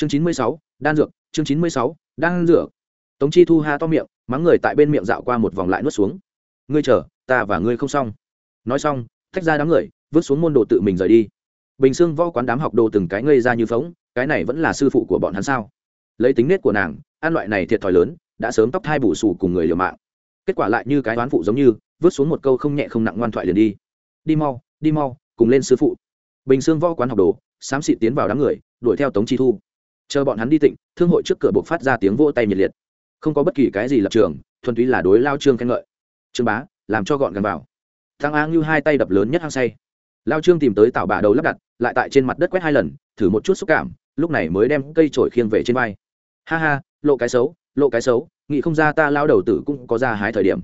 chương chín mươi sáu, đan dược, chương chín mươi sáu, đan dược. Tống chi thu ha to miệng, mắng người tại bên miệng dạo qua một vòng lại nuốt xuống. Ngươi chờ, ta và ngươi không xong. Nói xong, tách ra đám người, vứt xuống môn đồ tự mình rời đi. Bình xương võ quán đám học đồ từng cái ngây ra như phóng cái này vẫn là sư phụ của bọn hắn sao? Lấy tính nết của nàng, ăn loại này thiệt thòi lớn, đã sớm tóc thai bù xù cùng người liều mạng. Kết quả lại như cái đoán phụ giống như, vứt xuống một câu không nhẹ không nặng ngoan thoại liền đi. Đi mau đi mau, cùng lên sư phụ. Bình xương võ quán học đồ, xám xịt tiến vào đám người, đuổi theo tống chi thu chờ bọn hắn đi tịnh, thương hội trước cửa buộc phát ra tiếng vỗ tay nhiệt liệt. Không có bất kỳ cái gì lập trường, thuần túy là đối lao trương khen ngợi. Trương bá, làm cho gọn gần vào. Thang a ngưu hai tay đập lớn nhất hăng say. Lao trương tìm tới tạo bà đầu lắp đặt, lại tại trên mặt đất quét hai lần, thử một chút xúc cảm, lúc này mới đem cây trổi khiêng về trên vai. Ha ha, lộ cái xấu, lộ cái xấu, nghĩ không ra ta lao đầu tử cũng có ra hái thời điểm.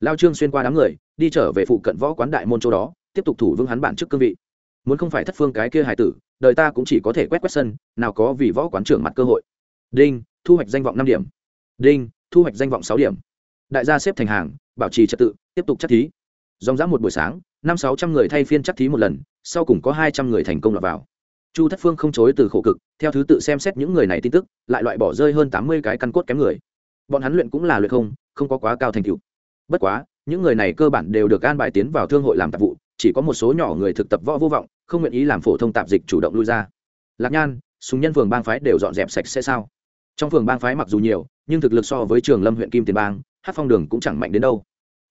Lao trương xuyên qua đám người, đi trở về phụ cận võ quán đại môn châu đó, tiếp tục thủ vững hắn bản chức cương vị muốn không phải thất phương cái kia hải tử, đời ta cũng chỉ có thể quét quét sân, nào có vì võ quán trưởng mặt cơ hội. Đinh, thu hoạch danh vọng năm điểm. Đinh, thu hoạch danh vọng sáu điểm. Đại gia xếp thành hàng, bảo trì trật tự, tiếp tục chắc thí. Dòng dã một buổi sáng, năm sáu trăm người thay phiên chắc thí một lần, sau cùng có hai trăm người thành công lọt vào. Chu thất phương không chối từ khổ cực, theo thứ tự xem xét những người này tin tức, lại loại bỏ rơi hơn tám mươi cái căn cốt kém người. Bọn hắn luyện cũng là luyện không không có quá cao thành tựu. Bất quá, những người này cơ bản đều được an bài tiến vào thương hội làm tạp vụ, chỉ có một số nhỏ người thực tập võ vô vọng không nguyện ý làm phổ thông tạp dịch chủ động lui ra. Lạc nhan súng nhân phường bang phái đều dọn dẹp sạch sẽ sao? Trong phường bang phái mặc dù nhiều, nhưng thực lực so với trường lâm huyện kim tiền bang, hát phong đường cũng chẳng mạnh đến đâu.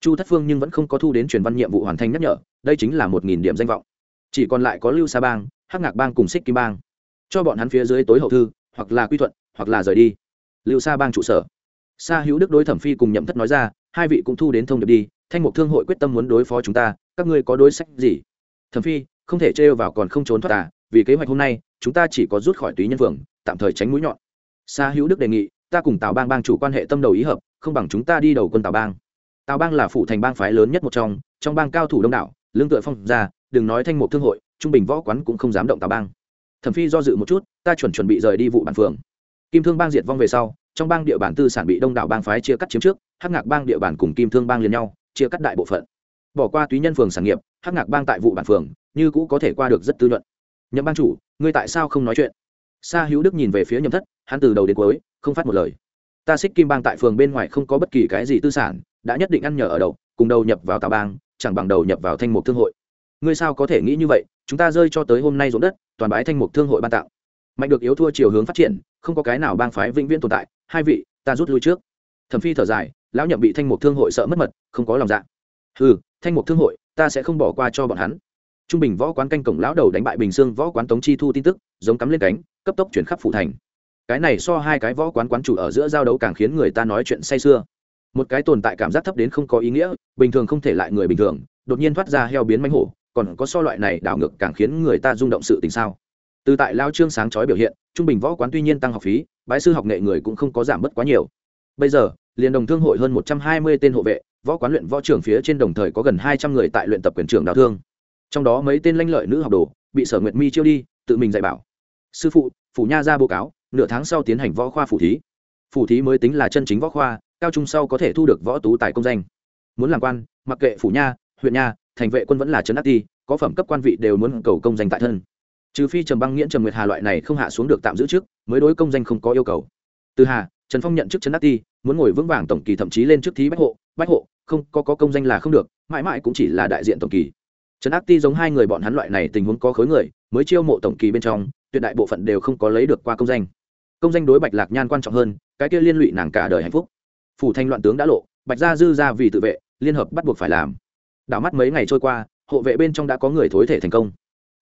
Chu thất phương nhưng vẫn không có thu đến truyền văn nhiệm vụ hoàn thành nhắc nhở, đây chính là một nghìn điểm danh vọng. Chỉ còn lại có lưu sa bang hắc ngạc bang cùng xích kim bang. Cho bọn hắn phía dưới tối hậu thư, hoặc là quy thuận, hoặc là rời đi. Lưu sa bang trụ sở. Sa hữu đức đối thẩm phi cùng nhậm thất nói ra, hai vị cũng thu đến thông điệp đi, thanh mục thương hội quyết tâm muốn đối phó chúng ta, các ngươi có đối sách gì? Thẩm phi không thể trêu vào còn không trốn thoát à vì kế hoạch hôm nay, chúng ta chỉ có rút khỏi túy nhân phường, tạm thời tránh mũi nhọn. Sa hữu đức đề nghị, ta cùng tào bang bang chủ quan hệ tâm đầu ý hợp, không bằng chúng ta đi đầu quân tào bang. Tào bang là phủ thành bang phái lớn nhất một trong trong bang cao thủ đông đảo, lương tựa phong ra, đừng nói thanh mục thương hội, trung bình võ quán cũng không dám động tào bang. Thẩm phi do dự một chút, ta chuẩn chuẩn bị rời đi vụ bản phường. Kim thương bang diệt vong về sau, trong bang địa bàn tư sản bị đông đảo bang phái chia cắt chiếm trước, hắc ngạc bang địa bàn cùng kim thương bang liền nhau, chia cắt đại bộ phận. Bỏ qua túy nhân phường sản nghiệp, hắc ngạc bang tại vụ bản phường như cũ có thể qua được rất tư luận nhậm bang chủ ngươi tại sao không nói chuyện? Sa hữu đức nhìn về phía nhậm thất hắn từ đầu đến cuối không phát một lời. Ta xích kim bang tại phường bên ngoài không có bất kỳ cái gì tư sản đã nhất định ăn nhờ ở đầu cùng đầu nhập vào tà bang chẳng bằng đầu nhập vào thanh mục thương hội. Ngươi sao có thể nghĩ như vậy? Chúng ta rơi cho tới hôm nay ruộng đất toàn bái thanh mục thương hội ban tặng, mạnh được yếu thua chiều hướng phát triển không có cái nào bang phái vĩnh viễn tồn tại. Hai vị ta rút lui trước. Thẩm phi thở dài lão nhậm bị thanh mục thương hội sợ mất mật không có lòng dạ. Ừ thanh mục thương hội ta sẽ không bỏ qua cho bọn hắn trung bình võ quán canh cổng lão đầu đánh bại bình xương võ quán tống chi thu tin tức, giống cắm lên cánh, cấp tốc chuyển khắp phủ thành. Cái này so hai cái võ quán quán chủ ở giữa giao đấu càng khiến người ta nói chuyện say sưa. Một cái tồn tại cảm giác thấp đến không có ý nghĩa, bình thường không thể lại người bình thường, đột nhiên thoát ra heo biến mánh hổ, còn có so loại này đảo ngược càng khiến người ta rung động sự tình sao? Từ tại lao trương sáng chói biểu hiện, trung bình võ quán tuy nhiên tăng học phí bãi sư học nghệ người cũng không có giảm bớt quá nhiều. Bây giờ, liền đồng thương hội hơn một trăm hai mươi tên hộ vệ, võ quán luyện võ trưởng phía trên đồng thời có gần hai trăm người tại luyện tập quyền trưởng đào thương trong đó mấy tên lanh lợi nữ học đồ bị sở nguyệt mi chiêu đi tự mình dạy bảo. Sư phụ phủ nha ra báo cáo nửa tháng sau tiến hành võ khoa phủ thí. Phủ thí mới tính là chân chính võ khoa cao trung sau có thể thu được võ tú tài công danh. Muốn làm quan mặc kệ phủ nha huyện nha thành vệ quân vẫn là trấn ác ti có phẩm cấp quan vị đều muốn cầu công danh tại thân. Trừ phi trầm băng nghiễn trầm nguyệt hà loại này không hạ xuống được tạm giữ trước mới đối công danh không có yêu cầu. Từ hà trần phong nhận chức trấn ác ti muốn ngồi vững vàng tổng kỳ thậm chí lên trước thí bách hộ bách hộ không có, có công danh là không được mãi mãi cũng chỉ là đại diện tổng kỳ trấn ác ti giống hai người bọn hắn loại này tình huống có khối người, mới chiêu mộ tổng kỳ bên trong, tuyệt đại bộ phận đều không có lấy được qua công danh. Công danh đối bạch lạc nhan quan trọng hơn, cái kia liên lụy nàng cả đời hạnh phúc. Phủ thanh loạn tướng đã lộ, bạch gia dư ra vì tự vệ, liên hợp bắt buộc phải làm. Đảo mắt mấy ngày trôi qua, hộ vệ bên trong đã có người thối thể thành công.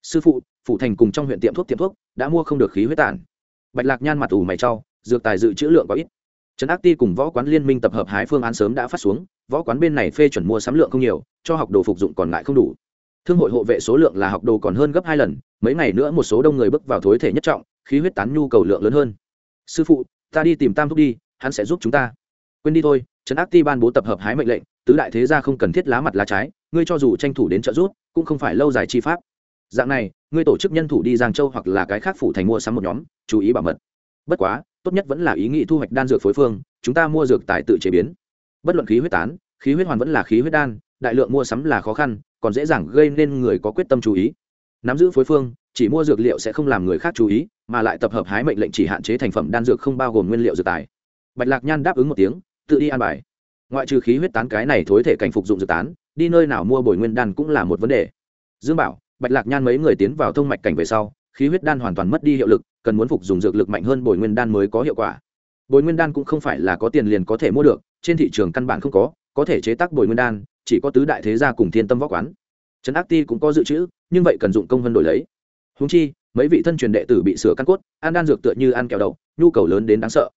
Sư phụ, phủ thành cùng trong huyện tiệm thuốc tiệm thuốc, đã mua không được khí huyết tản. Bạch lạc nhan mặt ủ mày trau dược tài dự trữ lượng có ít. Trấn ác ti cùng võ quán liên minh tập hợp hái phương án sớm đã phát xuống, võ quán bên này phê chuẩn mua sắm lượng không nhiều, cho học đồ phục dụng còn lại không đủ thương hội hộ vệ số lượng là học đồ còn hơn gấp hai lần, mấy ngày nữa một số đông người bước vào thối thể nhất trọng, khí huyết tán nhu cầu lượng lớn hơn. Sư phụ, ta đi tìm tam thúc đi, hắn sẽ giúp chúng ta. Quên đi thôi, trấn ác ti ban bố tập hợp hái mệnh lệnh, tứ đại thế gia không cần thiết lá mặt lá trái, ngươi cho dù tranh thủ đến trợ giúp, cũng không phải lâu dài chi pháp. Dạng này, ngươi tổ chức nhân thủ đi giang châu hoặc là cái khác phủ thành mua sắm một nhóm, chú ý bảo mật. Bất quá, tốt nhất vẫn là ý nghĩ thu hoạch đan dược phối phương, chúng ta mua dược tài tự chế biến. Bất luận khí huyết tán, khí huyết hoàn vẫn là khí huyết đan, đại lượng mua sắm là khó khăn còn dễ dàng gây nên người có quyết tâm chú ý. Nắm giữ phối phương, chỉ mua dược liệu sẽ không làm người khác chú ý, mà lại tập hợp hái mệnh lệnh chỉ hạn chế thành phẩm đan dược không bao gồm nguyên liệu dược tài. Bạch lạc nhan đáp ứng một tiếng, tự đi an bài. Ngoại trừ khí huyết tán cái này thối thể cảnh phục dụng dược tán, đi nơi nào mua bồi nguyên đan cũng là một vấn đề. Dương bảo, bạch lạc nhan mấy người tiến vào thông mạch cảnh về sau, khí huyết đan hoàn toàn mất đi hiệu lực, cần muốn phục dùng dược lực mạnh hơn bồi nguyên đan mới có hiệu quả. Bồi nguyên đan cũng không phải là có tiền liền có thể mua được, trên thị trường căn bản không có có thể chế tác bồi nguyên đan chỉ có tứ đại thế gia cùng thiên tâm võ quán. Trấn ác ti cũng có dự trữ, nhưng vậy cần dụng công vân đổi lấy. Húng chi, mấy vị thân truyền đệ tử bị sửa căn cốt, ăn đan dược tựa như ăn kẹo đậu, nhu cầu lớn đến đáng sợ.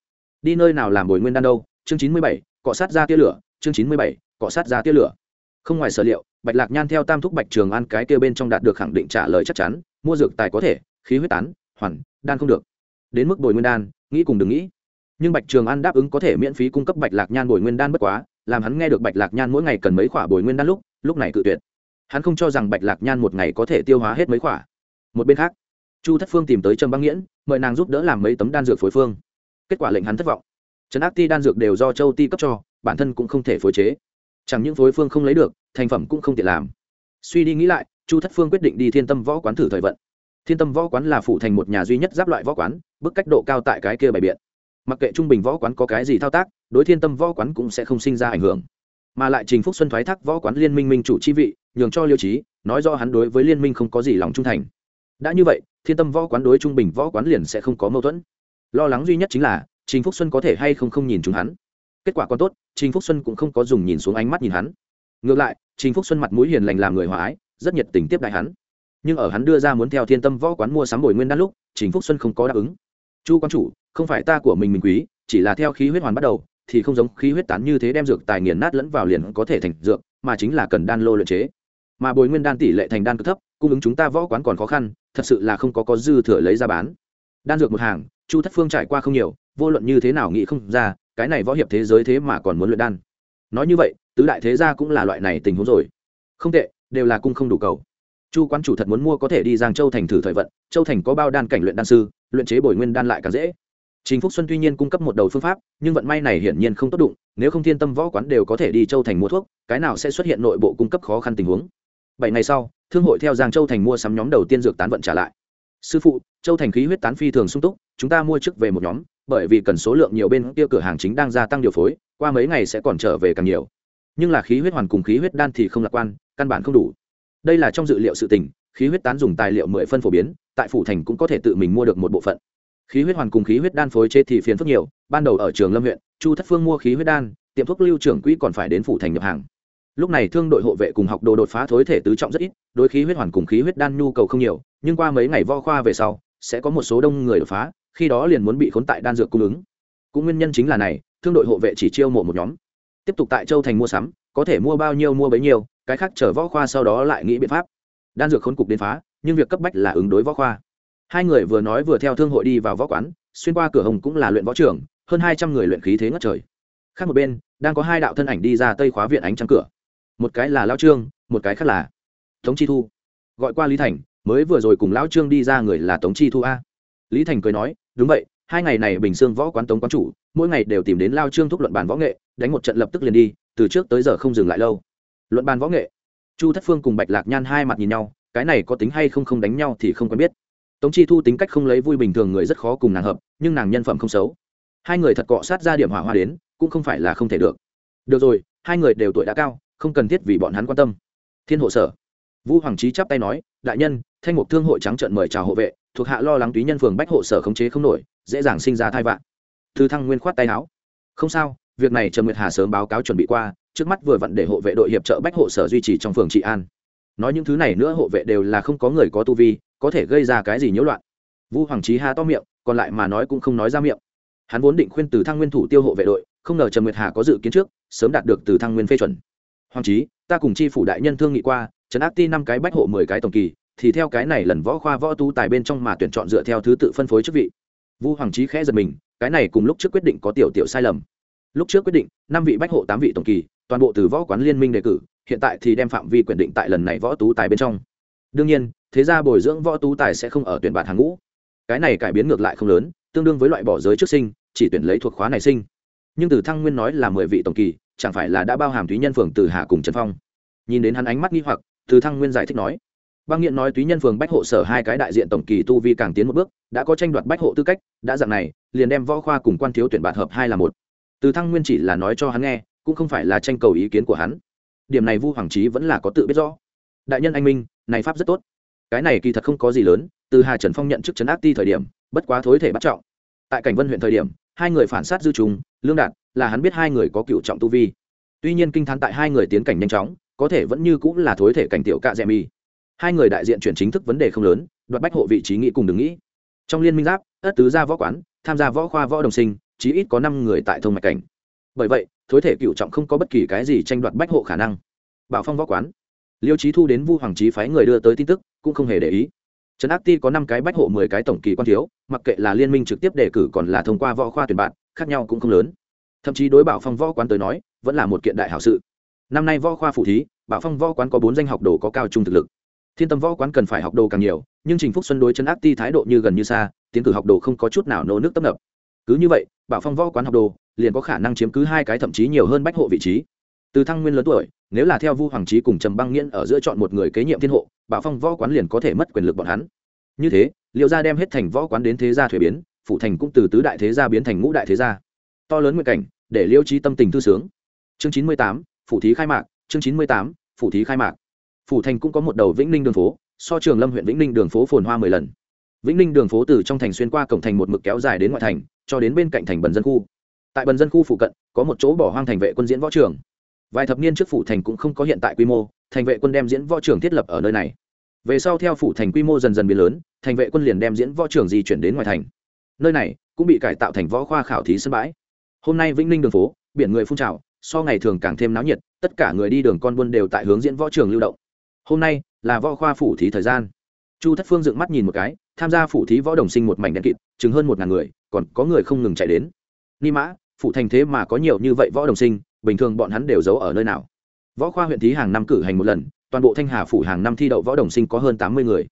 Đi nơi nào làm bồi nguyên đan đâu? Chương chín mươi bảy, cọ sát ra tia lửa. Chương chín mươi bảy, cọ sát ra tia lửa. Không ngoài sở liệu, bạch lạc nhan theo tam thúc bạch trường ăn cái kia bên trong đạt được khẳng định trả lời chắc chắn, mua dược tài có thể, khí huyết tán, hoàn, đan không được. Đến mức bồi nguyên đan, nghĩ cùng đừng nghĩ. Nhưng bạch trường an đáp ứng có thể miễn phí cung cấp bạch lạc nhan bồi nguyên đan bất quá làm hắn nghe được bạch lạc nhan mỗi ngày cần mấy khỏa bồi nguyên đan lúc lúc này cự tuyệt. Hắn không cho rằng bạch lạc nhan một ngày có thể tiêu hóa hết mấy khỏa. Một bên khác, chu thất phương tìm tới trâm băng nghiễn, mời nàng giúp đỡ làm mấy tấm đan dược phối phương. Kết quả lệnh hắn thất vọng. Trấn ác ti đan dược đều do châu ti cấp cho, bản thân cũng không thể phối chế. Chẳng những phối phương không lấy được, thành phẩm cũng không tiện làm. Suy đi nghĩ lại, chu thất phương quyết định đi thiên tâm võ quán thử thời vận. Thiên tâm võ quán là phụ thành một nhà duy nhất giáp loại võ quán, bức cách độ cao tại cái kia bày biện mặc kệ trung bình võ quán có cái gì thao tác, đối thiên tâm võ quán cũng sẽ không sinh ra ảnh hưởng. Mà lại trình phúc xuân thoái thác võ quán liên minh minh chủ chi vị, nhường cho liêu trí nói do hắn đối với liên minh không có gì lòng trung thành. Đã như vậy, thiên tâm võ quán đối trung bình võ quán liền sẽ không có mâu thuẫn. Lo lắng duy nhất chính là, trình phúc xuân có thể hay không không nhìn chúng hắn. Kết quả còn tốt, trình phúc xuân cũng không có dùng nhìn xuống ánh mắt nhìn hắn. Ngược lại, trình phúc xuân mặt mũi hiền lành làm người hòa ái, rất nhiệt tình tiếp đại hắn. Nhưng ở hắn đưa ra muốn theo thiên tâm võ quán mua sắm bồi nguyên đan lúc, trình phúc xuân không có đáp ứng chu quan chủ, không phải ta của mình mình quý, chỉ là theo khí huyết hoàn bắt đầu, thì không giống khí huyết tán như thế đem dược tài nghiền nát lẫn vào liền có thể thành dược, mà chính là cần đan lô luyện chế. Mà bồi nguyên đan tỷ lệ thành đan cực thấp, cung ứng chúng ta võ quán còn khó khăn, thật sự là không có có dư thừa lấy ra bán. Đan dược một hàng, chu thất phương trải qua không nhiều, vô luận như thế nào nghĩ không ra, cái này võ hiệp thế giới thế mà còn muốn luyện đan. Nói như vậy, tứ đại thế gia cũng là loại này tình huống rồi. Không tệ, đều là cung không đủ cầu. Chu quán chủ thật muốn mua có thể đi giang châu thành thử thời vận, châu thành có bao đan cảnh luyện đan sư luyện chế bồi nguyên đan lại càng dễ Trình Phúc Xuân tuy nhiên cung cấp một đầu phương pháp, nhưng vận may này hiển nhiên không tốt đụng, nếu không Thiên Tâm Võ quán đều có thể đi Châu Thành mua thuốc, cái nào sẽ xuất hiện nội bộ cung cấp khó khăn tình huống. Bảy ngày sau, thương hội theo Giang Châu Thành mua sắm nhóm đầu tiên dược tán vận trả lại. Sư phụ, Châu Thành khí huyết tán phi thường sung túc, chúng ta mua trước về một nhóm, bởi vì cần số lượng nhiều bên kia cửa hàng chính đang gia tăng điều phối, qua mấy ngày sẽ còn trở về càng nhiều. Nhưng là khí huyết hoàn cùng khí huyết đan thì không lạc quan, căn bản không đủ. Đây là trong dự liệu sự tình, khí huyết tán dùng tài liệu mười phân phổ biến, tại phủ thành cũng có thể tự mình mua được một bộ phận. Khí huyết hoàn cùng khí huyết đan phối chế thì phiền phức nhiều, ban đầu ở trường lâm huyện, chu thất phương mua khí huyết đan, tiệm thuốc lưu trưởng quỹ còn phải đến phủ thành nhập hàng. Lúc này thương đội hộ vệ cùng học đồ đột phá thối thể tứ trọng rất ít, đối khí huyết hoàn cùng khí huyết đan nhu cầu không nhiều, nhưng qua mấy ngày vo khoa về sau, sẽ có một số đông người đột phá, khi đó liền muốn bị khốn tại đan dược cung ứng. Cũng nguyên nhân chính là này, thương đội hộ vệ chỉ chiêu mộ một nhóm. Tiếp tục tại châu thành mua sắm, có thể mua bao nhiêu mua bấy nhiêu, cái khác chở võ khoa sau đó lại nghĩ biện pháp. Đan dược khốn cục đến phá nhưng việc cấp bách là ứng đối võ khoa. Hai người vừa nói vừa theo thương hội đi vào võ quán, xuyên qua cửa hồng cũng là luyện võ trường, hơn hai trăm người luyện khí thế ngất trời. Khác một bên, đang có hai đạo thân ảnh đi ra tây khóa viện ánh trăng cửa. Một cái là lao trương, một cái khác là tống chi thu. Gọi qua lý thành, mới vừa rồi cùng lão trương đi ra người là tống chi thu a. Lý thành cười nói, đúng vậy, hai ngày này bình xương võ quán tống quán chủ, mỗi ngày đều tìm đến lao trương thúc luận bàn võ nghệ, đánh một trận lập tức liền đi, từ trước tới giờ không dừng lại lâu. Luận bàn võ nghệ, chu thất phương cùng bạch lạc nhan hai mặt nhìn nhau cái này có tính hay không không đánh nhau thì không quen biết. Tống chi thu tính cách không lấy vui bình thường người rất khó cùng nàng hợp, nhưng nàng nhân phẩm không xấu. Hai người thật cọ sát ra điểm hỏa hoa đến, cũng không phải là không thể được. Được rồi, hai người đều tuổi đã cao, không cần thiết vì bọn hắn quan tâm. Thiên hộ sở. Vũ hoàng trí chắp tay nói, đại nhân, thanh mục thương hội trắng trợn mời chào hộ vệ, thuộc hạ lo lắng túy nhân phường bách hộ sở khống chế không nổi, dễ dàng sinh ra thai vạn. Thư thăng nguyên khoát tay áo. Không sao, việc này trần nguyệt hà sớm báo cáo chuẩn bị qua, trước mắt vừa vặn để hộ vệ đội hiệp trợ bách hộ sở duy trì trong phường trị an nói những thứ này nữa hộ vệ đều là không có người có tu vi, có thể gây ra cái gì nhiễu loạn. Vu hoàng trí ha to miệng, còn lại mà nói cũng không nói ra miệng. Hắn vốn định khuyên từ thăng nguyên thủ tiêu hộ vệ đội, không ngờ trần nguyệt hà có dự kiến trước, sớm đạt được từ thăng nguyên phê chuẩn. Hoàng trí ta cùng chi phủ đại nhân thương nghị qua, trấn áp ti năm cái bách hộ mười cái tổng kỳ, thì theo cái này lần võ khoa võ tu tài bên trong mà tuyển chọn dựa theo thứ tự phân phối chức vị. Vu hoàng trí khẽ giật mình, cái này cùng lúc trước quyết định có tiểu tiểu sai lầm. Lúc trước quyết định, năm vị bách hộ tám vị tổng kỳ, toàn bộ từ võ quán liên minh đề cử hiện tại thì đem phạm vi quyền định tại lần này võ tú tài bên trong. Đương nhiên, thế ra bồi dưỡng võ tú tài sẽ không ở tuyển bạt hàng ngũ. Cái này cải biến ngược lại không lớn, tương đương với loại bỏ giới trước sinh, chỉ tuyển lấy thuộc khóa này sinh. Nhưng từ thăng nguyên nói là mười vị tổng kỳ, chẳng phải là đã bao hàm túy nhân phường, từ hạ cùng trần phong. Nhìn đến hắn ánh mắt nghi hoặc, từ thăng nguyên giải thích nói. Băng nghiện nói túy nhân phường bách hộ sở hai cái đại diện tổng kỳ tu vi càng tiến một bước, đã có tranh đoạt bách hộ tư cách, đã dạng này, liền đem võ khoa cùng quan thiếu tuyển bạn hợp hai là một. Từ thăng nguyên chỉ là nói cho hắn nghe, cũng không phải là tranh cầu ý kiến của hắn điểm này vu hoàng trí vẫn là có tự biết rõ. Đại nhân anh minh, này pháp rất tốt. Cái này kỳ thật không có gì lớn, từ hà trần phong nhận chức trấn ác ti thời điểm, bất quá thối thể bắt trọng. Tại cảnh vân huyện thời điểm, hai người phản sát dư trùng, lương đạt là hắn biết hai người có cựu trọng tu vi. Tuy nhiên kinh thán tại hai người tiến cảnh nhanh chóng, có thể vẫn như cũng là thối thể cảnh tiểu cạ dẹ mi hai người đại diện chuyển chính thức vấn đề không lớn, đoạt bách hộ vị trí nghĩ cùng đừng nghĩ. Trong liên minh giáp, ất tứ gia võ quán, tham gia võ khoa võ đồng sinh, chí ít có năm người tại thông mạch cảnh bởi vậy, thối thể cựu trọng không có bất kỳ cái gì tranh đoạt bách hộ khả năng. Bảo phong võ quán. Liêu trí thu đến vu hoàng trí phái người đưa tới tin tức, cũng không hề để ý. Trấn ác ti có năm cái bách hộ, mười cái tổng kỳ quan thiếu, mặc kệ là liên minh trực tiếp đề cử còn là thông qua võ khoa tuyển bạn, khác nhau cũng không lớn. Thậm chí đối bảo phong võ quán tới nói, vẫn là một kiện đại hảo sự. Năm nay võ khoa phụ thí, bảo phong võ quán có bốn danh học đồ có cao trung thực lực. Thiên tâm võ quán cần phải học đồ càng nhiều, nhưng trình phúc xuân đối chân ác ti thái độ như gần như xa, tiến cử học đồ không có chút nào nỗ nước tấp nập. Cứ như vậy, bảo phong võ quán học đồ liền có khả năng chiếm cứ hai cái thậm chí nhiều hơn bách hộ vị trí. Từ thăng nguyên lớn tuổi, nếu là theo vu hoàng trí cùng trầm băng nghiễn ở giữa chọn một người kế nhiệm thiên hộ bảo phong võ quán liền có thể mất quyền lực bọn hắn. Như thế liệu gia đem hết thành võ quán đến thế gia thuế biến phụ thành cũng từ tứ đại thế gia biến thành ngũ đại thế gia. To lớn nguyện cảnh, để liêu trí tâm tình thư sướng. Chương chín mươi tám, phủ thí khai mạc, chương chín mươi tám, phủ thí khai mạc. Phủ thành cũng có một đầu vĩnh ninh đường phố, so trường lâm huyện vĩnh ninh đường phố phồn hoa mười lần. Vĩnh ninh đường phố từ trong thành xuyên qua cổng thành một mực kéo dài đến ngoại thành, cho đến bên cạnh thành bần dân khu tại bần dân khu phụ cận, có một chỗ bỏ hoang thành vệ quân diễn võ trường. Vài thập niên trước phủ thành cũng không có hiện tại quy mô, thành vệ quân đem diễn võ trường thiết lập ở nơi này. Về sau theo phủ thành quy mô dần dần biến lớn, thành vệ quân liền đem diễn võ trường di chuyển đến ngoài thành. Nơi này cũng bị cải tạo thành võ khoa khảo thí sân bãi. Hôm nay vĩnh ninh đường phố, biển người phun trào, so ngày thường càng thêm náo nhiệt, tất cả người đi đường con buôn đều tại hướng diễn võ trường lưu động. Hôm nay là võ khoa phủ thí thời gian. Chu thất phương dựng mắt nhìn một cái, tham gia phủ thí võ đồng sinh một mảnh đen kịt, chừng hơn một ngàn người, còn có người không ngừng chạy đến ni mã, phủ thành thế mà có nhiều như vậy võ đồng sinh, bình thường bọn hắn đều giấu ở nơi nào? Võ khoa huyện thí hàng năm cử hành một lần, toàn bộ thanh hà phủ hàng năm thi đậu võ đồng sinh có hơn tám mươi người.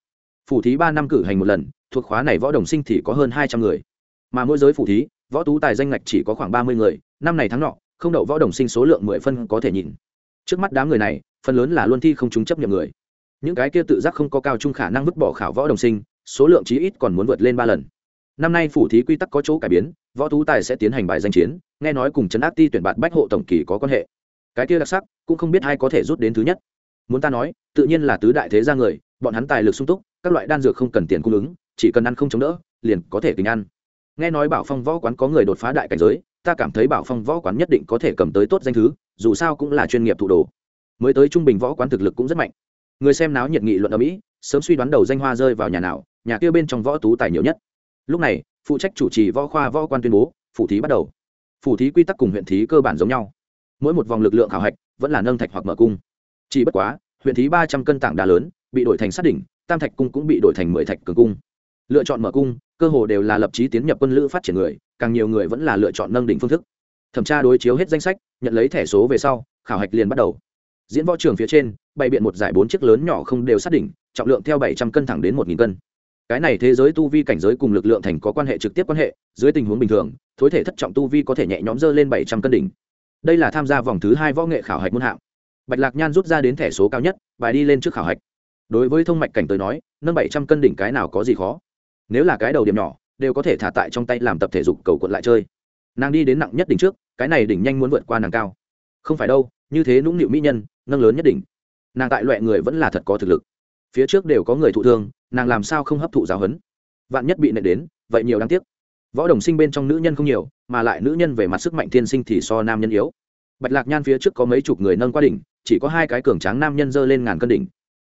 Phủ thí ba năm cử hành một lần, thuộc khóa này võ đồng sinh thì có hơn hai trăm người. Mà mỗi giới phủ thí, võ tú tài danh ngạch chỉ có khoảng ba mươi người, năm này tháng nọ, không đậu võ đồng sinh số lượng mười phân có thể nhìn. Trước mắt đám người này, phần lớn là luân thi không chúng chấp nhận người. Những cái kia tự giác không có cao trung khả năng vứt bỏ khảo võ đồng sinh, số lượng chí ít còn muốn vượt lên ba lần năm nay phủ thí quy tắc có chỗ cải biến, võ tú tài sẽ tiến hành bài danh chiến, nghe nói cùng trấn áp ti tuyển bạt bách hộ tổng kỳ có quan hệ. Cái kia đặc sắc, cũng không biết ai có thể rút đến thứ nhất. Muốn ta nói, tự nhiên là tứ đại thế gia người, bọn hắn tài lực sung túc, các loại đan dược không cần tiền cung ứng, chỉ cần ăn không chống đỡ, liền có thể tình ăn nghe nói bảo phong võ quán có người đột phá đại cảnh giới, ta cảm thấy bảo phong võ quán nhất định có thể cầm tới tốt danh thứ, dù sao cũng là chuyên nghiệp thủ đồ. Mới tới trung bình võ quán thực lực cũng rất mạnh. Người xem náo nhiệt nghị luận ở mỹ, sớm suy đoán đầu danh hoa rơi vào nhà nào, nhà kia bên trong võ tú tài nhiều nhất lúc này, phụ trách chủ trì võ khoa võ quan tuyên bố, phủ thí bắt đầu. Phủ thí quy tắc cùng huyện thí cơ bản giống nhau. Mỗi một vòng lực lượng khảo hạch vẫn là nâng thạch hoặc mở cung. Chỉ bất quá, huyện thí ba trăm cân tảng đá lớn, bị đổi thành sát đỉnh, tam thạch cung cũng bị đổi thành mười thạch cường cung. Lựa chọn mở cung, cơ hồ đều là lập trí tiến nhập quân lữ phát triển người, càng nhiều người vẫn là lựa chọn nâng đỉnh phương thức. Thẩm tra đối chiếu hết danh sách, nhận lấy thẻ số về sau, khảo hạch liền bắt đầu. Diễn võ trường phía trên, bày biện một giải bốn chiếc lớn nhỏ không đều sát đỉnh, trọng lượng theo bảy trăm cân thẳng đến một nghìn cân cái này thế giới tu vi cảnh giới cùng lực lượng thành có quan hệ trực tiếp quan hệ, dưới tình huống bình thường, thối thể thất trọng tu vi có thể nhẹ nhõm dơ lên bảy trăm cân đỉnh. Đây là tham gia vòng thứ hai võ nghệ khảo hạch môn hạng. Bạch lạc nhan rút ra đến thẻ số cao nhất, bài đi lên trước khảo hạch. Đối với thông mạch cảnh tới nói, nâng bảy trăm cân đỉnh cái nào có gì khó? Nếu là cái đầu điểm nhỏ, đều có thể thả tại trong tay làm tập thể dục cầu cuộn lại chơi. Nàng đi đến nặng nhất đỉnh trước, cái này đỉnh nhanh muốn vượt qua nàng cao. Không phải đâu, như thế nũng nịu mỹ nhân, nâng lớn nhất đỉnh. Nàng tại loại người vẫn là thật có thực lực phía trước đều có người thụ thương, nàng làm sao không hấp thụ giáo huấn? Vạn nhất bị nệ đến, vậy nhiều đáng tiếc. Võ đồng sinh bên trong nữ nhân không nhiều, mà lại nữ nhân về mặt sức mạnh thiên sinh thì so nam nhân yếu. Bạch lạc nhan phía trước có mấy chục người nâng qua đỉnh, chỉ có hai cái cường tráng nam nhân dơ lên ngàn cân đỉnh.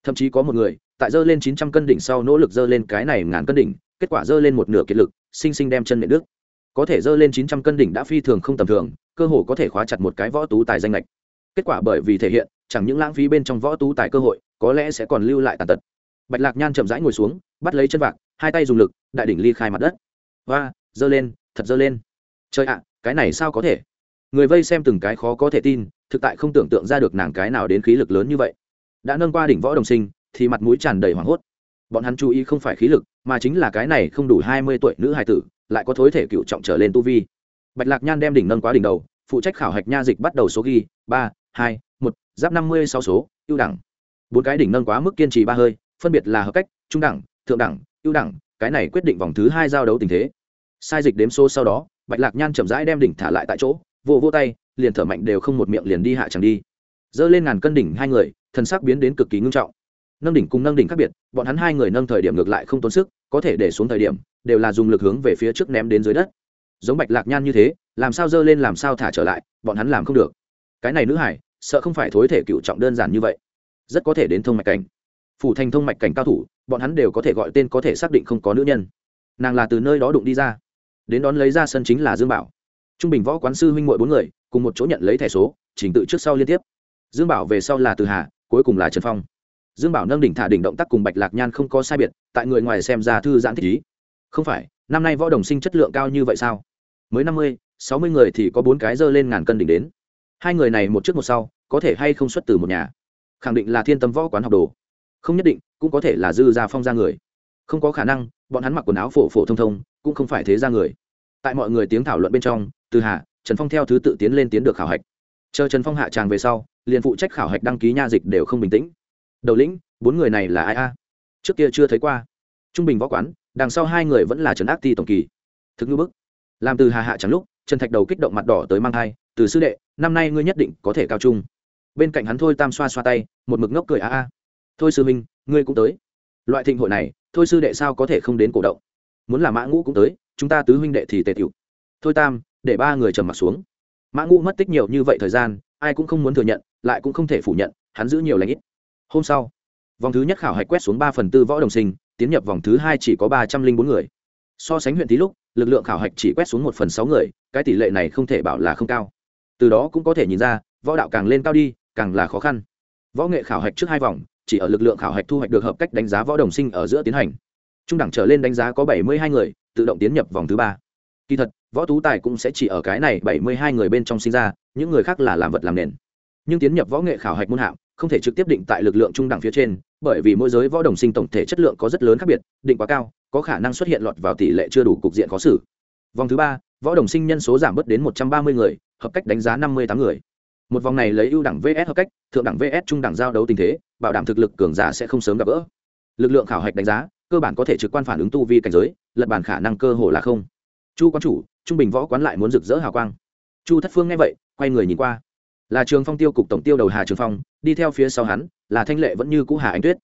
Thậm chí có một người, tại dơ lên chín trăm cân đỉnh sau nỗ lực dơ lên cái này ngàn cân đỉnh, kết quả dơ lên một nửa kiệt lực, sinh sinh đem chân nệ đức có thể dơ lên chín trăm cân đỉnh đã phi thường không tầm thường, cơ hồ có thể khóa chặt một cái võ tú tài danh lệch kết quả bởi vì thể hiện, chẳng những lãng phí bên trong võ tú tài cơ hội có lẽ sẽ còn lưu lại tàn tật. Bạch lạc nhan chậm rãi ngồi xuống, bắt lấy chân vạc, hai tay dùng lực, đại đỉnh ly khai mặt đất. Và dơ lên, thật dơ lên. Trời ạ, cái này sao có thể? Người vây xem từng cái khó có thể tin, thực tại không tưởng tượng ra được nàng cái nào đến khí lực lớn như vậy. Đã nâng qua đỉnh võ đồng sinh, thì mặt mũi tràn đầy hoảng hốt. Bọn hắn chú ý không phải khí lực, mà chính là cái này không đủ hai mươi tuổi nữ hài tử, lại có thối thể cựu trọng trở lên tu vi. Bạch lạc nhan đem đỉnh nâng quá đỉnh đầu, phụ trách khảo hạch nha dịch bắt đầu số ghi, ba, hai, một, giáp năm mươi sáu số, ưu đẳng bốn cái đỉnh nâng quá mức kiên trì ba hơi, phân biệt là hợp cách, trung đẳng, thượng đẳng, ưu đẳng, cái này quyết định vòng thứ hai giao đấu tình thế. Sai dịch đếm số sau đó, bạch lạc nhan chậm rãi đem đỉnh thả lại tại chỗ vô vô tay, liền thở mạnh đều không một miệng liền đi hạ chẳng đi. Dơ lên ngàn cân đỉnh hai người thân xác biến đến cực kỳ ngưng trọng. Nâng đỉnh cùng nâng đỉnh khác biệt, bọn hắn hai người nâng thời điểm ngược lại không tốn sức, có thể để xuống thời điểm, đều là dùng lực hướng về phía trước ném đến dưới đất. Giống bạch lạc nhan như thế, làm sao dơ lên làm sao thả trở lại, bọn hắn làm không được. Cái này nữ hải, sợ không phải thối thể cựu trọng đơn giản như vậy rất có thể đến thông mạch cảnh. Phủ thành thông mạch cảnh cao thủ, bọn hắn đều có thể gọi tên có thể xác định không có nữ nhân. Nàng là từ nơi đó đụng đi ra. Đến đón lấy ra sân chính là dương bảo. Trung bình võ quán sư huynh mội bốn người, cùng một chỗ nhận lấy thẻ số, trình tự trước sau liên tiếp. Dương bảo về sau là từ hà, cuối cùng là trần phong. Dương bảo nâng đỉnh thả đỉnh động tác cùng bạch lạc nhan không có sai biệt, tại người ngoài xem ra thư giãn thích ý. Không phải, năm nay võ đồng sinh chất lượng cao như vậy sao? Mới năm mươi, sáu mươi người thì có bốn cái dơ lên ngàn cân đỉnh đến. Hai người này một trước một sau, có thể hay không xuất từ một nhà? Khẳng định là thiên tâm võ quán học đồ. Không nhất định, cũng có thể là dư gia phong gia người. Không có khả năng, bọn hắn mặc quần áo phổ phổ thông thông, cũng không phải thế gia người. Tại mọi người tiếng thảo luận bên trong, từ hạ trần phong theo thứ tự tiến lên tiến được khảo hạch. Chờ trần phong hạ tràng về sau, liền phụ trách khảo hạch đăng ký nha dịch đều không bình tĩnh. Đầu lĩnh, bốn người này là ai a? Trước kia chưa thấy qua. Trung bình võ quán, đằng sau hai người vẫn là trần ác ti tổng kỳ. Thực ngữ bức. Làm từ hà hạ chẳng lúc, trần thạch đầu kích động mặt đỏ tới mang thai, từ sư đệ, năm nay ngươi nhất định có thể cao trung bên cạnh hắn thôi tam xoa xoa tay, một mực ngốc cười a a. Thôi sư minh ngươi cũng tới. Loại thịnh hội này, thôi sư đệ sao có thể không đến cổ động? Muốn là mã ngũ cũng tới, chúng ta tứ huynh đệ thì tề tiểu. Thôi tam, để ba người trầm mặt xuống. Mã ngũ mất tích nhiều như vậy thời gian, ai cũng không muốn thừa nhận, lại cũng không thể phủ nhận, hắn giữ nhiều lãnh ít. Hôm sau, vòng thứ nhất khảo hạch quét xuống ba phần tư võ đồng sinh, tiến nhập vòng thứ hai chỉ có ba trăm linh bốn người. So sánh huyện tí lúc, lực lượng khảo hạch chỉ quét xuống một phần sáu người, cái tỷ lệ này không thể bảo là không cao. Từ đó cũng có thể nhìn ra, võ đạo càng lên cao đi càng là khó khăn. Võ nghệ khảo hạch trước hai vòng, chỉ ở lực lượng khảo hạch thu hoạch được hợp cách đánh giá võ đồng sinh ở giữa tiến hành. Trung đẳng trở lên đánh giá có bảy mươi hai người, tự động tiến nhập vòng thứ ba. Kỳ thật, võ tú tài cũng sẽ chỉ ở cái này bảy mươi hai người bên trong sinh ra, những người khác là làm vật làm nền. Nhưng tiến nhập võ nghệ khảo hạch môn hạng, không thể trực tiếp định tại lực lượng trung đẳng phía trên, bởi vì mỗi giới võ đồng sinh tổng thể chất lượng có rất lớn khác biệt, định quá cao, có khả năng xuất hiện lọt vào tỷ lệ chưa đủ cục diện khó xử. Vòng thứ ba, võ đồng sinh nhân số giảm bớt đến một trăm ba mươi người, hợp cách đánh giá năm mươi tám người một vòng này lấy ưu đẳng vs hợp cách, thượng đẳng vs trung đẳng giao đấu tình thế, bảo đảm thực lực cường giả sẽ không sớm gặp gỡ. Lực lượng khảo hạch đánh giá, cơ bản có thể trực quan phản ứng tu vi cảnh giới lật bàn khả năng cơ hồ là không. Chu quán chủ, trung bình võ quán lại muốn rực rỡ hào quang. Chu thất phương nghe vậy, quay người nhìn qua. Là trường phong tiêu cục tổng tiêu đầu hà trường phong, đi theo phía sau hắn, là thanh lệ vẫn như cũ hà ánh tuyết.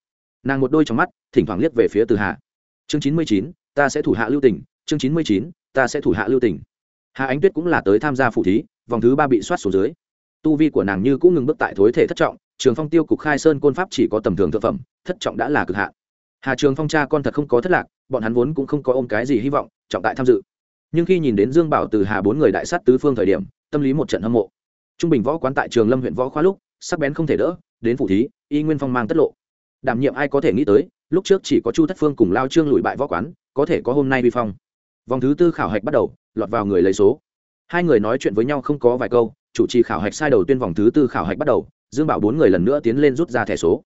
Nàng một đôi trong mắt, thỉnh thoảng liếc về phía từ hà. Chương chín mươi chín, ta sẽ thủ hạ lưu tỉnh. Chương chín mươi chín, ta sẽ thủ hạ lưu tỉnh. Hà ánh tuyết cũng là tới tham gia phụ thí, vòng thứ ba bị soát xuống dưới tu vi của nàng như cũng ngừng bước tại thối thể thất trọng, trường phong tiêu cục khai sơn côn pháp chỉ có tầm thường thực phẩm, thất trọng đã là cực hạn. Hà trường phong cha con thật không có thất lạc, bọn hắn vốn cũng không có ôm cái gì hy vọng, trọng tại tham dự. Nhưng khi nhìn đến dương bảo từ hà bốn người đại sát tứ phương thời điểm, tâm lý một trận hâm mộ. Trung bình võ quán tại trường lâm huyện võ khoa lúc, sắc bén không thể đỡ, đến phủ thí, y nguyên phong mang tất lộ. Đảm nhiệm ai có thể nghĩ tới, lúc trước chỉ có chu thất phương cùng lao trương lùi bại võ quán, có thể có hôm nay vi phong. Vòng thứ tư khảo hạch bắt đầu, lọt vào người lấy số. Hai người nói chuyện với nhau không có vài câu chủ trì khảo hạch sai đầu tuyên vòng thứ tư khảo hạch bắt đầu, dương bảo bốn người lần nữa tiến lên rút ra thẻ số.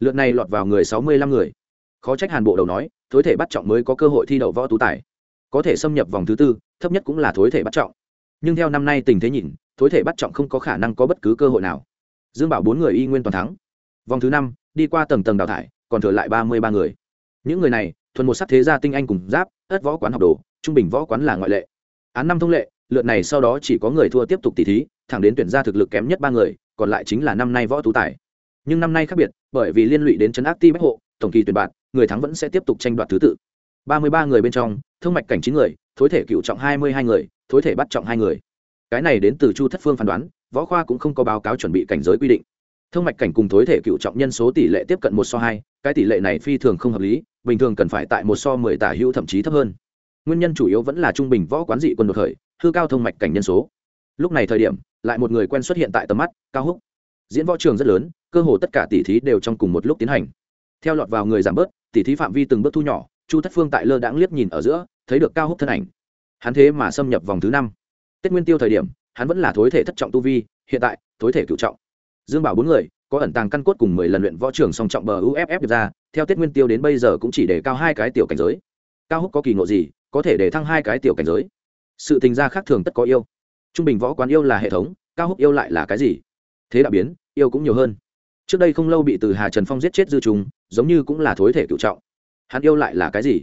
Lượt này lọt vào người sáu mươi lăm người. Khó trách hàn bộ đầu nói, thối thể bắt trọng mới có cơ hội thi đậu võ tú tài. Có thể xâm nhập vòng thứ tư, thấp nhất cũng là thối thể bắt trọng. Nhưng theo năm nay tình thế nhìn, thối thể bắt trọng không có khả năng có bất cứ cơ hội nào. Dương bảo bốn người y nguyên toàn thắng. Vòng thứ năm, đi qua tầng tầng đào thải, còn thừa lại ba mươi ba người. Những người này, thuần một sắc thế gia tinh anh cùng giáp, ất võ quán học đồ, trung bình võ quán là ngoại lệ. Án năm thông lệ, lượt này sau đó chỉ có người thua tiếp tục tỷ thí thẳng đến tuyển ra thực lực kém nhất ba người, còn lại chính là năm nay võ tú tài. Nhưng năm nay khác biệt, bởi vì liên lụy đến chấn áp ti bách hộ, tổng kỳ tuyển bạn, người thắng vẫn sẽ tiếp tục tranh đoạt thứ tự. Ba mươi ba người bên trong thương mạch cảnh chín người, thối thể cựu trọng hai mươi hai người, thối thể bắt trọng hai người. Cái này đến từ chu thất phương phán đoán, võ khoa cũng không có báo cáo chuẩn bị cảnh giới quy định. Thương mạch cảnh cùng thối thể cựu trọng nhân số tỷ lệ tiếp cận một so hai, cái tỷ lệ này phi thường không hợp lý, bình thường cần phải tại một so mười tả hữu thậm chí thấp hơn. Nguyên nhân chủ yếu vẫn là trung bình võ quán dị quân đột khởi, hư cao thông mạch cảnh nhân số lúc này thời điểm, lại một người quen xuất hiện tại tầm mắt, cao húc. Diễn võ trường rất lớn, cơ hồ tất cả tỷ thí đều trong cùng một lúc tiến hành. Theo lọt vào người giảm bớt tỷ thí phạm vi từng bước thu nhỏ, chu thất phương tại lơ đãng liếc nhìn ở giữa, thấy được cao húc thân ảnh. Hắn thế mà xâm nhập vòng thứ năm. Tết nguyên tiêu thời điểm, hắn vẫn là thối thể thất trọng tu vi, hiện tại, thối thể cựu trọng. Dương bảo bốn người, có ẩn tàng căn cốt cùng mười lần luyện võ trường song trọng bờ uff được ra, theo tết nguyên tiêu đến bây giờ cũng chỉ để cao hai cái tiểu cảnh giới. Cao húc có kỳ ngộ gì, có thể để thăng hai cái tiểu cảnh giới? Sự tình gia khác thường tất có yêu trung bình võ quán yêu là hệ thống, cao húc yêu lại là cái gì? Thế đã biến, yêu cũng nhiều hơn. Trước đây không lâu bị từ hà trần phong giết chết dư trùng, giống như cũng là thối thể cựu trọng. Hắn yêu lại là cái gì?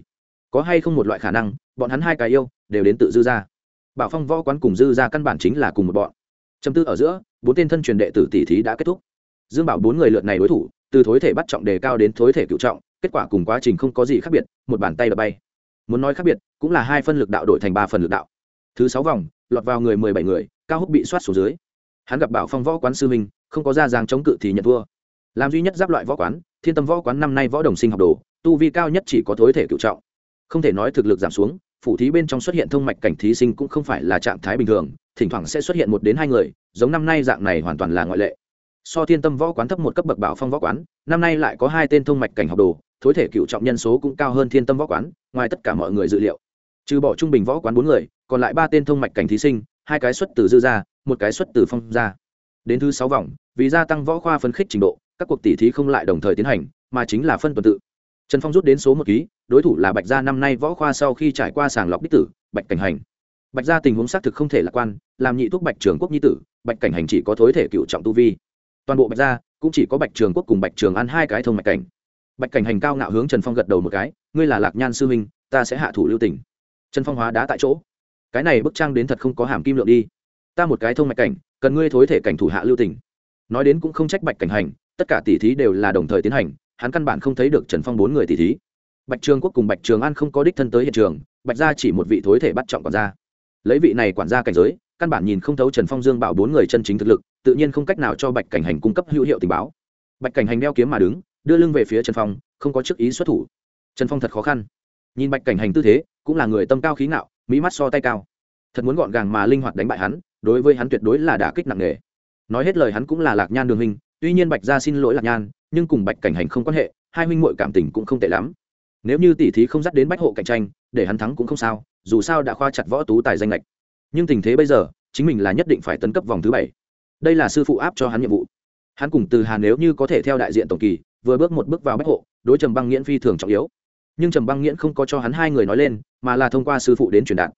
Có hay không một loại khả năng, bọn hắn hai cái yêu đều đến tự dư ra. Bảo phong võ quán cùng dư ra căn bản chính là cùng một bọn. Châm tư ở giữa, bốn tên thân truyền đệ tử tỷ thí đã kết thúc. Dương bảo bốn người lượt này đối thủ, từ thối thể bắt trọng đề cao đến thối thể cựu trọng, kết quả cùng quá trình không có gì khác biệt, một bàn tay đập bay. Muốn nói khác biệt, cũng là hai phân lực đạo đổi thành ba phần lực đạo. Thứ sáu vòng lọt vào người mười bảy người, cao húc bị soát xuống dưới. Hắn gặp bảo phong võ quán sư minh không có ra dáng chống cự thì nhận thua. Làm duy nhất giáp loại võ quán, thiên tâm võ quán năm nay võ đồng sinh học đồ, tu vi cao nhất chỉ có thối thể cựu trọng. Không thể nói thực lực giảm xuống, phủ thí bên trong xuất hiện thông mạch cảnh thí sinh cũng không phải là trạng thái bình thường, thỉnh thoảng sẽ xuất hiện một đến hai người, giống năm nay dạng này hoàn toàn là ngoại lệ. So thiên tâm võ quán thấp một cấp bậc bảo phong võ quán, năm nay lại có hai tên thông mạch cảnh học đồ, thối thể cựu trọng nhân số cũng cao hơn thiên tâm võ quán, ngoài tất cả mọi người dự liệu. Trừ bỏ trung bình võ quán bốn người còn lại ba tên thông mạch cảnh thí sinh hai cái xuất từ dư gia, một cái xuất từ phong gia. đến thứ sáu vòng vì gia tăng võ khoa phấn khích trình độ các cuộc tỷ thí không lại đồng thời tiến hành mà chính là phân tuần tự. Trần phong rút đến số một ký đối thủ là bạch gia năm nay võ khoa sau khi trải qua sàng lọc đích tử bạch cảnh hành. Bạch gia tình huống xác thực không thể lạc quan làm nhị thuốc bạch trường quốc nhi tử bạch cảnh hành chỉ có thối thể cựu trọng tu vi. Toàn bộ bạch gia cũng chỉ có bạch trường quốc cùng bạch trường ăn hai cái thông mạch cảnh. Bạch cảnh hành cao ngạo hướng trần phong gật đầu một cái ngươi là lạc nhan sư minh ta sẽ hạ thủ lưu tỉnh trần phong hóa đá tại chỗ cái này bức trang đến thật không có hàm kim lượng đi. Ta một cái thông mạch cảnh, cần ngươi thối thể cảnh thủ hạ lưu tỉnh nói đến cũng không trách bạch cảnh hành, tất cả tỷ thí đều là đồng thời tiến hành, hắn căn bản không thấy được trần phong bốn người tỷ thí. Bạch trường quốc cùng bạch trường an không có đích thân tới hiện trường, bạch gia chỉ một vị thối thể bắt trọng quản gia. Lấy vị này quản gia cảnh giới, căn bản nhìn không thấu trần phong dương bảo bốn người chân chính thực lực, tự nhiên không cách nào cho bạch cảnh hành cung cấp hữu hiệu tình báo. Bạch cảnh hành đeo kiếm mà đứng, đưa lưng về phía trần phong, không có chức ý xuất thủ. Trần phong thật khó khăn nhìn bạch cảnh hành tư thế, cũng là người tâm cao khí ngạo, mỹ mắt so tay cao. Thật muốn gọn gàng mà linh hoạt đánh bại hắn, đối với hắn tuyệt đối là đả kích nặng nề. Nói hết lời hắn cũng là lạc nhan đường hình, tuy nhiên bạch gia xin lỗi lạc nhan, nhưng cùng bạch cảnh hành không quan hệ, hai huynh muội cảm tình cũng không tệ lắm. Nếu như tỷ thí không dắt đến bách hộ cạnh tranh, để hắn thắng cũng không sao, dù sao đã khoa chặt võ tú tài danh lệch nhưng tình thế bây giờ, chính mình là nhất định phải tấn cấp vòng thứ bảy. Đây là sư phụ áp cho hắn nhiệm vụ. Hắn cùng từ hà nếu như có thể theo đại diện tổng kỳ, vừa bước một bước vào bách hộ, đối trầm băng nghiễn phi thường trọng yếu nhưng trầm băng nghiễn không có cho hắn hai người nói lên, mà là thông qua sư phụ đến truyền đạt.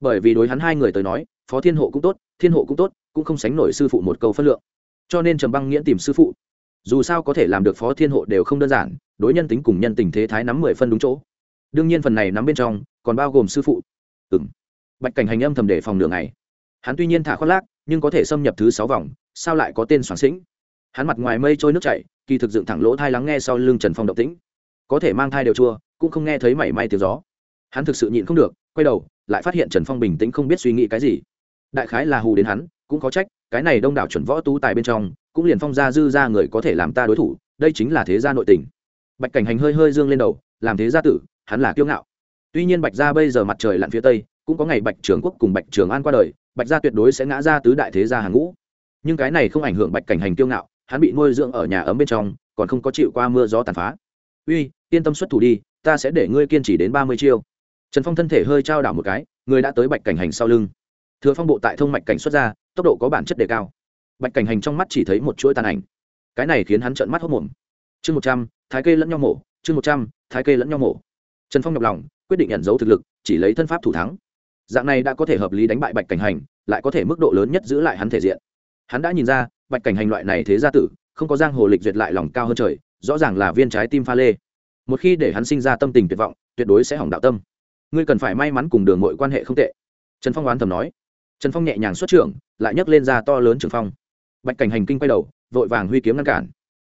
Bởi vì đối hắn hai người tới nói, phó thiên hộ cũng tốt, thiên hộ cũng tốt, cũng không sánh nổi sư phụ một câu phất lượng. Cho nên trầm băng nghiễn tìm sư phụ. Dù sao có thể làm được phó thiên hộ đều không đơn giản, đối nhân tính cùng nhân tình thế thái nắm mười phân đúng chỗ. Đương nhiên phần này nắm bên trong, còn bao gồm sư phụ. Ừ m bạch cảnh hành âm thầm để phòng đường này hắn tuy nhiên thả khoác lác, nhưng có thể xâm nhập thứ sáu vòng, sao lại có tên soạn sĩnh? Hắn mặt ngoài mây trôi nước chảy, kỳ thực dựng thẳng lỗ thai lắng nghe sau lưng trần phong động tĩnh có thể mang thai đều chua, cũng không nghe thấy mảy may tiếng gió. Hắn thực sự nhịn không được, quay đầu, lại phát hiện trần phong bình tĩnh không biết suy nghĩ cái gì. Đại khái là hù đến hắn, cũng có trách, cái này đông đảo chuẩn võ tú tài bên trong, cũng liền phong ra dư ra người có thể làm ta đối thủ, đây chính là thế gia nội tình. Bạch cảnh hành hơi hơi dương lên đầu, làm thế gia tử, hắn là kiêu ngạo. Tuy nhiên bạch gia bây giờ mặt trời lặn phía tây, cũng có ngày bạch trường quốc cùng bạch trường an qua đời, bạch gia tuyệt đối sẽ ngã ra tứ đại thế gia hàng ngũ. Nhưng cái này không ảnh hưởng bạch cảnh hành kiêu ngạo, hắn bị nuôi dưỡng ở nhà ấm bên trong, còn không có chịu qua mưa gió tàn phá. Uy yên tâm xuất thủ đi, ta sẽ để ngươi kiên trì đến ba mươi chiêu. Trần phong thân thể hơi trao đảo một cái, người đã tới bạch cảnh hành sau lưng. Thừa phong bộ tại thông mạch cảnh xuất ra, tốc độ có bản chất đề cao. Bạch cảnh hành trong mắt chỉ thấy một chuỗi tàn ảnh. Cái này khiến hắn trợn mắt hốc mồm chương một trăm, thái kê lẫn nhau mổ, chương một trăm, thái kê lẫn nhau mổ. Trần phong nhọc lòng, quyết định nhận dấu thực lực, chỉ lấy thân pháp thủ thắng. Dạng này đã có thể hợp lý đánh bại bạch cảnh hành, lại có thể mức độ lớn nhất giữ lại hắn thể diện. Hắn đã nhìn ra, bạch cảnh hành loại này thế gia tử, không có giang hồ lịch duyệt lại lòng cao hơn trời, rõ ràng là viên trái tim pha lê một khi để hắn sinh ra tâm tình tuyệt vọng, tuyệt đối sẽ hỏng đạo tâm. Ngươi cần phải may mắn cùng đường mọi quan hệ không tệ. Trần phong oán thầm nói. Trần phong nhẹ nhàng xuất trưởng, lại nhấc lên ra to lớn trường phong. Bạch cảnh hành kinh quay đầu, vội vàng huy kiếm ngăn cản.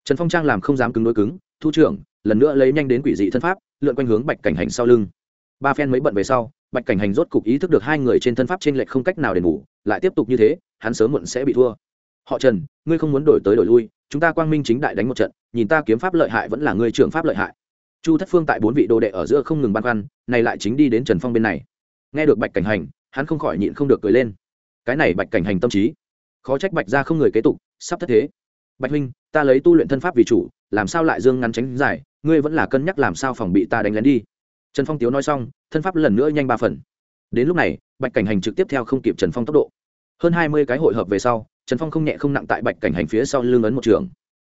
Trần phong trang làm không dám cứng đối cứng, thu trưởng, lần nữa lấy nhanh đến quỷ dị thân pháp, lượn quanh hướng bạch cảnh hành sau lưng. Ba phen mới bận về sau, bạch cảnh hành rốt cục ý thức được hai người trên thân pháp t r ê n lệch không cách nào đền bù, lại tiếp tục như thế, hắn sớm muộn sẽ bị thua. Họ trần, ngươi không muốn đổi tới đổi lui, chúng ta quang minh chính đại đánh một trận, nhìn ta kiếm pháp lợi hại vẫn là ngươi trưởng pháp lợi hại chu thất phương tại bốn vị đồ đệ ở giữa không ngừng băn khoăn, này lại chính đi đến trần phong bên này. Nghe được bạch cảnh hành, hắn không khỏi nhịn không được cười lên. Cái này bạch cảnh hành tâm trí, khó trách bạch ra không người kế tục, sắp thất thế. Bạch huynh, ta lấy tu luyện thân pháp vì chủ, làm sao lại dương ngắn tránh giải ngươi vẫn là cân nhắc làm sao phòng bị ta đánh lén đi. Trần phong tiếu nói xong, thân pháp lần nữa nhanh ba phần. Đến lúc này, bạch cảnh hành trực tiếp theo không kịp trần phong tốc độ. Hơn hai mươi cái hội hợp về sau, trần phong không nhẹ không nặng tại bạch cảnh hành phía sau lưng ấn một trường.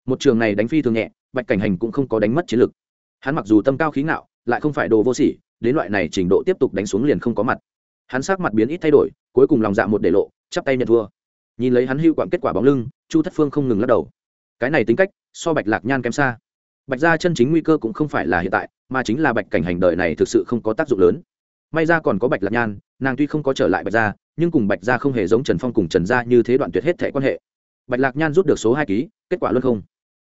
Một trường này đánh phi thường nhẹ, bạch cảnh hành cũng không có đánh mất chiến lực hắn mặc dù tâm cao khí ngạo, lại không phải đồ vô sỉ, đến loại này trình độ tiếp tục đánh xuống liền không có mặt. Hắn sắc mặt biến ít thay đổi, cuối cùng lòng dạ một để lộ, chắp tay nhận thua. Nhìn lấy hắn hưu quặng kết quả bóng lưng, chu thất phương không ngừng lắc đầu. Cái này tính cách, so bạch lạc nhan kém xa. Bạch gia chân chính nguy cơ cũng không phải là hiện tại, mà chính là bạch cảnh hành đời này thực sự không có tác dụng lớn. May ra còn có bạch lạc nhan, nàng tuy không có trở lại bạch gia, nhưng cùng bạch gia không hề giống trần phong cùng trần gia như thế đoạn tuyệt hết thẻ quan hệ. Bạch lạc nhan rút được số hai ký, kết quả luôn không.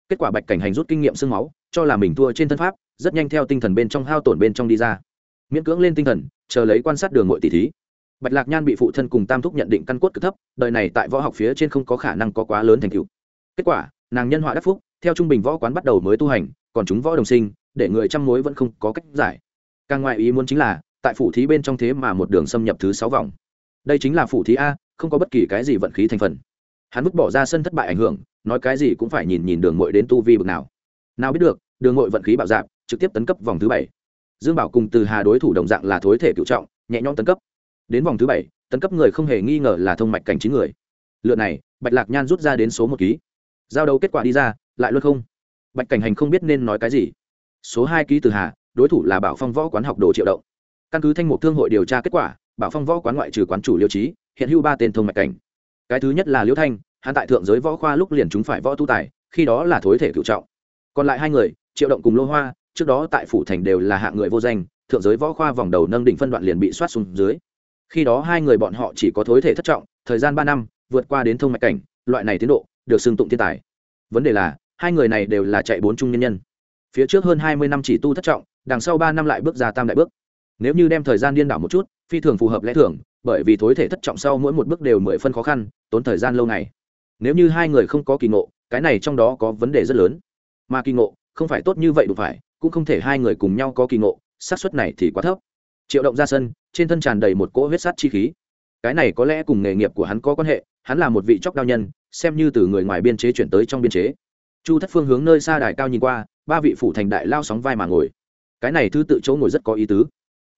Kết quả bạch cảnh hành rút kinh nghiệm sương máu, cho là mình thua trên thân pháp rất nhanh theo tinh thần bên trong hao tổn bên trong đi ra. Miễn cưỡng lên tinh thần, chờ lấy quan sát đường ngội tỷ thí. Bạch lạc nhan bị phụ thân cùng tam thúc nhận định căn cốt cực thấp, đời này tại võ học phía trên không có khả năng có quá lớn thành tựu. Kết quả, nàng nhân họa đắc phúc, theo trung bình võ quán bắt đầu mới tu hành, còn chúng võ đồng sinh, để người chăm mối vẫn không có cách giải. Càng ngoại ý muốn chính là, tại phủ thí bên trong thế mà một đường xâm nhập thứ sáu vòng. Đây chính là phủ thí a, không có bất kỳ cái gì vận khí thành phần. Hắn vứt bỏ ra sân thất bại ảnh hưởng, nói cái gì cũng phải nhìn nhìn đường mội đến tu vi bực nào. Nào biết được đường ngội vận khí bạo dạp, trực tiếp tấn cấp vòng thứ bảy. Dương bảo cùng từ hà đối thủ đồng dạng là thối thể cựu trọng, nhẹ nhõm tấn cấp. Đến vòng thứ bảy, tấn cấp người không hề nghi ngờ là thông mạch cảnh chín người. Lượt này, bạch lạc nhan rút ra đến số một ký. Giao đấu kết quả đi ra, lại luôn không. Bạch cảnh hành không biết nên nói cái gì. Số hai ký từ hà, đối thủ là bảo phong võ quán học đồ triệu động. Căn cứ thanh mục thương hội điều tra kết quả, bảo phong võ quán ngoại trừ quán chủ liêu trí hiện hữu ba tên thông mạch cảnh. Cái thứ nhất là liễu thanh, hắn tại thượng giới võ khoa lúc liền chúng phải võ tu tài, khi đó là thối thể cựu trọng. Còn lại hai người triệu động cùng lô hoa, trước đó tại phủ thành đều là hạng người vô danh, thượng giới võ khoa vòng đầu nâng đỉnh phân đoạn liền bị soát xuống dưới. Khi đó hai người bọn họ chỉ có thối thể thất trọng, thời gian ba năm, vượt qua đến thông mạch cảnh, loại này tiến độ, được xưng tụng thiên tài. Vấn đề là, hai người này đều là chạy bốn trung nhân nhân. Phía trước hơn hai mươi năm chỉ tu thất trọng, đằng sau ba năm lại bước ra tam đại bước. Nếu như đem thời gian điên đảo một chút, phi thường phù hợp lẽ thường, bởi vì thối thể thất trọng sau mỗi một bước đều mười phân khó khăn, tốn thời gian lâu ngày. Nếu như hai người không có kỳ ngộ, cái này trong đó có vấn đề rất lớn. Mà kỳ ngộ không phải tốt như vậy đủ phải, cũng không thể hai người cùng nhau có kỳ ngộ, xác suất này thì quá thấp. Triệu động ra sân, trên thân tràn đầy một cỗ huyết sắt chi khí. Cái này có lẽ cùng nghề nghiệp của hắn có quan hệ, hắn là một vị chóc đao nhân, xem như từ người ngoài biên chế chuyển tới trong biên chế. Chu thất phương hướng nơi xa đài cao nhìn qua, ba vị phủ thành đại lao sóng vai mà ngồi. Cái này thứ tự chỗ ngồi rất có ý tứ.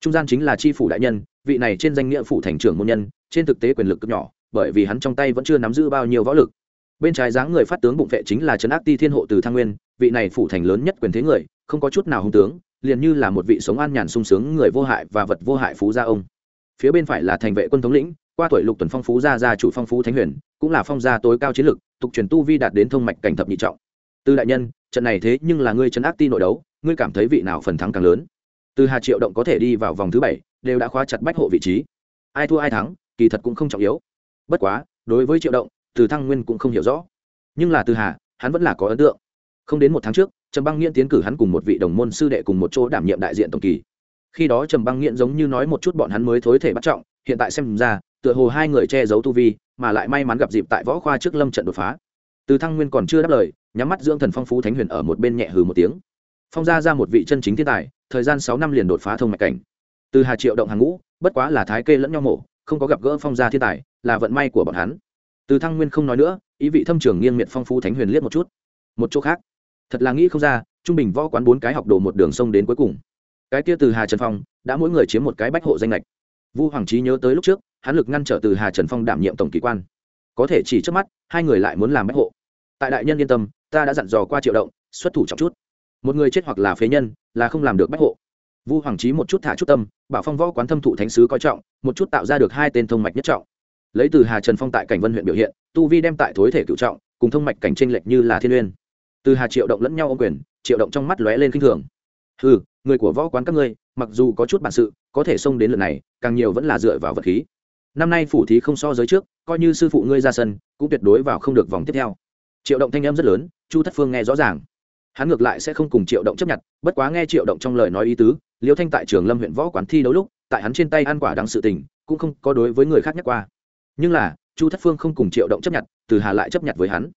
Trung gian chính là tri phủ đại nhân, vị này trên danh nghĩa phủ thành trưởng môn nhân, trên thực tế quyền lực cực nhỏ, bởi vì hắn trong tay vẫn chưa nắm giữ bao nhiêu võ lực bên trái dáng người phát tướng bụng vệ chính là trấn ác ti thiên hộ từ thăng nguyên, vị này phủ thành lớn nhất quyền thế người, không có chút nào hung tướng, liền như là một vị sống an nhàn sung sướng người vô hại và vật vô hại phú gia ông. Phía bên phải là thành vệ quân thống lĩnh, qua tuổi lục tuần phong phú gia gia chủ phong phú thánh huyền, cũng là phong gia tối cao chiến lực, tục truyền tu vi đạt đến thông mạch cảnh thập nhị trọng. Tư đại nhân, trận này thế nhưng là ngươi trấn ác ti nội đấu, ngươi cảm thấy vị nào phần thắng càng lớn? Từ hà triệu động có thể đi vào vòng thứ bảy, đều đã khóa chặt bách hộ vị trí. Ai thua ai thắng, kỳ thật cũng không trọng yếu. Bất quá, đối với triệu động từ thăng nguyên cũng không hiểu rõ. Nhưng là từ hà, hắn vẫn là có ấn tượng. Không đến một tháng trước, trầm băng nghiễn tiến cử hắn cùng một vị đồng môn sư đệ cùng một chỗ đảm nhiệm đại diện tổng kỳ. Khi đó trầm băng nghiễn giống như nói một chút bọn hắn mới thối thể bắt trọng, hiện tại xem ra, tựa hồ hai người che giấu tu vi, mà lại may mắn gặp dịp tại võ khoa trước lâm trận đột phá. Từ thăng nguyên còn chưa đáp lời, nhắm mắt dưỡng thần phong phú thánh huyền ở một bên nhẹ hừ một tiếng. Phong ra ra một vị chân chính thiên tài, thời gian sáu năm liền đột phá thông mạch cảnh. Từ hà triệu động hàng ngũ, bất quá là thái kê lẫn nhau mổ, không có gặp gỡ phong gia thiên tài, là vận may của bọn hắn từ thăng nguyên không nói nữa, ý vị thâm trường nghiêng miệt phong phú thánh huyền liếc một chút. Một chỗ khác. Thật là nghĩ không ra, trung bình võ quán bốn cái học đồ một đường sông đến cuối cùng. Cái kia từ hà trần phong, đã mỗi người chiếm một cái bách hộ danh lệch vu hoàng trí nhớ tới lúc trước, hắn lực ngăn trở từ hà trần phong đảm nhiệm tổng kỳ quan. Có thể chỉ trước mắt, hai người lại muốn làm bách hộ. Tại đại nhân yên tâm, ta đã dặn dò qua triệu động, xuất thủ trọng chút. Một người chết hoặc là phế nhân, là không làm được bách hộ. Vu hoàng trí một chút thả chút tâm, bảo phong võ quán thâm thụ thánh sứ coi trọng, một chút tạo ra được hai tên thông mạch nhất trọng lấy từ hà trần phong tại cảnh vân huyện biểu hiện, tu vi đem tại thối thể cựu trọng, cùng thông mạch cảnh tranh lệch như là thiên uyên từ hà triệu động lẫn nhau ô quyền, triệu động trong mắt lóe lên k i n h thường. Ừ người của võ quán các ngươi, mặc dù có chút bản sự, có thể xông đến lượt này, càng nhiều vẫn là dựa vào vật khí. Năm nay phủ thí không so giới trước, coi như sư phụ ngươi ra sân, cũng tuyệt đối vào không được vòng tiếp theo. Triệu động thanh em rất lớn, chu thất phương nghe rõ ràng. Hắn ngược lại sẽ không cùng triệu động chấp nhận, bất quá nghe triệu động trong lời nói ý tứ, liêu thanh tại trường lâm huyện võ quán thi đấu lúc, tại hắn trên tay ăn quả đáng sự tình, cũng không có đối với người khác nhắc qua nhưng là, chu thất phương không cùng triệu động chấp nhận, từ hà lại chấp nhận với hắn.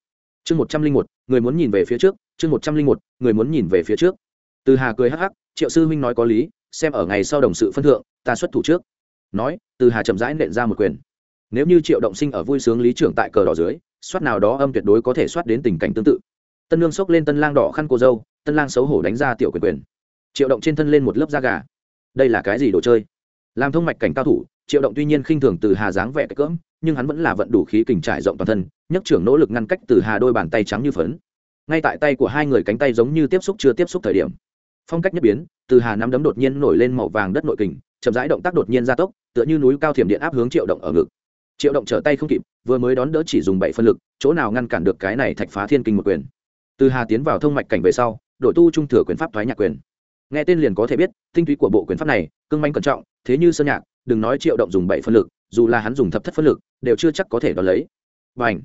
Chương một trăm linh một, người muốn nhìn về phía trước, chương một trăm linh một, người muốn nhìn về phía trước. Từ hà cười hắc hắc, triệu sư huynh nói có lý, xem ở ngày sau đồng sự phân thượng, ta xuất thủ trước. Nói, từ hà chậm rãi nện ra một quyền. Nếu như triệu động sinh ở vui sướng lý trưởng tại cờ đỏ dưới soát nào đó âm tuyệt đối có thể soát đến tình cảnh tương tự. Tân lương xốc lên tân lang đỏ khăn cô dâu, tân lang xấu hổ đánh ra tiểu quyền quyền. Triệu động trên thân lên một lớp da gà. Đây là cái gì đồ chơi? Làm thông mạch cảnh cao thủ triệu động tuy nhiên khinh thường từ hà dáng vẻ cái cỡm, nhưng hắn vẫn là vận đủ khí kình trải rộng toàn thân, nhấc trưởng nỗ lực ngăn cách từ hà đôi bàn tay trắng như phấn. Ngay tại tay của hai người cánh tay giống như tiếp xúc chưa tiếp xúc thời điểm, phong cách nhất biến, từ hà nắm đấm đột nhiên nổi lên màu vàng đất nội kình, chậm rãi động tác đột nhiên gia tốc, tựa như núi cao thiểm điện áp hướng triệu động ở ngực. Triệu động trở tay không kịp, vừa mới đón đỡ chỉ dùng bảy phân lực, chỗ nào ngăn cản được cái này thạch phá thiên kinh một quyền. Từ hà tiến vào thông mạch cảnh về sau, đội tu trung thừa quyền pháp thoái nhạc quyền. Nghe tên liền có thể biết, tinh túy của bộ quyền pháp này, cưng manh cẩn trọng, thế như sơn nhạc đừng nói triệu động dùng bảy phân lực, dù là hắn dùng thập thất phân lực, đều chưa chắc có thể đón lấy. Và ảnh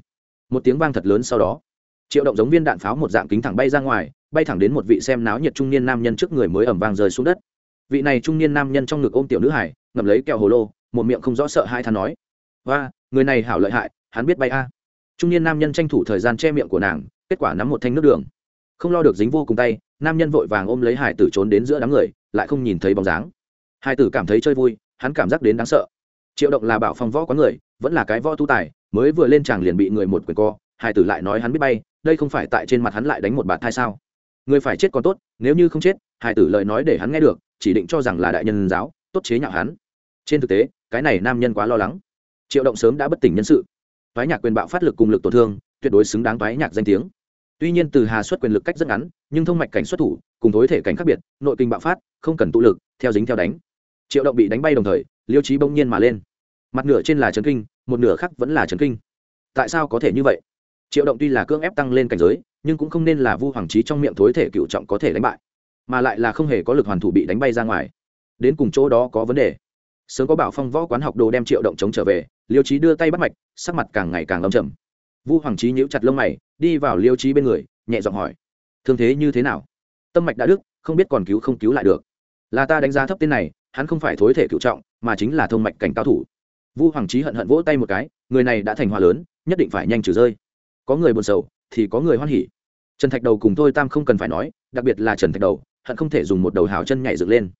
một tiếng vang thật lớn sau đó, triệu động giống viên đạn pháo một dạng kính thẳng bay ra ngoài, bay thẳng đến một vị xem náo nhiệt trung niên nam nhân trước người mới ẩm vang rơi xuống đất. Vị này trung niên nam nhân trong ngực ôm tiểu nữ hải, ngậm lấy kẹo hồ lô, một miệng không rõ sợ hai than nói và người này hảo lợi hại, hắn biết bay a. Trung niên nam nhân tranh thủ thời gian che miệng của nàng, kết quả nắm một thanh nước đường. Không lo được dính vô cùng tay, nam nhân vội vàng ôm lấy hải tử trốn đến giữa đám người, lại không nhìn thấy bóng dáng. Hải tử cảm thấy chơi vui hắn cảm giác đến đáng sợ. Triệu động là bảo phong võ có người, vẫn là cái võ tu tài, mới vừa lên tràng liền bị người một quyền co hải tử lại nói hắn biết bay, đây không phải tại trên mặt hắn lại đánh một bạt thai sao? Người phải chết còn tốt, nếu như không chết hải tử lời nói để hắn nghe được, chỉ định cho rằng là đại nhân giáo, tốt chế nhạo hắn. Trên thực tế, cái này nam nhân quá lo lắng. Triệu động sớm đã bất tỉnh nhân sự. Thoái nhạc quyền bạo phát lực cùng lực tổn thương, tuyệt đối xứng đáng thoái nhạc danh tiếng. Tuy nhiên từ hà xuất quyền lực cách rất ngắn, nhưng thông mạch cảnh xuất thủ, cùng thối thể cảnh khác biệt, nội kinh bạo phát, không cần tụ lực, theo dính theo đánh triệu động bị đánh bay đồng thời, liêu trí bỗng nhiên mà lên. Mặt nửa trên là trấn kinh, một nửa khác vẫn là trấn kinh. Tại sao có thể như vậy? Triệu động tuy là cưỡng ép tăng lên cảnh giới, nhưng cũng không nên là vu hoàng trí trong miệng thối thể cựu trọng có thể đánh bại, mà lại là không hề có lực hoàn thủ bị đánh bay ra ngoài. Đến cùng chỗ đó có vấn đề. Sớm có bảo phong võ quán học đồ đem triệu động chống trở về, liêu trí đưa tay bắt mạch, sắc mặt càng ngày càng lâm trầm. Vu hoàng trí nhíu chặt lông mày, đi vào liêu trí bên người, nhẹ giọng hỏi, thương thế như thế nào? Tâm mạch đã đức không biết còn cứu không cứu lại được. Là ta đánh giá thấp tên này hắn không phải thối thể cựu trọng, mà chính là thông mạch cảnh cao thủ. Vu hoàng trí hận hận vỗ tay một cái, người này đã thành hoa lớn, nhất định phải nhanh trừ rơi. Có người buồn sầu, thì có người hoan hỉ. Trần thạch đầu cùng thôi tam không cần phải nói, đặc biệt là trần thạch đầu, hận không thể dùng một đầu hào chân nhảy dựng lên.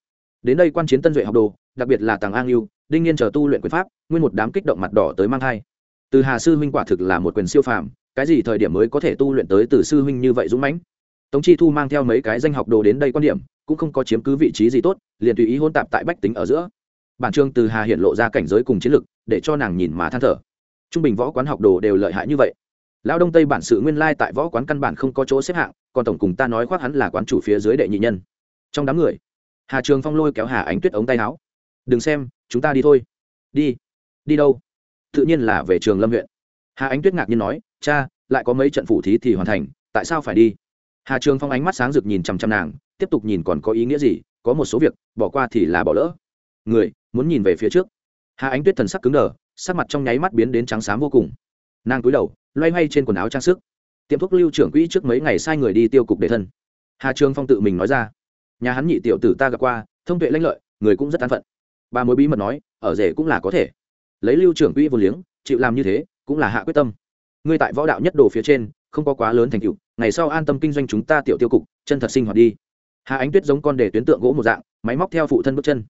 Đến đây quan chiến tân duệ học đồ, đặc biệt là tàng an yêu, đinh niên chờ tu luyện quyền pháp, nguyên một đám kích động mặt đỏ tới mang thai. Từ hà sư huynh quả thực là một quyền siêu phàm, cái gì thời điểm mới có thể tu luyện tới từ sư huynh như vậy dũng mãnh? Tống chi thu mang theo mấy cái danh học đồ đến đây quan điểm cũng không có chiếm cứ vị trí gì tốt, liền tùy ý hôn tạp tại bách tính ở giữa. Bản chương từ hà hiện lộ ra cảnh giới cùng chiến lực, để cho nàng nhìn mà than thở. Trung bình võ quán học đồ đều lợi hại như vậy. Lão đông tây bản sự nguyên lai tại võ quán căn bản không có chỗ xếp hạng, còn tổng cùng ta nói khoác hắn là quán chủ phía dưới đệ nhị nhân. Trong đám người, hà trường phong lôi kéo hà ánh tuyết ống tay áo. Đừng xem, chúng ta đi thôi. Đi đi đâu? Tự nhiên là về trường lâm huyện. Hà ánh tuyết ngạc nhiên nói, cha, lại có mấy trận phủ thí thì hoàn thành, tại sao phải đi? Hà trường phong ánh mắt sáng rực nhìn chằm chằm nàng tiếp tục nhìn còn có ý nghĩa gì, có một số việc, bỏ qua thì là bỏ lỡ. Người, muốn nhìn về phía trước. Hà ánh tuyết thần sắc cứng đờ, sắc mặt trong nháy mắt biến đến trắng xám vô cùng. Nàng cúi đầu, loay hoay trên quần áo trang sức. Tiệm thuốc lưu trưởng quỹ trước mấy ngày sai người đi tiêu cục để thân. Hà trương phong tự mình nói ra. Nhà hắn nhị tiểu tử ta gặp qua, thông tuệ lãnh lợi, người cũng rất an phận. Ba mối bí mật nói, ở rể cũng là có thể. Lấy lưu trưởng quỹ vô liếng, chịu làm như thế, cũng là hạ quyết tâm. Ngươi tại võ đạo nhất đồ phía trên, không có quá lớn thành tựu, ngày sau an tâm kinh doanh chúng ta tiểu tiêu cục, chân thật sinh hoạt đi hà ánh tuyết giống con để tuyến tượng gỗ một dạng, máy móc theo phụ thân bước chân.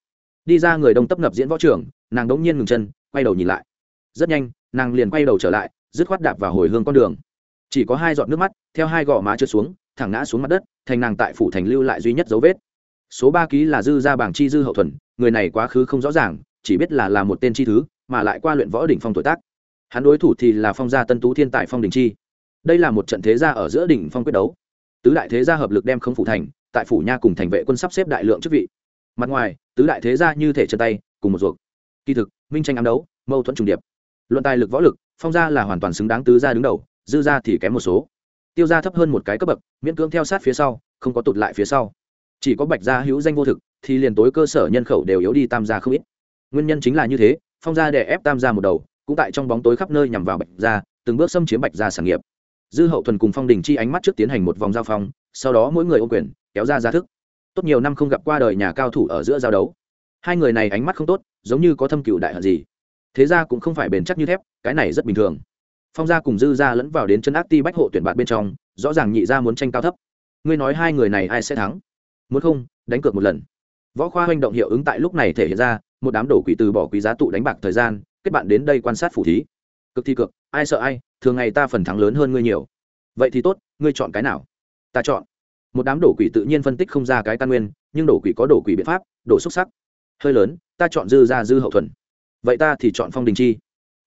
Đi ra người đông tấp nập diễn võ trưởng nàng đống nhiên ngừng chân, quay đầu nhìn lại. Rất nhanh, nàng liền quay đầu trở lại, dứt khoát đạp vào hồi hương con đường. Chỉ có hai giọt nước mắt, theo hai gò má trượt xuống, thẳng ngã xuống mặt đất, thành nàng tại phủ thành lưu lại duy nhất dấu vết. Số ba ký là dư gia bảng chi dư hậu thuần, người này quá khứ không rõ ràng, chỉ biết là là một tên chi thứ, mà lại qua luyện võ đỉnh phong tuổi tác. Hắn đối thủ thì là phong gia tân tú thiên tại phong đình chi. Đây là một trận thế gia ở giữa đỉnh phong quyết đấu. Tứ đại thế gia hợp lực đem không phủ thành tại phủ nha cùng thành vệ quân sắp xếp đại lượng chức vị. Mặt ngoài, tứ đại thế gia như thể chân tay, cùng một ruột. Kỳ thực, minh tranh ám đấu, mâu thuẫn trùng điệp. Luận tài lực võ lực, phong gia là hoàn toàn xứng đáng tứ gia đứng đầu, dư gia thì kém một số. Tiêu gia thấp hơn một cái cấp bậc, miễn cưỡng theo sát phía sau, không có tụt lại phía sau. Chỉ có bạch gia hữu danh vô thực, thì liền tối cơ sở nhân khẩu đều yếu đi tam gia không ít. Nguyên nhân chính là như thế, phong gia đè ép tam gia một đầu, cũng tại trong bóng tối khắp nơi nhằm vào bạch gia, từng bước xâm chiếm bạch gia sản nghiệp. Dư hậu thuần cùng phong đình chi ánh mắt trước tiến hành một vòng giao phong, sau đó mỗi người ô quyền kéo ra ra thức. Tốt nhiều năm không gặp qua đời nhà cao thủ ở giữa giao đấu. Hai người này ánh mắt không tốt, giống như có thâm cựu đại hận gì. Thế ra cũng không phải bền chắc như thép, cái này rất bình thường. Phong gia cùng dư gia lẫn vào đến chân ác ti bách hộ tuyển bạn bên trong, rõ ràng nhị gia muốn tranh cao thấp. Ngươi nói hai người này ai sẽ thắng? Muốn không, đánh cược một lần. Võ khoa hành động hiệu ứng tại lúc này thể hiện ra, một đám đổ quỷ từ bỏ quý giá tụ đánh bạc thời gian, kết bạn đến đây quan sát phủ thí. Cực thi cực ai sợ ai, thường ngày ta phần thắng lớn hơn ngươi nhiều. Vậy thì tốt, ngươi chọn cái nào? Ta chọn một đám đổ quỷ tự nhiên phân tích không ra cái căn nguyên, nhưng đổ quỷ có đổ quỷ biện pháp, đổ xúc sắc. Hơi lớn, ta chọn dư ra dư hậu thuần. Vậy ta thì chọn phong đình chi.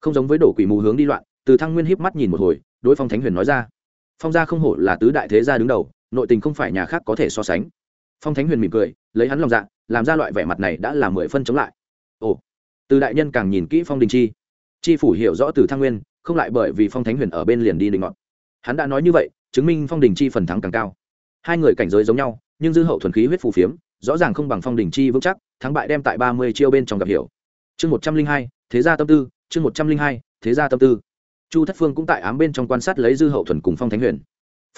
Không giống với đổ quỷ mù hướng đi loạn, từ thăng nguyên híp mắt nhìn một hồi, đối phong thánh huyền nói ra. Phong gia không hổ là tứ đại thế gia đứng đầu, nội tình không phải nhà khác có thể so sánh. Phong thánh huyền mỉm cười, lấy hắn lòng dạ làm ra loại vẻ mặt này đã là mười phân chống lại. Ồ, từ đại nhân càng nhìn kỹ phong đình chi. Chi phủ hiểu rõ từ thăng nguyên, không lại bởi vì phong thánh huyền ở bên liền đi định ngọn. Hắn đã nói như vậy, chứng minh phong đình chi phần thắng càng cao hai người cảnh giới giống nhau, nhưng dư hậu thuần khí huyết phù phiếm, rõ ràng không bằng phong đình chi vững chắc, thắng bại đem tại ba mươi chiêu bên trong gặp hiểu. Chương một trăm linh hai, thế gia tâm tư, chương một trăm linh hai, thế gia tâm tư. Chu thất phương cũng tại ám bên trong quan sát lấy dư hậu thuần cùng phong thánh huyền.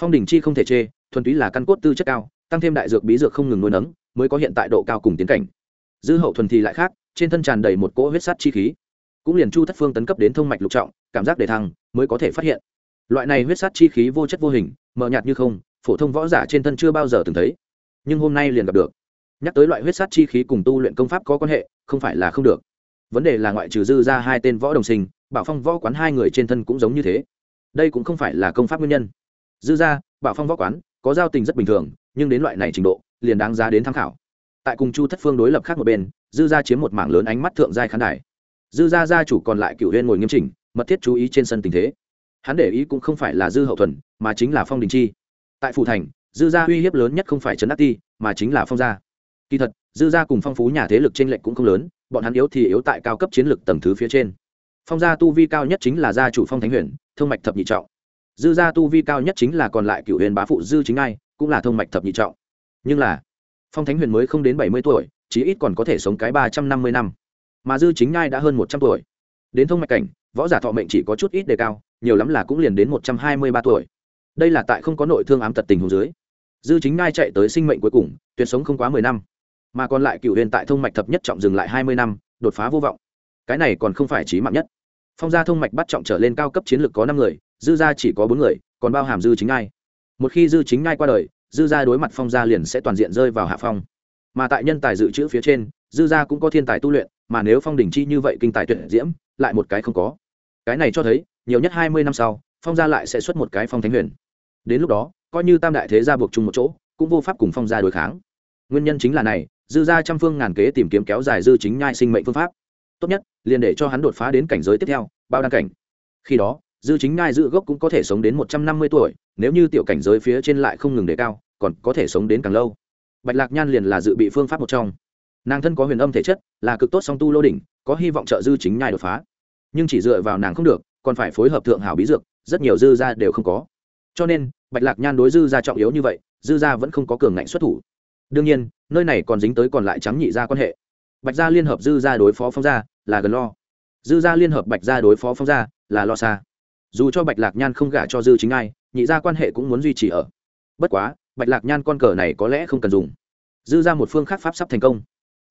Phong đình chi không thể chê, thuần túy là căn cốt tư chất cao, tăng thêm đại dược bí dược không ngừng nuôi nấng, mới có hiện tại độ cao cùng tiến cảnh. Dư hậu thuần thì lại khác, trên thân tràn đầy một cỗ huyết sắt chi khí. Cũng liền chu thất phương tấn cấp đến thông mạch lục trọng, cảm giác đề thăng, mới có thể phát hiện. Loại này huyết sắt chi khí vô chất vô hình, mờ nhạt như không phổ thông võ giả trên thân chưa bao giờ từng thấy, nhưng hôm nay liền gặp được. Nhắc tới loại huyết sát chi khí cùng tu luyện công pháp có quan hệ, không phải là không được. Vấn đề là ngoại trừ dư ra hai tên võ đồng sinh, bảo phong võ quán hai người trên thân cũng giống như thế. Đây cũng không phải là công pháp nguyên nhân. Dư ra, bảo phong võ quán, có giao tình rất bình thường, nhưng đến loại này trình độ, liền đáng giá đến tham khảo. Tại cùng chu thất phương đối lập khác một bên, dư ra chiếm một mảng lớn ánh mắt thượng giai khán đài. Dư ra gia chủ còn lại cựu huyên ngồi nghiêm chỉnh, mật thiết chú ý trên sân tình thế. Hắn để ý cũng không phải là dư hậu thuần, mà chính là phong đình chi tại phủ thành, dư gia uy hiếp lớn nhất không phải trấn ác ti, mà chính là phong gia. Kỳ thật, dư gia cùng phong phú nhà thế lực trên lệch cũng không lớn, bọn hắn yếu thì yếu tại cao cấp chiến lược tầng thứ phía trên. Phong gia tu vi cao nhất chính là gia chủ phong thánh huyền, thông mạch thập nhị trọng. Dư gia tu vi cao nhất chính là còn lại cựu huyền bá phụ dư chính ai cũng là thông mạch thập nhị trọng. Nhưng là, phong thánh huyền mới không đến bảy mươi tuổi, chí ít còn có thể sống cái ba trăm năm mươi năm. Mà dư chính ngai đã hơn một trăm tuổi. Đến thông mạch cảnh, võ giả thọ mệnh chỉ có chút ít đề cao, nhiều lắm là cũng liền đến một trăm hai mươi ba tuổi đây là tại không có nội thương ám tật tình hồ dưới. Dư chính ngai chạy tới sinh mệnh cuối cùng, tuyệt sống không quá mười năm. Mà còn lại cựu huyền tại thông mạch thập nhất trọng dừng lại hai mươi năm, đột phá vô vọng. Cái này còn không phải trí mạng nhất. Phong gia thông mạch bắt trọng trở lên cao cấp chiến lược có năm người, dư gia chỉ có bốn người, còn bao hàm dư chính ngai. Một khi dư chính ngai qua đời, dư gia đối mặt phong gia liền sẽ toàn diện rơi vào hạ phong. Mà tại nhân tài dự trữ phía trên, dư gia cũng có thiên tài tu luyện, mà nếu phong đình chi như vậy kinh tài tuyệt diễm, lại một cái không có. Cái này cho thấy, nhiều nhất hai mươi năm sau phong gia lại sẽ xuất một cái phong thánh huyền. Đến lúc đó, coi như tam đại thế gia buộc chung một chỗ, cũng vô pháp cùng phong gia đối kháng. Nguyên nhân chính là này, dư gia trăm phương ngàn kế tìm kiếm kéo dài dư chính nhai sinh mệnh phương pháp. Tốt nhất, liền để cho hắn đột phá đến cảnh giới tiếp theo, bao đăng cảnh. Khi đó, dư chính nhai giữ gốc cũng có thể sống đến một trăm năm mươi tuổi, nếu như tiểu cảnh giới phía trên lại không ngừng đề cao, còn có thể sống đến càng lâu. Bạch lạc nhan liền là dự bị phương pháp một trong. Nàng thân có huyền âm thể chất, là cực tốt song tu lô đỉnh, có hy vọng trợ dư chính nhai đột phá. Nhưng chỉ dựa vào nàng không được, còn phải phối hợp thượng hảo bí dược rất nhiều dư gia đều không có. Cho nên, bạch lạc nhan đối dư gia trọng yếu như vậy, dư gia vẫn không có cường ngạnh xuất thủ. Đương nhiên, nơi này còn dính tới còn lại trắng nhị gia quan hệ. Bạch gia liên hợp dư gia đối phó phong gia là gần lo. Dư gia liên hợp bạch gia đối phó phong gia là lo xa. Dù cho bạch lạc nhan không gả cho dư chính ai, nhị gia quan hệ cũng muốn duy trì ở. Bất quá, bạch lạc nhan con cờ này có lẽ không cần dùng. Dư ra một phương khác pháp sắp thành công.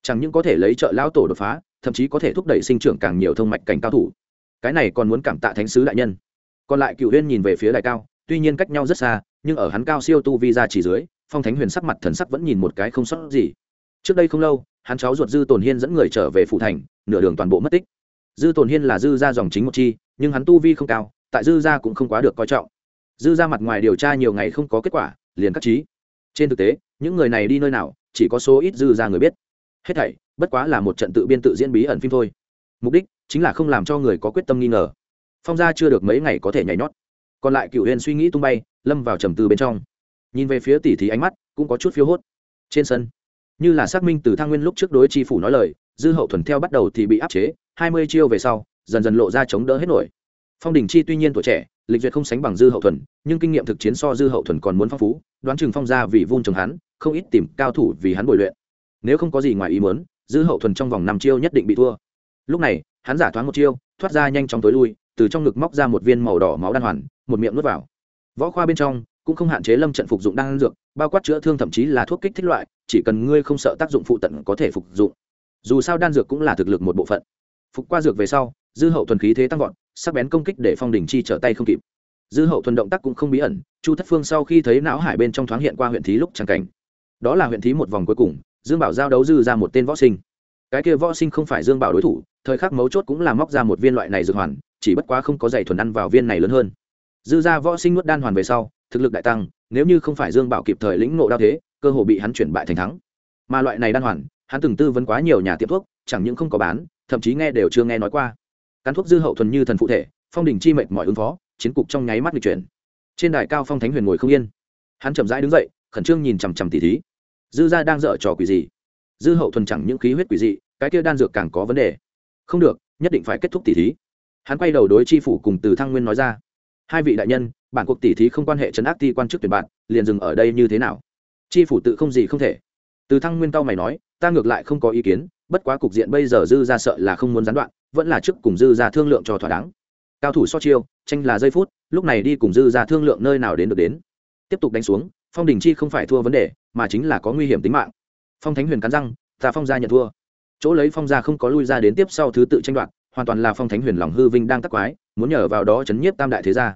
Chẳng những có thể lấy trợ lão tổ đột phá, thậm chí có thể thúc đẩy sinh trưởng càng nhiều thông mạch cảnh cao thủ. Cái này còn muốn cảm tạ thánh sứ đại nhân còn lại cựu huyên nhìn về phía đại cao, tuy nhiên cách nhau rất xa, nhưng ở hắn cao siêu tu vi ra chỉ dưới, phong thánh huyền sắc mặt thần sắc vẫn nhìn một cái không sót gì. Trước đây không lâu, hắn cháu ruột dư tồn hiên dẫn người trở về phủ thành, nửa đường toàn bộ mất tích. Dư tồn hiên là dư ra dòng chính một chi, nhưng hắn tu vi không cao, tại dư ra cũng không quá được coi trọng. Dư ra mặt ngoài điều tra nhiều ngày không có kết quả, liền cắt trí. Trên thực tế, những người này đi nơi nào, chỉ có số ít dư ra người biết. Hết thảy, bất quá là một trận tự biên tự diễn bí ẩn phim thôi. Mục đích chính là không làm cho người có quyết tâm nghi ngờ phong gia chưa được mấy ngày có thể nhảy nhót. Còn lại cựu huyền suy nghĩ tung bay, lâm vào trầm tư bên trong. Nhìn về phía tỷ thí ánh mắt, cũng có chút phiếu hốt. Trên sân, như là xác minh từ thang nguyên lúc trước đối tri phủ nói lời, dư hậu thuần theo bắt đầu thì bị áp chế, hai mươi chiêu về sau, dần dần lộ ra chống đỡ hết nổi. Phong đình chi tuy nhiên tuổi trẻ, lịch duyệt không sánh bằng dư hậu thuần, nhưng kinh nghiệm thực chiến so dư hậu thuần còn muốn phong phú, đoán chừng phong ra vì vun trồng hắn, không ít tìm cao thủ vì hắn bồi luyện. Nếu không có gì ngoài ý muốn, dư hậu thuần trong vòng năm chiêu nhất định bị thua. Lúc này, hắn giả thoáng một chiêu, thoát ra nhanh chóng tối lui từ trong ngực móc ra một viên màu đỏ máu đan hoàn, một miệng nuốt vào. Võ khoa bên trong cũng không hạn chế lâm trận phục dụng đan dược, bao quát chữa thương thậm chí là thuốc kích thích loại, chỉ cần ngươi không sợ tác dụng phụ tận có thể phục dụng. Dù sao đan dược cũng là thực lực một bộ phận. Phục qua dược về sau, dư hậu thuần khí thế tăng vọt, sắc bén công kích để phong đình chi trở tay không kịp. Dư hậu thuần động tác cũng không bí ẩn, chu thất phương sau khi thấy não hải bên trong thoáng hiện qua huyện thí lúc tràn cảnh. Đó là huyện thí một vòng cuối cùng, dương bảo giao đấu dư ra một tên võ sinh. Cái kia võ sinh không phải dương bảo đối thủ, thời khắc mấu chốt cũng là móc ra một viên loại này dược hoàn chỉ bất quá không có dày thuần ăn vào viên này lớn hơn. Dư gia võ sinh nuốt đan hoàn về sau, thực lực đại tăng, nếu như không phải dương bảo kịp thời lĩnh ngộ đao thế, cơ hồ bị hắn chuyển bại thành thắng. Mà loại này đan hoàn, hắn từng tư vấn quá nhiều nhà tiệm thuốc, chẳng những không có bán, thậm chí nghe đều chưa nghe nói qua. Cán thuốc dư hậu thuần như thần phụ thể, phong đình chi mệt mọi ứng phó, chiến cục trong nháy mắt lịch chuyển. Trên đài cao phong thánh huyền ngồi không yên. Hắn chậm rãi đứng dậy, khẩn trương nhìn chằm chằm tỉ thí. Dư gia đang dở trò quỷ gì? Dư hậu thuần chẳng những khí huyết quỷ dị, cái kia đan dược càng có vấn đề. Không được, nhất định phải kết thúc tỉ thí hắn quay đầu đối chi phủ cùng từ thăng nguyên nói ra, hai vị đại nhân, bản cuộc tỷ thí không quan hệ chấn áp ti quan chức tuyển bạn, liền dừng ở đây như thế nào? Chi phủ tự không gì không thể. Từ thăng nguyên cao mày nói, ta ngược lại không có ý kiến, bất quá cục diện bây giờ dư ra sợ là không muốn gián đoạn, vẫn là trước cùng dư ra thương lượng cho thỏa đáng. Cao thủ so chiêu, tranh là giây phút, lúc này đi cùng dư ra thương lượng nơi nào đến được đến. Tiếp tục đánh xuống, phong đình chi không phải thua vấn đề, mà chính là có nguy hiểm tính mạng. Phong thánh huyền cắn răng, ta phong gia nhận thua. Chỗ lấy phong gia không có lui ra đến tiếp sau thứ tự tranh đoạt hoàn toàn là phong thánh huyền lòng hư vinh đang tắc quái, muốn nhờ vào đó chấn nhiếp tam đại thế gia.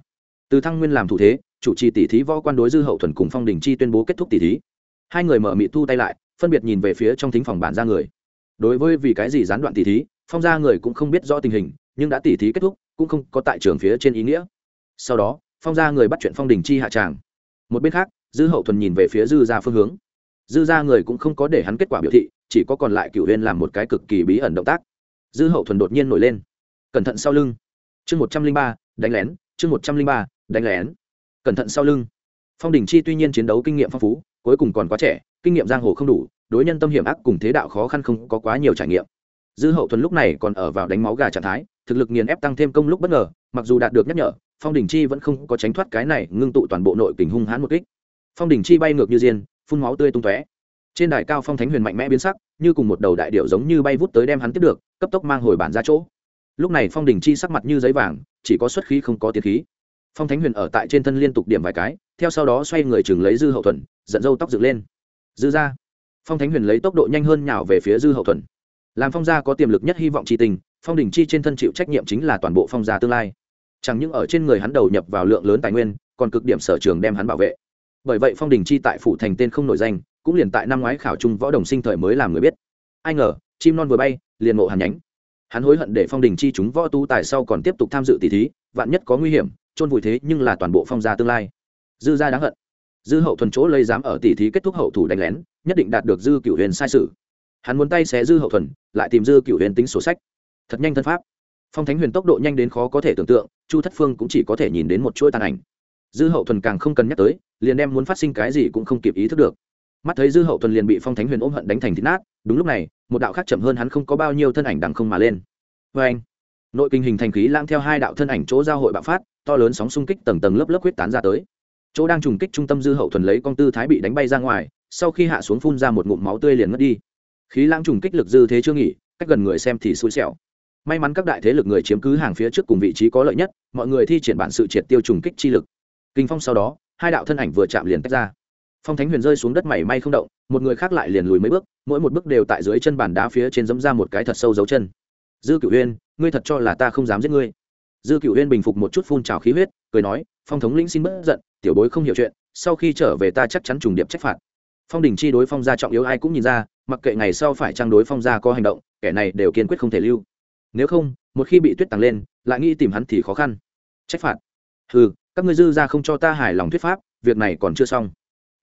Từ thăng nguyên làm thủ thế, chủ trì tỷ thí võ quan đối dư hậu thuần cùng phong đình chi tuyên bố kết thúc tỷ thí. Hai người mở mị thu tay lại, phân biệt nhìn về phía trong thính phòng bản ra người. Đối với vì cái gì gián đoạn tỷ thí, phong gia người cũng không biết rõ tình hình, nhưng đã tỷ thí kết thúc, cũng không có tại trường phía trên ý nghĩa. Sau đó, phong gia người bắt chuyện phong đình chi hạ tràng. Một bên khác, dư hậu thuần nhìn về phía dư gia phương hướng. Dư gia người cũng không có để hắn kết quả biểu thị, chỉ có còn lại cựu huyên làm một cái cực kỳ bí ẩn động tác dư hậu thuần đột nhiên nổi lên. Cẩn thận sau lưng. Chương một trăm linh ba, đánh lén, chương một trăm linh ba, đánh lén. Cẩn thận sau lưng. Phong đình chi tuy nhiên chiến đấu kinh nghiệm phong phú, cuối cùng còn quá trẻ, kinh nghiệm giang hồ không đủ, đối nhân tâm hiểm ác cùng thế đạo khó khăn không có quá nhiều trải nghiệm. Dư hậu thuần lúc này còn ở vào đánh máu gà trạng thái, thực lực nghiền ép tăng thêm công lúc bất ngờ, mặc dù đạt được nhắc nhở, phong đình chi vẫn không có tránh thoát cái này ngưng tụ toàn bộ nội kình hung hãn một kích. Phong đình chi bay ngược như diên, phun máu tươi tung tóe trên đài cao phong thánh huyền mạnh mẽ biến sắc, như cùng một đầu đại điệu giống như bay vút tới đem hắn tiếp được, cấp tốc mang hồi bản ra chỗ. Lúc này phong đình chi sắc mặt như giấy vàng, chỉ có xuất khí không có tiến khí. Phong thánh huyền ở tại trên thân liên tục điểm vài cái, theo sau đó xoay người chừng lấy dư hậu thuần dẫn dâu tóc dựng lên. Dư ra. Phong thánh huyền lấy tốc độ nhanh hơn nhào về phía dư hậu thuần. Làm phong gia có tiềm lực nhất hy vọng tri tình, phong đình chi trên thân chịu trách nhiệm chính là toàn bộ phong gia tương lai. Chẳng những ở trên người hắn đầu nhập vào lượng lớn tài nguyên, còn cực điểm sở trường đem hắn bảo vệ. Bởi vậy phong đình chi tại phủ thành tên không nổi danh cũng liền tại năm ngoái khảo trung võ đồng sinh thời mới làm người biết. Ai ngờ, chim non vừa bay, liền ngộ hàn nhánh. Hắn hối hận để phong đình chi chúng võ tu tài sau còn tiếp tục tham dự tỷ thí, vạn nhất có nguy hiểm, chôn vùi thế nhưng là toàn bộ phong gia tương lai. Dư gia đáng hận. Dư hậu thuần chỗ lây dám ở tỷ thí kết thúc hậu thủ đánh lén, nhất định đạt được dư cựu huyền sai sự. Hắn muốn tay xé dư hậu thuần, lại tìm dư cựu huyền tính sổ sách. Thật nhanh thân pháp. Phong thánh huyền tốc độ nhanh đến khó có thể tưởng tượng, chu thất phương cũng chỉ có thể nhìn đến một chuỗi tàn ảnh. Dư hậu thuần càng không cần nhắc tới, liền đem muốn phát sinh cái gì cũng không kịp ý thức được mắt thấy dư hậu thuần liền bị phong thánh huyền ôm hận đánh thành thịt nát, đúng lúc này, một đạo khác chậm hơn hắn không có bao nhiêu thân ảnh đằng không mà lên. Vê anh, nội kinh hình thành khí lang theo hai đạo thân ảnh chỗ giao hội bạo phát, to lớn sóng xung kích tầng tầng lớp lớp huyết tán ra tới. Chỗ đang trùng kích trung tâm dư hậu thuần lấy con tư thái bị đánh bay ra ngoài, sau khi hạ xuống phun ra một ngụm máu tươi liền mất đi. Khí lãng trùng kích lực dư thế chưa nghỉ, cách gần người xem thì xui xẻo. May mắn các đại thế lực người chiếm cứ hàng phía trước cùng vị trí có lợi nhất, mọi người thi triển bản sự triệt tiêu trùng kích chi lực. Kinh phong sau đó, hai đạo thân ảnh vừa chạm liền tách ra phong thánh huyền rơi xuống đất mảy may không động, một người khác lại liền lùi mấy bước, mỗi một bước đều tại dưới chân bàn đá phía trên dẫm ra một cái thật sâu dấu chân. Dư cửu huyên ngươi thật cho là ta không dám giết ngươi? Dư cửu huyên bình phục một chút phun trào khí huyết, cười nói, phong thống lĩnh xin bớt giận, tiểu bối không hiểu chuyện, sau khi trở về ta chắc chắn trùng điệp trách phạt. Phong đình chi đối phong gia trọng yếu ai cũng nhìn ra, mặc kệ ngày sau phải trang đối phong gia có hành động, kẻ này đều kiên quyết không thể lưu. Nếu không, một khi bị tuyết tàng lên, lại nghĩ tìm hắn thì khó khăn. Trách phạt. Ừ các ngươi dư ra không cho ta hài lòng thuyết pháp, việc này còn chưa xong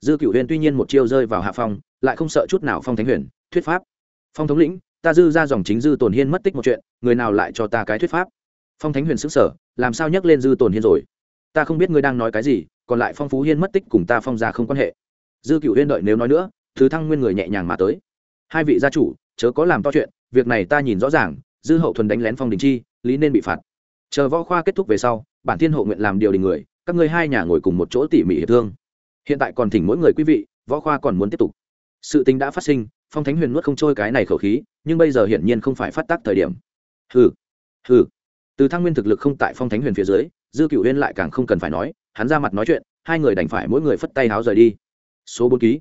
dư cựu huyền tuy nhiên một chiêu rơi vào hạ phong, lại không sợ chút nào phong thánh huyền, thuyết pháp. Phong thống lĩnh, ta dư ra dòng chính dư tồn hiên mất tích một chuyện, người nào lại cho ta cái thuyết pháp? Phong thánh huyền xứng sở làm sao nhắc lên dư tồn hiên rồi? Ta không biết ngươi đang nói cái gì, còn lại phong phú hiên mất tích cùng ta phong ra không quan hệ. Dư cựu huyên đợi nếu nói nữa, thứ thăng nguyên người nhẹ nhàng mà tới. Hai vị gia chủ, chớ có làm to chuyện, việc này ta nhìn rõ ràng, dư hậu thuần đánh lén phong đình chi, lý nên bị phạt. Chờ võ khoa kết thúc về sau, bản thiên hộ nguyện làm điều đình người, các ngươi hai nhà ngồi cùng một chỗ tỉ mỉ hiệp thương hiện tại còn thỉnh mỗi người quý vị, võ khoa còn muốn tiếp tục. Sự tình đã phát sinh, phong thánh huyền nuốt không trôi cái này khẩu khí, nhưng bây giờ hiển nhiên không phải phát tác thời điểm. Hừ hừ. Từ thăng nguyên thực lực không tại phong thánh huyền phía dưới, dư cựu huyên lại càng không cần phải nói, hắn ra mặt nói chuyện, hai người đành phải mỗi người phất tay háo rời đi. Số bốn ký.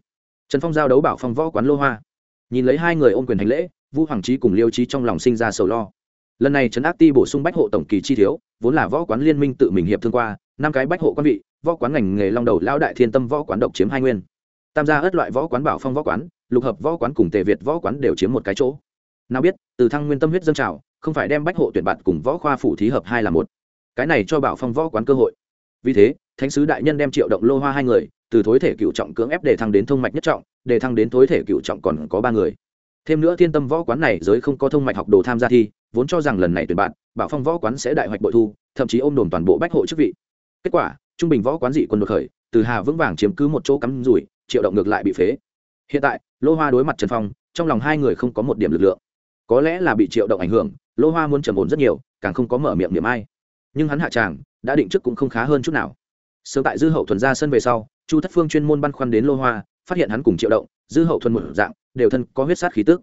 Trần phong giao đấu bảo phong võ quán lô hoa. Nhìn lấy hai người ôm quyền hành lễ, vu hoàng trí cùng liêu trí trong lòng sinh ra sầu lo. Lần này trấn áp ti bổ sung bách hộ tổng kỳ chi thiếu, vốn là võ quán liên minh tự mình hiệp thương qua năm cái bách hộ quan vị, võ quán ngành nghề long đầu lao đại thiên tâm võ quán độc chiếm hai nguyên. Tam gia ất loại võ quán bảo phong võ quán, lục hợp võ quán cùng tề việt võ quán đều chiếm một cái chỗ. Nào biết, từ thăng nguyên tâm huyết dân trào, không phải đem bách hộ tuyển bạt cùng võ khoa phủ thí hợp hai là một. Cái này cho bảo phong võ quán cơ hội. Vì thế, thánh sứ đại nhân đem triệu động lô hoa hai người, từ thối thể cựu trọng cưỡng ép để thăng đến thông mạch nhất trọng, để thăng đến thối thể cựu trọng còn có ba người. Thêm nữa thiên tâm võ quán này giới không có thông mạch học đồ tham gia thi, vốn cho rằng lần này tuyển bạn bảo phong võ quán sẽ đại hoạch bội thu, thậm chí ôm đồn toàn bộ bách hộ chức vị kết quả, trung bình võ quán dị quân đột khởi, từ hà vững vàng chiếm cứ một chỗ cắm rủi, triệu động ngược lại bị phế. Hiện tại, lô hoa đối mặt trần phong, trong lòng hai người không có một điểm lực lượng. Có lẽ là bị triệu động ảnh hưởng, lô hoa muốn trầm ổn rất nhiều, càng không có mở miệng niệm ai. Nhưng hắn hạ tràng, đã định trước cũng không khá hơn chút nào. Sớm tại dư hậu thuần ra sân về sau, chu thất phương chuyên môn băn khoăn đến lô hoa, phát hiện hắn cùng triệu động, dư hậu thuần một dạng, đều thân có huyết sát khí tức.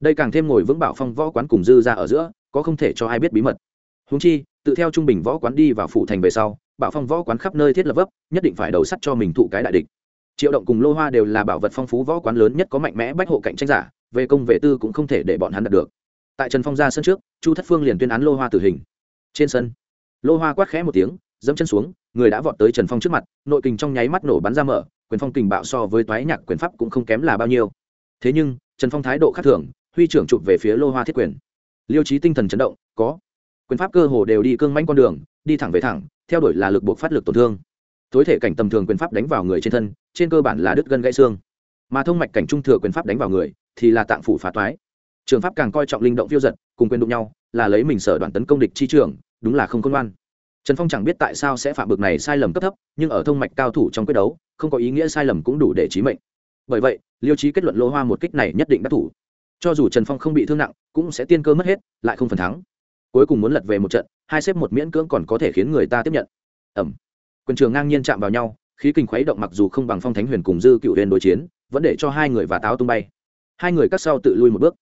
Đây càng thêm ngồi vững bảo phong võ quán cùng dư ra ở giữa, có không thể cho ai biết bí mật. Húng chi, tự theo trung bình võ quán đi vào phủ thành về sau bảo phong võ quán khắp nơi thiết lập vấp, nhất định phải đầu sắt cho mình thụ cái đại địch. Triệu động cùng lô hoa đều là bảo vật phong phú võ quán lớn nhất, có mạnh mẽ bách hộ cạnh tranh giả, về công vệ tư cũng không thể để bọn hắn đạt được. Tại trần phong ra sân trước, chu thất phương liền tuyên án lô hoa tử hình. Trên sân, lô hoa quát khẽ một tiếng, dẫm chân xuống, người đã vọt tới trần phong trước mặt, nội kình trong nháy mắt nổ bắn ra mở, quyền phong kình bạo so với toái nhạc quyền pháp cũng không kém là bao nhiêu. Thế nhưng, trần phong thái độ khác thường, huy trưởng chụp về phía lô hoa thiết quyền. Liêu trí tinh thần chấn động, có. Quyền pháp cơ hồ đều đi cương manh con đường, đi thẳng về thẳng theo đuổi là lực buộc phát lực tổn thương. Tối thể cảnh tầm thường quyền pháp đánh vào người trên thân, trên cơ bản là đứt gân gãy xương. Mà thông mạch cảnh trung thừa quyền pháp đánh vào người, thì là tạng phủ phá toái. Trường pháp càng coi trọng linh động phiêu giật, cùng quyền đụng nhau, là lấy mình sở đoạn tấn công địch chi trường, đúng là không công an trần phong chẳng biết tại sao sẽ phạm bực này sai lầm cấp thấp, nhưng ở thông mạch cao thủ trong quyết đấu, không có ý nghĩa sai lầm cũng đủ để trí mệnh. Bởi vậy, liêu trí kết luận lô hoa một kích này nhất định đắc thủ. Cho dù trần phong không bị thương nặng, cũng sẽ tiên cơ mất hết, lại không phần thắng cuối cùng muốn lật về một trận, hai xếp một miễn cưỡng còn có thể khiến người ta tiếp nhận. Ẩm. Quyền trường ngang nhiên chạm vào nhau, khí kinh khuấy động mặc dù không bằng phong thánh huyền cùng dư cựu huyền đối chiến, vẫn để cho hai người và táo tung bay. Hai người cắt sau tự lui một bước.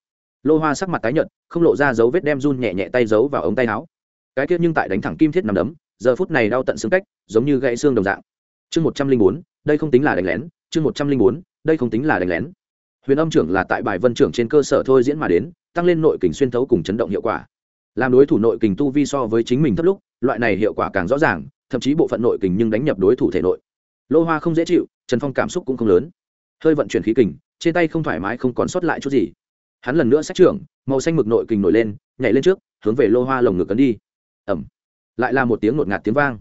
Lô hoa sắc mặt tái nhợt, không lộ ra dấu vết đem run nhẹ nhẹ tay giấu vào ống tay áo. Cái kia nhưng tại đánh thẳng kim thiết nằm đấm, giờ phút này đau tận xương cách, giống như gãy xương đồng dạng. Chương một trăm linh bốn, đây không tính là đánh lén, chương một trăm linh bốn, đây không tính là đánh lén. Huyền âm trưởng là tại bài vân trưởng trên cơ sở thôi diễn mà đến, tăng lên nội kình xuyên thấu cùng chấn động hiệu quả làm đối thủ nội kình tu vi so với chính mình thấp lúc, loại này hiệu quả càng rõ ràng, thậm chí bộ phận nội kình nhưng đánh nhập đối thủ thể nội. Lô hoa không dễ chịu, trần phong cảm xúc cũng không lớn. Hơi vận chuyển khí kình, trên tay không thoải mái không còn sót lại chút gì. Hắn lần nữa xét trưởng, màu xanh mực nội kình nổi lên, nhảy lên trước, hướng về lô hoa lồng ngực cấn đi. Ẩm lại là một tiếng ngột ngạt tiếng vang.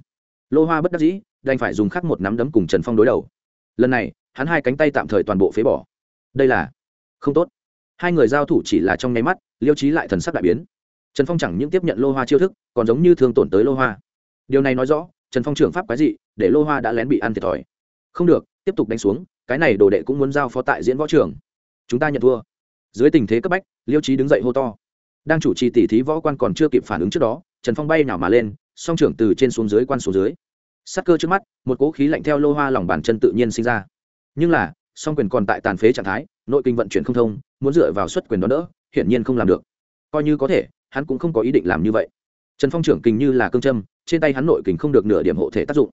Lô hoa bất đắc dĩ, đành phải dùng khắc một nắm đấm cùng trần phong đối đầu. Lần này, hắn hai cánh tay tạm thời toàn bộ phế bỏ. Đây là không tốt. Hai người giao thủ chỉ là trong nháy mắt, liêu trí lại thần sắc đại biến trần phong chẳng những tiếp nhận lô hoa chiêu thức, còn giống như thường tổn tới lô hoa. Điều này nói rõ, trần phong trưởng pháp quái dị, để lô hoa đã lén bị ăn thiệt thòi. Không được, tiếp tục đánh xuống, cái này đồ đệ cũng muốn giao phó tại diễn võ trường. Chúng ta nhận thua. Dưới tình thế cấp bách, liêu trí đứng dậy hô to. Đang chủ trì tỉ thí võ quan còn chưa kịp phản ứng trước đó, trần phong bay nào mà lên, song trưởng từ trên xuống dưới quan xuống dưới. Sắc cơ trước mắt, một cỗ khí lạnh theo lô hoa lòng bàn chân tự nhiên sinh ra. Nhưng là, song quyền còn tại tàn phế trạng thái, nội kinh vận chuyển không thông, muốn dựa vào xuất quyền đó đỡ, hiển nhiên không làm được. Coi như có thể hắn cũng không có ý định làm như vậy. Trần phong trưởng kình như là cương châm, trên tay hắn nội kình không được nửa điểm hộ thể tác dụng.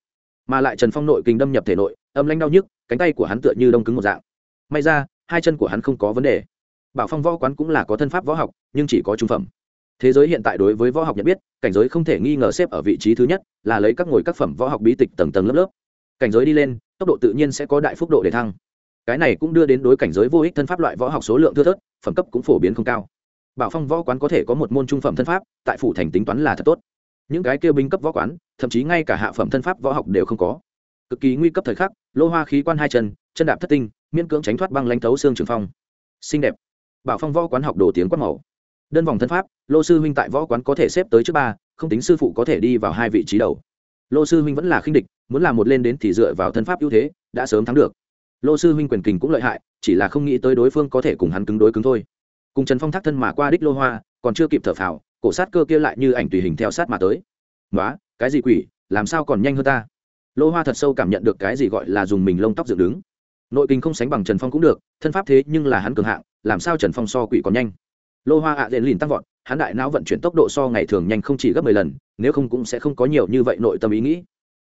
Mà lại trần phong nội kình đâm nhập thể nội, âm lanh đau nhức, cánh tay của hắn tựa như đông cứng một dạng. May ra, hai chân của hắn không có vấn đề. Bảo phong võ quán cũng là có thân pháp võ học, nhưng chỉ có trung phẩm. Thế giới hiện tại đối với võ học nhận biết, cảnh giới không thể nghi ngờ xếp ở vị trí thứ nhất, là lấy các ngồi các phẩm võ học bí tịch tầng tầng lớp lớp. Cảnh giới đi lên, tốc độ tự nhiên sẽ có đại phúc độ để thăng. Cái này cũng đưa đến đối cảnh giới vô ích thân pháp loại võ học số lượng thưa thớt, phẩm cấp cũng phổ biến không cao bảo phong võ quán có thể có một môn trung phẩm thân pháp, tại phủ thành tính toán là thật tốt. Những cái kêu binh cấp võ quán, thậm chí ngay cả hạ phẩm thân pháp võ học đều không có. Cực kỳ nguy cấp thời khắc, lô hoa khí quan hai chân chân đạp thất tinh, miễn cưỡng tránh thoát băng lanh thấu xương trường phong. Xinh đẹp. Bảo phong võ quán học đồ tiếng quát màu. Đơn vòng thân pháp, lô sư huynh tại võ quán có thể xếp tới trước ba, không tính sư phụ có thể đi vào hai vị trí đầu. Lô sư huynh vẫn là khinh địch, muốn làm một lên đến thì dựa vào thân pháp ưu thế, đã sớm thắng được. Lô sư huynh quyền kình cũng lợi hại, chỉ là không nghĩ tới đối phương có thể cùng hắn cứng đối cứng thôi cùng trần phong thác thân mà qua đích lô hoa, còn chưa kịp thở phào, cổ sát cơ kia lại như ảnh tùy hình theo sát mà tới. Nói cái gì quỷ, làm sao còn nhanh hơn ta? Lô hoa thật sâu cảm nhận được cái gì gọi là dùng mình lông tóc dựng đứng. Nội kinh không sánh bằng trần phong cũng được, thân pháp thế nhưng là hắn cường hạng, làm sao trần phong so quỷ còn nhanh? Lô hoa ạ à lìn tăng vọt, hắn đại não vận chuyển tốc độ so ngày thường nhanh không chỉ gấp mười lần, nếu không cũng sẽ không có nhiều như vậy nội tâm ý nghĩ.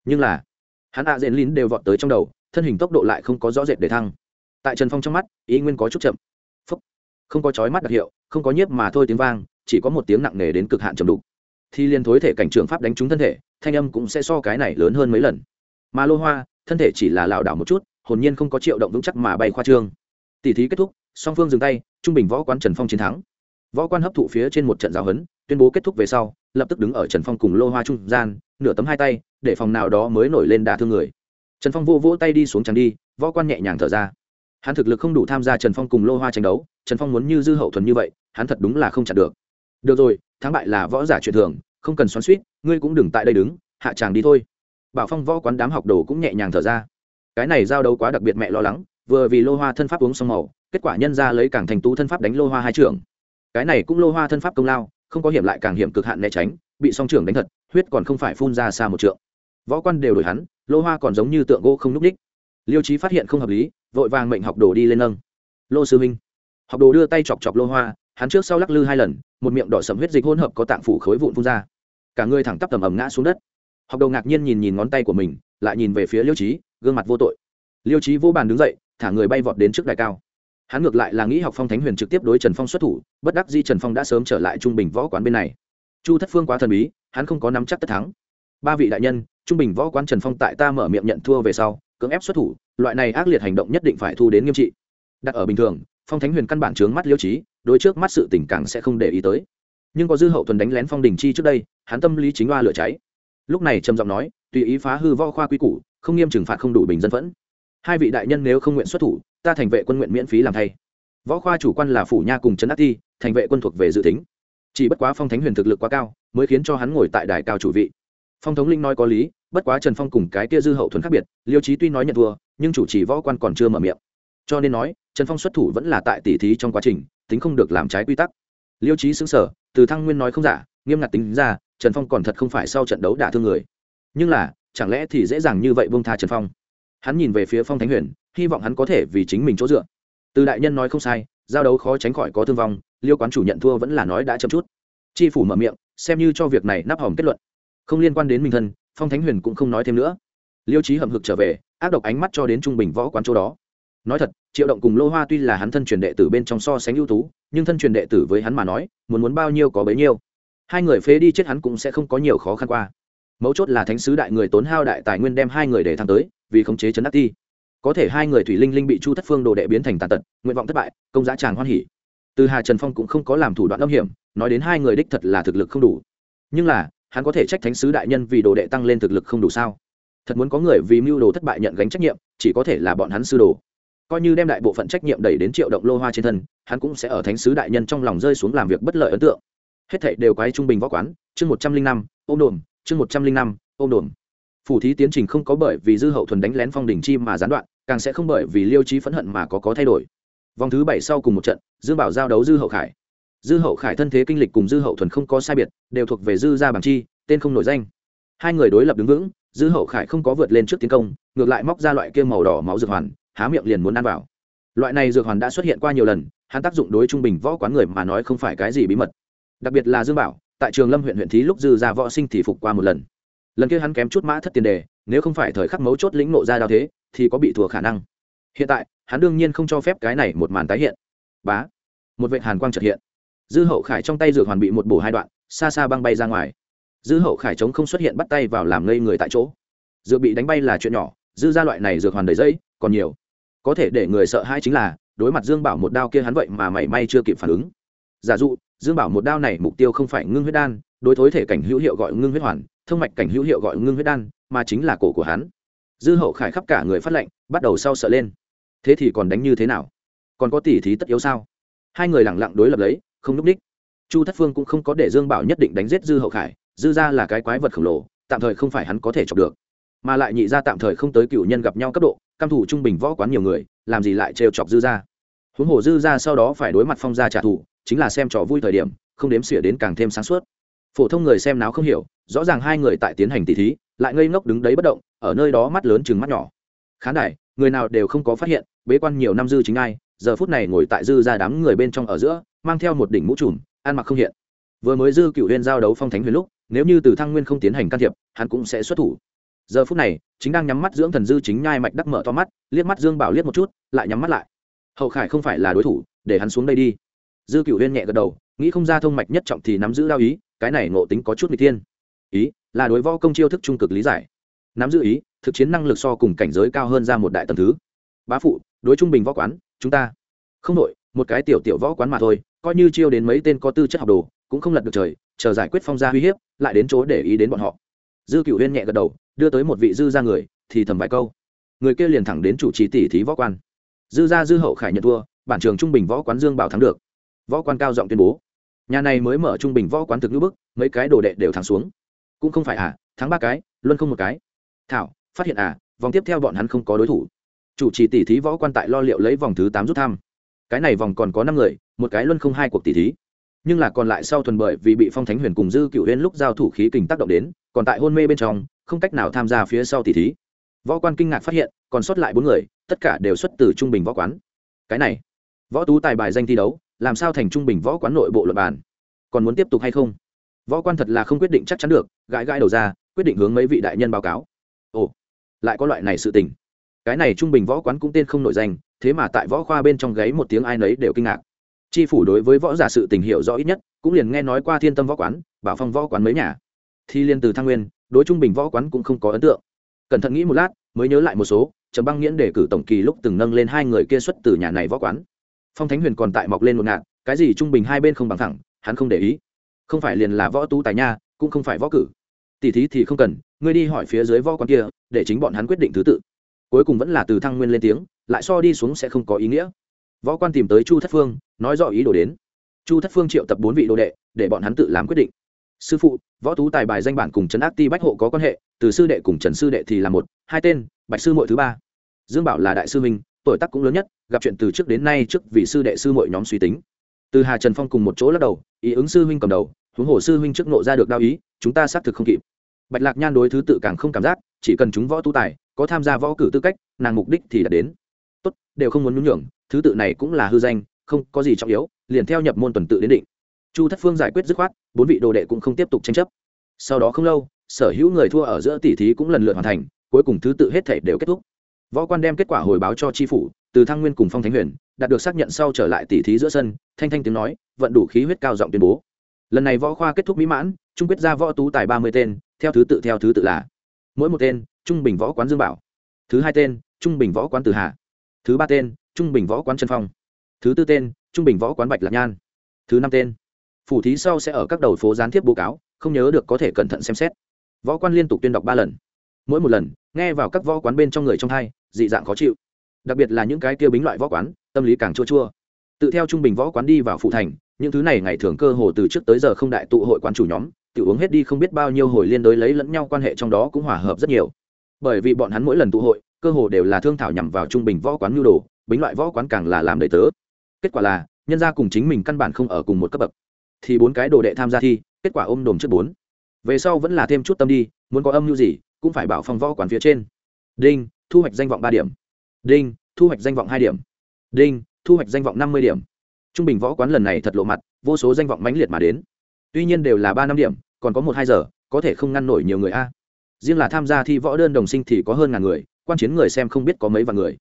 Nhưng là, hắn ạ à lìn đều vọt tới trong đầu, thân hình tốc độ lại không có rõ rệt để thăng. Tại trần phong trong mắt, ý nguyên có chút chậm không có chói mắt đặc hiệu, không có nhiếp mà thôi tiếng vang, chỉ có một tiếng nặng nề đến cực hạn trầm đục. Thì liên thối thể cảnh trường pháp đánh trúng thân thể, thanh âm cũng sẽ so cái này lớn hơn mấy lần. Mà lô hoa, thân thể chỉ là lảo đảo một chút, hồn nhiên không có triệu động vững chắc mà bay khoa trương. Tỷ thí kết thúc, song phương dừng tay, trung bình võ quan trần phong chiến thắng. Võ quan hấp thụ phía trên một trận giáo huấn, tuyên bố kết thúc về sau, lập tức đứng ở trần phong cùng lô hoa trung gian, nửa tấm hai tay, để phòng nào đó mới nổi lên đả thương người. Trần phong vô vỗ tay đi xuống trắng đi, võ quan nhẹ nhàng thở ra hắn thực lực không đủ tham gia trần phong cùng lô hoa tranh đấu, trần phong muốn như dư hậu thuần như vậy, hắn thật đúng là không chặn được. Được rồi, thắng bại là võ giả truyền thường, không cần xoắn suýt, ngươi cũng đừng tại đây đứng, hạ tràng đi thôi. Bảo phong võ quán đám học đồ cũng nhẹ nhàng thở ra. Cái này giao đấu quá đặc biệt mẹ lo lắng, vừa vì lô hoa thân pháp uống xong màu, kết quả nhân ra lấy càng thành tú thân pháp đánh lô hoa hai trưởng. Cái này cũng lô hoa thân pháp công lao, không có hiểm lại càng hiểm cực hạn né tránh, bị song trưởng đánh thật, huyết còn không phải phun ra xa một trượng. Võ quan đều đổi hắn, lô hoa còn giống như tượng gỗ không n ú c ních liêu trí phát hiện không hợp lý, vội vàng mệnh học đồ đi lên nâng. Lô sư minh. Học đồ đưa tay chọc chọc lô hoa, hắn trước sau lắc lư hai lần, một miệng đỏ sầm huyết dịch hỗn hợp có tạng phủ khối vụn phun ra. Cả người thẳng tắp tầm ầm ngã xuống đất. Học đồ ngạc nhiên nhìn nhìn ngón tay của mình, lại nhìn về phía liêu trí gương mặt vô tội. Liêu trí vô bàn đứng dậy, thả người bay vọt đến trước đài cao. Hắn ngược lại là nghĩ học phong thánh huyền trực tiếp đối trần phong xuất thủ, bất đắc di trần phong đã sớm trở lại trung bình võ quán bên này. Chu thất phương quá thần bí, hắn không có nắm chắc tất thắng. Ba vị đại nhân, trung bình võ quán trần phong tại ta mở miệng nhận thua về sau cưỡng ép xuất thủ, loại này ác liệt hành động nhất định phải thu đến nghiêm trị. Đặt ở bình thường, phong thánh huyền căn bản trướng mắt liêu trí đối trước mắt sự tình càng sẽ không để ý tới. Nhưng có dư hậu thuần đánh lén phong đình chi trước đây, hắn tâm lý chính oa lửa cháy. Lúc này trầm giọng nói, tùy ý phá hư võ khoa quy củ, không nghiêm trừng phạt không đủ bình dân phẫn. Hai vị đại nhân nếu không nguyện xuất thủ, ta thành vệ quân nguyện miễn phí làm thay. Võ khoa chủ quan là phủ nha cùng trấn ác thi, thành vệ quân thuộc về dự tính. Chỉ bất quá phong thánh huyền thực lực quá cao, mới khiến cho hắn ngồi tại đài cao chủ vị. Phong thống linh nói có lý bất quá trần phong cùng cái kia dư hậu thuần khác biệt, liêu trí tuy nói nhận thua, nhưng chủ trì võ quan còn chưa mở miệng. Cho nên nói, trần phong xuất thủ vẫn là tại tỉ thí trong quá trình, tính không được làm trái quy tắc. Liêu trí xứng sở từ thăng nguyên nói không giả, nghiêm ngặt tính ra, trần phong còn thật không phải sau trận đấu đả thương người. Nhưng là, chẳng lẽ thì dễ dàng như vậy bông tha trần phong? Hắn nhìn về phía phong thánh huyền, hy vọng hắn có thể vì chính mình chỗ dựa. Từ đại nhân nói không sai, giao đấu khó tránh khỏi có thương vong, liêu quán chủ nhận thua vẫn là nói đã chậm chút. Chi phủ mở miệng, xem như cho việc này nắp hỏng kết luận. Không liên quan đến mình thân phong thánh huyền cũng không nói thêm nữa. Liêu trí hậm hực trở về, ác độc ánh mắt cho đến trung bình võ quán chỗ đó. Nói thật, triệu động cùng lô hoa tuy là hắn thân truyền đệ tử bên trong so sánh ưu tú, nhưng thân truyền đệ tử với hắn mà nói, muốn muốn bao nhiêu có bấy nhiêu. Hai người phế đi chết hắn cũng sẽ không có nhiều khó khăn qua. Mấu chốt là thánh sứ đại người tốn hao đại tài nguyên đem hai người để thăng tới, vì khống chế chấn áp ti. Có thể hai người thủy linh linh bị chu thất phương đồ đệ biến thành tàn tật, nguyện vọng thất bại, công giá tràng hoan hỉ. Từ hà trần phong cũng không có làm thủ đoạn âm hiểm, nói đến hai người đích thật là thực lực không đủ. Nhưng là hắn có thể trách thánh sứ đại nhân vì đồ đệ tăng lên thực lực không đủ sao? Thật muốn có người vì mưu đồ thất bại nhận gánh trách nhiệm, chỉ có thể là bọn hắn sư đồ. Coi như đem đại bộ phận trách nhiệm đẩy đến triệu động lô hoa trên thân, hắn cũng sẽ ở thánh sứ đại nhân trong lòng rơi xuống làm việc bất lợi ấn tượng. Hết thảy đều quái trung bình võ quán, chương một trăm linh năm, ôm đồn chương một trăm linh năm, ôm đồn phủ thí tiến trình không có bởi vì dư hậu thuần đánh lén phong đỉnh chi mà gián đoạn, càng sẽ không bởi vì liêu trí phẫn hận mà có có thay đổi. Vòng thứ bảy sau cùng một trận, dương bảo giao đấu dư hậu khải dư hậu khải thân thế kinh lịch cùng dư hậu thuần không có sai biệt, đều thuộc về dư gia bằng chi, tên không nổi danh. Hai người đối lập đứng vững, dư hậu khải không có vượt lên trước tiến công, ngược lại móc ra loại kia màu đỏ máu dược hoàn, há miệng liền muốn ăn vào. Loại này dược hoàn đã xuất hiện qua nhiều lần, hắn tác dụng đối trung bình võ quán người mà nói không phải cái gì bí mật. Đặc biệt là dương bảo, tại trường lâm huyện huyện thí lúc dư ra võ sinh thì phục qua một lần. Lần kia hắn kém chút mã thất tiền đề, nếu không phải thời khắc mấu chốt lĩnh nộ ra đao thế, thì có bị thua khả năng. Hiện tại, hắn đương nhiên không cho phép cái này một màn tái hiện. Bá, một vệ hàn quang trật hiện dư hậu khải trong tay dược hoàn bị một bổ hai đoạn, xa xa băng bay ra ngoài. Dư hậu khải chống không xuất hiện bắt tay vào làm ngây người tại chỗ. Dược bị đánh bay là chuyện nhỏ, dư ra loại này dược hoàn đầy dây, còn nhiều. Có thể để người sợ hai chính là, đối mặt dương bảo một đao kia hắn vậy mà mảy may chưa kịp phản ứng. Giả dụ, dương bảo một đao này mục tiêu không phải ngưng huyết đan, đối thối thể cảnh hữu hiệu gọi ngưng huyết hoàn, thông mạch cảnh hữu hiệu gọi ngưng huyết đan, mà chính là cổ của hắn. Dư hậu khải khắp cả người phát lệnh, bắt đầu sau sợ lên. Thế thì còn đánh như thế nào? Còn có tỉ thí tất yếu sao? Hai người lẳng lặng đối lập lấy không núp đích. Chu thất phương cũng không có để dương bảo nhất định đánh giết dư hậu khải, dư ra là cái quái vật khổng lồ, tạm thời không phải hắn có thể chọc được. Mà lại nhị ra tạm thời không tới cựu nhân gặp nhau cấp độ, căm thủ trung bình võ quán nhiều người, làm gì lại trêu chọc dư ra huống hồ dư ra sau đó phải đối mặt phong gia trả thù, chính là xem trò vui thời điểm, không đếm xỉa đến càng thêm sáng suốt. Phổ thông người xem náo không hiểu, rõ ràng hai người tại tiến hành tỷ thí, lại ngây ngốc đứng đấy bất động, ở nơi đó mắt lớn chừng mắt nhỏ. Khán đài, người nào đều không có phát hiện, bế quan nhiều năm dư chính ai, giờ phút này ngồi tại dư ra đám người bên trong ở giữa mang theo một đỉnh mũ trùm, ăn mặc không hiện. Vừa mới dư cựu huyền giao đấu phong thánh huyền lúc, nếu như từ thăng nguyên không tiến hành can thiệp, hắn cũng sẽ xuất thủ. Giờ phút này, chính đang nhắm mắt dưỡng thần dư chính nhai mạch đắc mở to mắt, liếc mắt dương bảo liếc một chút, lại nhắm mắt lại. Hậu khải không phải là đối thủ, để hắn xuống đây đi. Dư cựu huyên nhẹ gật đầu, nghĩ không ra thông mạch nhất trọng thì nắm giữ đao ý, cái này ngộ tính có chút n thiên. Ý, là đối võ công chiêu thức trung cực lý giải. Nắm giữ ý, thực chiến năng lực so cùng cảnh giới cao hơn ra một đại tầm thứ. Bá phụ, đối trung bình võ quán, chúng ta. Không đội một cái tiểu tiểu võ quán mà thôi coi như chiêu đến mấy tên có tư chất học đồ, cũng không lật được trời, chờ giải quyết phong gia uy hiếp, lại đến chỗ để ý đến bọn họ. Dư cựu huyên nhẹ gật đầu, đưa tới một vị dư ra người, thì thầm vài câu. Người kia liền thẳng đến chủ trì tỷ thí võ quan. Dư ra dư hậu khải nhận thua, bản trường trung bình võ quán dương bảo thắng được. Võ quan cao giọng tuyên bố. Nhà này mới mở trung bình võ quán thực ngữ bức, mấy cái đồ đệ đều thắng xuống. Cũng không phải à thắng ba cái, luân không một cái. Thảo, phát hiện à vòng tiếp theo bọn hắn không có đối thủ. Chủ trì tỷ thí võ quan tại lo liệu lấy vòng thứ tám rút thăm cái này vòng còn có năm người, một cái luân không hai cuộc tỷ thí. Nhưng là còn lại sau thuần bởi vì bị phong thánh huyền cùng dư cựu huyên lúc giao thủ khí kình tác động đến, còn tại hôn mê bên trong, không cách nào tham gia phía sau tỷ thí. Võ quan kinh ngạc phát hiện, còn sót lại bốn người, tất cả đều xuất từ trung bình võ quán. Cái này, võ tú tài bài danh thi đấu, làm sao thành trung bình võ quán nội bộ luật bàn? Còn muốn tiếp tục hay không? Võ quan thật là không quyết định chắc chắn được, gãi gãi đầu ra, quyết định hướng mấy vị đại nhân báo cáo. Ồ, lại có loại này sự tình. Cái này trung bình võ quán cũng tên không nổi danh thế mà tại võ khoa bên trong gáy một tiếng ai nấy đều kinh ngạc. Chi phủ đối với võ giả sự tình hiểu rõ ít nhất, cũng liền nghe nói qua thiên tâm võ quán, bảo phong võ quán mấy nhà. Thi liên từ thăng nguyên, đối trung bình võ quán cũng không có ấn tượng. Cẩn thận nghĩ một lát, mới nhớ lại một số, trầm băng nghiễn để cử tổng kỳ lúc từng nâng lên hai người kia xuất từ nhà này võ quán. Phong thánh huyền còn tại mọc lên một ngạn cái gì trung bình hai bên không bằng thẳng, hắn không để ý. Không phải liền là võ tú tài nha, cũng không phải võ cử. Tỷ thí thì không cần, ngươi đi hỏi phía dưới võ quán kia, để chính bọn hắn quyết định thứ tự cuối cùng vẫn là từ thăng nguyên lên tiếng, lại so đi xuống sẽ không có ý nghĩa. Võ quan tìm tới chu thất phương, nói rõ ý đồ đến. Chu thất phương triệu tập bốn vị đồ đệ, để bọn hắn tự làm quyết định. Sư phụ, võ tú tài bài danh bản cùng trấn ác ti bách hộ có quan hệ, từ sư đệ cùng trần sư đệ thì là một, hai tên, bạch sư mội thứ ba. Dương bảo là đại sư minh tuổi tác cũng lớn nhất, gặp chuyện từ trước đến nay trước vì sư đệ sư mội nhóm suy tính. Từ hà trần phong cùng một chỗ lắc đầu, ý ứng sư huynh cầm đầu, huống hồ sư huynh trước nộ ra được đao ý, chúng ta xác thực không kịp. Bạch lạc nhan đối thứ tự càng không cảm giác, chỉ cần chúng võ tu tài có tham gia võ cử tư cách, nàng mục đích thì đã đến. Tốt, đều không muốn nhún nhường, thứ tự này cũng là hư danh, không có gì trọng yếu, liền theo nhập môn tuần tự đến định. Chu thất phương giải quyết dứt khoát, bốn vị đồ đệ cũng không tiếp tục tranh chấp. Sau đó không lâu, sở hữu người thua ở giữa tỷ thí cũng lần lượt hoàn thành, cuối cùng thứ tự hết thể đều kết thúc. Võ quan đem kết quả hồi báo cho tri phủ, từ thăng nguyên cùng phong thánh huyền, đạt được xác nhận sau trở lại tỷ thí giữa sân, thanh thanh tiếng nói, vận đủ khí huyết cao giọng tuyên bố. Lần này võ khoa kết thúc mỹ mãn, trung quyết ra võ tú tài ba mươi tên, theo thứ tự, theo thứ tự là, mỗi một tên trung bình võ quán dương bảo. Thứ hai tên, trung bình võ quán từ hà. Thứ ba tên, trung bình võ quán Trần phong. Thứ tư tên, trung bình võ quán bạch lạc nhan. Thứ năm tên, phủ thí sau sẽ ở các đầu phố gián tiếp báo cáo, không nhớ được có thể cẩn thận xem xét. Võ quan liên tục tuyên đọc ba lần. Mỗi một lần, nghe vào các võ quán bên trong người trong hai, dị dạng khó chịu. Đặc biệt là những cái kia bính loại võ quán, tâm lý càng chua chua. Tự theo trung bình võ quán đi vào phụ thành, những thứ này ngày thường cơ hồ từ trước tới giờ không đại tụ hội quán chủ nhóm tự uống hết đi không biết bao nhiêu hồi liên đối lấy lẫn nhau quan hệ trong đó cũng hòa hợp rất nhiều bởi vì bọn hắn mỗi lần tụ hội, cơ hồ đều là thương thảo nhằm vào trung bình võ quán nhu đồ, bính loại võ quán càng là làm đầy tớ. Kết quả là, nhân gia cùng chính mình căn bản không ở cùng một cấp bậc. Thì bốn cái đồ đệ tham gia thi, kết quả ôm đồm trước bốn. Về sau vẫn là thêm chút tâm đi, muốn có âm mưu gì, cũng phải bảo phong võ quán phía trên. Đinh, thu hoạch danh vọng ba điểm. Đinh, thu hoạch danh vọng hai điểm. Đinh, thu hoạch danh vọng năm mươi điểm. Trung bình võ quán lần này thật lộ mặt, vô số danh vọng mãnh liệt mà đến. Tuy nhiên đều là ba năm điểm, còn có một hai giờ, có thể không ngăn nổi nhiều người a riêng là tham gia thi võ đơn đồng sinh thì có hơn ngàn người, quan chiến người xem không biết có mấy vạn người.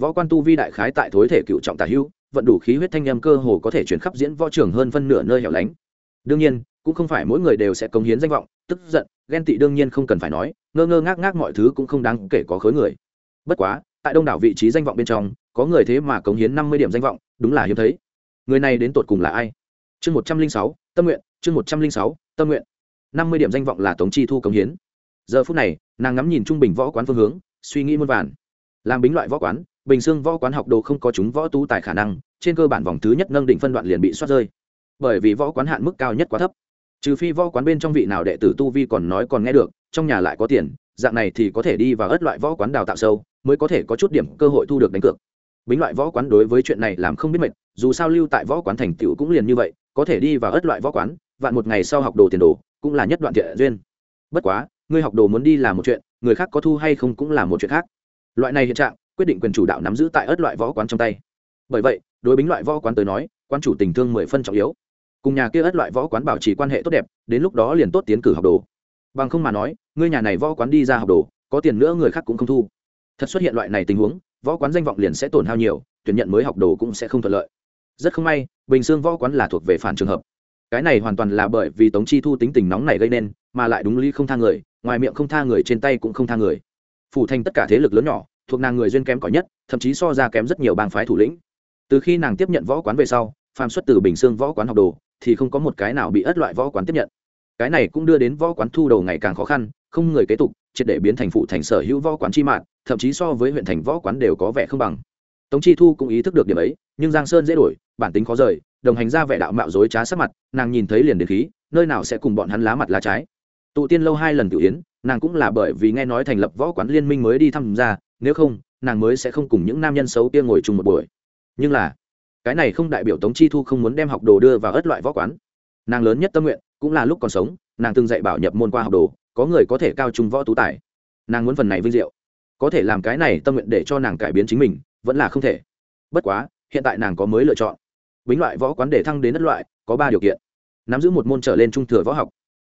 Võ quan tu vi đại khái tại thối thể cựu trọng tả hưu vận đủ khí huyết thanh âm cơ hồ có thể chuyển khắp diễn võ trường hơn phân nửa nơi hẻo lánh. Đương nhiên, cũng không phải mỗi người đều sẽ cống hiến danh vọng, tức giận, ghen tị đương nhiên không cần phải nói, ngơ ngơ ngác ngác mọi thứ cũng không đáng kể có khối người. Bất quá, tại đông đảo vị trí danh vọng bên trong, có người thế mà cống hiến năm mươi điểm danh vọng, đúng là hiếm thấy. Người này đến tột cùng là ai? Chương một trăm linh sáu, tâm nguyện, chương một trăm linh sáu, tâm nguyện. năm mươi điểm danh vọng là tống chi thu cống hiến giờ phút này, nàng ngắm nhìn trung bình võ quán phương hướng, suy nghĩ muôn vàn. Làm bính loại võ quán, bình xương võ quán học đồ không có chúng võ tú tài khả năng, trên cơ bản vòng thứ nhất nâng đỉnh phân đoạn liền bị soát rơi. Bởi vì võ quán hạn mức cao nhất quá thấp. Trừ phi võ quán bên trong vị nào đệ tử tu vi còn nói còn nghe được, trong nhà lại có tiền, dạng này thì có thể đi vào ớt loại võ quán đào tạo sâu, mới có thể có chút điểm cơ hội thu được đánh cược. Bính loại võ quán đối với chuyện này làm không biết mệt, dù sao lưu tại võ quán thành tựu cũng liền như vậy, có thể đi vào ớt loại võ quán, vạn một ngày sau học đồ tiền đồ, cũng là nhất đoạn thiện duyên. Bất quá ngươi học đồ muốn đi làm một chuyện, người khác có thu hay không cũng là một chuyện khác. Loại này hiện trạng, quyết định quyền chủ đạo nắm giữ tại ớt loại võ quán trong tay. Bởi vậy, đối bính loại võ quán tới nói quan chủ tình thương mười phân trọng yếu. Cùng nhà kia ớt loại võ quán bảo trì quan hệ tốt đẹp, đến lúc đó liền tốt tiến cử học đồ. Bằng không mà nói, ngươi nhà này võ quán đi ra học đồ, có tiền nữa người khác cũng không thu. Thật xuất hiện loại này tình huống, võ quán danh vọng liền sẽ tổn hao nhiều, tuyển nhận mới học đồ cũng sẽ không thuận lợi. Rất không may, bình dương võ quán là thuộc về phản trường hợp. Cái này hoàn toàn là bởi vì tống chi thu tính tình nóng này gây nên, mà lại đúng lý không thang người ngoài miệng không tha người, trên tay cũng không tha người. Phủ thành tất cả thế lực lớn nhỏ, thuộc nàng người duyên kém cỏi nhất, thậm chí so ra kém rất nhiều bang phái thủ lĩnh. Từ khi nàng tiếp nhận võ quán về sau, phàm xuất từ bình xương võ quán học đồ, thì không có một cái nào bị ất loại võ quán tiếp nhận. Cái này cũng đưa đến võ quán thu đầu ngày càng khó khăn, không người kế tục, triệt để biến thành phụ thành sở hữu võ quán chi mạng, thậm chí so với huyện thành võ quán đều có vẻ không bằng. Tống chi thu cũng ý thức được điểm ấy, nhưng giang sơn dễ đổi, bản tính khó rời, đồng hành ra vẻ đạo mạo dối trá sắc mặt, nàng nhìn thấy liền đến khí, nơi nào sẽ cùng bọn hắn lá mặt lá trái tụ tiên lâu hai lần tự yến, nàng cũng là bởi vì nghe nói thành lập võ quán liên minh mới đi thăm ra nếu không, nàng mới sẽ không cùng những nam nhân xấu kia ngồi chung một buổi. Nhưng là, cái này không đại biểu tống chi thu không muốn đem học đồ đưa vào ớt loại võ quán. Nàng lớn nhất tâm nguyện cũng là lúc còn sống, nàng từng dạy bảo nhập môn qua học đồ, có người có thể cao trung võ tú tài. Nàng muốn phần này vinh diệu. Có thể làm cái này tâm nguyện để cho nàng cải biến chính mình, vẫn là không thể. Bất quá, hiện tại nàng có mới lựa chọn. Bính loại võ quán để thăng đến đất loại, có ba điều kiện. Nắm giữ một môn trở lên trung thừa võ học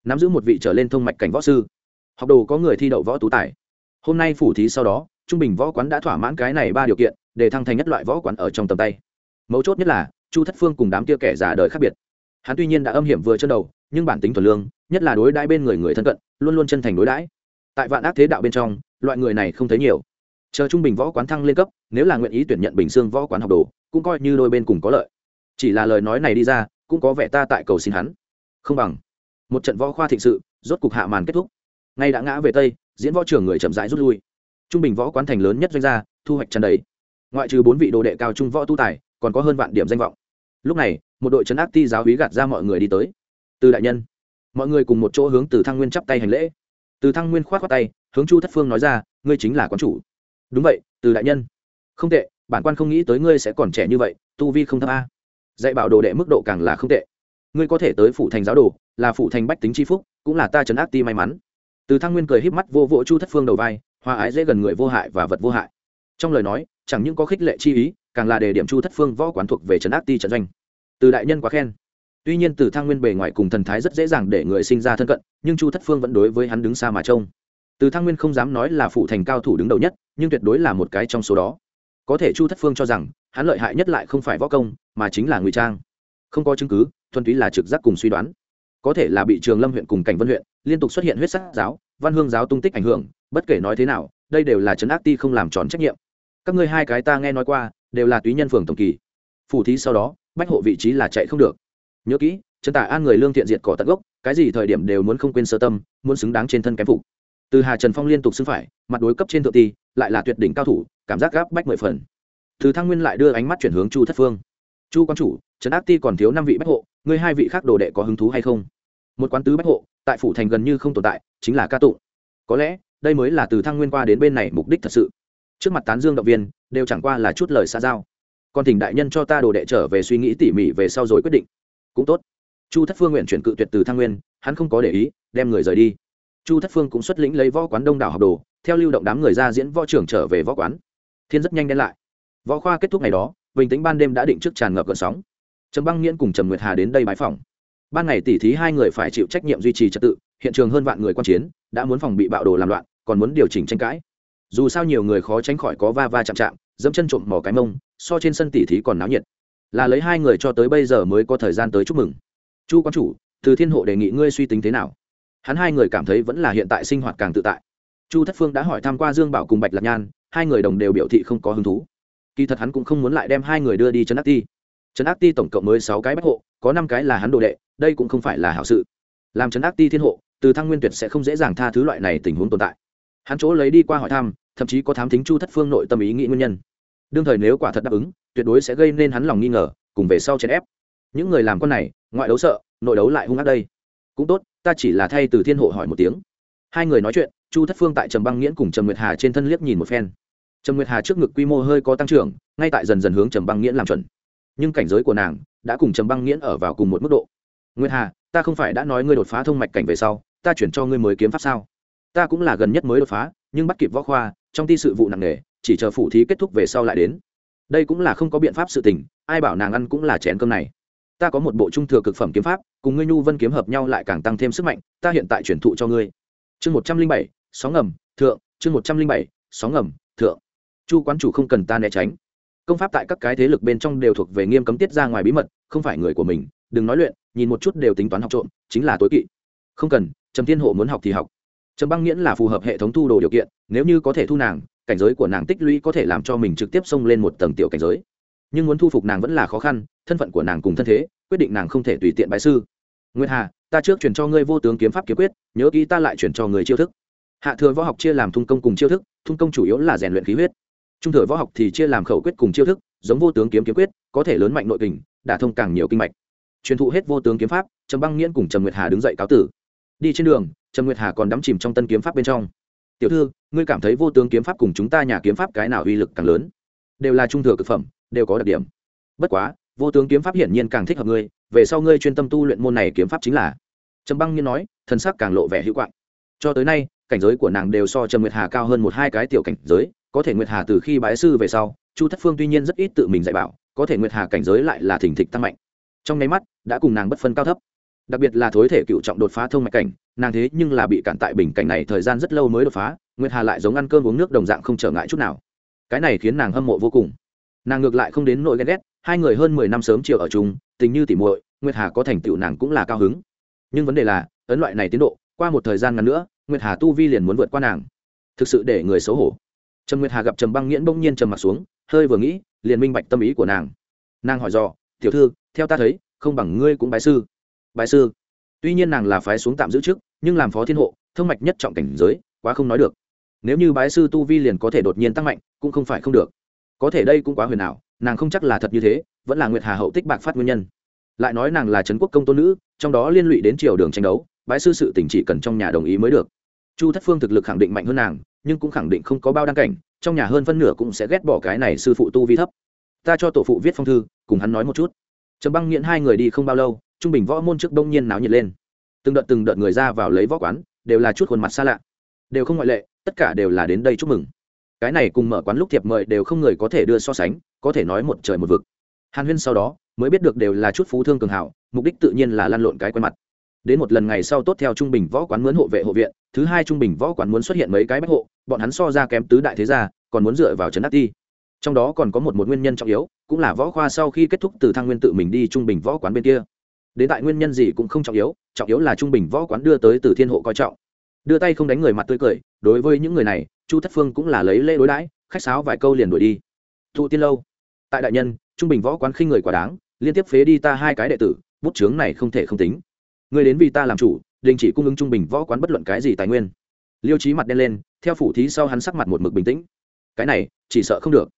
nắm giữ một vị trở lên thông mạch cảnh võ sư. Học đồ có người thi đậu võ tú tài. Hôm nay phủ thí sau đó, trung bình võ quán đã thỏa mãn cái này ba điều kiện, để thăng thành nhất loại võ quán ở trong tầm tay. Mấu chốt nhất là, chu thất phương cùng đám kia kẻ già đời khác biệt. Hắn tuy nhiên đã âm hiểm vừa chân đầu, nhưng bản tính thuần lương, nhất là đối đãi bên người người thân cận, luôn luôn chân thành đối đãi. Tại vạn ác thế đạo bên trong, loại người này không thấy nhiều. Chờ trung bình võ quán thăng lên cấp, nếu là nguyện ý tuyển nhận bình xương võ quán học đồ, cũng coi như đôi bên cùng có lợi. Chỉ là lời nói này đi ra, cũng có vẻ ta tại cầu xin hắn. Không bằng một trận võ khoa thịnh sự, rốt cục hạ màn kết thúc. Ngay đã ngã về tây, diễn võ trưởng người chậm rãi rút lui. Trung bình võ quán thành lớn nhất doanh gia, thu hoạch trần đấy ngoại trừ bốn vị đồ đệ cao trung võ tu tài, còn có hơn vạn điểm danh vọng. Lúc này, một đội trấn áp ti giáo hí gạt ra mọi người đi tới. Từ đại nhân, mọi người cùng một chỗ hướng từ thăng nguyên chắp tay hành lễ. Từ thăng nguyên k h o á t tay, hướng chu thất phương nói ra, ngươi chính là quán chủ. Đúng vậy, từ đại nhân. Không tệ, bản quan không nghĩ tới ngươi sẽ còn trẻ như vậy, tu vi không thấp a. Dạy bảo đồ đệ mức độ càng là không tệ ngươi có thể tới phụ thành giáo đồ, là phụ thành bách tính c phúc, cũng là ta trấn ác ti may mắn. Từ thăng nguyên cười híp mắt vô vỗ chu thất phương đầu vai hoa ái dễ gần người vô hại và vật vô hại. Trong lời nói, chẳng những có khích lệ chi ý, càng là đề điểm chu thất phương võ quán thuộc về trấn ác ti trận doanh. Từ đại nhân quá khen. Tuy nhiên từ thăng nguyên bề ngoài cùng thần thái rất dễ dàng để người sinh ra thân cận, nhưng chu thất phương vẫn đối với hắn đứng xa mà trông. Từ thăng nguyên không dám nói là phụ thành cao thủ đứng đầu nhất, nhưng tuyệt đối là một cái trong số đó. Có thể chu thất phương cho rằng, hắn lợi hại nhất lại không phải võ công, mà chính là ngụy trang. Không có chứng cứ thuần túy là trực giác cùng suy đoán. Có thể là bị trường lâm huyện cùng cảnh vân huyện liên tục xuất hiện huyết sắc giáo, văn hương giáo tung tích ảnh hưởng, bất kể nói thế nào, đây đều là trấn ác ti không làm tròn trách nhiệm. Các ngươi hai cái ta nghe nói qua, đều là túy nhân phường tổng kỳ. Phủ thí sau đó, bách hộ vị trí là chạy không được. Nhớ kỹ trần tả an người lương thiện diệt cỏ tận gốc, cái gì thời điểm đều muốn không quên sơ tâm, muốn xứng đáng trên thân kém phục. Từ hà trần phong liên tục xưng phải, mặt đối cấp trên thượng ti, lại là tuyệt đỉnh cao thủ, cảm giác gáp bách mười phần. Từ thăng nguyên lại đưa ánh mắt chuyển hướng chu thất phương chu quan chủ, trấn Áp ti còn thiếu năm vị bách hộ, ngươi hai vị khác đồ đệ có hứng thú hay không? Một quán tứ bách hộ, tại phủ thành gần như không tồn tại, chính là ca tụng. Có lẽ, đây mới là từ thăng nguyên qua đến bên này mục đích thật sự. Trước mặt tán dương động viên, đều chẳng qua là chút lời xa giao. Còn thỉnh đại nhân cho ta đồ đệ trở về suy nghĩ tỉ mỉ về sau rồi quyết định. Cũng tốt. Chu thất phương nguyện chuyển cự tuyệt từ thăng nguyên, hắn không có để ý, đem người rời đi. Chu thất phương cũng xuất lĩnh lấy võ quán đông đảo học đồ, theo lưu động đám người ra diễn võ trưởng trở về võ quán. Thiên rất nhanh đen lại. Võ khoa kết thúc ngày đó bình tĩnh ban đêm đã định trước tràn ngập cơn sóng. Trầm băng nghiễn cùng trầm nguyệt hà đến đây bãi phòng. Ban ngày tỉ thí hai người phải chịu trách nhiệm duy trì trật tự, hiện trường hơn vạn người quan chiến, đã muốn phòng bị bạo đồ làm loạn, còn muốn điều chỉnh tranh cãi. Dù sao nhiều người khó tránh khỏi có va va chạm chạm, dẫm chân trộm mỏ cái mông, so trên sân tỉ thí còn náo nhiệt. Là lấy hai người cho tới bây giờ mới có thời gian tới chúc mừng. Chu quan chủ, từ thiên hộ đề nghị ngươi suy tính thế nào? Hắn hai người cảm thấy vẫn là hiện tại sinh hoạt càng tự tại. Chu thất phương đã hỏi tham q u a dương bảo cùng bạch lạc nhan, hai người đồng đều biểu thị không có hứng thú kỳ thật hắn cũng không muốn lại đem hai người đưa đi trấn ác ti. Trấn ác ti tổng cộng mới sáu cái bách hộ, có năm cái là hắn đồ đệ, đây cũng không phải là hảo sự. Làm trấn ác ti thiên hộ, từ thăng nguyên tuyệt sẽ không dễ dàng tha thứ loại này tình huống tồn tại. Hắn chỗ lấy đi qua hỏi thăm, thậm chí có thám thính chu thất phương nội tâm ý nghĩ nguyên nhân. Đương thời nếu quả thật đáp ứng, tuyệt đối sẽ gây nên hắn lòng nghi ngờ, cùng về sau chèn ép. Những người làm con này, ngoại đấu sợ, nội đấu lại hung ác đây. Cũng tốt, ta chỉ là thay từ thiên hộ hỏi một tiếng. Hai người nói chuyện, chu thất phương tại trầm băng nghiễn cùng trầm nguyệt hà trên thân liếc nhìn một phen trầm nguyệt hà trước ngực quy mô hơi có tăng trưởng, ngay tại dần dần hướng trầm băng nghiễn làm chuẩn. Nhưng cảnh giới của nàng đã cùng trầm băng nghiễn ở vào cùng một mức độ. Nguyệt hà, ta không phải đã nói ngươi đột phá thông mạch cảnh về sau, ta chuyển cho ngươi mới kiếm pháp sao? Ta cũng là gần nhất mới đột phá, nhưng bắt kịp võ khoa, trong ti sự vụ nặng nề, chỉ chờ phủ thí kết thúc về sau lại đến. Đây cũng là không có biện pháp sự tình, ai bảo nàng ăn cũng là chén cơm này. Ta có một bộ trung thừa cực phẩm kiếm pháp, cùng ngươi nhu vân kiếm hợp nhau lại càng tăng thêm sức mạnh, ta hiện tại chuyển thụ cho ngươi. Chương một trăm linh bảy, sóng ngầm, thượng, chương một trăm linh bảy, sóng ngầm chu quán chủ không cần ta né tránh. Công pháp tại các cái thế lực bên trong đều thuộc về nghiêm cấm tiết ra ngoài bí mật, không phải người của mình, đừng nói luyện, nhìn một chút đều tính toán học trộm, chính là tối kỵ. Không cần, trầm thiên hộ muốn học thì học. Trầm băng nghiễn là phù hợp hệ thống thu đồ điều kiện, nếu như có thể thu nàng, cảnh giới của nàng tích lũy có thể làm cho mình trực tiếp xông lên một tầng tiểu cảnh giới. Nhưng muốn thu phục nàng vẫn là khó khăn, thân phận của nàng cùng thân thế, quyết định nàng không thể tùy tiện bại sư. Nguyệt hà, ta trước chuyển cho ngươi vô tướng kiếm pháp kiếm quyết, nhớ kỹ ta lại chuyển cho người chiêu thức. Hạ thừa võ học chia làm thung công cùng chiêu thức, thung công chủ yếu là rèn luyện khí huyết trung thừa võ học thì chia làm khẩu quyết cùng chiêu thức, giống vô tướng kiếm kiếm quyết, có thể lớn mạnh nội kình, đả thông càng nhiều kinh mạch. Truyền thụ hết vô tướng kiếm pháp, trầm băng nghiễn cùng trầm nguyệt hà đứng dậy cáo tử. Đi trên đường, trầm nguyệt hà còn đắm chìm trong tân kiếm pháp bên trong. Tiểu thư, ngươi cảm thấy vô tướng kiếm pháp cùng chúng ta nhà kiếm pháp cái nào uy lực càng lớn? Đều là trung thừa cực phẩm, đều có đặc điểm. Bất quá, vô tướng kiếm pháp hiển nhiên càng thích hợp ngươi, về sau ngươi chuyên tâm tu luyện môn này kiếm pháp chính là. Trầm băng nhiên nói thân sắc càng lộ vẻ hữu quạng. Cho tới nay, cảnh giới của nàng đều so trầm nguyệt hà cao hơn một hai cái tiểu cảnh giới có thể nguyệt hà từ khi bái sư về sau, chu thất phương tuy nhiên rất ít tự mình dạy bảo, có thể nguyệt hà cảnh giới lại là thình thịch tăng mạnh. Trong nháy mắt, đã cùng nàng bất phân cao thấp. Đặc biệt là thối thể cựu trọng đột phá thông mạch cảnh, nàng thế nhưng là bị cản tại bình cảnh này thời gian rất lâu mới đột phá, nguyệt hà lại giống ăn cơm uống nước đồng dạng không trở ngại chút nào. Cái này khiến nàng hâm mộ vô cùng. Nàng ngược lại không đến nỗi ghen ghét, hai người hơn mười năm sớm chiều ở chung, tình như tỉ muội, nguyệt hà có thành tựu nàng cũng là cao hứng. Nhưng vấn đề là, ấn loại này tiến độ, qua một thời gian ngắn nữa, nguyệt hà tu vi liền muốn vượt qua nàng. Thực sự để người xấu hổ trần nguyệt hà gặp trầm băng nghiễn bỗng nhiên trầm m ặ t xuống, hơi vừa nghĩ, liền minh bạch tâm ý của nàng. Nàng hỏi dò, tiểu thư, theo ta thấy, không bằng ngươi cũng bái sư. Bái sư? Tuy nhiên nàng là phái xuống tạm giữ trước, nhưng làm phó thiên hộ, thông mạch nhất trọng cảnh giới, quá không nói được. Nếu như bái sư tu vi liền có thể đột nhiên tăng mạnh, cũng không phải không được. Có thể đây cũng quá huyền ảo, nàng không chắc là thật như thế, vẫn là nguyệt hà hậu tích bạc phát nguyên nhân. Lại nói nàng là trấn quốc công tôn nữ, trong đó liên lụy đến triều đường tranh đấu, bái sư sự tỉnh chỉ cần trong nhà đồng ý mới được. Chu thất phương thực lực khẳng định mạnh hơn nàng nhưng cũng khẳng định không có bao đăng cảnh, trong nhà hơn phân nửa cũng sẽ ghét bỏ cái này sư phụ tu vi thấp. Ta cho tổ phụ viết phong thư, cùng hắn nói một chút. Trầm băng nghiện hai người đi không bao lâu, trung bình võ môn trước đông nhiên náo nhiệt lên. Từng đợt từng đợt người ra vào lấy võ quán, đều là chút khuôn mặt xa lạ. Đều không ngoại lệ, tất cả đều là đến đây chúc mừng. Cái này cùng mở quán lúc thiệp mời đều không người có thể đưa so sánh, có thể nói một trời một vực. Hàn huyên sau đó, mới biết được đều là chút phú thương cường hảo, mục đích tự nhiên là lăn lộn cái quen mặt. Đến một lần ngày sau tốt theo trung bình võ quán mướn hộ vệ hộ viện thứ hai trung bình võ quán muốn xuất hiện mấy cái bách hộ, bọn hắn so ra kém tứ đại thế gia, còn muốn dựa vào trấn áp ti. Trong đó còn có một một nguyên nhân trọng yếu, cũng là võ khoa sau khi kết thúc từ thăng nguyên tự mình đi trung bình võ quán bên kia. Đến tại nguyên nhân gì cũng không trọng yếu trọng yếu là trung bình võ quán đưa tới từ thiên hộ coi trọng. Đưa tay không đánh người mặt tươi cười, đối với những người này, chu thất phương cũng là lấy lễ đối đãi, khách sáo vài câu liền đuổi đi. Thụ tiên lâu. Tại đại nhân, trung bình võ quán khinh người quả đáng, liên tiếp phế đi ta hai cái đệ tử, bút chướng này không thể không tính. Người đến vì ta làm chủ đình chỉ cung ứng trung bình võ quán bất luận cái gì tài nguyên. Liêu trí mặt đen lên, theo phủ thí sau hắn sắc mặt một mực bình tĩnh. Cái này, chỉ sợ không được.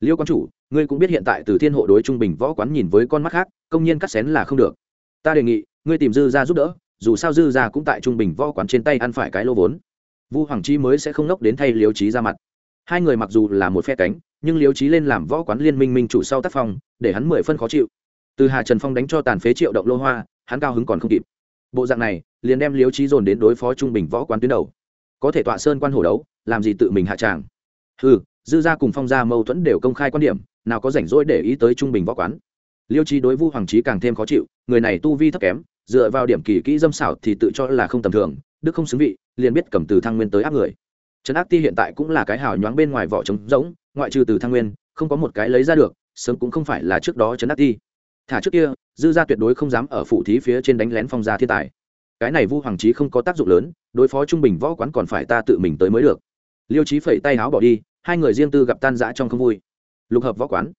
Liêu quan chủ, ngươi cũng biết hiện tại từ thiên hộ đối trung bình võ quán nhìn với con mắt khác, công nhiên cắt xén là không được. Ta đề nghị, ngươi tìm dư ra giúp đỡ, dù sao dư ra cũng tại trung bình võ quán trên tay ăn phải cái lô vốn. Vu hoàng chi mới sẽ không nốc đến thay liêu trí ra mặt. Hai người mặc dù là một phe cánh, nhưng liêu trí lên làm võ quán liên minh minh chủ sau tác phong, để hắn mười phân khó chịu. Từ hà trần phong đánh cho tàn phế triệu động lô hoa, hắn cao hứng còn không kịp bộ dạng này liền đem liêu trí dồn đến đối phó trung bình võ quán tuyến đầu có thể tọa sơn quan hồ đấu làm gì tự mình hạ tràng ừ dư gia cùng phong gia mâu thuẫn đều công khai quan điểm nào có rảnh rỗi để ý tới trung bình võ quán liêu trí đối vu hoàng trí càng thêm khó chịu người này tu vi thấp kém dựa vào điểm kỳ kỹ dâm xảo thì tự cho là không tầm thường đức không xứng vị liền biết cầm từ thăng nguyên tới áp người trấn áp ti hiện tại cũng là cái hào nhoáng bên ngoài vỏ trống rỗng ngoại trừ từ thăng nguyên không có một cái lấy ra được sớm cũng không phải là trước đó trấn áp ti thả trước kia dư gia tuyệt đối không dám ở phụ thí phía trên đánh lén phong gia thiên tài. Cái này vu hoàng trí không có tác dụng lớn, đối phó trung bình võ quán còn phải ta tự mình tới mới được. Liêu trí phẩy tay áo bỏ đi, hai người riêng tư gặp tan rã trong không vui. Lục hợp võ quán.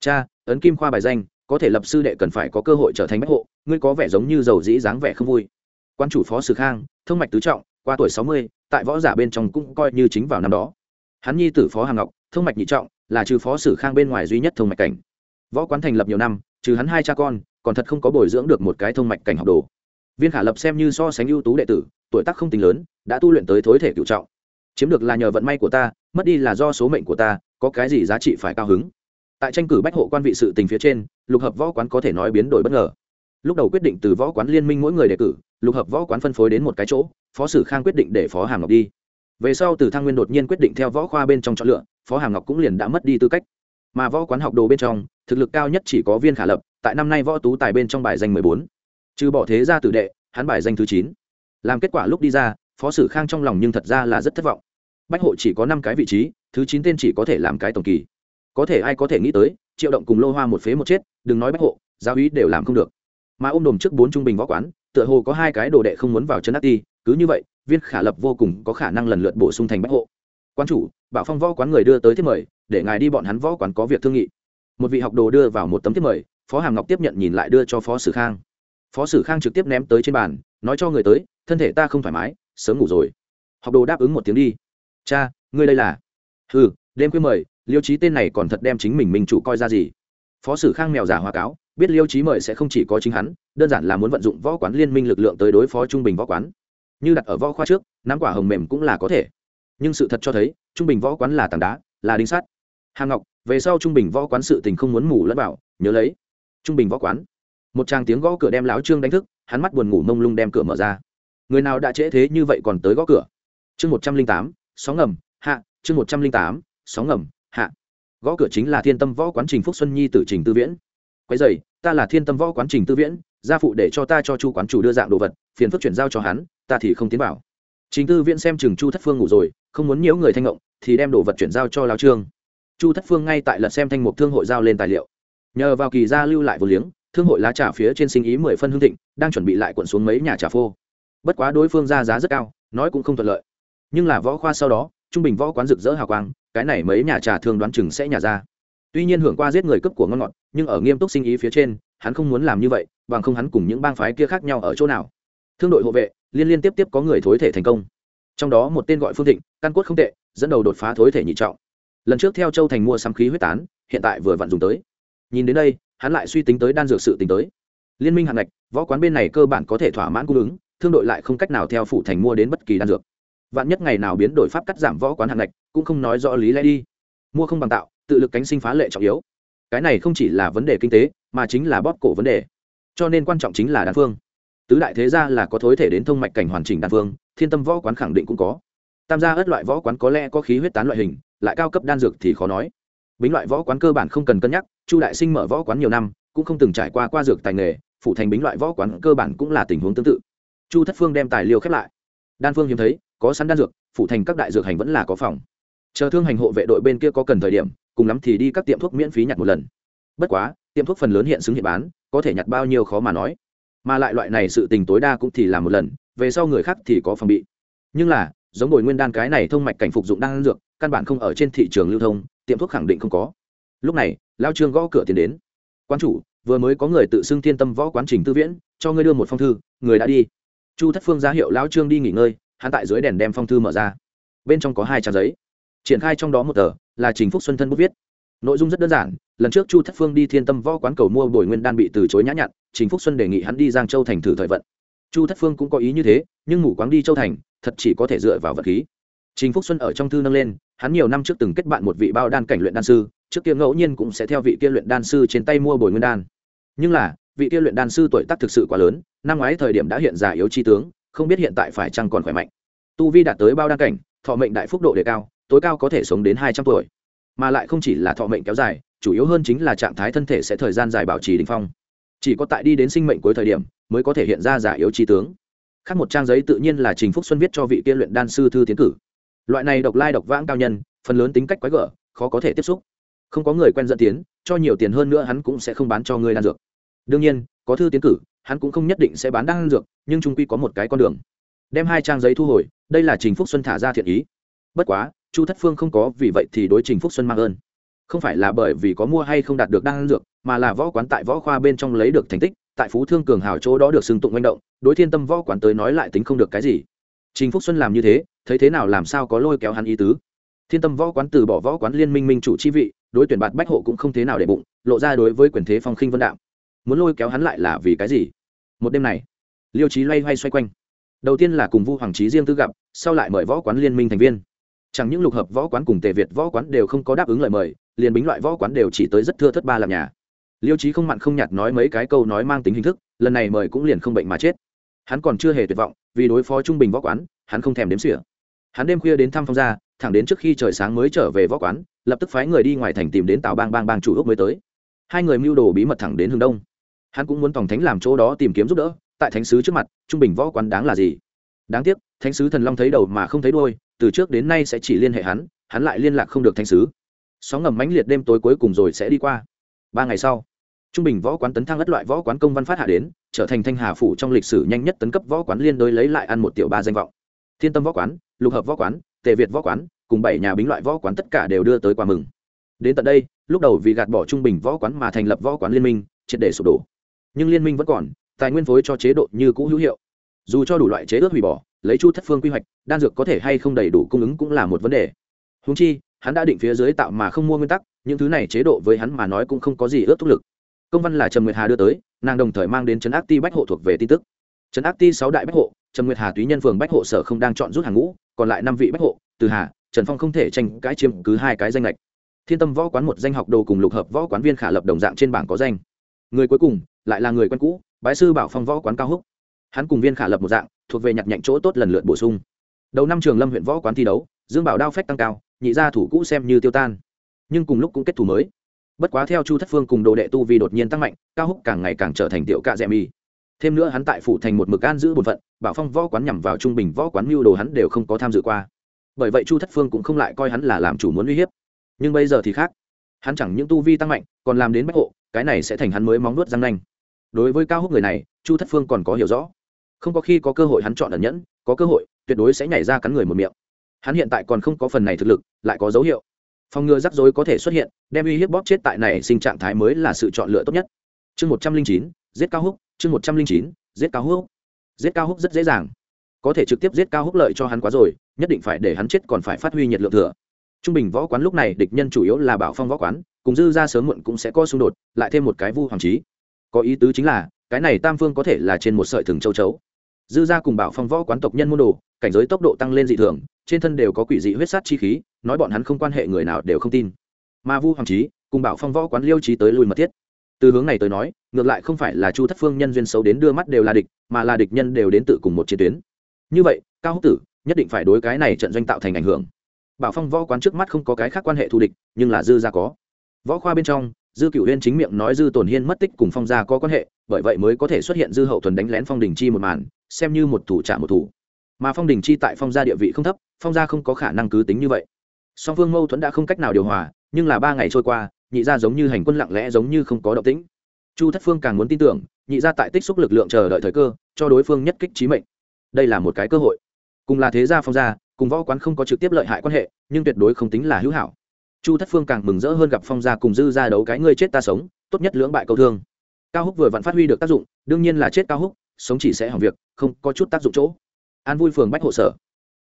Cha, ấn kim khoa bài danh, có thể lập sư đệ cần phải có cơ hội trở thành bách hộ, ngươi có vẻ giống như giàu dĩ dáng vẻ không vui. Quan chủ phó sử khang, thông mạch tứ trọng, qua tuổi sáu mươi, tại võ giả bên trong cũng coi như chính vào năm đó. Hắn nhi tử phó hàng ngọc, thông mạch nhị trọng, là trừ phó sử khang bên ngoài duy nhất thông mạch cảnh. Võ quán thành lập nhiều năm, trừ hắn hai cha con còn thật không có bồi dưỡng được một cái thông mạch cảnh học đồ. Viên khả lập xem như so sánh ưu tú đệ tử, tuổi tác không tính lớn, đã tu luyện tới thối thể cựu trọng. Chiếm được là nhờ vận may của ta, mất đi là do số mệnh của ta, có cái gì giá trị phải cao hứng? Tại tranh cử bách hộ quan vị sự tình phía trên, lục hợp võ quán có thể nói biến đổi bất ngờ. Lúc đầu quyết định từ võ quán liên minh mỗi người đề cử, lục hợp võ quán phân phối đến một cái chỗ, phó sử khang quyết định để phó hàm ngọc đi. Về sau từ thăng nguyên đột nhiên quyết định theo võ khoa bên trong chọn lựa, phó hàm ngọc cũng liền đã mất đi tư cách mà võ quán học đồ bên trong, thực lực cao nhất chỉ có viên khả lập, tại năm nay võ tú tài bên trong bài danh mười bốn. Trừ bỏ thế ra tử đệ, hắn bài danh thứ chín. Làm kết quả lúc đi ra, phó sử khang trong lòng nhưng thật ra là rất thất vọng. Bách hộ chỉ có năm cái vị trí, thứ chín tên chỉ có thể làm cái tổng kỳ. Có thể ai có thể nghĩ tới, triệu động cùng lô hoa một phế một chết, đừng nói bách hộ, giáo ý đều làm không được. Mà ôm đồm trước bốn trung bình võ quán, tựa hồ có hai cái đồ đệ không muốn vào chân ác ti cứ như vậy, viên khả lập vô cùng có khả năng lần lượt bổ sung thành bách hộ. Quan chủ, bảo phong võ quán người đưa tới thiết mời để ngài đi bọn hắn võ quán có việc thương nghị. Một vị học đồ đưa vào một tấm thiếp mời, phó hàm ngọc tiếp nhận nhìn lại đưa cho phó sử khang. Phó sử khang trực tiếp ném tới trên bàn, nói cho người tới, thân thể ta không thoải mái, sớm ngủ rồi. Học đồ đáp ứng một tiếng đi. Cha, ngươi đây là? Ừ đêm khuya mời, liêu trí tên này còn thật đem chính mình minh chủ coi ra gì? Phó sử khang mèo giả hoa cáo, biết liêu trí mời sẽ không chỉ có chính hắn, đơn giản là muốn vận dụng võ quán liên minh lực lượng tới đối phó trung bình võ quán. Như đặt ở võ khoa trước, nắm quả hồng mềm cũng là có thể. Nhưng sự thật cho thấy, trung bình võ quán là tảng đá, là đinh sắt hàng ngọc, về sau trung bình võ quán sự tình không muốn ngủ lẫn bảo nhớ lấy. Trung bình võ quán. Một tràng tiếng gõ cửa đem lão trương đánh thức, hắn mắt buồn ngủ mông lung đem cửa mở ra. Người nào đã trễ thế như vậy còn tới gõ cửa? Chương một trăm linh tám, sóng ngầm, hạ, chương một trăm linh tám, sóng ngầm, hạ. Gõ cửa chính là thiên tâm võ quán trình phúc xuân nhi tử trình tư viễn. Quái dày ta là thiên tâm võ quán trình tư viễn, gia phụ để cho ta cho chu quán chủ đưa dạng đồ vật, phiền phức chuyển giao cho hắn, ta thì không tiến vào. Trình tư viễn xem chừng chu thất phương ngủ rồi, không muốn nhiễu người thanh ngộng, thì đem đồ vật chuyển giao cho lao trương chu thất phương ngay tại lật xem thanh mục thương hội giao lên tài liệu. Nhờ vào kỳ gia lưu lại vô liếng, thương hội lá trà phía trên sinh ý mười phân hương thịnh, đang chuẩn bị lại quận xuống mấy nhà trà phô. Bất quá đối phương ra giá rất cao, nói cũng không thuận lợi. Nhưng là võ khoa sau đó, trung bình võ quán rực rỡ hào quang, cái này mấy nhà trà thường đoán chừng sẽ nhà ra. Tuy nhiên hưởng qua giết người cấp của ngon ngọt, nhưng ở nghiêm túc sinh ý phía trên, hắn không muốn làm như vậy, bằng không hắn cùng những bang phái kia khác nhau ở chỗ nào. Thương đội hộ vệ, liên liên tiếp tiếp có người thối thể thành công. Trong đó một tên gọi phương thịnh, căn cốt không tệ, dẫn đầu đột phá thối thể nhị trọng lần trước theo châu thành mua sắm khí huyết tán, hiện tại vừa vặn dùng tới. Nhìn đến đây, hắn lại suy tính tới đan dược sự tính tới. Liên minh hạng ngạch, võ quán bên này cơ bản có thể thỏa mãn cung ứng, thương đội lại không cách nào theo phủ thành mua đến bất kỳ đan dược. Vạn nhất ngày nào biến đổi pháp cắt giảm võ quán hạng ngạch, cũng không nói rõ lý lẽ đi. Mua không bằng tạo, tự lực cánh sinh phá lệ trọng yếu. Cái này không chỉ là vấn đề kinh tế, mà chính là bóp cổ vấn đề. Cho nên quan trọng chính là đan phương. Tứ đại thế gia là có thối thể đến thông mạch cảnh hoàn chỉnh đan phương, thiên tâm võ quán khẳng định cũng có tam gia ớt loại võ quán có lẽ có khí huyết tán loại hình, lại cao cấp đan dược thì khó nói. Bính loại võ quán cơ bản không cần cân nhắc, chu đại sinh mở võ quán nhiều năm, cũng không từng trải qua qua dược tài nghề phụ thành bính loại võ quán cơ bản cũng là tình huống tương tự. Chu thất phương đem tài liệu khép lại. Đan phương hiếm thấy, có sẵn đan dược phụ thành các đại dược hành vẫn là có phòng. Chờ thương hành hộ vệ đội bên kia có cần thời điểm, cùng lắm thì đi các tiệm thuốc miễn phí nhặt một lần. Bất quá, tiệm thuốc phần lớn hiện xứng hiện bán, có thể nhặt bao nhiêu khó mà nói. Mà lại loại này sự tình tối đa cũng thì làm một lần, về sau người khác thì có phòng bị. Nhưng là giống bồi nguyên đan cái này thông mạch cảnh phục dụng đan dược, căn bản không ở trên thị trường lưu thông, tiệm thuốc khẳng định không có. Lúc này, lao trương gõ cửa tiến đến. Quan chủ, vừa mới có người tự xưng thiên tâm võ quán trình tư viễn, cho ngươi đưa một phong thư, người đã đi. Chu thất phương ra hiệu lao trương đi nghỉ ngơi, hắn tại dưới đèn đem phong thư mở ra. Bên trong có hai trang giấy. Triển khai trong đó một tờ, là trình phúc xuân thân bút viết. Nội dung rất đơn giản, lần trước chu thất phương đi thiên tâm võ quán cầu mua bồi nguyên đan bị từ chối nhã nhặn, trình phúc xuân đề nghị hắn đi giang châu thành thử thời vận chu thất phương cũng có ý như thế, nhưng mù quáng đi châu thành, thật chỉ có thể dựa vào vật khí. Trình phúc xuân ở trong thư nâng lên, hắn nhiều năm trước từng kết bạn một vị bao đan cảnh luyện đan sư, trước kia ngẫu nhiên cũng sẽ theo vị kia luyện đan sư trên tay mua bồi nguyên đan. Nhưng là, vị kia luyện đan sư tuổi tác thực sự quá lớn, năm ngoái thời điểm đã hiện già yếu chi tướng, không biết hiện tại phải chăng còn khỏe mạnh. Tu vi đạt tới bao đan cảnh, thọ mệnh đại phúc độ đề cao, tối cao có thể sống đến hai trăm tuổi. Mà lại không chỉ là thọ mệnh kéo dài, chủ yếu hơn chính là trạng thái thân thể sẽ thời gian dài bảo trì đ ỉ n h phong chỉ có tại đi đến sinh mệnh cuối thời điểm, mới có thể hiện ra giả yếu trí tướng. Khác một trang giấy tự nhiên là trình phúc xuân viết cho vị kia luyện đan sư thư tiến cử. Loại này độc lai độc vãng cao nhân, phần lớn tính cách quái gở, khó có thể tiếp xúc. Không có người quen dẫn tiến, cho nhiều tiền hơn nữa hắn cũng sẽ không bán cho người đan dược. Đương nhiên, có thư tiến cử, hắn cũng không nhất định sẽ bán đan dược, nhưng trung quy có một cái con đường. Đem hai trang giấy thu hồi, đây là trình phúc xuân thả ra thiện ý. Bất quá, chu thất phương không có vì vậy thì đối trình phúc xuân mang ơn. Không phải là bởi vì có mua hay không đạt được đan dược mà là võ quán tại võ khoa bên trong lấy được thành tích, tại phú thương cường hào chỗ đó được xưng tụng manh động, đối thiên tâm võ quán tới nói lại tính không được cái gì. Trình phúc xuân làm như thế, thấy thế nào làm sao có lôi kéo hắn ý tứ. Thiên tâm võ quán từ bỏ võ quán liên minh minh chủ chi vị, đối tuyển bạt bách hộ cũng không thế nào để bụng, lộ ra đối với quyền thế phong khinh vân đạo. Muốn lôi kéo hắn lại là vì cái gì? Một đêm này, liêu trí loay hoay xoay quanh. Đầu tiên là cùng vu hoàng trí riêng tư gặp, sau lại mời võ quán liên minh thành viên. Chẳng những lục hợp võ quán cùng tề việt võ quán đều không có đáp ứng lời mời, liền bính loại võ quán đều chỉ tới rất thưa thất ba làm nhà liêu trí không mặn không nhạt nói mấy cái câu nói mang tính hình thức, lần này mời cũng liền không bệnh mà chết. Hắn còn chưa hề tuyệt vọng, vì đối phó trung bình võ quán, hắn không thèm đếm xỉa. Hắn đêm khuya đến thăm phong gia, thẳng đến trước khi trời sáng mới trở về võ quán, lập tức phái người đi ngoài thành tìm đến tào bang bang bang chủ ốc mới tới. Hai người mưu đồ bí mật thẳng đến hướng đông. Hắn cũng muốn tòng thánh làm chỗ đó tìm kiếm giúp đỡ, tại thánh sứ trước mặt, trung bình võ quán đáng là gì? Đáng tiếc, thánh sứ thần long thấy đầu mà không thấy đôi từ trước đến nay sẽ chỉ liên hệ hắn hắn lại liên lạc không được thánh sứ. Sóng ngầm mãnh liệt đêm tối cuối cùng rồi sẽ đi qua. Ba ngày sau trung bình võ quán tấn thăng ất loại võ quán công văn phát hạ đến, trở thành thanh hà phủ trong lịch sử nhanh nhất tấn cấp võ quán liên đối lấy lại ăn một tiểu ba danh vọng. Thiên tâm võ quán, lục hợp võ quán, tề việt võ quán, cùng bảy nhà bính loại võ quán tất cả đều đưa tới quà mừng. Đến tận đây, lúc đầu vì gạt bỏ trung bình võ quán mà thành lập võ quán liên minh, triệt để sụp đổ. Nhưng liên minh vẫn còn, tài nguyên phối cho chế độ như cũ hữu hiệu. Dù cho đủ loại chế ước hủy bỏ, lấy chu thất phương quy hoạch, đan dược có thể hay không đầy đủ cung ứng cũng là một vấn đề. Húng chi, hắn đã định phía dưới tạo mà không mua nguyên tắc, những thứ này chế độ với hắn mà nói cũng không có gì ước thúc lực công văn là Trần nguyệt hà đưa tới, nàng đồng thời mang đến trấn ác ti bách hộ thuộc về tin tức. Trấn ác ti sáu đại bách hộ Trần nguyệt hà túy nhân phường bách hộ sở không đang chọn rút hàng ngũ, còn lại năm vị bách hộ, từ hà, trần phong không thể tranh cãi chiếm cứ hai cái danh lệch thiên tâm võ quán một danh học đồ cùng lục hợp võ quán viên khả lập đồng dạng trên bảng có danh. Người cuối cùng, lại là người quen cũ, bái sư bảo phong võ quán cao húc. Hắn cùng viên khả lập một dạng, thuộc về nhặt nhạnh chỗ tốt lần lượt bổ sung. Đầu năm trường lâm huyện võ quán thi đấu, dương bảo đao phách tăng cao, nhị gia thủ cũ xem như tiêu tan. Nhưng cùng lúc cũng kết thủ mới bất quá theo chu thất phương cùng đồ đệ tu vi đột nhiên tăng mạnh, cao húc càng ngày càng trở thành tiểu cạ rẽ mi. Thêm nữa hắn tại phủ thành một mực an giữ bổn phận, bảo phong võ quán nhằm vào trung bình võ quán mưu đồ hắn đều không có tham dự qua. Bởi vậy chu thất phương cũng không lại coi hắn là làm chủ muốn uy hiếp. Nhưng bây giờ thì khác. Hắn chẳng những tu vi tăng mạnh, còn làm đến bách hộ, cái này sẽ thành hắn mới móng nuốt răng nanh. Đối với cao húc người này, chu thất phương còn có hiểu rõ. Không có khi có cơ hội hắn chọn ẩn nhẫn, có cơ hội, tuyệt đối sẽ nhảy ra cắn người một miệng. Hắn hiện tại còn không có phần này thực lực, lại có dấu hiệu phòng ngừa rắc rối có thể xuất hiện, đem uy hiếp bóp chết tại này sinh trạng thái mới là sự chọn lựa tốt nhất. Chương một trăm linh chín, giết cao húc, chương một trăm linh chín, giết cao húc. Giết cao húc rất dễ dàng. Có thể trực tiếp giết cao húc lợi cho hắn quá rồi, nhất định phải để hắn chết còn phải phát huy nhiệt lượng thừa. Trung bình võ quán lúc này địch nhân chủ yếu là bảo phong võ quán, cùng dư ra sớm muộn cũng sẽ có xung đột, lại thêm một cái vu hoàng trí. Có ý tứ chính là, cái này tam phương có thể là trên một sợi thừng châu chấu. Dư ra cùng bảo phong võ quán tộc nhân môn đồ cảnh giới tốc độ tăng lên dị thường, trên thân đều có quỷ dị huyết sát chi khí, nói bọn hắn không quan hệ người nào đều không tin. Mà vu hoàng trí cùng bảo phong võ quán liêu trí tới lui mật thiết. Từ hướng này tới nói, ngược lại không phải là chu thất phương nhân duyên xấu đến đưa mắt đều là địch, mà là địch nhân đều đến tự cùng một chiến tuyến. Như vậy, cao húc tử nhất định phải đối cái này trận doanh tạo thành ảnh hưởng. Bảo phong võ quán trước mắt không có cái khác quan hệ thù địch, nhưng là dư gia có. Võ khoa bên trong, dư cựu huyên chính miệng nói dư tổn hiên mất tích cùng phong gia có quan hệ, bởi vậy mới có thể xuất hiện dư hậu thuần đánh lén phong đình chi một màn, xem như một thủ trả một thủ mà phong đình chi tại phong gia địa vị không thấp, phong gia không có khả năng cứ tính như vậy. Song phương mâu thuẫn đã không cách nào điều hòa, nhưng là ba ngày trôi qua, nhị gia giống như hành quân lặng lẽ giống như không có động tĩnh. Chu thất phương càng muốn tin tưởng, nhị gia tại tích xúc lực lượng chờ đợi thời cơ, cho đối phương nhất kích trí mệnh. Đây là một cái cơ hội. Cùng là thế gia phong gia, cùng võ quán không có trực tiếp lợi hại quan hệ, nhưng tuyệt đối không tính là hữu hảo. Chu thất phương càng mừng rỡ hơn gặp phong gia cùng dư gia đấu cái ngươi chết ta sống, tốt nhất lưỡng bại câu thương. Cao húc vừa vặn phát huy được tác dụng, đương nhiên là chết cao húc, sống chỉ sẽ hỏng việc, không có chút tác dụng chỗ an vui phường bách hộ sở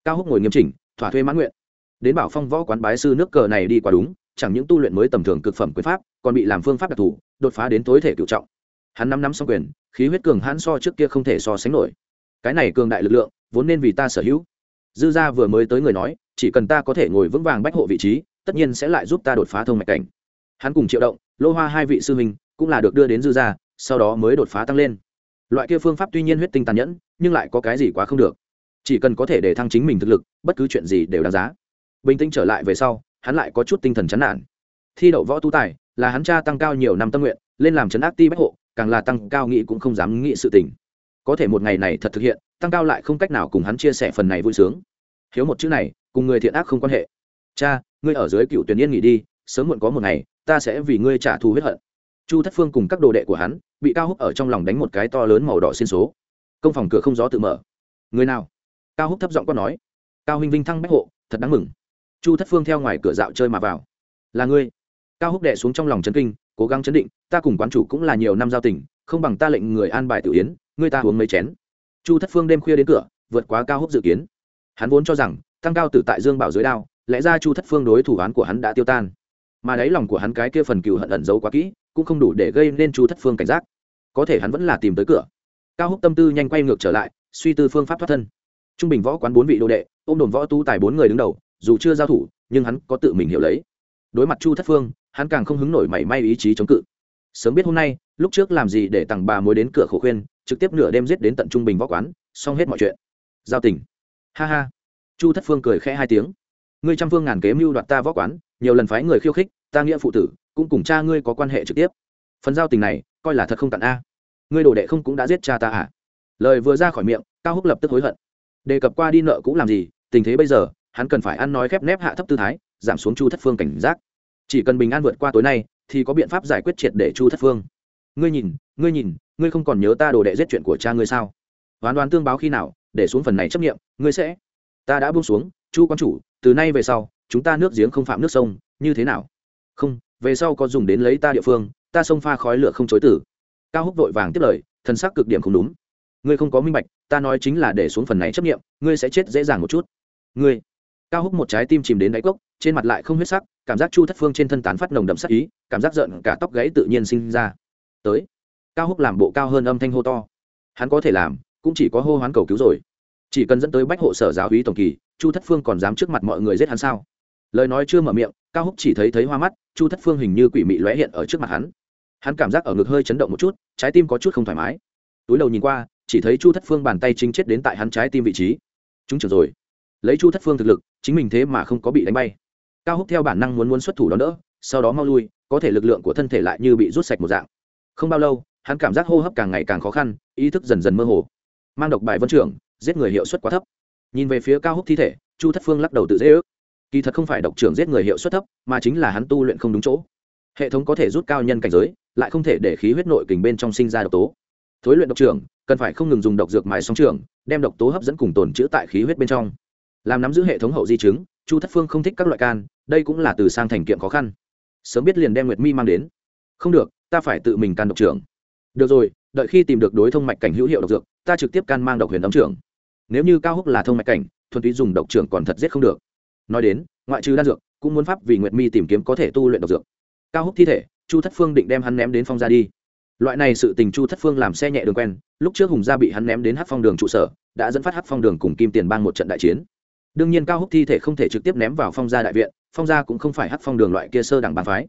cao húc ngồi nghiêm chỉnh thỏa thuê mãn nguyện đến bảo phong võ quán bái sư nước cờ này đi quá đúng chẳng những tu luyện mới tầm thường cực phẩm quyền pháp còn bị làm phương pháp đặc thù đột phá đến tối thể cựu trọng hắn năm năm xong quyền khí huyết cường hãn so trước kia không thể so sánh nổi cái này cường đại lực lượng vốn nên vì ta sở hữu dư gia vừa mới tới người nói chỉ cần ta có thể ngồi vững vàng bách hộ vị trí tất nhiên sẽ lại giúp ta đột phá thông mạch cảnh hắn cùng triệu động lô hoa hai vị sư huynh cũng là được đưa đến dư gia sau đó mới đột phá tăng lên loại kia phương pháp tuy nhiên huyết tinh tàn nhẫn nhưng lại có cái gì quá không được chỉ cần có thể để thăng chính mình thực lực, bất cứ chuyện gì đều đáng giá. Bình tĩnh trở lại về sau, hắn lại có chút tinh thần chán nản. Thi đậu võ tu tài, là hắn cha tăng cao nhiều năm tâm nguyện, lên làm chấn ác ti bách hộ, càng là tăng cao nghĩ cũng không dám nghĩ sự tình. Có thể một ngày này thật thực hiện, tăng cao lại không cách nào cùng hắn chia sẻ phần này vui sướng. Hiếu một chữ này, cùng người thiện ác không quan hệ. Cha, ngươi ở dưới cựu tuyển yên nghỉ đi, sớm muộn có một ngày, ta sẽ vì ngươi trả thù huyết hận. Chu thất phương cùng các đồ đệ của hắn, bị cao húc ở trong lòng đánh một cái to lớn màu đỏ xin số. Công phòng cửa không gió tự mở. Người nào? Cao húc thấp giọng có nói, cao huynh vinh thăng bách hộ, thật đáng mừng. Chu thất phương theo ngoài cửa dạo chơi mà vào. Là ngươi. Cao húc đệ xuống trong lòng chấn kinh, cố gắng chấn định, ta cùng quán chủ cũng là nhiều năm giao tình, không bằng ta lệnh người an bài tự yến, ngươi ta uống mấy chén. Chu thất phương đêm khuya đến cửa, vượt quá cao húc dự kiến. Hắn vốn cho rằng, tăng cao tử tại dương bảo dưới đao, lẽ ra chu thất phương đối thủ án của hắn đã tiêu tan. Mà đáy lòng của hắn cái kia phần cừu hận ẩn giấu quá kỹ, cũng không đủ để gây nên chu thất phương cảnh giác. Có thể hắn vẫn là tìm tới cửa. Cao húc tâm tư nhanh quay ngược trở lại, suy tư phương pháp thoát thân trung bình võ quán bốn vị đô đệ, ôm đồn võ tu tài bốn người đứng đầu, dù chưa giao thủ, nhưng hắn có tự mình hiểu lấy. Đối mặt chu thất phương, hắn càng không hứng nổi mảy may ý chí chống cự. Sớm biết hôm nay, lúc trước làm gì để tặng bà mối đến cửa khổ khuyên, trực tiếp nửa đêm giết đến tận trung bình võ quán, xong hết mọi chuyện. Giao tình. Ha ha. Chu thất phương cười khẽ hai tiếng. Ngươi trăm phương ngàn kế mưu đoạt ta võ quán, nhiều lần phái người khiêu khích, ta nghĩa phụ tử, cũng cùng cha ngươi có quan hệ trực tiếp. Phần giao tình này, coi là thật không tận a. Ngươi đồ đệ không cũng đã giết cha ta à? Lời vừa ra khỏi miệng, cao húc lập tức hối hận đề cập qua đi nợ cũng làm gì, tình thế bây giờ, hắn cần phải ăn nói khép nép hạ thấp tư thái, giảm xuống chu thất phương cảnh giác. Chỉ cần bình an vượt qua tối nay, thì có biện pháp giải quyết triệt để chu thất phương. Ngươi nhìn ngươi nhìn, ngươi không còn nhớ ta đồ đệ giết chuyện của cha ngươi sao? Hoán đoán tương báo khi nào, để xuống phần này chấp nghiệm ngươi sẽ. Ta đã buông xuống, chu quan chủ, từ nay về sau, chúng ta nước giếng không phạm nước sông, như thế nào? Không, về sau có dùng đến lấy ta địa phương, ta sông pha khói lửa không chối tử. Cao húc vội vàng tiếp lời thân xác cực điểm không đúng ngươi không có minh bạch, ta nói chính là để xuống phần này chấp nghiệm ngươi sẽ chết dễ dàng một chút. Ngươi. Cao húc một trái tim chìm đến đáy cốc, trên mặt lại không huyết sắc, cảm giác chu thất phương trên thân tán phát nồng đậm sắc ý, cảm giác giận cả tóc gáy tự nhiên sinh ra. Tới. Cao húc làm bộ cao hơn âm thanh hô to. Hắn có thể làm, cũng chỉ có hô hoán cầu cứu rồi. Chỉ cần dẫn tới bách hộ sở giáo hí tổng kỳ, chu thất phương còn dám trước mặt mọi người giết hắn sao? Lời nói chưa mở miệng, cao húc chỉ thấy thấy hoa mắt, chu thất phương hình như quỷ mị lóe hiện ở trước mặt hắn. Hắn cảm giác ở ngực hơi chấn động một chút, trái tim có chút không thoải mái. Túi đầu nhìn qua chỉ thấy chu thất phương bàn tay chính chết đến tại hắn trái tim vị trí. Chúng trưởng rồi. Lấy chu thất phương thực lực, chính mình thế mà không có bị đánh bay. Cao húc theo bản năng muốn muốn xuất thủ đó đỡ, sau đó mau lui, có thể lực lượng của thân thể lại như bị rút sạch một dạng. Không bao lâu, hắn cảm giác hô hấp càng ngày càng khó khăn, ý thức dần dần mơ hồ. Mang độc bài vân trưởng, giết người hiệu suất quá thấp. Nhìn về phía cao húc thi thể, chu thất phương lắc đầu tự dễ ước. Kỳ thật không phải độc trưởng giết người hiệu suất thấp, mà chính là hắn tu luyện không đúng chỗ. Hệ thống có thể rút cao nhân cảnh giới, lại không thể để khí huyết nội kình bên trong sinh ra độc tố. Thối luyện độc trưởng cần phải không ngừng dùng độc dược mài song trường, đem độc tố hấp dẫn cùng tồn chữ tại khí huyết bên trong. Làm nắm giữ hệ thống hậu di chứng, chu thất phương không thích các loại can, đây cũng là từ sang thành kiện khó khăn. Sớm biết liền đem nguyệt mi mang đến. Không được, ta phải tự mình can độc trưởng. Được rồi, đợi khi tìm được đối thông mạch cảnh hữu hiệu độc dược, ta trực tiếp can mang độc huyền đóng trưởng. Nếu như cao húc là thông mạch cảnh, thuần túy dùng độc trưởng còn thật giết không được. Nói đến, ngoại trừ đan dược, cũng muốn pháp vì nguyệt mi tìm kiếm có thể tu luyện độc dược. Cao húc thi thể, chu thất phương định đem hắn ném đến phong ra đi loại này sự tình chu thất phương làm xe nhẹ đường quen, lúc trước hùng gia bị hắn ném đến hát phong đường trụ sở, đã dẫn phát hát phong đường cùng kim tiền bang một trận đại chiến. Đương nhiên cao húc thi thể không thể trực tiếp ném vào phong gia đại viện, phong gia cũng không phải hát phong đường loại kia sơ đẳng bàn phái.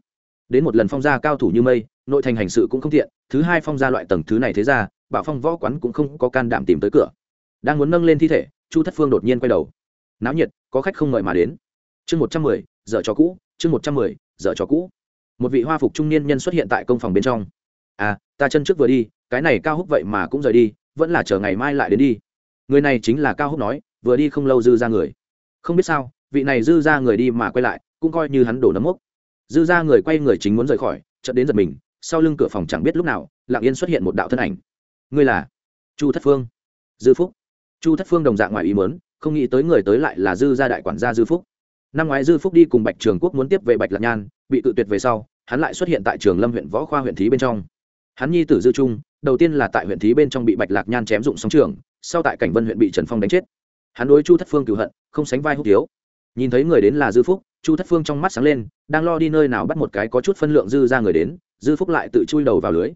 Đến một lần phong gia cao thủ như mây, nội thành hành sự cũng không thiện, thứ hai phong gia loại tầng thứ này thế ra, bảo phong võ quán cũng không có can đảm tìm tới cửa. Đang muốn nâng lên thi thể, chu thất phương đột nhiên quay đầu. Náo nhiệt, có khách không ngợi mà đến. Chương một trăm mười, giờ cho cũ, chương một trăm mười, giờ cho cũ. Một vị hoa phục trung niên nhân xuất hiện tại công phòng bên trong à ta chân trước vừa đi, cái này cao húc vậy mà cũng rời đi, vẫn là chờ ngày mai lại đến đi. Người này chính là cao húc nói, vừa đi không lâu dư ra người. Không biết sao, vị này dư ra người đi mà quay lại, cũng coi như hắn đổ nấm mốc. Dư ra người quay người chính muốn rời khỏi, chợt đến giật mình, sau lưng cửa phòng chẳng biết lúc nào, lặng yên xuất hiện một đạo thân ảnh. Ngươi là? Chu thất phương. Dư phúc. Chu thất phương đồng dạng ngoài ý mớn không nghĩ tới người tới lại là dư gia đại quản gia dư phúc. Năm ngoái dư phúc đi cùng bạch trường quốc muốn tiếp về bạch lạc nhan, bị tự tuyệt về sau, hắn lại xuất hiện tại trường lâm huyện võ khoa huyện thí bên trong hắn nhi tử dư trung, đầu tiên là tại huyện thí bên trong bị bạch lạc nhan chém dụng sóng trường, sau tại cảnh vân huyện bị trần phong đánh chết. Hắn đối chu thất phương cựu hận, không sánh vai hút Tiếu. nhìn thấy người đến là dư phúc, chu thất phương trong mắt sáng lên, đang lo đi nơi nào bắt một cái có chút phân lượng dư ra người đến, dư phúc lại tự chui đầu vào lưới.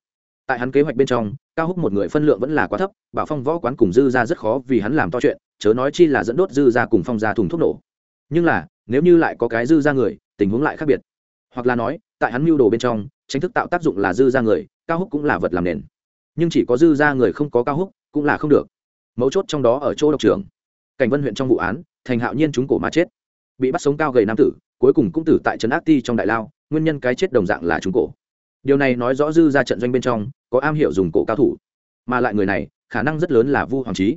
Tại hắn kế hoạch bên trong, cao húc một người phân lượng vẫn là quá thấp, bảo phong võ quán cùng dư ra rất khó vì hắn làm to chuyện, chớ nói chi là dẫn đốt dư ra cùng phong ra thùng thuốc nổ. Nhưng là, nếu như lại có cái dư ra người, tình huống lại khác biệt. Hoặc là nói, tại hắn mưu đồ bên trong tranh thức tạo tác dụng là dư ra người, cao húc cũng là vật làm nền. Nhưng chỉ có dư ra người không có cao húc, cũng là không được. Mấu chốt trong đó ở chỗ độc trưởng. Cảnh vân huyện trong vụ án, thành hạo nhiên chúng cổ mà chết. Bị bắt sống cao gầy nam tử, cuối cùng cũng tử tại trấn ác ti trong đại lao, nguyên nhân cái chết đồng dạng là chúng cổ. Điều này nói rõ dư ra trận doanh bên trong, có am hiểu dùng cổ cao thủ. Mà lại người này, khả năng rất lớn là vu hoàng trí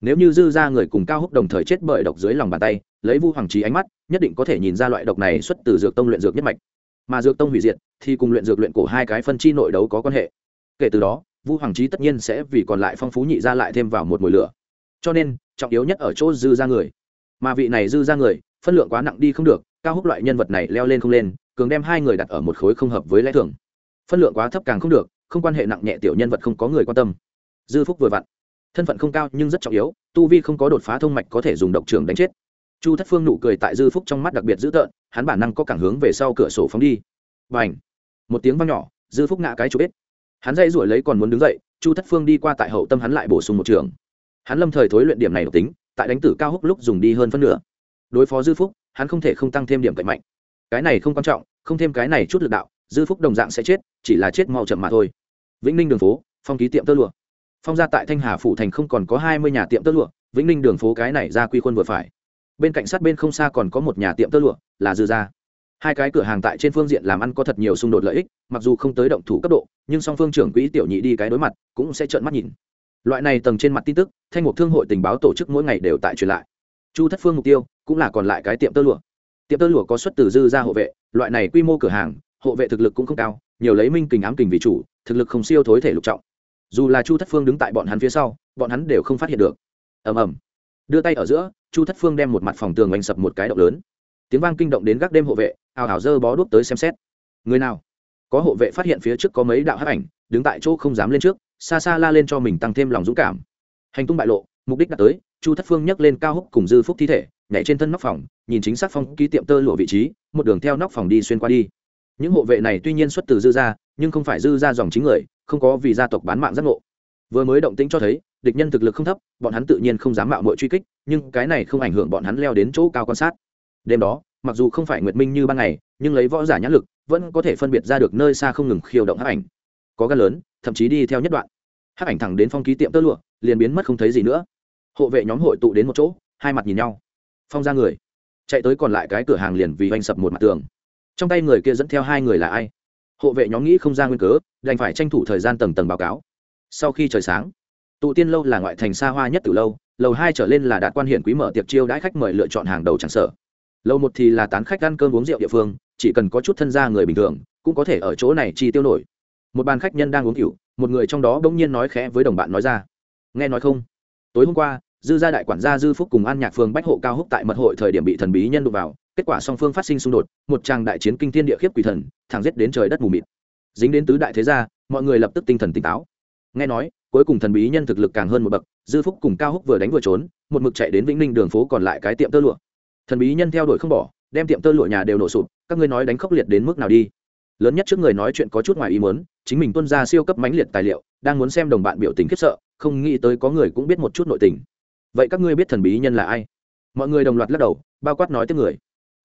nếu như dư ra người cùng cao húc đồng thời chết bởi độc dưới lòng bàn tay, lấy vu hoàng trí ánh mắt, nhất định có thể nhìn ra loại độc này xuất từ dược tông luyện dược nhất mạch mà dược tông hủy diệt, thì cùng luyện dược luyện cổ hai cái phân chi nội đấu có quan hệ. Kể từ đó, vu hoàng trí tất nhiên sẽ vì còn lại phong phú nhị ra lại thêm vào một mùi lửa. Cho nên, trọng yếu nhất ở chỗ dư ra người. Mà vị này dư ra người, phân lượng quá nặng đi không được, cao húc loại nhân vật này leo lên không lên, cường đem hai người đặt ở một khối không hợp với lẽ thường. Phân lượng quá thấp càng không được, không quan hệ nặng nhẹ tiểu nhân vật không có người quan tâm. Dư phúc vừa vặn. Thân phận không cao nhưng rất trọng yếu, tu vi không có đột phá thông mạch có thể dùng độc trường đánh chết chu thất phương nụ cười tại dư phúc trong mắt đặc biệt dữ tợn, hắn bản năng có cảng hướng về sau cửa sổ phóng đi. B à n h một tiếng vang nhỏ, dư phúc ngã cái chỗ biết hắn dây rủi lấy còn muốn đứng dậy, chu thất phương đi qua tại hậu tâm hắn lại bổ sung một trường. Hắn lâm thời thối luyện điểm này độc tính, tại đánh tử cao húc lúc dùng đi hơn phân nửa. Đối phó dư phúc, hắn không thể không tăng thêm điểm cạnh mạnh. Cái này không quan trọng, không thêm cái này chút lực đạo, dư phúc đồng dạng sẽ chết, chỉ là chết mau chậm mà thôi. Vĩnh ninh đường phố, phong ký tiệm tơ lụa. Phong ra tại thanh hà phủ thành không còn có hai mươi nhà tiệm tơ lụa, vĩnh ninh đường phố cái này ra quy khuôn vừa phải bên cạnh sát bên không xa còn có một nhà tiệm tơ lụa, là dư gia hai cái cửa hàng tại trên phương diện làm ăn có thật nhiều xung đột lợi ích, mặc dù không tới động thủ cấp độ, nhưng song phương trưởng quỹ tiểu nhị đi cái đối mặt, cũng sẽ trợn mắt nhìn. Loại này tầng trên mặt tin tức, thanh mục thương hội tình báo tổ chức mỗi ngày đều tại truyền lại. Chu thất phương mục tiêu, cũng là còn lại cái tiệm tơ lụa. Tiệm tơ lụa có xuất từ dư gia hộ vệ, loại này quy mô cửa hàng, hộ vệ thực lực cũng không cao, nhiều lấy minh kình ám kình vì chủ, thực lực không siêu thối thể lục trọng. Dù là chu thất phương đứng tại bọn hắn phía sau, bọn hắn đều không phát hiện được. Ầm ầm. Đưa tay ở giữa chu thất phương đem một mặt phòng tường oanh sập một cái động lớn. Tiếng vang kinh động đến gác đêm hộ vệ, ào ào dơ bó đuốc tới xem xét. Người nào? Có hộ vệ phát hiện phía trước có mấy đạo hắc ảnh, đứng tại chỗ không dám lên trước, xa xa la lên cho mình tăng thêm lòng dũng cảm. Hành tung bại lộ, mục đích đã tới, chu thất phương nhấc lên cao húc cùng dư phúc thi thể, nhảy trên thân nóc phòng, nhìn chính xác phong ký tiệm tơ lụa vị trí, một đường theo nóc phòng đi xuyên qua đi. Những hộ vệ này tuy nhiên xuất từ dư gia, nhưng không phải dư gia dòng chính người, không có vì gia tộc bán mạng giác ngộ vừa mới động tĩnh cho thấy, địch nhân thực lực không thấp, bọn hắn tự nhiên không dám mạo mọi truy kích, nhưng cái này không ảnh hưởng bọn hắn leo đến chỗ cao quan sát. Đêm đó, mặc dù không phải nguyệt minh như ban ngày, nhưng lấy võ giả nhãn lực, vẫn có thể phân biệt ra được nơi xa không ngừng khiêu động hắc ảnh. Có gan lớn, thậm chí đi theo nhất đoạn. Hát ảnh thẳng đến phong ký tiệm tơ lụa, liền biến mất không thấy gì nữa. Hộ vệ nhóm hội tụ đến một chỗ, hai mặt nhìn nhau. Phong ra người. Chạy tới còn lại cái cửa hàng liền vì oanh sập một mặt tường. Trong tay người kia dẫn theo hai người là ai? Hộ vệ nhóm nghĩ không ra nguyên cớ, đành phải tranh thủ thời gian tầng tầng báo cáo sau khi trời sáng, tụ tiên lâu là ngoại thành xa hoa nhất từ lâu, lầu hai trở lên là đạt quan hiển quý mở tiệc chiêu đãi khách mời lựa chọn hàng đầu tràng sở lầu một thì là tán khách ăn cơm uống rượu địa phương, chỉ cần có chút thân gia người bình thường, cũng có thể ở chỗ này chi tiêu nổi. Một bàn khách nhân đang uống rượu, một người trong đó bỗng nhiên nói khẽ với đồng bạn nói ra, nghe nói không? Tối hôm qua, dư gia đại quản gia dư phúc cùng an nhạc phương bách hộ cao húc tại mật hội thời điểm bị thần bí nhân đụng vào, kết quả song phương phát sinh xung đột, một tràng đại chiến kinh thiên địa khiếp quỷ thần, thẳng giết đến trời đất mù mịt. Dính đến tứ đại thế gia, mọi người lập tức tinh thần tỉnh táo nghe nói, cuối cùng thần bí nhân thực lực càng hơn một bậc, dư phúc cùng cao húc vừa đánh vừa trốn, một mực chạy đến vĩnh ninh đường phố còn lại cái tiệm tơ lụa. Thần bí nhân theo đuổi không bỏ, đem tiệm tơ lụa nhà đều nổ sụp, các ngươi nói đánh khốc liệt đến mức nào đi? Lớn nhất trước người nói chuyện có chút ngoài ý muốn, chính mình tuân ra siêu cấp mãnh liệt tài liệu, đang muốn xem đồng bạn biểu tình khiếp sợ, không nghĩ tới có người cũng biết một chút nội tình. Vậy các ngươi biết thần bí nhân là ai? Mọi người đồng loạt lắc đầu, bao quát nói tiếp người.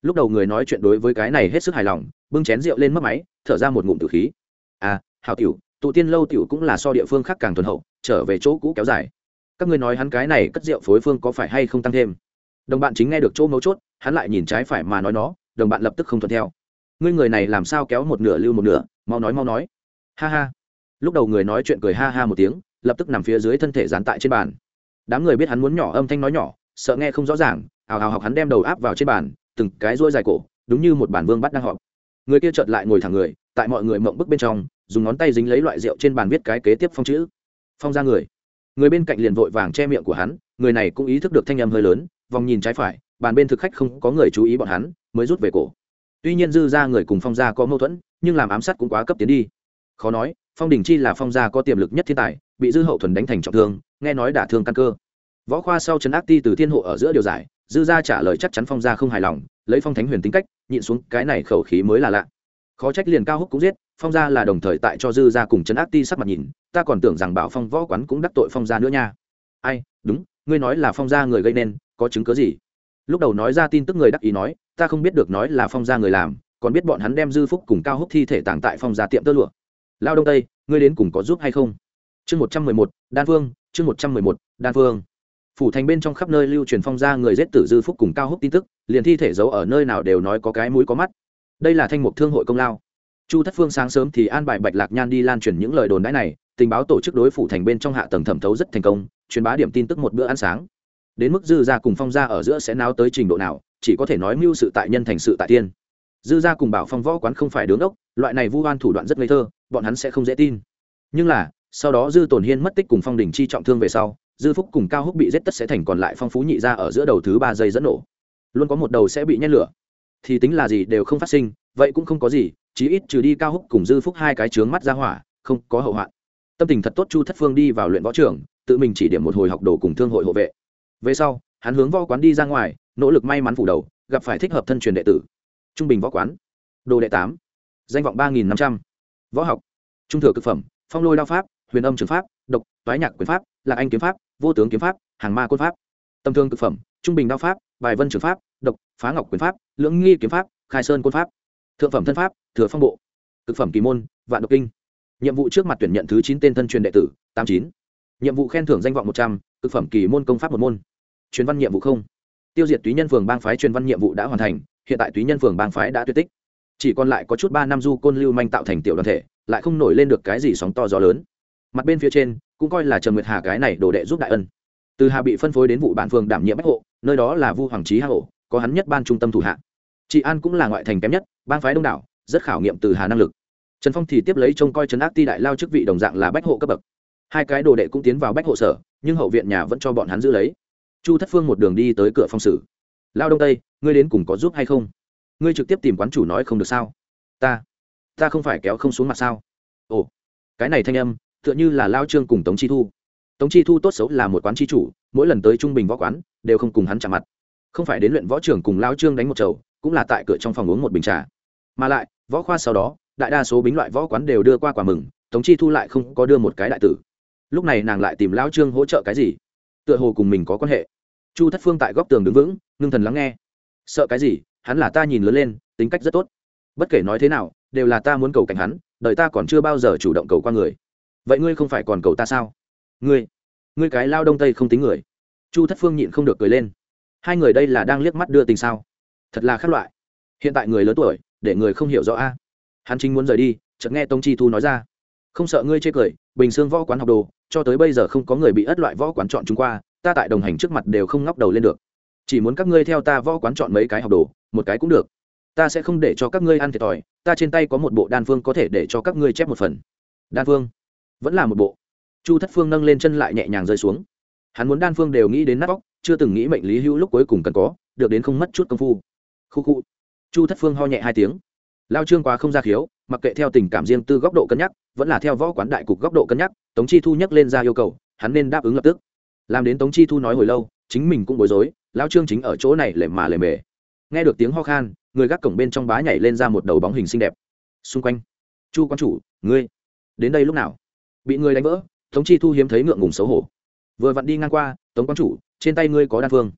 Lúc đầu người nói chuyện đối với cái này hết sức hài lòng, bưng chén rượu lên mất máy, thở ra một ngụm tử khí. À hào cửu tụ tiên lâu tiểu cũng là so địa phương khác càng thuần hậu, trở về chỗ cũ kéo dài. Các ngươi nói hắn cái này cất rượu phối phương có phải hay không tăng thêm? Đồng bạn chính nghe được chỗ mấu chốt, hắn lại nhìn trái phải mà nói nó, đồng bạn lập tức không thuận theo. Ngươi người này làm sao kéo một nửa lưu một nửa, mau nói mau nói. Ha ha. Lúc đầu người nói chuyện cười ha ha một tiếng, lập tức nằm phía dưới thân thể dán tại trên bàn. Đám người biết hắn muốn nhỏ âm thanh nói nhỏ, sợ nghe không rõ ràng hào hào học hắn đem đầu áp vào trên bàn, từng cái rôi dài cổ, đúng như một bản vương bắt đang họp. Người kia chợt lại ngồi thẳng người tại mọi người mộng bức bên trong, dùng ngón tay dính lấy loại rượu trên bàn viết cái kế tiếp phong chữ. Phong ra người. Người bên cạnh liền vội vàng che miệng của hắn, người này cũng ý thức được thanh âm hơi lớn, vòng nhìn trái phải, bàn bên thực khách không có người chú ý bọn hắn, mới rút về cổ. Tuy nhiên dư ra người cùng phong gia có mâu thuẫn, nhưng làm ám sát cũng quá cấp tiến đi. Khó nói, phong đình chi là phong gia có tiềm lực nhất thiên tài, bị dư hậu thuần đánh thành trọng thương, nghe nói đả thương căn cơ. Võ khoa sau trấn ác ti từ thiên hộ ở giữa điều giải, dư gia trả lời chắc chắn phong gia không hài lòng, lấy phong thánh huyền tính cách, nhịn xuống cái này khẩu khí mới là lạ khó trách liền cao húc cũng giết, phong gia là đồng thời tại cho dư gia cùng chấn áp ti sắc mặt nhìn, ta còn tưởng rằng bảo phong võ quán cũng đắc tội phong gia nữa nha. Ai, đúng, ngươi nói là phong gia người gây nên, có chứng cớ gì? Lúc đầu nói ra tin tức người đắc ý nói, ta không biết được nói là phong gia người làm, còn biết bọn hắn đem dư phúc cùng cao húc thi thể tàng tại phong gia tiệm tơ lụa. Lao đông tây, ngươi đến cùng có giúp hay không? Chương một trăm mười một, đan phương, chương một trăm mười một, đan phương. Phủ thành bên trong khắp nơi lưu truyền phong gia người giết tử dư phúc cùng cao húc tin tức, liền thi thể giấu ở nơi nào đều nói có cái mũi có mắt đây là thanh mục thương hội công lao. Chu thất phương sáng sớm thì an bài bạch lạc nhan đi lan truyền những lời đồn đãi này, tình báo tổ chức đối phủ thành bên trong hạ tầng thẩm thấu rất thành công, truyền bá điểm tin tức một bữa ăn sáng. Đến mức dư gia cùng phong gia ở giữa sẽ náo tới trình độ nào, chỉ có thể nói mưu sự tại nhân thành sự tại tiên dư gia cùng bảo phong võ quán không phải đứng ốc loại này vu oan thủ đoạn rất ngây thơ, bọn hắn sẽ không dễ tin. Nhưng là, sau đó dư tổn hiên mất tích cùng phong đình chi trọng thương về sau, dư phúc cùng cao húc bị giết tất sẽ thành còn lại phong phú nhị ra ở giữa đầu thứ ba giây dẫn nổ. Luôn có một đầu sẽ bị nhét lửa thì tính là gì đều không phát sinh vậy cũng không có gì chí ít trừ đi cao húc cùng dư phúc hai cái trướng mắt ra hỏa không có hậu hoạn. Tâm tình thật tốt chu thất phương đi vào luyện võ trường, tự mình chỉ điểm một hồi học đồ cùng thương hội hộ vệ. Về sau hắn hướng võ quán đi ra ngoài nỗ lực may mắn phủ đầu gặp phải thích hợp thân truyền đệ tử. Trung bình võ quán. Đồ đệ tám. Danh vọng ba nghìn năm trăm. Võ học. Trung thừa cực phẩm phong lôi đao pháp huyền âm trường pháp độc toái nhạc quyền pháp lạc anh kiếm pháp vô tướng kiếm pháp hàng ma côn pháp. Tâm thương cực phẩm trung bình đao pháp bài vân trường pháp độc, phá ngọc quyền pháp, lưỡng nghi kiếm pháp, khai sơn côn pháp, thượng phẩm thân pháp, thừa phong bộ thực phẩm kỳ môn, vạn độc kinh. Nhiệm vụ trước mặt tuyển nhận thứ chín tên thân truyền đệ tử, tám chín. Nhiệm vụ khen thưởng danh vọng một trăm thực phẩm kỳ môn công pháp một môn. Truyền văn nhiệm vụ không. Tiêu diệt túy nhân phường bang phái truyền văn nhiệm vụ đã hoàn thành, hiện tại túy nhân phường bang phái đã tuyệt tích. Chỉ còn lại có chút ba năm du côn lưu manh tạo thành tiểu đoàn thể, lại không nổi lên được cái gì sóng to gió lớn. Mặt bên phía trên, cũng coi là trần nguyệt hà cái này đồ đệ giúp đại ân. Từ hà bị phân phối đến vụ bản phường đảm nhiệm bách hộ, nơi đó là vu hoàng trí hà hộ có hắn nhất ban trung tâm thủ hạ. Chị an cũng là ngoại thành kém nhất, bang phái đông đảo, rất khảo nghiệm từ hà năng lực. Trần phong thì tiếp lấy trông coi trấn ác ti đại lao chức vị đồng dạng là bách hộ cấp bậc. Hai cái đồ đệ cũng tiến vào bách hộ sở, nhưng hậu viện nhà vẫn cho bọn hắn giữ lấy. Chu thất phương một đường đi tới cửa phong sử. Lao đông tây, ngươi đến cùng có giúp hay không? Ngươi trực tiếp tìm quán chủ nói không được sao? Ta ta không phải kéo không xuống mặt sao? Ồ, cái này thanh âm, tựa như là lao trương cùng tống chi thu. Tống chi thu tốt xấu là một quán chi chủ, mỗi lần tới trung bình võ quán, đều không cùng hắn chạm mặt không phải đến luyện võ trưởng cùng lao trương đánh một chầu, cũng là tại cửa trong phòng uống một bình trà. Mà lại, võ khoa sau đó, đại đa số bính loại võ quán đều đưa qua quả mừng, tống chi thu lại không có đưa một cái đại tử. Lúc này nàng lại tìm lao trương hỗ trợ cái gì? Tựa hồ cùng mình có quan hệ. Chu thất phương tại góc tường đứng vững, ngưng thần lắng nghe. Sợ cái gì? Hắn là ta nhìn lớn lên, tính cách rất tốt. Bất kể nói thế nào, đều là ta muốn cầu cảnh hắn, đời ta còn chưa bao giờ chủ động cầu qua người. Vậy ngươi không phải còn cầu ta sao? Ngươi ngươi cái lao đông tây không tính người. Chu thất phương nhịn không được cười lên hai người đây là đang liếc mắt đưa tình sao? Thật là khác loại. Hiện tại người lớn tuổi, để người không hiểu rõ a. Hắn chính muốn rời đi, chợt nghe tông chi thu nói ra. Không sợ ngươi chê cười, bình xương võ quán học đồ, cho tới bây giờ không có người bị ất loại võ quán chọn chúng qua, ta tại đồng hành trước mặt đều không ngóc đầu lên được. Chỉ muốn các ngươi theo ta võ quán chọn mấy cái học đồ, một cái cũng được. Ta sẽ không để cho các ngươi ăn thiệt thòi, ta trên tay có một bộ đan phương có thể để cho các ngươi chép một phần. Đan phương? Vẫn là một bộ. Chu thất phương nâng lên chân lại nhẹ nhàng rơi xuống. Hắn muốn đan phương đều nghĩ đến nát vóc chưa từng nghĩ mệnh lý hữu lúc cuối cùng cần có, được đến không mất chút công phu. Khu khu. Chu thất phương ho nhẹ hai tiếng. Lao trương quá không ra khiếu, mặc kệ theo tình cảm riêng tư góc độ cân nhắc, vẫn là theo võ quán đại cục góc độ cân nhắc, tống chi thu nhắc lên ra yêu cầu, hắn nên đáp ứng lập tức. Làm đến tống chi thu nói hồi lâu, chính mình cũng bối rối, lao trương chính ở chỗ này lề mà lề mề. Nghe được tiếng ho khan, người gác cổng bên trong bá nhảy lên ra một đầu bóng hình xinh đẹp. Xung quanh, chu quan chủ, ngươi, đến đây lúc nào? Bị người đánh vỡ, tống chi thu hiếm thấy ngượng ngùng xấu hổ. Vừa vặn đi ngang qua, tống quan chủ trên tay ngươi có đan phương.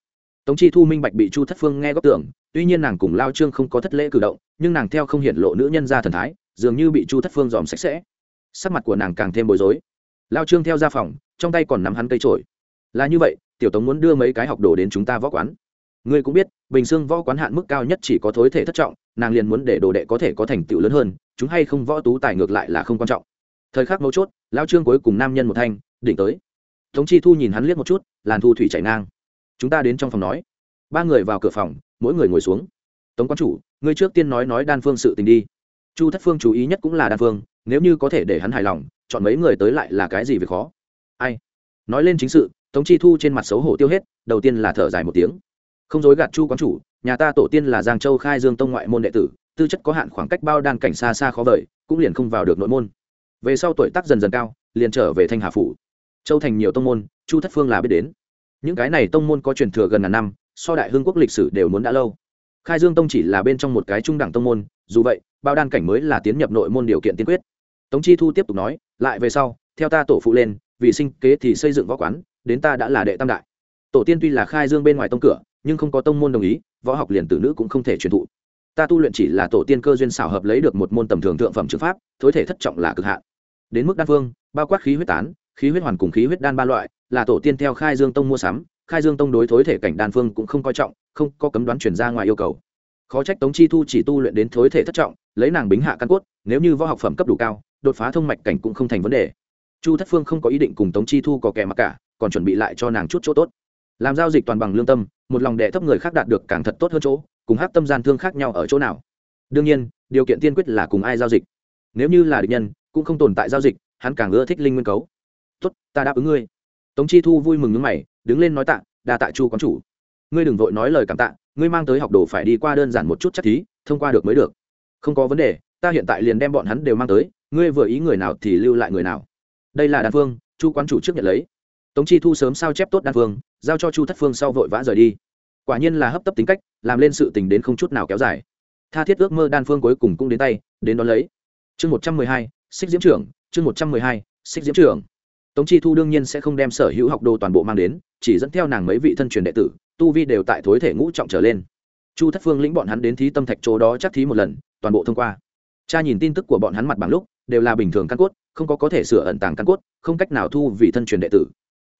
Tống chi thu minh bạch bị chu thất phương nghe góp tưởng, tuy nhiên nàng cùng lao trương không có thất lễ cử động, nhưng nàng theo không hiện lộ nữ nhân ra thần thái, dường như bị chu thất phương dòm sạch sẽ. Sắc mặt của nàng càng thêm bối rối. Lao trương theo ra phòng, trong tay còn nắm hắn cây trổi là như vậy, tiểu tống muốn đưa mấy cái học đồ đến chúng ta võ quán. Ngươi cũng biết, bình xương võ quán hạn mức cao nhất chỉ có thối thể thất trọng, nàng liền muốn để đồ đệ có thể có thành tựu lớn hơn, chúng hay không võ tú tài ngược lại là không quan trọng. Thời khắc mấu chốt, lao trương cuối cùng nam nhân một thanh, đỉnh tới tống chi thu nhìn hắn liếc một chút, làn thu thủy chảy ngang. Chúng ta đến trong phòng nói. Ba người vào cửa phòng, mỗi người ngồi xuống. Tống quan chủ, ngươi trước tiên nói nói đan phương sự tình đi. Chu thất phương chú ý nhất cũng là đan phương, nếu như có thể để hắn hài lòng, chọn mấy người tới lại là cái gì việc khó? Ai? Nói lên chính sự, tống chi thu trên mặt xấu hổ tiêu hết, đầu tiên là thở dài một tiếng. Không dối gạt chu quán chủ, nhà ta tổ tiên là giang châu khai dương tông ngoại môn đệ tử, tư chất có hạn khoảng cách bao đan cảnh xa xa khó vời, cũng liền không vào được nội môn. Về sau tuổi tác dần dần cao, liền trở về thanh hà phủ châu thành nhiều tông môn, chu thất phương là biết đến. Những cái này tông môn có truyền thừa gần ngàn năm, so đại hương quốc lịch sử đều muốn đã lâu. Khai dương tông chỉ là bên trong một cái trung đẳng tông môn, dù vậy, bao đan cảnh mới là tiến nhập nội môn điều kiện tiên quyết. Tống chi thu tiếp tục nói, lại về sau, theo ta tổ phụ lên, vì sinh kế thì xây dựng võ quán, đến ta đã là đệ tam đại. Tổ tiên tuy là khai dương bên ngoài tông cửa, nhưng không có tông môn đồng ý, võ học liền tử nữ cũng không thể truyền thụ. Ta tu luyện chỉ là tổ tiên cơ duyên xảo hợp lấy được một môn tầm thường thượng phẩm chữ pháp, thối thể thất trọng là cực hạn. Đến mức đan phương bao quát khí huyết tán khí huyết hoàn cùng khí huyết đan ba loại, là tổ tiên theo khai dương tông mua sắm, khai dương tông đối thối thể cảnh đan phương cũng không coi trọng, không có cấm đoán chuyển ra ngoài yêu cầu. Khó trách tống chi thu chỉ tu luyện đến thối thể thất trọng, lấy nàng bính hạ căn cốt, nếu như võ học phẩm cấp đủ cao, đột phá thông mạch cảnh cũng không thành vấn đề. Chu thất phương không có ý định cùng tống chi thu có kẻ mặc cả, còn chuẩn bị lại cho nàng chút chỗ tốt. Làm giao dịch toàn bằng lương tâm, một lòng đệ thấp người khác đạt được càng thật tốt hơn chỗ, cùng hát tâm gian thương khác nhau ở chỗ nào? Đương nhiên, điều kiện tiên quyết là cùng ai giao dịch. Nếu như là địch nhân, cũng không tồn tại giao dịch, hắn càng ưa thích linh nguyên cấu tốt, ta đáp ứng ngươi. Tống chi thu vui mừng nước mày, đứng lên nói tạ, đa tạ chu quán chủ. Ngươi đừng vội nói lời cảm tạ, ngươi mang tới học đồ phải đi qua đơn giản một chút chắc thí, thông qua được mới được. Không có vấn đề, ta hiện tại liền đem bọn hắn đều mang tới, ngươi vừa ý người nào thì lưu lại người nào. Đây là đan phương, chu quán chủ trước nhận lấy. Tống chi thu sớm sao chép tốt đan phương, giao cho chu thất phương sau vội vã rời đi. Quả nhiên là hấp tấp tính cách, làm lên sự tình đến không chút nào kéo dài. Tha thiết ước mơ đan phương cuối cùng cũng đến tay, đến đón lấy. Chương một trăm mười hai, xích diễm trưởng, chương một trăm mười hai, xích diễm trưởng tống chi thu đương nhiên sẽ không đem sở hữu học đồ toàn bộ mang đến, chỉ dẫn theo nàng mấy vị thân truyền đệ tử, tu vi đều tại thối thể ngũ trọng trở lên. Chu thất phương lĩnh bọn hắn đến thí tâm thạch chỗ đó chắc thí một lần, toàn bộ thông qua. Cha nhìn tin tức của bọn hắn mặt bằng lúc, đều là bình thường căn cốt, không có có thể sửa ẩn tàng căn cốt, không cách nào thu vì thân truyền đệ tử.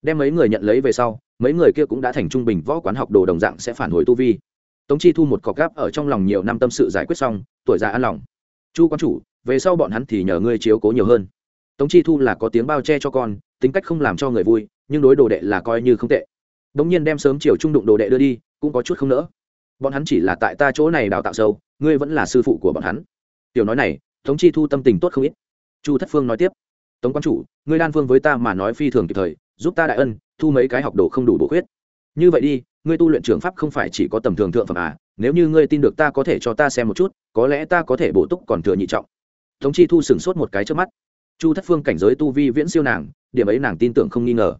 Đem mấy người nhận lấy về sau, mấy người kia cũng đã thành trung bình võ quán học đồ đồng dạng sẽ phản hồi tu vi. Tống chi thu một cọc gáp ở trong lòng nhiều năm tâm sự giải quyết xong, tuổi già an lòng. Chu Quan chủ, về sau bọn hắn thì nhờ ngươi chiếu cố nhiều hơn tống chi thu là có tiếng bao che cho con, tính cách không làm cho người vui, nhưng đối đồ đệ là coi như không tệ. Đ ỗ n g nhiên đem sớm chiều trung đụng đồ đệ đưa đi, cũng có chút không nỡ. Bọn hắn chỉ là tại ta chỗ này đào tạo sâu, ngươi vẫn là sư phụ của bọn hắn. Tiểu nói này, tống chi thu tâm tình tốt không ít. Chu thất phương nói tiếp, tống quan chủ, ngươi đan phương với ta mà nói phi thường kịp thời, giúp ta đại ân, thu mấy cái học đồ không đủ bổ khuyết. Như vậy đi, ngươi tu luyện trường pháp không phải chỉ có tầm thường thượng phẩm à nếu như ngươi tin được ta có thể cho ta xem một chút, có lẽ ta có thể bổ túc còn thừa nhị trọng. Tống chi thu sửng sốt một cái trước mắt chu thất phương cảnh giới tu vi viễn siêu nàng, điểm ấy nàng tin tưởng không nghi ngờ.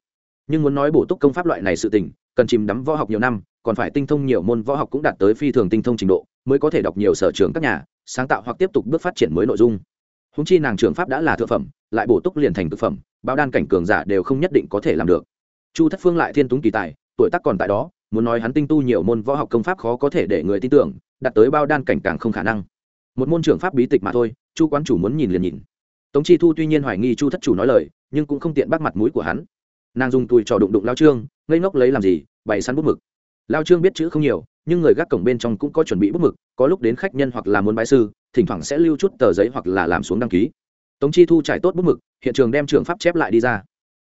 Nhưng muốn nói bổ túc công pháp loại này sự tình, cần chìm đắm võ học nhiều năm, còn phải tinh thông nhiều môn võ học cũng đạt tới phi thường tinh thông trình độ, mới có thể đọc nhiều sở trường các nhà, sáng tạo hoặc tiếp tục bước phát triển mới nội dung. Húng chi nàng trường pháp đã là thượng phẩm, lại bổ túc liền thành thực phẩm, bao đan cảnh cường giả đều không nhất định có thể làm được. Chu thất phương lại thiên túng kỳ tài, tuổi tác còn tại đó, muốn nói hắn tinh tu nhiều môn võ học công pháp khó có thể để người tin tưởng, đạt tới bao đan cảnh càng không khả năng. Một môn trường pháp bí tịch mà thôi, chu quán chủ muốn nhìn liền nhìn tống chi thu tuy nhiên hoài nghi chu thất chủ nói lời, nhưng cũng không tiện bắt mặt mũi của hắn. Nàng dùng tùi trò đụng đụng lao trương, ngây ngốc lấy làm gì, bày săn bút mực. Lao trương biết chữ không nhiều, nhưng người gác cổng bên trong cũng có chuẩn bị bút mực, có lúc đến khách nhân hoặc là muốn bãi sư, thỉnh thoảng sẽ lưu chút tờ giấy hoặc là làm xuống đăng ký. Tống chi thu trải tốt bút mực, hiện trường đem trường pháp chép lại đi ra.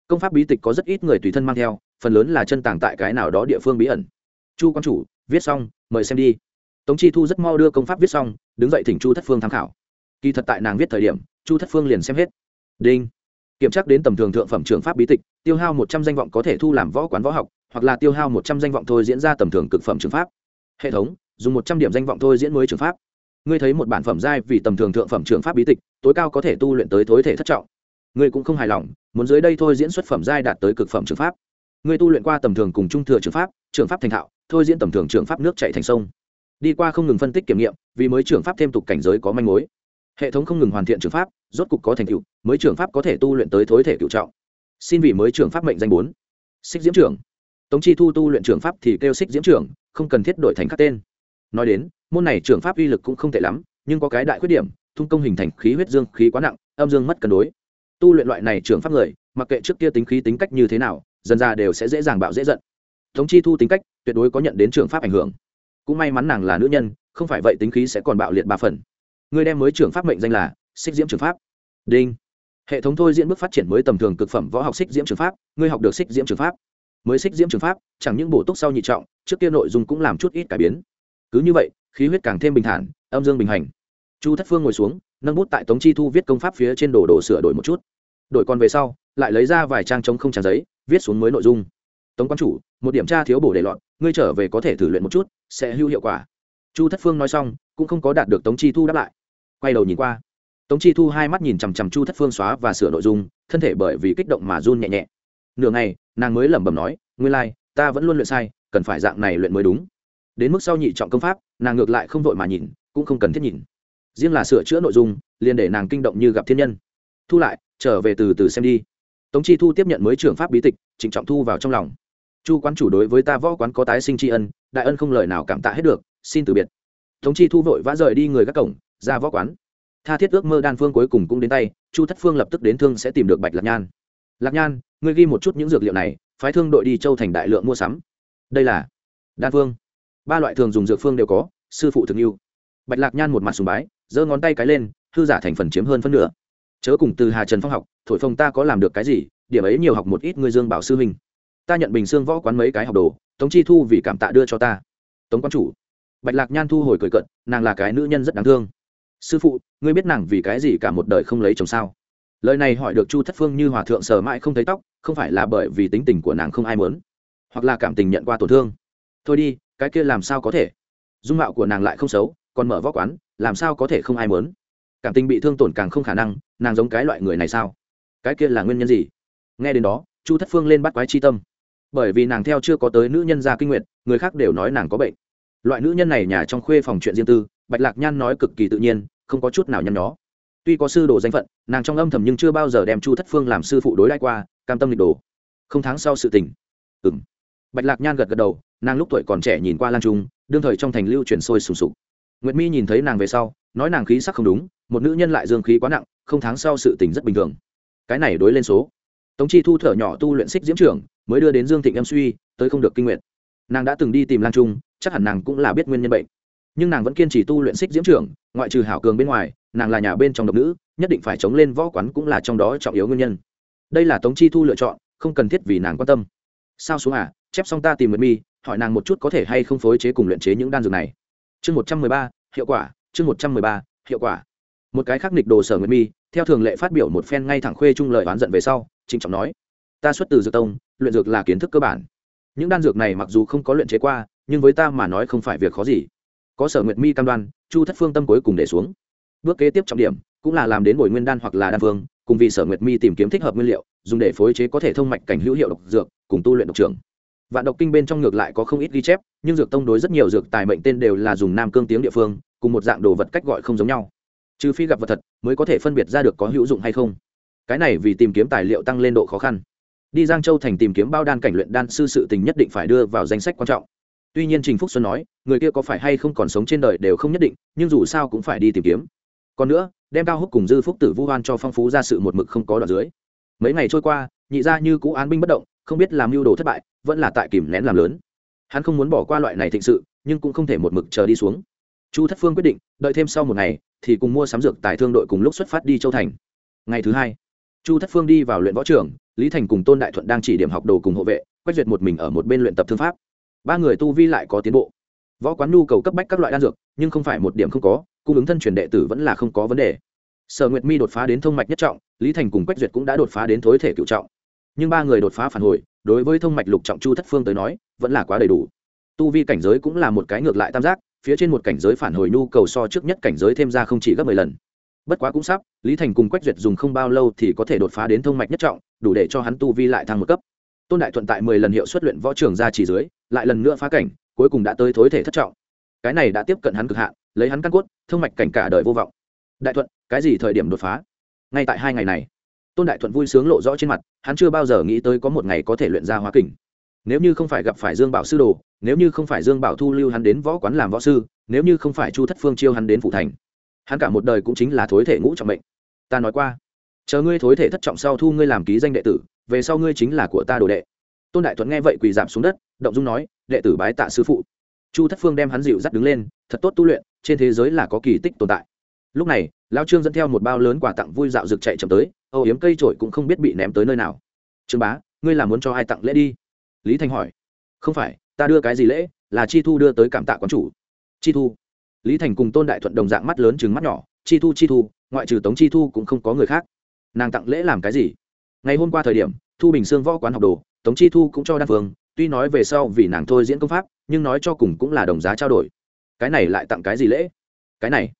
Công pháp bí tịch có rất ít người tùy thân mang theo, phần lớn là chân tàng tại cái nào đó địa phương bí ẩn. Chu quan chủ, viết xong, mời xem đi. Tống chi thu rất mau đưa công pháp viết xong, đứng dậy thỉnh chu thất phương tham khảo. Kỳ thật tại nàng viết thời điểm chu thất phương liền xem hết. Đinh. Kiểm tra đến tầm thường thượng phẩm trường pháp bí tịch, tiêu hao một trăm danh vọng có thể thu làm võ quán võ học, hoặc là tiêu hao một trăm danh vọng thôi diễn ra tầm thường cực phẩm trường pháp. Hệ thống, dùng một trăm điểm danh vọng thôi diễn mới trường pháp. Ngươi thấy một bản phẩm giai vì tầm thường thượng phẩm trường pháp bí tịch, tối cao có thể tu luyện tới thối thể thất trọng. Ngươi cũng không hài lòng, muốn dưới đây thôi diễn xuất phẩm giai đạt tới cực phẩm trường pháp. Ngươi tu luyện qua tầm thường cùng trung thừa trường pháp trường pháp thành thạo, thôi diễn tầm thường trường pháp nước chạy thành sông. Đi qua không ngừng phân tích kiểm nghiệm, vì mới trường pháp thêm tục cảnh giới có manh mối hệ thống không ngừng hoàn thiện trường pháp, rốt cục có thành tựu, mới trường pháp có thể tu luyện tới thối thể cựu trọng. Xin vì mới trường pháp mệnh danh bốn. Xích diễm trưởng tống chi thu tu luyện trường pháp thì kêu xích diễm trưởng không cần thiết đổi thành các tên. Nói đến, môn này trường pháp uy lực cũng không tệ lắm, nhưng có cái đại khuyết điểm, thung công hình thành khí huyết dương khí quá nặng, âm dương mất cân đối. Tu luyện loại này trường pháp người, mặc kệ trước kia tính khí tính cách như thế nào, dần ra đều sẽ dễ dàng bạo dễ giận. Tống chi thu tính cách tuyệt đối có nhận đến trường pháp ảnh hưởng. Cũng may mắn nàng là nữ nhân, không phải vậy tính khí sẽ còn bạo liệt ba phần. Ngươi đem mới trường pháp mệnh danh là xích diễm trường pháp. Đinh. Hệ thống thôi diễn bước phát triển mới tầm thường cực phẩm võ học xích diễm trường pháp. Ngươi học được xích diễm trường pháp. Mới xích diễm trường pháp chẳng những bổ túc sau nhị trọng trước kia nội dung cũng làm chút ít cải biến. Cứ như vậy khí huyết càng thêm bình thản âm dương bình hành. Chu thất phương ngồi xuống nâng bút tại tống chi thu viết công pháp phía trên đồ đồ sửa đổi một chút. Đổi còn về sau lại lấy ra vài trang trống không trang giấy viết xuống mới nội dung. Tống quan chủ một điểm tra thiếu bổ để loạn, ngươi trở về có thể thử luyện một chút sẽ hữu hiệu quả. Chu thất phương nói xong cũng không có đạt được tống chi thu đáp lại quay đầu nhìn qua. Tống chi thu hai mắt nhìn chằm chằm chu thất phương xóa và sửa nội dung thân thể bởi vì kích động mà run nhẹ nhẹ. Nửa ngày nàng mới lẩm bẩm nói nguyên lai、like, ta vẫn luôn luyện sai cần phải dạng này luyện mới đúng. Đến mức sau nhị trọng công pháp nàng ngược lại không vội mà nhìn cũng không cần thiết nhìn. Riêng là sửa chữa nội dung liền để nàng kinh động như gặp thiên nhân. Thu lại trở về từ từ xem đi. Tống chi thu tiếp nhận mới trưởng pháp bí tịch trịnh trọng thu vào trong lòng. Chu quán chủ đối với ta võ quán có tái sinh tri ân đại ân không lời nào cảm tạ hết được xin từ biệt. Tống chi thu vội vã rời đi người các cổng ra võ quán. Tha thiết ước mơ đan phương cuối cùng cũng đến tay, chu thất phương lập tức đến thương sẽ tìm được bạch lạc nhan. Lạc nhan, ngươi ghi một chút những dược liệu này, phái thương đội đi châu thành đại lượng mua sắm. Đây là đan phương. Ba loại thường dùng dược phương đều có, sư phụ thường yêu bạch lạc nhan một mặt sùng bái, giơ ngón tay cái lên thư giả thành phần chiếm hơn phân nửa. Chớ cùng từ hà trần phong học, thổi phong ta có làm được cái gì, điểm ấy nhiều học một ít ngươi dương bảo sư huynh. Ta nhận bình xương võ quán mấy cái học đồ, tống chi thu vì cảm tạ đưa cho ta. Tống quan chủ. Bạch lạc nhan thu hồi cười cận nàng là cái nữ nhân rất đáng thương sư phụ, ngươi biết nàng vì cái gì cả một đời không lấy chồng sao? Lời này hỏi được chu thất phương như hòa thượng sờ mãi không thấy tóc, không phải là bởi vì tính tình của nàng không ai muốn, hoặc là cảm tình nhận qua tổn thương. Thôi đi, cái kia làm sao có thể? Dung mạo của nàng lại không xấu, còn mở võ quán, làm sao có thể không ai muốn? Cảm tình bị thương tổn càng không khả năng, nàng giống cái loại người này sao? Cái kia là nguyên nhân gì? Nghe đến đó, chu thất phương lên bắt quái chi tâm. Bởi vì nàng theo chưa có tới nữ nhân gia kinh nguyện người khác đều nói nàng có bệnh. Loại nữ nhân này nhà trong khuê phòng chuyện riêng tư bạch lạc nhan nói cực kỳ tự nhiên, không có chút nào nhăn nhó. Tuy có sư đồ danh phận, nàng trong âm thầm nhưng chưa bao giờ đem chu thất phương làm sư phụ đối đãi qua, cam tâm lịch đồ. Không tháng sau sự tình. Ừng bạch lạc nhan gật gật đầu, nàng lúc tuổi còn trẻ nhìn qua lan trung, đương thời trong thành lưu chuyển sôi sùng sục. Nguyệt mi nhìn thấy nàng về sau, nói nàng khí sắc không đúng, một nữ nhân lại dương khí quá nặng, không tháng sau sự tình rất bình thường. Cái này đối lên số. Tống chi thu thở nhỏ tu luyện xích diễm trưởng, mới đưa đến dương thịnh em suy, tới không được kinh nguyện nàng đã từng đi tìm lan trung, chắc hẳn nàng cũng là biết nguyên nhân bệnh nhưng nàng vẫn kiên trì tu luyện xích diễm trưởng ngoại trừ hảo cường bên ngoài, nàng là nhà bên trong độc nữ, nhất định phải chống lên võ quán cũng là trong đó trọng yếu nguyên nhân. Đây là tống chi thu lựa chọn, không cần thiết vì nàng quan tâm. Sao xuống à chép xong ta tìm nguyệt mi, hỏi nàng một chút có thể hay không phối chế cùng luyện chế những đan dược này. Chương một trăm mười ba, hiệu quả, chương một trăm mười ba, hiệu quả. Một cái khác nghịch đồ sở nguyệt mi, theo thường lệ phát biểu một phen ngay thẳng khuê trung lời oán giận về sau, trịnh trọng nói, ta xuất từ dược tông, luyện dược là kiến thức cơ bản. Những đan dược này mặc dù không có luyện chế qua, nhưng với ta mà nói không phải việc khó gì có sở nguyệt mi cam đoan, chu thất phương tâm cuối cùng để xuống. Bước kế tiếp trọng điểm, cũng là làm đến bồi nguyên đan hoặc là đan phương cùng vì sở nguyệt mi tìm kiếm thích hợp nguyên liệu, dùng để phối chế có thể thông mạch cảnh hữu hiệu độc dược, cùng tu luyện độc trưởng. Vạn độc kinh bên trong ngược lại có không ít ghi chép, nhưng dược tông đối rất nhiều dược tài mệnh tên đều là dùng nam cương tiếng địa phương, cùng một dạng đồ vật cách gọi không giống nhau. Trừ phi gặp vật thật, mới có thể phân biệt ra được có hữu dụng hay không. Cái này vì tìm kiếm tài liệu tăng lên độ khó khăn. Đi giang châu thành tìm kiếm bao đan cảnh luyện đan sư sự tình nhất định phải đưa vào danh sách quan trọng tuy nhiên trình phúc xuân nói, người kia có phải hay không còn sống trên đời đều không nhất định, nhưng dù sao cũng phải đi tìm kiếm. Còn nữa, đem cao húc cùng dư phúc tử vu hoan cho phong phú ra sự một mực không có đoạn dưới. Mấy ngày trôi qua, nhị ra như cũ án binh bất động, không biết làm mưu đồ thất bại, vẫn là tại kìm nén làm lớn. Hắn không muốn bỏ qua loại này thịnh sự, nhưng cũng không thể một mực chờ đi xuống. Chu thất phương quyết định, đợi thêm sau một ngày, thì cùng mua sắm dược tại thương đội cùng lúc xuất phát đi châu thành. Ngày thứ hai, chu thất phương đi vào luyện võ trường, lý thành cùng tôn đại thuận đang chỉ điểm học đồ cùng hộ vệ quách duyệt một mình ở một bên luyện tập thương pháp ba người tu vi lại có tiến bộ. Võ quán nhu cầu cấp bách các loại đan dược, nhưng không phải một điểm không có, cung ứng thân truyền đệ tử vẫn là không có vấn đề. Sở nguyệt mi đột phá đến thông mạch nhất trọng, lý thành cùng quách duyệt cũng đã đột phá đến thối thể cựu trọng. Nhưng ba người đột phá phản hồi, đối với thông mạch lục trọng chu thất phương tới nói, vẫn là quá đầy đủ. Tu vi cảnh giới cũng là một cái ngược lại tam giác, phía trên một cảnh giới phản hồi nhu cầu so trước nhất cảnh giới thêm ra không chỉ gấp mười lần. Bất quá cũng sắp, lý thành cùng quách duyệt dùng không bao lâu thì có thể đột phá đến thông mạch nhất trọng, đủ để cho hắn tu vi lại thăng một cấp tôn đại thuận tại mười lần hiệu xuất luyện võ trường ra chỉ dưới, lại lần nữa phá cảnh, cuối cùng đã tới thối thể thất trọng. Cái này đã tiếp cận hắn cực hạn, lấy hắn căn cốt thương mạch cảnh cả đời vô vọng. Đại thuận, cái gì thời điểm đột phá? Ngay tại hai ngày này, tôn đại thuận vui sướng lộ rõ trên mặt, hắn chưa bao giờ nghĩ tới có một ngày có thể luyện ra hóa kình. Nếu như không phải gặp phải dương bảo sư đồ, nếu như không phải dương bảo thu lưu hắn đến võ quán làm võ sư, nếu như không phải chu thất phương chiêu hắn đến phủ thành, hắn cả một đời cũng chính là thối thể ngũ trọng mệnh. Ta nói qua, chờ ngươi thối thể thất trọng sau thu ngươi làm ký danh đệ tử về sau ngươi chính là của ta đồ đệ. Tôn đại thuận nghe vậy quỳ giảm xuống đất, động dung nói, đệ tử bái tạ sư phụ. Chu thất phương đem hắn dịu dắt đứng lên, thật tốt tu luyện, trên thế giới là có kỳ tích tồn tại. Lúc này lao trương dẫn theo một bao lớn quà tặng vui dạo rực chạy chậm tới, âu yếm cây trổi cũng không biết bị ném tới nơi nào. Trương bá, ngươi là muốn cho ai tặng lễ đi? Lý thanh hỏi. Không phải, ta đưa cái gì lễ, là chi thu đưa tới cảm tạ quán chủ. Chi thu? Lý thành cùng tôn đại thuận đồng dạng mắt lớn chừng mắt nhỏ. Chi thu chi thu, ngoại trừ tống chi thu cũng không có người khác. Nàng tặng lễ làm cái gì? Ngày hôm qua thời điểm, thu bình xương võ quán học đồ, tống chi thu cũng cho đan phương, tuy nói về sau vì nàng thôi diễn công pháp, nhưng nói cho cùng cũng là đồng giá trao đổi. Cái này lại tặng cái gì lễ? Cái này.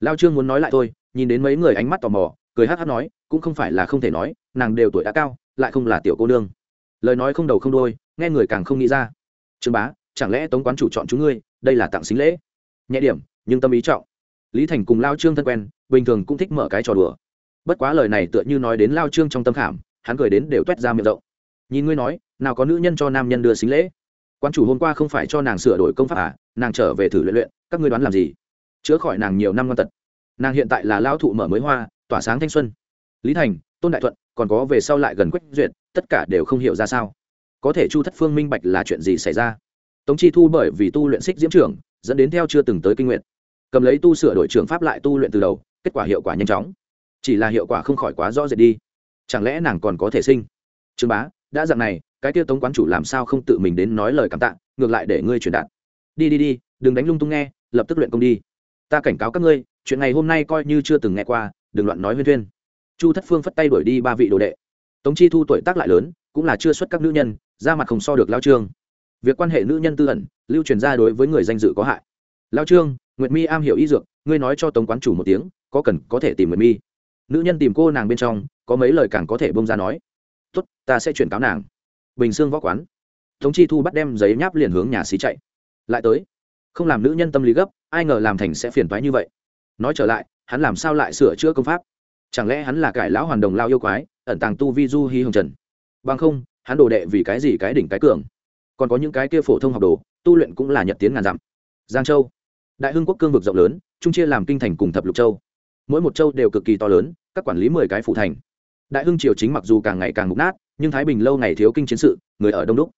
Lao trương muốn nói lại thôi, nhìn đến mấy người ánh mắt tò mò, cười hát hát nói, cũng không phải là không thể nói, nàng đều tuổi đã cao, lại không là tiểu cô nương. Lời nói không đầu không đôi nghe người càng không nghĩ ra. Trương bá, chẳng lẽ tống quán chủ chọn chúng ngươi, đây là tặng xính lễ? Nhẹ điểm, nhưng tâm ý trọng. Lý thành cùng lao trương thân quen, bình thường cũng thích mở cái trò đùa. Bất quá lời này tựa như nói đến lao trương trong tâm khảm hắn cười đến đều t u é t ra miệng rộng. Nhìn ngươi nói, nào có nữ nhân cho nam nhân đưa xính lễ? Quan chủ hôm qua không phải cho nàng sửa đổi công pháp à? Nàng trở về thử luyện luyện, các ngươi đoán làm gì? Chữa khỏi nàng nhiều năm ngon tật. Nàng hiện tại là lao thụ mở mới hoa, tỏa sáng thanh xuân. Lý thành, tôn đại thuận, còn có về sau lại gần quách duyệt, tất cả đều không hiểu ra sao. Có thể chu thất phương minh bạch là chuyện gì xảy ra? Tống chi thu bởi vì tu luyện xích diễm trưởng, dẫn đến theo chưa từng tới kinh nguyện cầm lấy tu sửa đổi trường pháp lại tu luyện từ đầu, kết quả hiệu quả nhanh chóng. Chỉ là hiệu quả không khỏi quá rõ rệt đi chẳng lẽ nàng còn có thể sinh? Trương bá, đã dặn này, cái tiêu tống quán chủ làm sao không tự mình đến nói lời cảm tạ, ngược lại để ngươi truyền đạt. Đi đi đi, đừng đánh lung tung nghe, lập tức luyện công đi. Ta cảnh cáo các ngươi, chuyện này hôm nay coi như chưa từng nghe qua, đừng loạn nói huyên thuyên. Chu thất phương phất tay đuổi đi ba vị đồ đệ. Tống chi thu tuổi tác lại lớn, cũng là chưa xuất các nữ nhân ra mặt không so được lao trương. Việc quan hệ nữ nhân tư ẩn, lưu truyền ra đối với người danh dự có hại. Lao trương, nguyệt mi am hiểu y dược, ngươi nói cho tống quán chủ một tiếng, có cần có thể tìm nguyệt mi. Nữ nhân tìm cô nàng bên trong có mấy lời càng có thể bông ra nói. Tốt, ta sẽ chuyển cáo nàng. Bình xương võ quán. Tống chi thu bắt đem giấy nháp liền hướng nhà xí chạy. Lại tới. Không làm nữ nhân tâm lý gấp, ai ngờ làm thành sẽ phiền thoái như vậy. Nói trở lại, hắn làm sao lại sửa chữa công pháp? Chẳng lẽ hắn là cải lão hoàn đồng lao yêu quái, ẩn tàng tu vi du hi hồng trần? Bằng không, hắn đồ đệ vì cái gì cái đỉnh cái cường? Còn có những cái kia phổ thông học đồ, tu luyện cũng là nhật tiến ngàn dặm. Giang châu. Đại hưng quốc cương vực rộng lớn, trung chia làm kinh thành cùng thập lục châu. Mỗi một châu đều cực kỳ to lớn, các quản lý mười cái phủ thành đại hưng triều chính mặc dù càng ngày càng mục nát, nhưng thái bình lâu ngày thiếu kinh chiến sự, người ở đông đúc,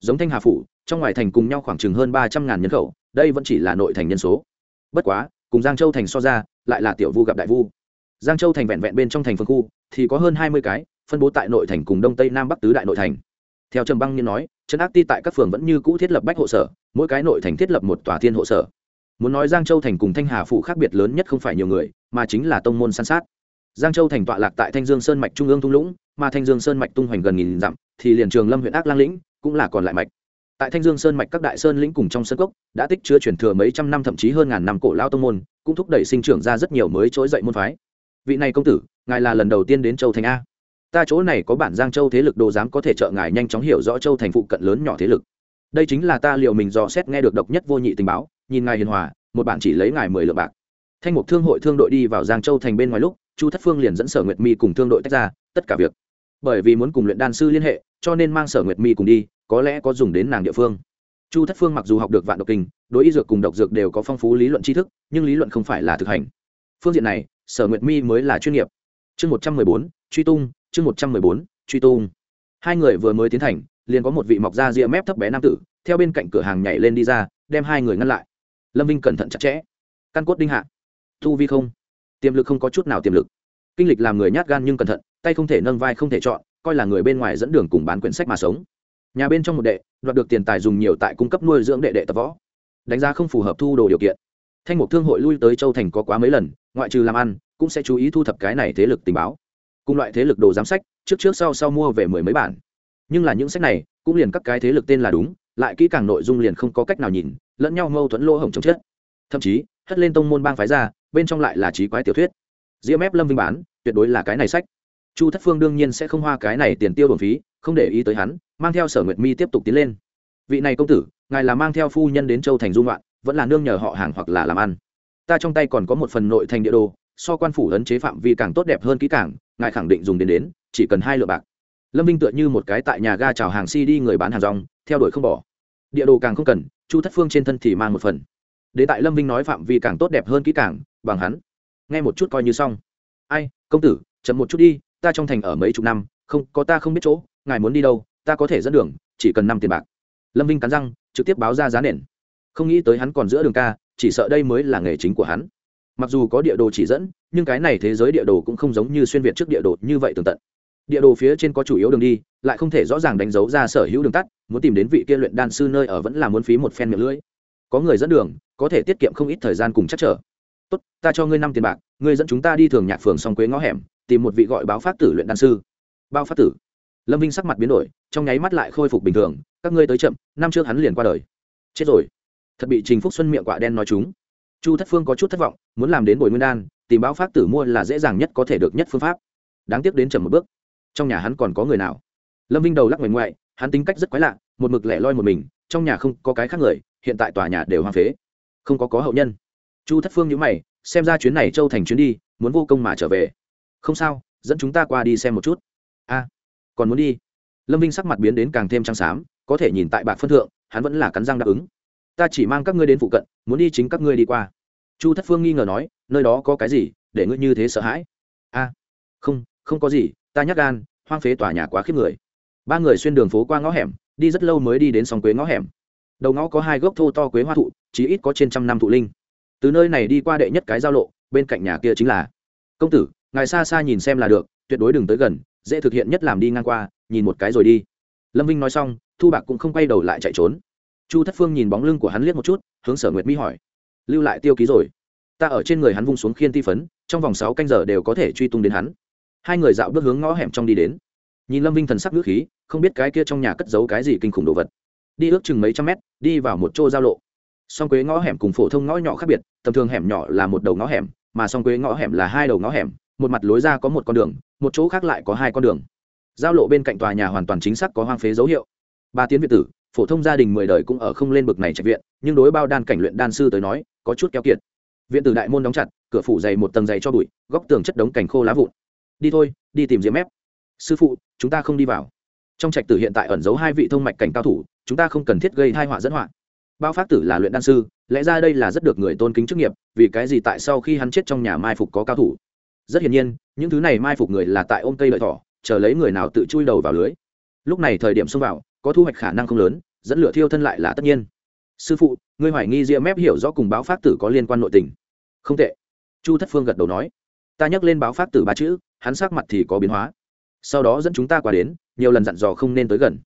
giống thanh hà phủ, trong ngoài thành cùng nhau khoảng chừng hơn ba trăm ngàn nhân khẩu, đây vẫn chỉ là nội thành nhân số. Bất quá, cùng giang châu thành so ra, lại là tiểu vu gặp đại vu. Giang châu thành vẹn vẹn bên trong thành phân khu, thì có hơn hai mươi cái, phân bố tại nội thành cùng đông tây nam bắc tứ đại nội thành. Theo trầm băng nhiên nói, trấn ác ti tại các phường vẫn như cũ thiết lập bách hộ sở, mỗi cái nội thành thiết lập một tòa thiên hộ sở. Muốn nói giang châu thành cùng thanh hà phủ khác biệt lớn nhất không phải nhiều người, mà chính là tông môn san sát giang châu thành tọa lạc tại thanh dương sơn mạch trung ương thung lũng, mà thanh dương sơn mạch tung hoành gần nghìn dặm, thì liền trường lâm huyện ác lang lĩnh cũng là còn lại mạch. Tại thanh dương sơn mạch các đại sơn lĩnh cùng trong sơn cốc, đã tích chứa truyền thừa mấy trăm năm thậm chí hơn ngàn năm cổ lao tông môn, cũng thúc đẩy sinh trưởng ra rất nhiều mới trỗi dậy môn phái. Vị này công tử, ngài là lần đầu tiên đến châu thành a. Ta chỗ này có bản giang châu thế lực đồ giám có thể trợ ngài nhanh chóng hiểu rõ châu thành phụ cận lớn nhỏ thế lực. Đây chính là ta liệu mình dò xét nghe được độc nhất vô nhị tình báo, nhìn ngài hiền hòa, một bản chỉ lấy ngài mười lượng bạc. Thanh mục thương hội thương đội đi vào giang châu thành bên ngoài lúc chu thất phương liền dẫn sở nguyệt mi cùng thương đội tách ra, tất cả việc. Bởi vì muốn cùng luyện đan sư liên hệ, cho nên mang sở nguyệt mi cùng đi, có lẽ có dùng đến nàng địa phương. Chu thất phương mặc dù học được vạn độc kinh, đối y dược cùng độc dược đều có phong phú lý luận tri thức, nhưng lý luận không phải là thực hành. Phương diện này, sở nguyệt mi mới là chuyên nghiệp. Chương một trăm mười bốn, truy tung, chương một trăm mười bốn, truy tung. Hai người vừa mới tiến thành, liền có một vị mọc da ria mép thấp bé nam tử, theo bên cạnh cửa hàng nhảy lên đi ra, đem hai người ngăn lại. Lâm vinh cẩn thận chặt chẽ. Căn cốt đinh hạ. Thu vi không tiềm lực không có chút nào tiềm lực. Kinh lịch làm người nhát gan nhưng cẩn thận, tay không thể nâng vai không thể chọn, coi là người bên ngoài dẫn đường cùng bán quyển sách mà sống. Nhà bên trong một đệ, đoạt được tiền tài dùng nhiều tại cung cấp nuôi dưỡng đệ đệ tập võ. Đánh giá không phù hợp thu đồ điều kiện. Thanh mục thương hội lui tới châu thành có quá mấy lần, ngoại trừ làm ăn, cũng sẽ chú ý thu thập cái này thế lực tình báo. Cùng loại thế lực đồ giám sách, trước trước sau sau mua về mười mấy bản. Nhưng là những sách này, cũng liền các cái thế lực tên là đúng, lại kỹ càng nội dung liền không có cách nào nhìn, lẫn nhau mâu thuẫn lỗ hổng chống chết. Thậm chí, hất lên tông môn bang phái ra bên trong lại là trí quái tiểu thuyết. Diễm ép lâm vinh bán, tuyệt đối là cái này sách. Chu thất phương đương nhiên sẽ không hoa cái này tiền tiêu bổn phí, không để ý tới hắn, mang theo sở nguyệt mi tiếp tục tiến lên. Vị này công tử, ngài là mang theo phu nhân đến châu thành dung loạn vẫn là nương nhờ họ hàng hoặc là làm ăn. Ta trong tay còn có một phần nội thành địa đồ, so quan phủ ấn chế phạm vi càng tốt đẹp hơn kỹ càng, ngài khẳng định dùng đến đến, chỉ cần hai lượng bạc. Lâm vinh tựa như một cái tại nhà ga chào hàng si đi người bán hàng rong, theo đuổi không bỏ. Địa đồ càng không cần, chu thất phương trên thân thì mang một phần đến tại lâm vinh nói phạm vi càng tốt đẹp hơn kỹ càng, bằng hắn. Nghe một chút coi như xong. Ai, công tử, chậm một chút đi, ta trong thành ở mấy chục năm, không, có ta không biết chỗ, ngài muốn đi đâu, ta có thể dẫn đường, chỉ cần năm tiền bạc. Lâm vinh cắn răng, trực tiếp báo ra giá nền. Không nghĩ tới hắn còn giữa đường ca, chỉ sợ đây mới là nghề chính của hắn. Mặc dù có địa đồ chỉ dẫn, nhưng cái này thế giới địa đồ cũng không giống như xuyên việt trước địa đồ như vậy tường tận. Địa đồ phía trên có chủ yếu đường đi, lại không thể rõ ràng đánh dấu ra sở hữu đường tắt, muốn tìm đến vị kia luyện đan sư nơi ở vẫn là muốn phí một phen miệng lưỡi có người dẫn đường, có thể tiết kiệm không ít thời gian cùng chắc trở. Tốt, ta cho ngươi năm tiền bạc, ngươi dẫn chúng ta đi thường nhạc phường song quế ngõ hẻm, tìm một vị gọi báo phát tử luyện đan sư. Bao phát tử. Lâm vinh sắc mặt biến đổi, trong nháy mắt lại khôi phục bình thường, các ngươi tới chậm, năm trước hắn liền qua đời. Chết rồi. Thật bị trình phúc xuân miệng quạ đen nói chúng. Chu thất phương có chút thất vọng, muốn làm đến bồi nguyên đan, tìm báo phát tử mua là dễ dàng nhất có thể được nhất phương pháp. Đáng tiếc đến chậm một bước. Trong nhà hắn còn có người nào? Lâm vinh đầu lắc ngoảnh ngoại, hắn tính cách rất quái lạ, một mực lẻ loi một mình trong nhà không có cái khác người, hiện tại tòa nhà đều hoang phế. Không có có hậu nhân. Chu thất phương nhữ mày, xem ra chuyến này châu thành chuyến đi, muốn vô công mà trở về. Không sao, dẫn chúng ta qua đi xem một chút. A, còn muốn đi? Lâm vinh sắc mặt biến đến càng thêm trăng xám, có thể nhìn tại bạc phân thượng, hắn vẫn là cắn răng đáp ứng. Ta chỉ mang các ngươi đến phụ cận, muốn đi chính các ngươi đi qua. Chu thất phương nghi ngờ nói, nơi đó có cái gì, để ngươi như thế sợ hãi? A, không không có gì, ta nhắc gan, hoang phế tòa nhà quá khiếp người. Ba người xuyên đường phố qua ngõ hẻm đi rất lâu mới đi đến sòng quế ngõ hẻm. Đầu ngõ có hai gốc thô to quế hoa thụ, chí ít có trên trăm năm thụ linh. Từ nơi này đi qua đệ nhất cái giao lộ, bên cạnh nhà kia chính là. Công tử, ngài xa xa nhìn xem là được, tuyệt đối đừng tới gần, dễ thực hiện nhất làm đi ngang qua, nhìn một cái rồi đi. Lâm vinh nói xong, thu bạc cũng không quay đầu lại chạy trốn. Chu thất phương nhìn bóng lưng của hắn liếc một chút, hướng sở nguyệt mỹ hỏi. Lưu lại tiêu ký rồi. Ta ở trên người hắn vung xuống khiên ti phấn, trong vòng sáu canh giờ đều có thể truy tung đến hắn. Hai người dạo bước hướng ngõ hẻm trong đi đến nhìn lâm vinh thần sắc ngữ khí, không biết cái kia trong nhà cất giấu cái gì kinh khủng đồ vật. Đi ước chừng mấy trăm mét, đi vào một chỗ giao lộ. Song quế ngõ hẻm cùng phổ thông ngõ nhỏ khác biệt, tầm thường hẻm nhỏ là một đầu ngõ hẻm, mà song quế ngõ hẻm là hai đầu ngõ hẻm, một mặt lối ra có một con đường, một chỗ khác lại có hai con đường. Giao lộ bên cạnh tòa nhà hoàn toàn chính xác có hoang phế dấu hiệu. Ba tiến viện tử, phổ thông gia đình mười đời cũng ở không lên bực này trạch viện, nhưng đối bao đan cảnh luyện đan sư tới nói, có chút keo kiệt. Viện tử đại môn đóng chặt, cửa phủ dày một tầng dày cho bụi, góc tường chất đống cành khô lá vụn. Đi thôi, đi tìm diễm mép sư phụ, chúng ta không đi vào. Trong trạch tử hiện tại ẩn giấu hai vị thông mạch cảnh cao thủ, chúng ta không cần thiết gây hai họa dẫn họa. Bao phát tử là luyện đan sư, lẽ ra đây là rất được người tôn kính chức nghiệp, vì cái gì tại sau khi hắn chết trong nhà mai phục có cao thủ? Rất hiển nhiên, những thứ này mai phục người là tại ôm cây lợi thỏ, chờ lấy người nào tự chui đầu vào lưới. Lúc này thời điểm xông vào, có thu hoạch khả năng không lớn, dẫn lửa thiêu thân lại là tất nhiên. Sư phụ, ngươi hoài nghi ria mép hiểu rõ cùng báo phát tử có liên quan nội tình. Không tệ. Chu thất phương gật đầu nói. Ta nhắc lên báo phát tử ba chữ, hắn sắc mặt thì có biến hóa sau đó dẫn chúng ta qua đến, nhiều lần dặn dò không nên tới gần.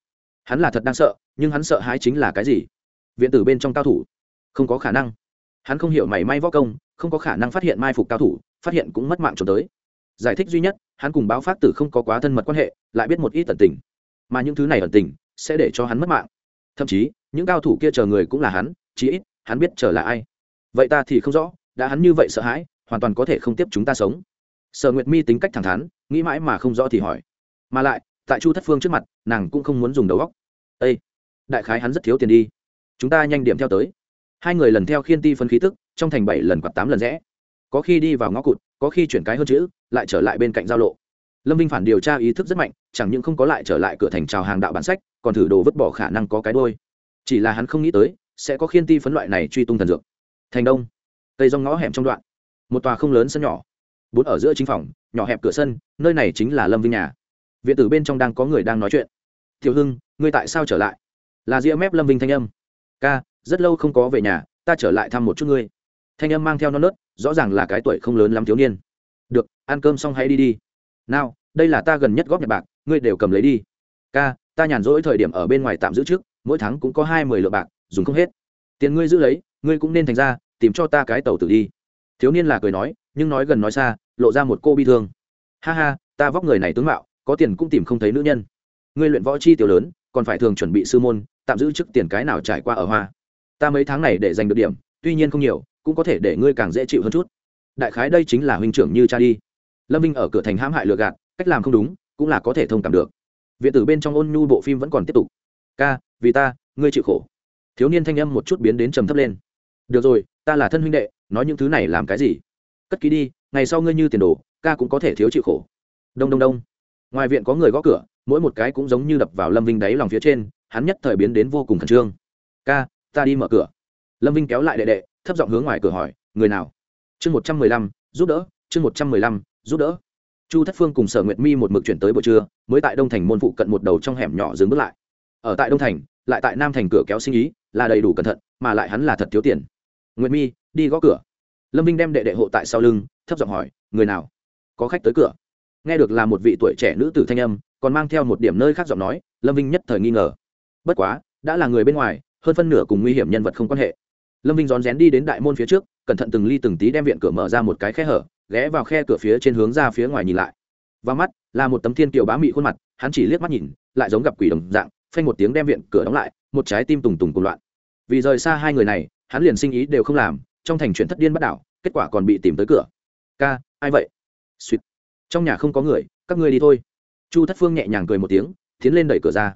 Hắn là thật đang sợ, nhưng hắn sợ hãi chính là cái gì? Viện tử bên trong cao thủ. Không có khả năng. Hắn không hiểu mảy may võ công, không có khả năng phát hiện mai phục cao thủ, phát hiện cũng mất mạng trốn tới. Giải thích duy nhất, hắn cùng báo phát tử không có quá thân mật quan hệ, lại biết một ít tận tình. Mà những thứ này ẩn tình, sẽ để cho hắn mất mạng. Thậm chí, những cao thủ kia chờ người cũng là hắn, chí ít, hắn biết chờ là ai. Vậy ta thì không rõ, đã hắn như vậy sợ hãi, hoàn toàn có thể không tiếp chúng ta sống. Sở nguyệt mi tính cách thẳng thắn nghĩ mãi mà không rõ thì hỏi. Mà lại, tại chu thất phương trước mặt, nàng cũng không muốn dùng đầu góc â đại khái hắn rất thiếu tiền đi. Chúng ta nhanh điểm theo tới. Hai người lần theo khiên ti phân khí tức, trong thành bảy lần quạt tám lần rẽ. Có khi đi vào ngõ cụt, có khi chuyển cái hơn chữ, lại trở lại bên cạnh giao lộ. Lâm vinh phản điều tra ý thức rất mạnh, chẳng những không có lại trở lại cửa thành trào hàng đạo bản sách, còn thử đồ vứt bỏ khả năng có cái đôi. Chỉ là hắn không nghĩ tới, sẽ có khiên ti phấn loại này truy tung thần dược. Thành đông tây dòng ngõ hẻm trong đoạn. Một tòa không lớn sân nhỏ bốn ở giữa chính phòng, nhỏ hẹp cửa sân, nơi này chính là lâm vinh nhà. Viện tử bên trong đang có người đang nói chuyện. Tiểu hưng, ngươi tại sao trở lại? Là ria mép lâm vinh thanh âm. Ca, rất lâu không có về nhà, ta trở lại thăm một chút ngươi. Thanh âm mang theo non nớt, rõ ràng là cái tuổi không lớn lắm thiếu niên. Được, ăn cơm xong hãy đi đi. Nào, đây là ta gần nhất góp nhật bạc, ngươi đều cầm lấy đi. Ca, ta nhàn rỗi thời điểm ở bên ngoài tạm giữ trước, mỗi tháng cũng có hai mươi lượng bạc, dùng không hết. Tiền ngươi giữ lấy, ngươi cũng nên thành ra, tìm cho ta cái tàu tử đi. Thiếu niên là cười nói, nhưng nói gần nói xa lộ ra một cô bi thương. Ha ha, ta vóc người này tướng mạo, có tiền cũng tìm không thấy nữ nhân. Ngươi luyện võ chi tiểu lớn, còn phải thường chuẩn bị sư môn, tạm giữ trước tiền cái nào trải qua ở hoa. Ta mấy tháng này để giành được điểm, tuy nhiên không nhiều, cũng có thể để ngươi càng dễ chịu hơn chút. Đại khái đây chính là huynh trưởng như cha đi. Lâm Vinh ở cửa thành hãm hại lừa gạt, cách làm không đúng, cũng là có thể thông cảm được. Viện tử bên trong ôn nhu bộ phim vẫn còn tiếp tục. Ca, vì ta, ngươi chịu khổ. Thiếu niên thanh âm một chút biến đến trầm thấp lên. Được rồi, ta là thân huynh đệ, nói những thứ này làm cái gì? Cất ký đi ngày sau ngươi như tiền đồ, ca cũng có thể thiếu chịu khổ. Đông đông đông. Ngoài viện có người gõ cửa, mỗi một cái cũng giống như đập vào lâm vinh đáy lòng phía trên, hắn nhất thời biến đến vô cùng khẩn trương. Ca, ta đi mở cửa. Lâm vinh kéo lại đệ đệ, thấp giọng hướng ngoài cửa hỏi, người nào? Chương một trăm mười lăm, giúp đỡ, chương một trăm mười lăm, giúp đỡ. Chu thất phương cùng sở nguyệt mi một mực chuyển tới buổi trưa, mới tại đông thành môn phụ cận một đầu trong hẻm nhỏ dừng bước lại. Ở tại đông thành, lại tại nam thành cửa kéo sinh ý, là đầy đủ cẩn thận, mà lại hắn là thật thiếu tiền. Nguyệt mi, đi gõ cửa. Lâm vinh đem đệ đệ hộ tại sau lưng thấp giọng hỏi, người nào? Có khách tới cửa? Nghe được là một vị tuổi trẻ nữ tử thanh âm, còn mang theo một điểm nơi khác giọng nói, lâm vinh nhất thời nghi ngờ. Bất quá, đã là người bên ngoài, hơn phân nửa cùng nguy hiểm nhân vật không quan hệ. Lâm vinh rón rén đi đến đại môn phía trước, cẩn thận từng ly từng tí đem viện cửa mở ra một cái khe hở, ghé vào khe cửa phía trên hướng ra phía ngoài nhìn lại. Và mắt, là một tấm thiên kiều bá mị khuôn mặt, hắn chỉ liếc mắt nhìn, lại giống gặp quỷ đồng dạng, phanh một tiếng đem viện cửa đóng lại, một trái tim tùng tùng cùng loạn. Vì rời xa hai người này, hắn liền sinh ý đều không làm, trong thành chuyện thất điên bắt đảo, kết quả còn bị tìm tới cửa ca, ai vậy? Suýt trong nhà không có người, các ngươi đi thôi. Chu thất phương nhẹ nhàng cười một tiếng, tiến lên đẩy cửa ra.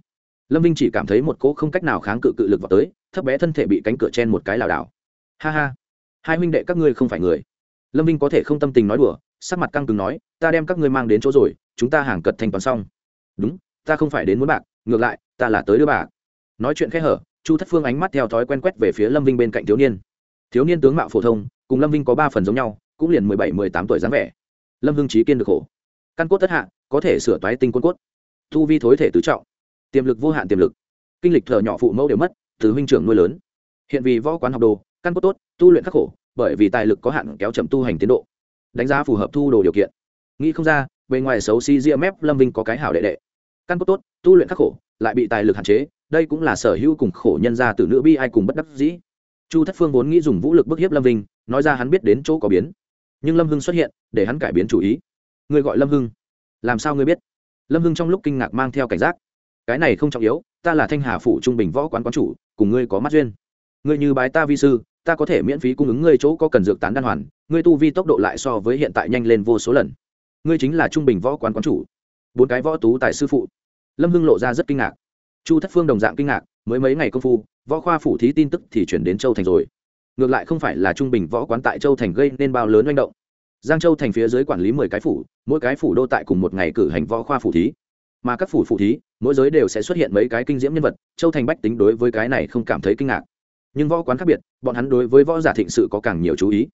Lâm vinh chỉ cảm thấy một cỗ không cách nào kháng cự cự lực vào tới, thấp bé thân thể bị cánh cửa chen một cái lảo đảo. Ha ha. Hai huynh đệ các ngươi không phải người. Lâm vinh có thể không tâm tình nói đùa, sắc mặt căng cứng nói, ta đem các ngươi mang đến chỗ rồi, chúng ta hàng cật thanh toán xong. Đúng, ta không phải đến muốn bạc, ngược lại, ta là tới đưa bạc. Nói chuyện khẽ hở, chu thất phương ánh mắt theo thói quen quét về phía lâm vinh bên cạnh thiếu niên. Thiếu niên tướng mạo phổ thông, cùng lâm vinh có ba phần giống nhau cũng liền mười bảy, mười tám tuổi dáng vẻ. Lâm hưng trí kiên được khổ. Căn cốt tất hạ, có thể sửa toái tinh quân cốt. Thu vi thối thể tứ trọng. Tiềm lực vô hạn tiềm lực. Kinh lịch thợ nhỏ phụ mẫu đều mất từ huynh trưởng nuôi lớn. Hiện vì võ quán học đồ, căn cốt tốt, tu luyện khắc khổ, bởi vì tài lực có hạn kéo chậm tu hành tiến độ. Đánh giá phù hợp thu đồ điều kiện. Nghĩ không ra, bề ngoài xấu xí ria mép, lâm vinh có cái hảo đệ đệ. Căn cốt tốt, tu luyện khắc khổ, lại bị tài lực hạn chế, đây cũng là sở hữu cùng khổ nhân ra từ nữ bi ai cùng bất đắc dĩ. Chu thất phương vốn nghĩ dùng vũ lực bức hiếp lâm vinh, nói ra hắn biết đến chỗ có biến nhưng lâm hưng xuất hiện để hắn cải biến chủ ý người gọi lâm hưng làm sao ngươi biết lâm hưng trong lúc kinh ngạc mang theo cảnh giác cái này không trọng yếu ta là thanh hà phủ trung bình võ quán quán chủ cùng ngươi có mắt duyên ngươi như bái ta vi sư ta có thể miễn phí cung ứng ngươi chỗ có cần dược tán đan hoàn ngươi tu vi tốc độ lại so với hiện tại nhanh lên vô số lần ngươi chính là trung bình võ quán quán chủ bốn cái võ tú tại sư phụ lâm hưng lộ ra rất kinh ngạc chu thất phương đồng dạng kinh ngạc mới mấy ngày công phu võ khoa phủ thí tin tức thì chuyển đến châu thành rồi ngược lại không phải là trung bình võ quán tại châu thành gây nên bao lớn manh động. Giang châu thành phía dưới quản lý mười cái phủ, mỗi cái phủ đô tại cùng một ngày cử hành võ khoa phủ thí. Mà các phủ phủ thí, mỗi giới đều sẽ xuất hiện mấy cái kinh diễm nhân vật, châu thành bách tính đối với cái này không cảm thấy kinh ngạc. Nhưng võ quán khác biệt, bọn hắn đối với võ giả thịnh sự có càng nhiều chú ý.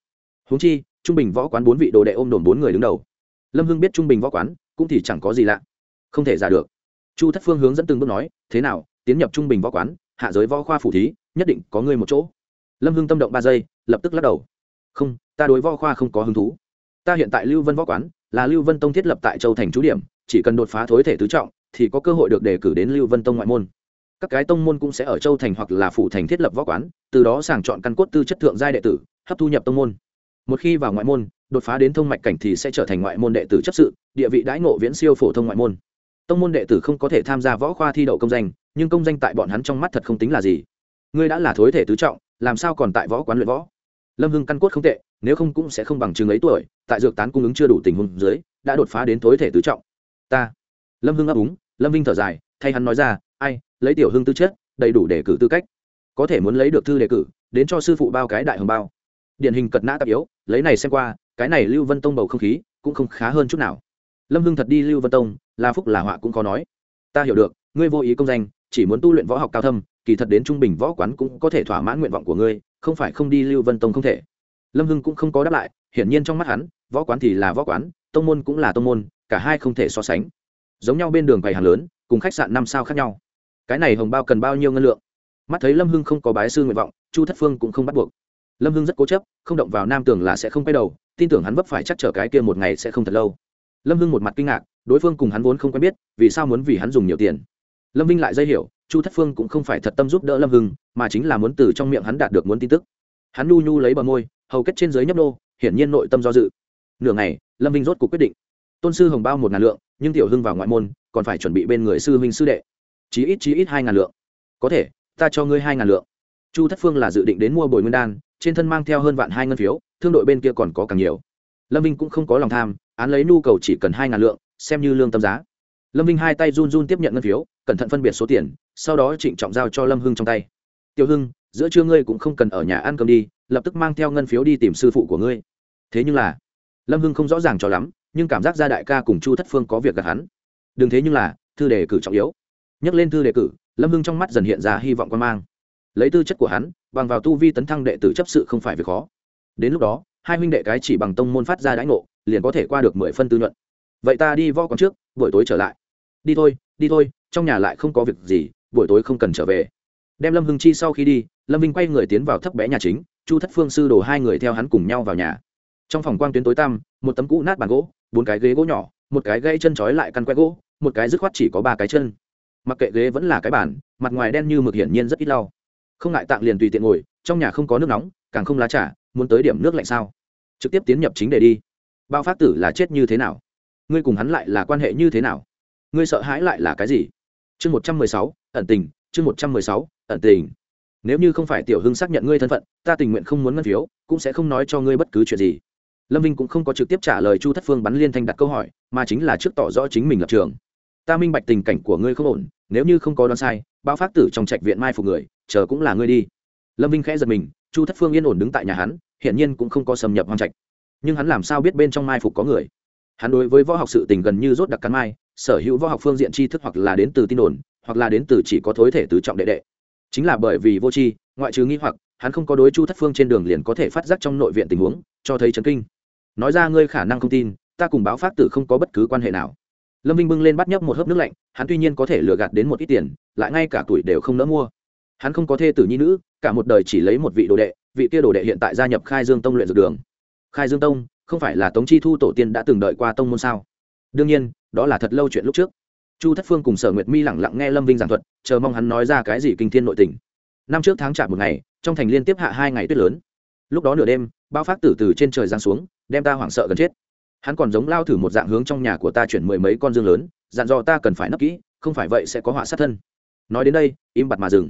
Húng chi, trung bình võ quán bốn vị đồ đệ ôm đồn bốn người đứng đầu. Lâm hưng biết trung bình võ quán, cũng thì chẳng có gì lạ. Không thể giả được. Chu thất phương hướng dẫn từng bước nói, thế nào, tiến nhập trung bình võ quán, hạ giới võ khoa phủ thí, nhất định có người một chỗ lâm hưng tâm động ba giây, lập tức lắc đầu. Không, ta đối võ khoa không có hứng thú. Ta hiện tại lưu vân võ quán, là lưu vân tông thiết lập tại châu thành trú điểm, chỉ cần đột phá thối thể tứ trọng, thì có cơ hội được đề cử đến lưu vân tông ngoại môn. Các cái tông môn cũng sẽ ở châu thành hoặc là phủ thành thiết lập võ quán, từ đó sàng chọn căn cốt tư chất thượng giai đệ tử, hấp thu nhập tông môn. Một khi vào ngoại môn, đột phá đến thông mạch cảnh thì sẽ trở thành ngoại môn đệ tử chấp sự, địa vị đãi ngộ viễn siêu phổ thông ngoại môn. Tông môn đệ tử không có thể tham gia võ khoa thi đậu công danh, nhưng công danh tại bọn hắn trong mắt thật không tính là gì ngươi đã là thối thể tứ trọng, làm sao còn tại võ quán luyện võ? Lâm hưng căn cốt không tệ, nếu không cũng sẽ không bằng chừng ấy tuổi, tại dược tán cung ứng chưa đủ tình huống dưới, đã đột phá đến thối thể tứ trọng. Ta. Lâm hưng ấp úng, lâm vinh thở dài, thay hắn nói ra, ai, lấy tiểu hưng tư chất, đầy đủ để cử tư cách. Có thể muốn lấy được thư đề cử, đến cho sư phụ bao cái đại hồng bao. Điển hình cật nã tạp yếu, lấy này xem qua, cái này lưu vân tông bầu không khí cũng không khá hơn chút nào. Lâm hưng thật đi lưu vân tông, là phúc là họa cũng có nói. Ta hiểu được, ngươi vô ý công danh, chỉ muốn tu luyện võ học cao thâm kỳ thật đến trung bình võ quán cũng có thể thỏa mãn nguyện vọng của ngươi, không phải không đi lưu vân tông không thể. Lâm hưng cũng không có đáp lại, hiển nhiên trong mắt hắn, võ quán thì là võ quán, tông môn cũng là tông môn, cả hai không thể so sánh. Giống nhau bên đường bày hàng lớn, cùng khách sạn năm sao khác nhau. Cái này hồng bao cần bao nhiêu ngân lượng? Mắt thấy lâm hưng không có bái sư nguyện vọng, chu thất phương cũng không bắt buộc. Lâm hưng rất cố chấp, không động vào nam tường là sẽ không quay đầu, tin tưởng hắn vấp phải chắc trở cái kia một ngày sẽ không thật lâu. Lâm hưng một mặt kinh ngạc, đối phương cùng hắn vốn không quen biết, vì sao muốn vì hắn dùng nhiều tiền. Lâm vinh lại dây hiểu chu thất phương cũng không phải thật tâm giúp đỡ lâm hưng, mà chính là muốn từ trong miệng hắn đạt được muốn tin tức. Hắn nu nhu lấy bờ môi, hầu kết trên dưới nhấp nô, hiển nhiên nội tâm do dự. Nửa ngày, lâm vinh rốt cuộc quyết định. Tôn sư hồng bao một ngàn lượng, nhưng tiểu hưng vào ngoại môn, còn phải chuẩn bị bên người sư huynh sư đệ. Chí ít chí ít hai ngàn lượng. Có thể, ta cho ngươi hai ngàn lượng. Chu thất phương là dự định đến mua bồi nguyên đan, trên thân mang theo hơn vạn hai ngân phiếu, thương đội bên kia còn có càng nhiều. Lâm vinh cũng không có lòng tham, án lấy nhu cầu chỉ cần hai ngàn lượng, xem như lương tâm giá. Lâm vinh hai tay run run tiếp nhận ngân phiếu, cẩn thận phân biệt số tiền sau đó trịnh trọng giao cho lâm hưng trong tay. Tiêu hưng, giữa trưa ngươi cũng không cần ở nhà ăn cơm đi, lập tức mang theo ngân phiếu đi tìm sư phụ của ngươi. Thế nhưng là, lâm hưng không rõ ràng cho lắm, nhưng cảm giác gia đại ca cùng chu thất phương có việc gặp hắn. Đừng thế nhưng là, thư đề cử trọng yếu. Nhắc lên thư đề cử, lâm hưng trong mắt dần hiện ra hy vọng quan mang. Lấy tư chất của hắn, bằng vào tu vi tấn thăng đệ tử chấp sự không phải việc khó. Đến lúc đó, hai huynh đệ cái chỉ bằng tông môn phát ra đãi ngộ, liền có thể qua được mười phân tư nhuận. Vậy ta đi vo còn trước, buổi tối trở lại. Đi thôi đi thôi, trong nhà lại không có việc gì buổi tối không cần trở về. Đem lâm hưng chi sau khi đi, lâm vinh quay người tiến vào thấp bé nhà chính, chu thất phương sư đồ hai người theo hắn cùng nhau vào nhà. Trong phòng quang tuyến tối tăm, một tấm cũ nát bàn gỗ, bốn cái ghế gỗ nhỏ, một cái gây chân trói lại căn que gỗ, một cái dứt khoát chỉ có ba cái chân. Mặc kệ ghế vẫn là cái bàn, mặt ngoài đen như mực hiển nhiên rất ít lau. Không ngại tạng liền tùy tiện ngồi, trong nhà không có nước nóng, càng không lá trà, muốn tới điểm nước lạnh sao? Trực tiếp tiến nhập chính để đi. Bao phát tử là chết như thế nào? Ngươi cùng hắn lại là quan hệ như thế nào? Ngươi sợ hãi lại là cái gì? Chương một trăm mười sáu, ẩn tình, chương một trăm mười sáu, ẩn tình. Nếu như không phải tiểu hưng xác nhận ngươi thân phận, ta tình nguyện không muốn ngân phiếu, cũng sẽ không nói cho ngươi bất cứ chuyện gì. Lâm vinh cũng không có trực tiếp trả lời chu thất phương bắn liên thanh đặt câu hỏi, mà chính là trước tỏ rõ chính mình lập trường. Ta minh bạch tình cảnh của ngươi không ổn, nếu như không có đoán sai bao phát tử trong trạch viện mai phục người, chờ cũng là ngươi đi. Lâm vinh khẽ giật mình, chu thất phương yên ổn đứng tại nhà hắn, hiển nhiên cũng không có xâm nhập hoang trạch. Nhưng hắn làm sao biết bên trong mai phục có người? Hắn đối với võ học sự tình gần như rốt đặc cắn mai sở hữu võ học phương diện tri thức hoặc là đến từ tin đồn, hoặc là đến từ chỉ có thối thể tứ trọng đệ đệ. Chính là bởi vì vô tri, ngoại trừ nghĩ hoặc, hắn không có đối chu thất phương trên đường liền có thể phát giác trong nội viện tình huống, cho thấy chấn kinh. Nói ra ngươi khả năng không tin, ta cùng báo phát tử không có bất cứ quan hệ nào. Lâm vinh bưng lên bắt nhấp một hớp nước lạnh, hắn tuy nhiên có thể lừa gạt đến một ít tiền, lại ngay cả tuổi đều không nỡ mua. Hắn không có thê tử nhi nữ, cả một đời chỉ lấy một vị đồ đệ, vị kia đồ đệ hiện tại gia nhập khai dương tông luyện dược đường. Khai dương tông, không phải là tống chi thu tổ tiên đã từng đợi qua tông môn sao? Đương nhiên, đó là thật lâu chuyện lúc trước. Chu thất phương cùng sở nguyệt mi lẳng lặng nghe lâm vinh giảng thuật, chờ mong hắn nói ra cái gì kinh thiên nội tình. Năm trước tháng chạp một ngày, trong thành liên tiếp hạ hai ngày tuyết lớn. Lúc đó nửa đêm bao phát tử từ trên trời giáng xuống, đem ta hoảng sợ gần chết. Hắn còn giống lao thử một dạng hướng trong nhà của ta chuyển mười mấy con dương lớn, dặn dò ta cần phải nấp kỹ, không phải vậy sẽ có họa sát thân. Nói đến đây, im bặt mà dừng.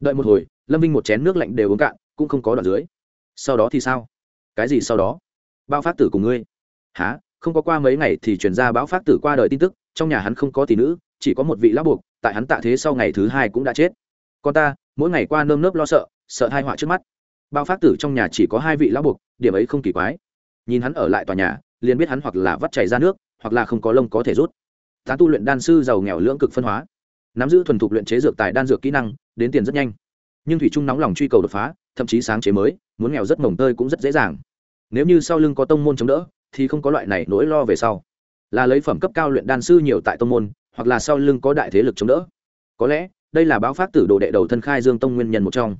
Đợi một hồi, lâm vinh một chén nước lạnh đều uống cạn, cũng không có đoạn dưới. Sau đó thì sao? Cái gì sau đó? Bao phát tử cùng ngươi. Há không có qua mấy ngày thì chuyển ra báo phát tử qua đời tin tức, trong nhà hắn không có tỷ nữ, chỉ có một vị lão buộc, tại hắn tạ thế sau ngày thứ hai cũng đã chết. Con ta, mỗi ngày qua nơm nớp lo sợ sợ hai họa trước mắt. Bao phát tử trong nhà chỉ có hai vị lão buộc, điểm ấy không kỳ quái. Nhìn hắn ở lại tòa nhà, liền biết hắn hoặc là vắt chảy ra nước, hoặc là không có lông có thể rút. Tá tu luyện đan sư giàu nghèo lưỡng cực phân hóa. Nắm giữ thuần thục luyện chế dược tài đan dược kỹ năng, đến tiền rất nhanh. Nhưng thủy trung nóng lòng truy cầu đột phá, thậm chí sáng chế mới, muốn nghèo rất mồng tơi cũng rất dễ dàng. Nếu như sau lưng có tông môn chống đỡ thì không có loại này nỗi lo về sau. Là lấy phẩm cấp cao luyện đan sư nhiều tại tông môn, hoặc là sau lưng có đại thế lực chống đỡ. Có lẽ, đây là báo phát tử đồ đệ đầu thân khai dương tông nguyên nhân một trong.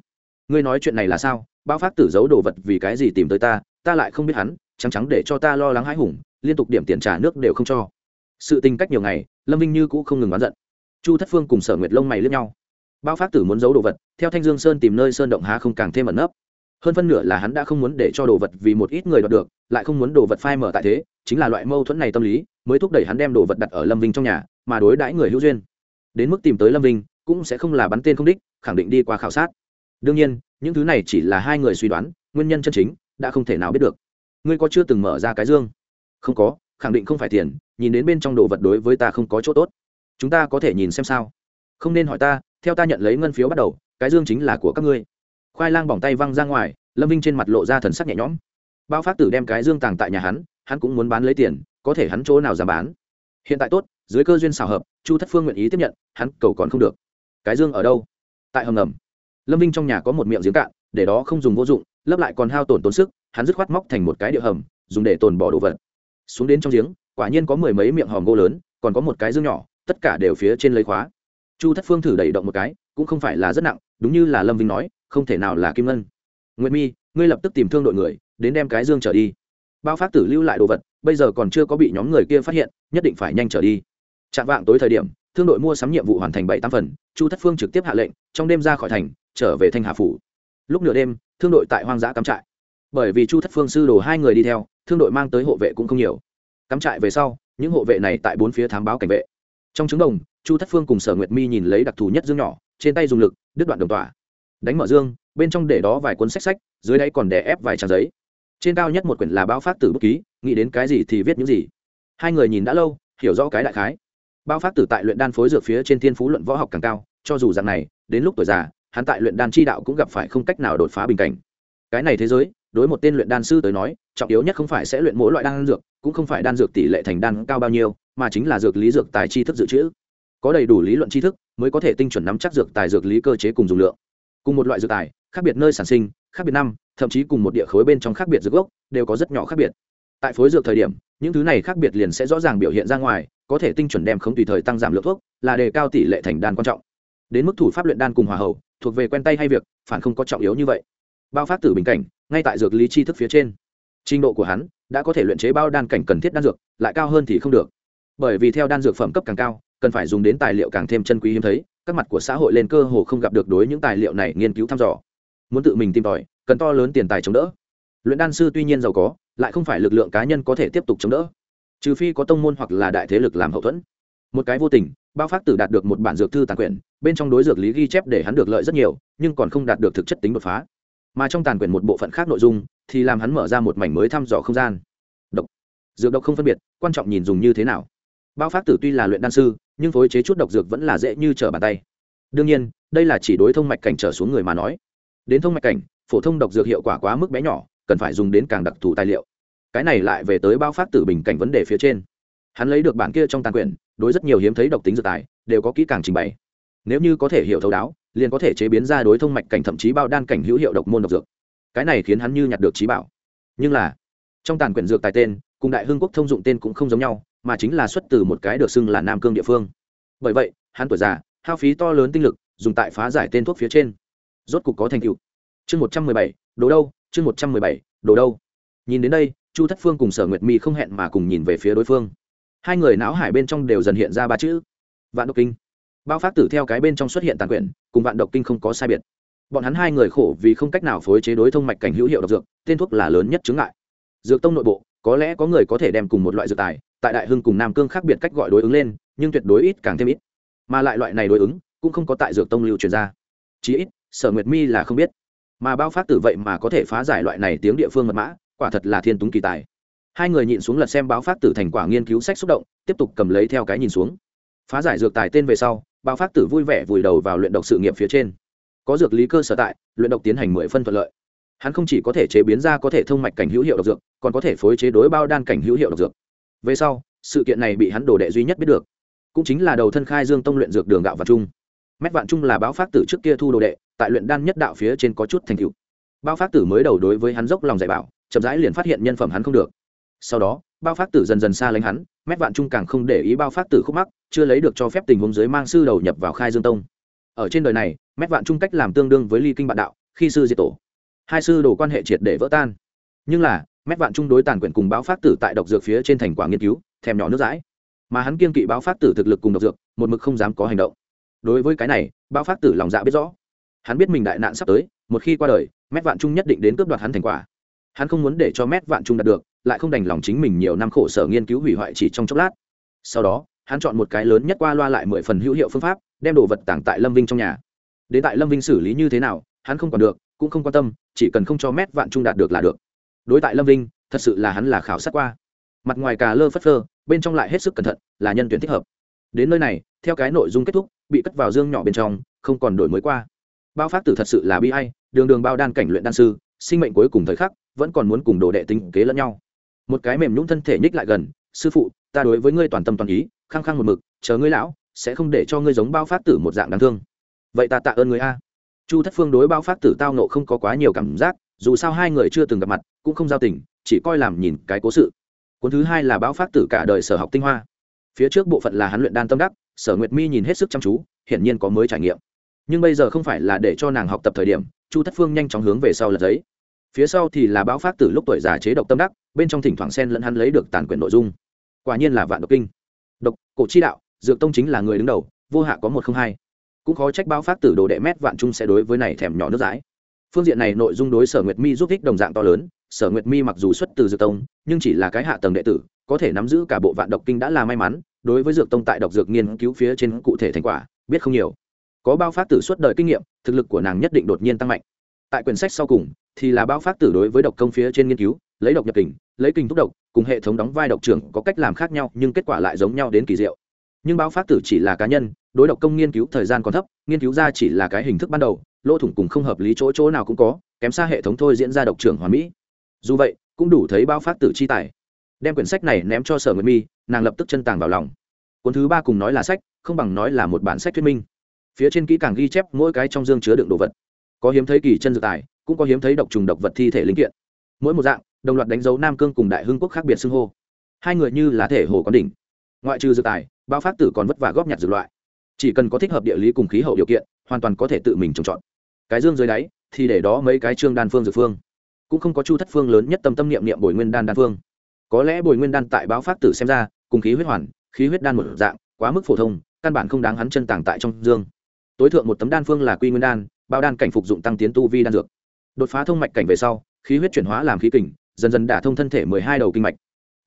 Ngươi nói chuyện này là sao? Báo phát tử giấu đồ vật vì cái gì tìm tới ta? Ta lại không biết hắn trắng trắng để cho ta lo lắng hãi hùng, liên tục điểm tiền trả nước đều không cho. Sự tình cách nhiều ngày, lâm vinh như cũ không ngừng oán giận. Chu thất phương cùng sở nguyệt lông mày lướt nhau. Bao phát tử muốn giấu đồ vật, theo thanh dương sơn tìm nơi sơn động há không càng thêm ẩn nấp hơn phân nửa là hắn đã không muốn để cho đồ vật vì một ít người đoạt được, lại không muốn đồ vật phai mở tại thế, chính là loại mâu thuẫn này tâm lý, mới thúc đẩy hắn đem đồ vật đặt ở lâm vinh trong nhà, mà đối đãi người hữu duyên. Đến mức tìm tới lâm vinh, cũng sẽ không là bắn tên không đích, khẳng định đi qua khảo sát. Đương nhiên, những thứ này chỉ là hai người suy đoán, nguyên nhân chân chính đã không thể nào biết được. Ngươi có chưa từng mở ra cái dương? Không có, khẳng định không phải tiền, nhìn đến bên trong đồ vật đối với ta không có chỗ tốt. Chúng ta có thể nhìn xem sao? Không nên hỏi ta, theo ta nhận lấy ngân phiếu bắt đầu, cái dương chính là của các ngươi khoai lang bỏng tay văng ra ngoài, lâm vinh trên mặt lộ ra thần sắc nhẹ nhõm. Bao phát tử đem cái dương tàng tại nhà hắn hắn cũng muốn bán lấy tiền, có thể hắn chỗ nào dám bán. Hiện tại tốt, dưới cơ duyên xào hợp, chu thất phương nguyện ý tiếp nhận, hắn cầu còn không được. Cái dương ở đâu? Tại hầm ngầm. Lâm vinh trong nhà có một miệng giếng cạn, để đó không dùng vô dụng, lấp lại còn hao tổn tốn sức, hắn dứt khoát móc thành một cái địa hầm, dùng để tồn bỏ đồ vật. Xuống đến trong giếng, quả nhiên có mười mấy miệng hòm gỗ lớn, còn có một cái dương nhỏ, tất cả đều phía trên lấy khóa. Chu thất phương thử đẩy động một cái, cũng không phải là rất nặng, đúng như là lâm vinh nói không thể nào là kim ngân. Nguyệt mi, ngươi lập tức tìm thương đội người, đến đem cái dương trở đi. Bao phát tử lưu lại đồ vật, bây giờ còn chưa có bị nhóm người kia phát hiện, nhất định phải nhanh trở đi. Chạm vạng tối thời điểm, thương đội mua sắm nhiệm vụ hoàn thành bảy tám phần, chu thất phương trực tiếp hạ lệnh, trong đêm ra khỏi thành, trở về thanh hà phủ. Lúc nửa đêm, thương đội tại hoang dã cắm trại. Bởi vì chu thất phương sư đồ hai người đi theo, thương đội mang tới hộ vệ cũng không nhiều. Cắm trại về sau, những hộ vệ này tại bốn phía thám báo cảnh vệ. Trong trứng đồng, chu thất phương cùng sở nguyệt mi nhìn lấy đặc thù nhất dương nhỏ, trên tay dùng lực, đứt đoạn đồng tỏa đánh mở dương, bên trong để đó vài cuốn sách sách, dưới đáy còn đè ép vài trang giấy. Trên cao nhất một quyển là bao phát tử bút ký, nghĩ đến cái gì thì viết những gì. Hai người nhìn đã lâu, hiểu rõ cái đại khái. Bao phát tử tại luyện đan phối dược phía trên thiên phú luận võ học càng cao, cho dù dạng này, đến lúc tuổi già, hắn tại luyện đan chi đạo cũng gặp phải không cách nào đột phá bình cảnh. Cái này thế giới, đối một tên luyện đan sư tới nói, trọng yếu nhất không phải sẽ luyện mỗi loại đan dược, cũng không phải đan dược tỷ lệ thành đan cao bao nhiêu, mà chính là dược lý dược tài chi thức dự trữ. Có đầy đủ lý luận tri thức, mới có thể tinh chuẩn nắm chắc dược tài dược lý cơ chế cùng dùng lượng cùng một loại dược tài, khác biệt nơi sản sinh, khác biệt năm, thậm chí cùng một địa khối bên trong khác biệt dược gốc, đều có rất nhỏ khác biệt. Tại phối dược thời điểm, những thứ này khác biệt liền sẽ rõ ràng biểu hiện ra ngoài, có thể tinh chuẩn đem không tùy thời tăng giảm lượng thuốc, là đề cao tỷ lệ thành đan quan trọng. Đến mức thủ pháp luyện đan cùng hòa hậu, thuộc về quen tay hay việc, phản không có trọng yếu như vậy. Bao phát tử bình cảnh, ngay tại dược lý tri thức phía trên. Trình độ của hắn, đã có thể luyện chế bao đan cảnh cần thiết đan dược, lại cao hơn thì không được. Bởi vì theo đan dược phẩm cấp càng cao, cần phải dùng đến tài liệu càng thêm chân quý hiếm thấy các mặt của xã hội lên cơ hồ không gặp được đối những tài liệu này nghiên cứu thăm dò. Muốn tự mình tìm tòi, cần to lớn tiền tài chống đỡ. Luyện đan sư tuy nhiên giàu có, lại không phải lực lượng cá nhân có thể tiếp tục chống đỡ. Trừ phi có tông môn hoặc là đại thế lực làm hậu thuẫn. Một cái vô tình, bao phát tử đạt được một bản dược thư tàn quyển, bên trong đối dược lý ghi chép để hắn được lợi rất nhiều, nhưng còn không đạt được thực chất tính đột phá. Mà trong tàn quyển một bộ phận khác nội dung, thì làm hắn mở ra một mảnh mới thăm dò không gian. Độc. Dược độc không phân biệt, quan trọng nhìn dùng như thế nào bao phát tử tuy là luyện đan sư, nhưng phối chế chút độc dược vẫn là dễ như trở bàn tay. Đương nhiên, đây là chỉ đối thông mạch cảnh trở xuống người mà nói. Đến thông mạch cảnh, phổ thông độc dược hiệu quả quá mức bé nhỏ, cần phải dùng đến càng đặc thù tài liệu. Cái này lại về tới bao phát tử bình cảnh vấn đề phía trên. Hắn lấy được bản kia trong tàn quyển, đối rất nhiều hiếm thấy độc tính dược tài, đều có kỹ càng trình bày. Nếu như có thể hiểu thấu đáo, liền có thể chế biến ra đối thông mạch cảnh thậm chí bao đan cảnh hữu hiệu độc môn độc dược. Cái này khiến hắn như nhặt được trí bảo. Nhưng là, trong tàn quyển dược tài tên, cùng đại hương quốc thông dụng tên cũng không giống nhau mà chính là xuất từ một cái được xưng là nam cương địa phương. Bởi vậy, hắn tuổi già, hao phí to lớn tinh lực, dùng tại phá giải tên thuốc phía trên. Rốt cục có thành tựu. Chương một trăm mười bảy, đồ đâu, chương một trăm mười bảy, đồ đâu. Nhìn đến đây, chu thất phương cùng sở nguyệt mi không hẹn mà cùng nhìn về phía đối phương. Hai người não hải bên trong đều dần hiện ra ba chữ, vạn độc kinh. Bao phát tử theo cái bên trong xuất hiện tàn quyển, cùng vạn độc kinh không có sai biệt. Bọn hắn hai người khổ vì không cách nào phối chế đối thông mạch cảnh hữu hiệu độc dược, tên thuốc là lớn nhất chứng ngại. Dược tông nội bộ, có lẽ có người có thể đem cùng một loại dược tài tại đại hưng cùng nam cương khác biệt cách gọi đối ứng lên, nhưng tuyệt đối ít càng thêm ít. Mà lại loại này đối ứng, cũng không có tại dược tông lưu truyền ra. Chí ít, sở nguyệt mi là không biết. Mà bao phát tử vậy mà có thể phá giải loại này tiếng địa phương mật mã, quả thật là thiên túng kỳ tài. Hai người nhìn xuống lật xem báo phát tử thành quả nghiên cứu sách xúc động, tiếp tục cầm lấy theo cái nhìn xuống. Phá giải dược tài tên về sau, bao phát tử vui vẻ vùi đầu vào luyện độc sự nghiệp phía trên. Có dược lý cơ sở tại, luyện độc tiến hành mười phân thuận lợi. Hắn không chỉ có thể chế biến ra có thể thông mạch cảnh hữu hiệu độc dược, còn có thể phối chế đối bao đan cảnh hữu hiệu độc dược về sau, sự kiện này bị hắn đồ đệ duy nhất biết được, cũng chính là đầu thân khai dương tông luyện dược đường gạo vạn trung mét vạn trung là báo phát tử trước kia thu đồ đệ, tại luyện đan nhất đạo phía trên có chút thành tựu. Bao phát tử mới đầu đối với hắn dốc lòng dạy bảo, chậm rãi liền phát hiện nhân phẩm hắn không được. Sau đó bao phát tử dần dần xa lánh hắn, mét vạn trung càng không để ý bao phát tử khúc mắc, chưa lấy được cho phép tình huống dưới mang sư đầu nhập vào khai dương tông. Ở trên đời này, mét vạn trung cách làm tương đương với ly kinh bạn đạo, khi sư diệt tổ, hai sư đồ quan hệ triệt để vỡ tan. Nhưng là mét vạn trung đối tàn quyển cùng báo phát tử tại độc dược phía trên thành quả nghiên cứu, thèm nhỏ nước dãi. Mà hắn kiên kỵ báo phát tử thực lực cùng độc dược, một mực không dám có hành động. Đối với cái này, báo phát tử lòng dạ biết rõ. Hắn biết mình đại nạn sắp tới, một khi qua đời, mét vạn trung nhất định đến cướp đoạt hắn thành quả. Hắn không muốn để cho mét vạn trung đạt được, lại không đành lòng chính mình nhiều năm khổ sở nghiên cứu hủy hoại chỉ trong chốc lát. Sau đó, hắn chọn một cái lớn nhất qua loa lại mười phần hữu hiệu phương pháp, đem đồ vật tàng tại lâm vinh trong nhà. Đến tại lâm vinh xử lý như thế nào, hắn không còn được, cũng không quan tâm, chỉ cần không cho mét vạn trung đạt được là được đối tại lâm vinh, thật sự là hắn là khảo sát qua. Mặt ngoài cà lơ phất phơ, bên trong lại hết sức cẩn thận, là nhân tuyển thích hợp. Đến nơi này, theo cái nội dung kết thúc, bị cất vào dương nhỏ bên trong, không còn đổi mới qua. Bao phát tử thật sự là bi hay đường đường bao đan cảnh luyện đan sư, sinh mệnh cuối cùng thời khắc, vẫn còn muốn cùng đồ đệ tính kế lẫn nhau. Một cái mềm nhũng thân thể nhích lại gần, sư phụ, ta đối với ngươi toàn tâm toàn ý, khăng khăng một mực, chờ ngươi lão, sẽ không để cho ngươi giống bao phát tử một dạng đáng thương. Vậy ta tạ ơn người a. Chu thất phương đối bao phát tử tao nộ không có quá nhiều cảm giác, dù sao hai người chưa từng gặp mặt cũng không giao tình, chỉ coi làm nhìn cái cố sự. Cuốn thứ hai là báo phát tử cả đời sở học tinh hoa. Phía trước bộ phận là hắn luyện đan tâm đắc, sở nguyệt mi nhìn hết sức chăm chú, hiển nhiên có mới trải nghiệm. Nhưng bây giờ không phải là để cho nàng học tập thời điểm, chu thất phương nhanh chóng hướng về sau lật giấy. Phía sau thì là báo phát tử lúc tuổi già chế độc tâm đắc, bên trong thỉnh thoảng sen lẫn hắn lấy được tàn quyền nội dung. Quả nhiên là vạn độc kinh. Độc, cổ chi đạo, dược tông chính là người đứng đầu, vô hạ có một không hai. Cũng khó trách báo phát tử đồ đệ mét vạn trung sẽ đối với này thèm nhỏ nước dãi. Phương diện này nội dung đối sở nguyệt mi giúp ích đồng dạng to lớn sở nguyệt mi mặc dù xuất từ dược tông, nhưng chỉ là cái hạ tầng đệ tử, có thể nắm giữ cả bộ vạn độc kinh đã là may mắn, đối với dược tông tại độc dược nghiên cứu phía trên cụ thể thành quả, biết không nhiều. Có bao phát tử suốt đời kinh nghiệm, thực lực của nàng nhất định đột nhiên tăng mạnh. Tại quyển sách sau cùng, thì là bao phát tử đối với độc công phía trên nghiên cứu, lấy độc nhập kình, lấy kinh thúc độc, cùng hệ thống đóng vai độc trưởng có cách làm khác nhau, nhưng kết quả lại giống nhau đến kỳ diệu. Nhưng bao phát tử chỉ là cá nhân, đối độc công nghiên cứu thời gian còn thấp, nghiên cứu ra chỉ là cái hình thức ban đầu, lỗ thủng cùng không hợp lý chỗ chỗ nào cũng có, kém xa hệ thống thôi diễn ra độc trưởng hoàn mỹ dù vậy, cũng đủ thấy bao phát tử chi tài. Đem quyển sách này ném cho sở nguyệt mi, nàng lập tức chân tàng vào lòng. Cuốn thứ ba cùng nói là sách, không bằng nói là một bản sách thuyết minh. Phía trên kỹ càng ghi chép mỗi cái trong dương chứa đựng đồ vật. Có hiếm thấy kỳ chân dược tài, cũng có hiếm thấy độc trùng độc vật thi thể linh kiện. Mỗi một dạng, đồng loạt đánh dấu nam cương cùng đại hưng quốc khác biệt xưng hô. Hai người như là thể hồ có đỉnh. Ngoại trừ dược tài, bao phát tử còn vất vả góp nhặt dược loại. Chỉ cần có thích hợp địa lý cùng khí hậu điều kiện, hoàn toàn có thể tự mình trồng trọt. Cái dương dưới đáy, thì để đó mấy cái trương đan phương dược phương cũng không có chu thất phương lớn nhất tâm tâm niệm niệm bồi nguyên đan đan phương. Có lẽ bồi nguyên đan tại báo phát tử xem ra, cùng khí huyết hoàn, khí huyết đan một dạng, quá mức phổ thông, căn bản không đáng hắn chân tàng tại trong dương. Tối thượng một tấm đan phương là quy nguyên đan, bao đan cảnh phục dụng tăng tiến tu vi đan dược. Đột phá thông mạch cảnh về sau, khí huyết chuyển hóa làm khí kình, dần dần đả thông thân thể mười hai đầu kinh mạch.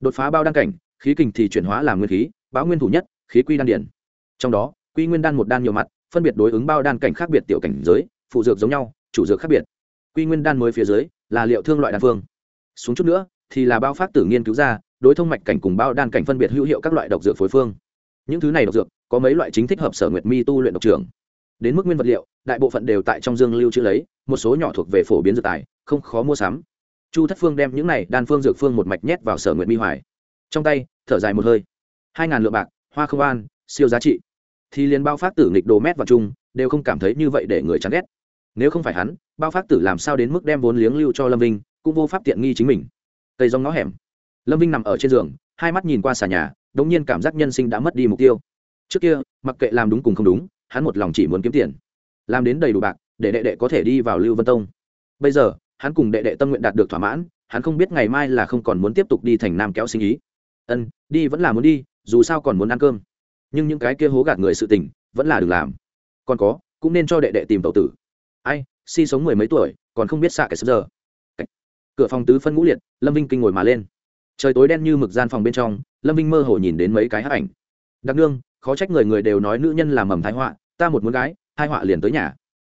Đột phá bao đan cảnh, khí kình thì chuyển hóa làm nguyên khí, báo nguyên thủ nhất, khí quy đan điển. Trong đó, quy nguyên đan một đan nhiều mặt, phân biệt đối ứng bao đan cảnh khác biệt tiểu cảnh giới, phụ dược giống nhau, chủ dược khác biệt. Quy nguyên đan mới phía dưới là liệu thương loại đan phương. Xuống chút nữa, thì là bao phát tử nghiên cứu ra, đối thông mạch cảnh cùng bao đan cảnh phân biệt hữu hiệu các loại độc dược phối phương. Những thứ này độc dược, có mấy loại chính thích hợp sở nguyệt mi tu luyện độc trưởng. Đến mức nguyên vật liệu, đại bộ phận đều tại trong dương lưu trữ lấy, một số nhỏ thuộc về phổ biến dược tài, không khó mua sắm. Chu thất phương đem những này đan phương dược phương một mạch nhét vào sở nguyệt mi hoài. Trong tay, thở dài một hơi. Hai ngàn lượng bạc, hoa không an, siêu giá trị. Thì liền bao phát tử nghịch đồ mét vào chung, đều không cảm thấy như vậy để người chán ghét nếu không phải hắn, bao phát tử làm sao đến mức đem vốn liếng lưu cho lâm vinh, cũng vô pháp tiện nghi chính mình. Cây rong ngõ hẻm. Lâm vinh nằm ở trên giường, hai mắt nhìn qua xà nhà đ ỗ n g nhiên cảm giác nhân sinh đã mất đi mục tiêu. Trước kia, mặc kệ làm đúng cùng không đúng, hắn một lòng chỉ muốn kiếm tiền. Làm đến đầy đủ bạc, để đệ đệ có thể đi vào lưu vân tông. Bây giờ, hắn cùng đệ đệ tâm nguyện đạt được thỏa mãn, hắn không biết ngày mai là không còn muốn tiếp tục đi thành nam kéo sinh ý. Ân, đi vẫn là muốn đi, dù sao còn muốn ăn cơm. Nhưng những cái kia hố gạt người sự tình, vẫn là đừng làm. Còn có, cũng nên cho đệ đệ tìm tàu tử ai, si sống mười mấy tuổi, còn không biết xạ cái sớm giờ. Cửa phòng tứ phân ngũ liệt, lâm vinh kinh ngồi mà lên. Trời tối đen như mực gian phòng bên trong, lâm vinh mơ hồ nhìn đến mấy cái hát ảnh. Đặc nương, khó trách người người đều nói nữ nhân là mầm thái họa, ta một muốn gái, hai họa liền tới nhà.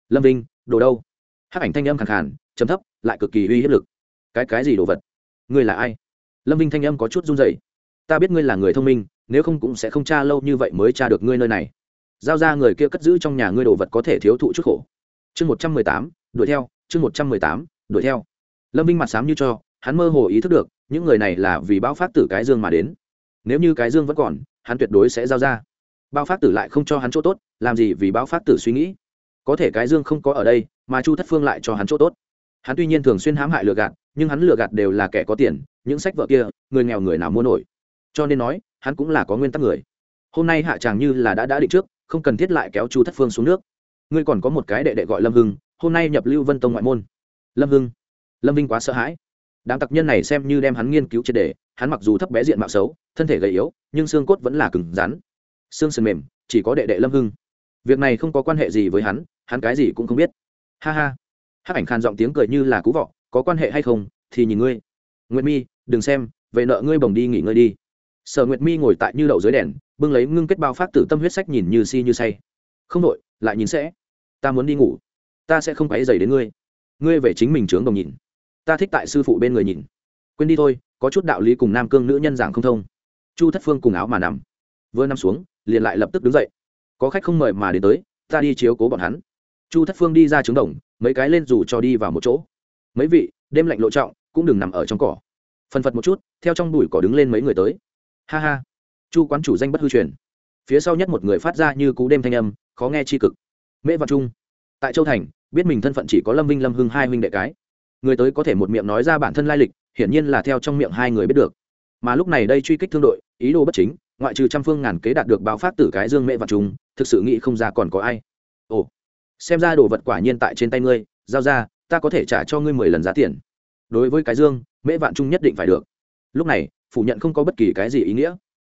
Lâm vinh, đồ đâu? Hát ảnh thanh âm khẳng khàn chấm thấp, lại cực kỳ uy hiếp lực. Cái cái gì đồ vật? Ngươi là ai? Lâm vinh thanh âm có chút run dày ta biết ngươi là người thông minh, nếu không cũng sẽ không tra lâu như vậy mới tra được ngươi nơi này. Giao ra người kia cất giữ trong nhà ngươi đồ vật có thể thiếu thụ chút khổ chương một trăm mười tám, đuổi theo, chương một trăm mười tám, đuổi theo. Lâm vinh mặt sám như cho, hắn mơ hồ ý thức được, những người này là vì bao phát tử cái dương mà đến. Nếu như cái dương vẫn còn, hắn tuyệt đối sẽ giao ra. Bao phát tử lại không cho hắn chỗ tốt, làm gì vì bao phát tử suy nghĩ? Có thể cái dương không có ở đây, mà chu thất phương lại cho hắn chỗ tốt. Hắn tuy nhiên thường xuyên hãm hại lừa gạt, nhưng hắn lừa gạt đều là kẻ có tiền, những sách vợ kia, người nghèo người nào mua nổi. Cho nên nói, hắn cũng là có nguyên tắc người. Hôm nay hạ tràng như là đã đã định trước, không cần thiết lại kéo chu thất phương xuống nước ngươi còn có một cái đệ đệ gọi lâm hưng, hôm nay nhập lưu vân tông ngoại môn. Lâm hưng, lâm vinh quá sợ hãi. Đám tặc nhân này xem như đem hắn nghiên cứu triệt đề hắn mặc dù thấp bé diện mạo xấu, thân thể gầy yếu, nhưng xương cốt vẫn là cứng rắn. Xương sườn mềm, chỉ có đệ đệ lâm hưng. Việc này không có quan hệ gì với hắn hắn cái gì cũng không biết. Ha ha. Hắc ảnh khan giọng tiếng cười như là cú vọ, có quan hệ hay không, thì nhìn ngươi. Nguyệt mi, đừng xem, về nợ ngươi bồng đi nghỉ ngơi đi. Sở nguyệt mi ngồi tại như đậu dưới đèn, bưng lấy ngưng kết bao phát tử tâm huyết sách nhìn như si như say không đội, lại nhìn sẽ. Ta muốn đi ngủ. Ta sẽ không quấy dày đến ngươi. Ngươi về chính mình trướng đồng nhìn. Ta thích tại sư phụ bên người nhìn. Quên đi thôi, có chút đạo lý cùng nam cương nữ nhân giảng không thông. Chu thất phương cùng áo mà nằm. Vừa nằm xuống, liền lại lập tức đứng dậy. Có khách không mời mà đến tới, ta đi chiếu cố bọn hắn. Chu thất phương đi ra trướng đồng, mấy cái lên dù cho đi vào một chỗ. Mấy vị, đêm lạnh lộ trọng, cũng đừng nằm ở trong cỏ. Phần phật một chút, theo trong bụi cỏ đứng lên mấy người tới. Ha ha. Chu quán chủ danh bất hư truyền. Phía sau nhất một người phát ra như cú đêm thanh âm khó nghe c h i cực. Mễ văn trung, tại châu thành, biết mình thân phận chỉ có lâm vinh, lâm hưng hai huynh đệ cái. Người tới có thể một miệng nói ra bản thân lai lịch, hiển nhiên là theo trong miệng hai người biết được. Mà lúc này đây truy kích thương đội, ý đồ bất chính, ngoại trừ trăm phương ngàn kế đạt được báo phát tử cái dương mễ văn trung, thực sự nghĩ không ra còn có ai. Ồ, xem ra đồ vật quả nhiên tại trên tay ngươi, giao ra, ta có thể trả cho ngươi mười lần giá tiền. Đối với cái dương, mễ vạn trung nhất định phải được. Lúc này, phủ nhận không có bất kỳ cái gì ý nghĩa.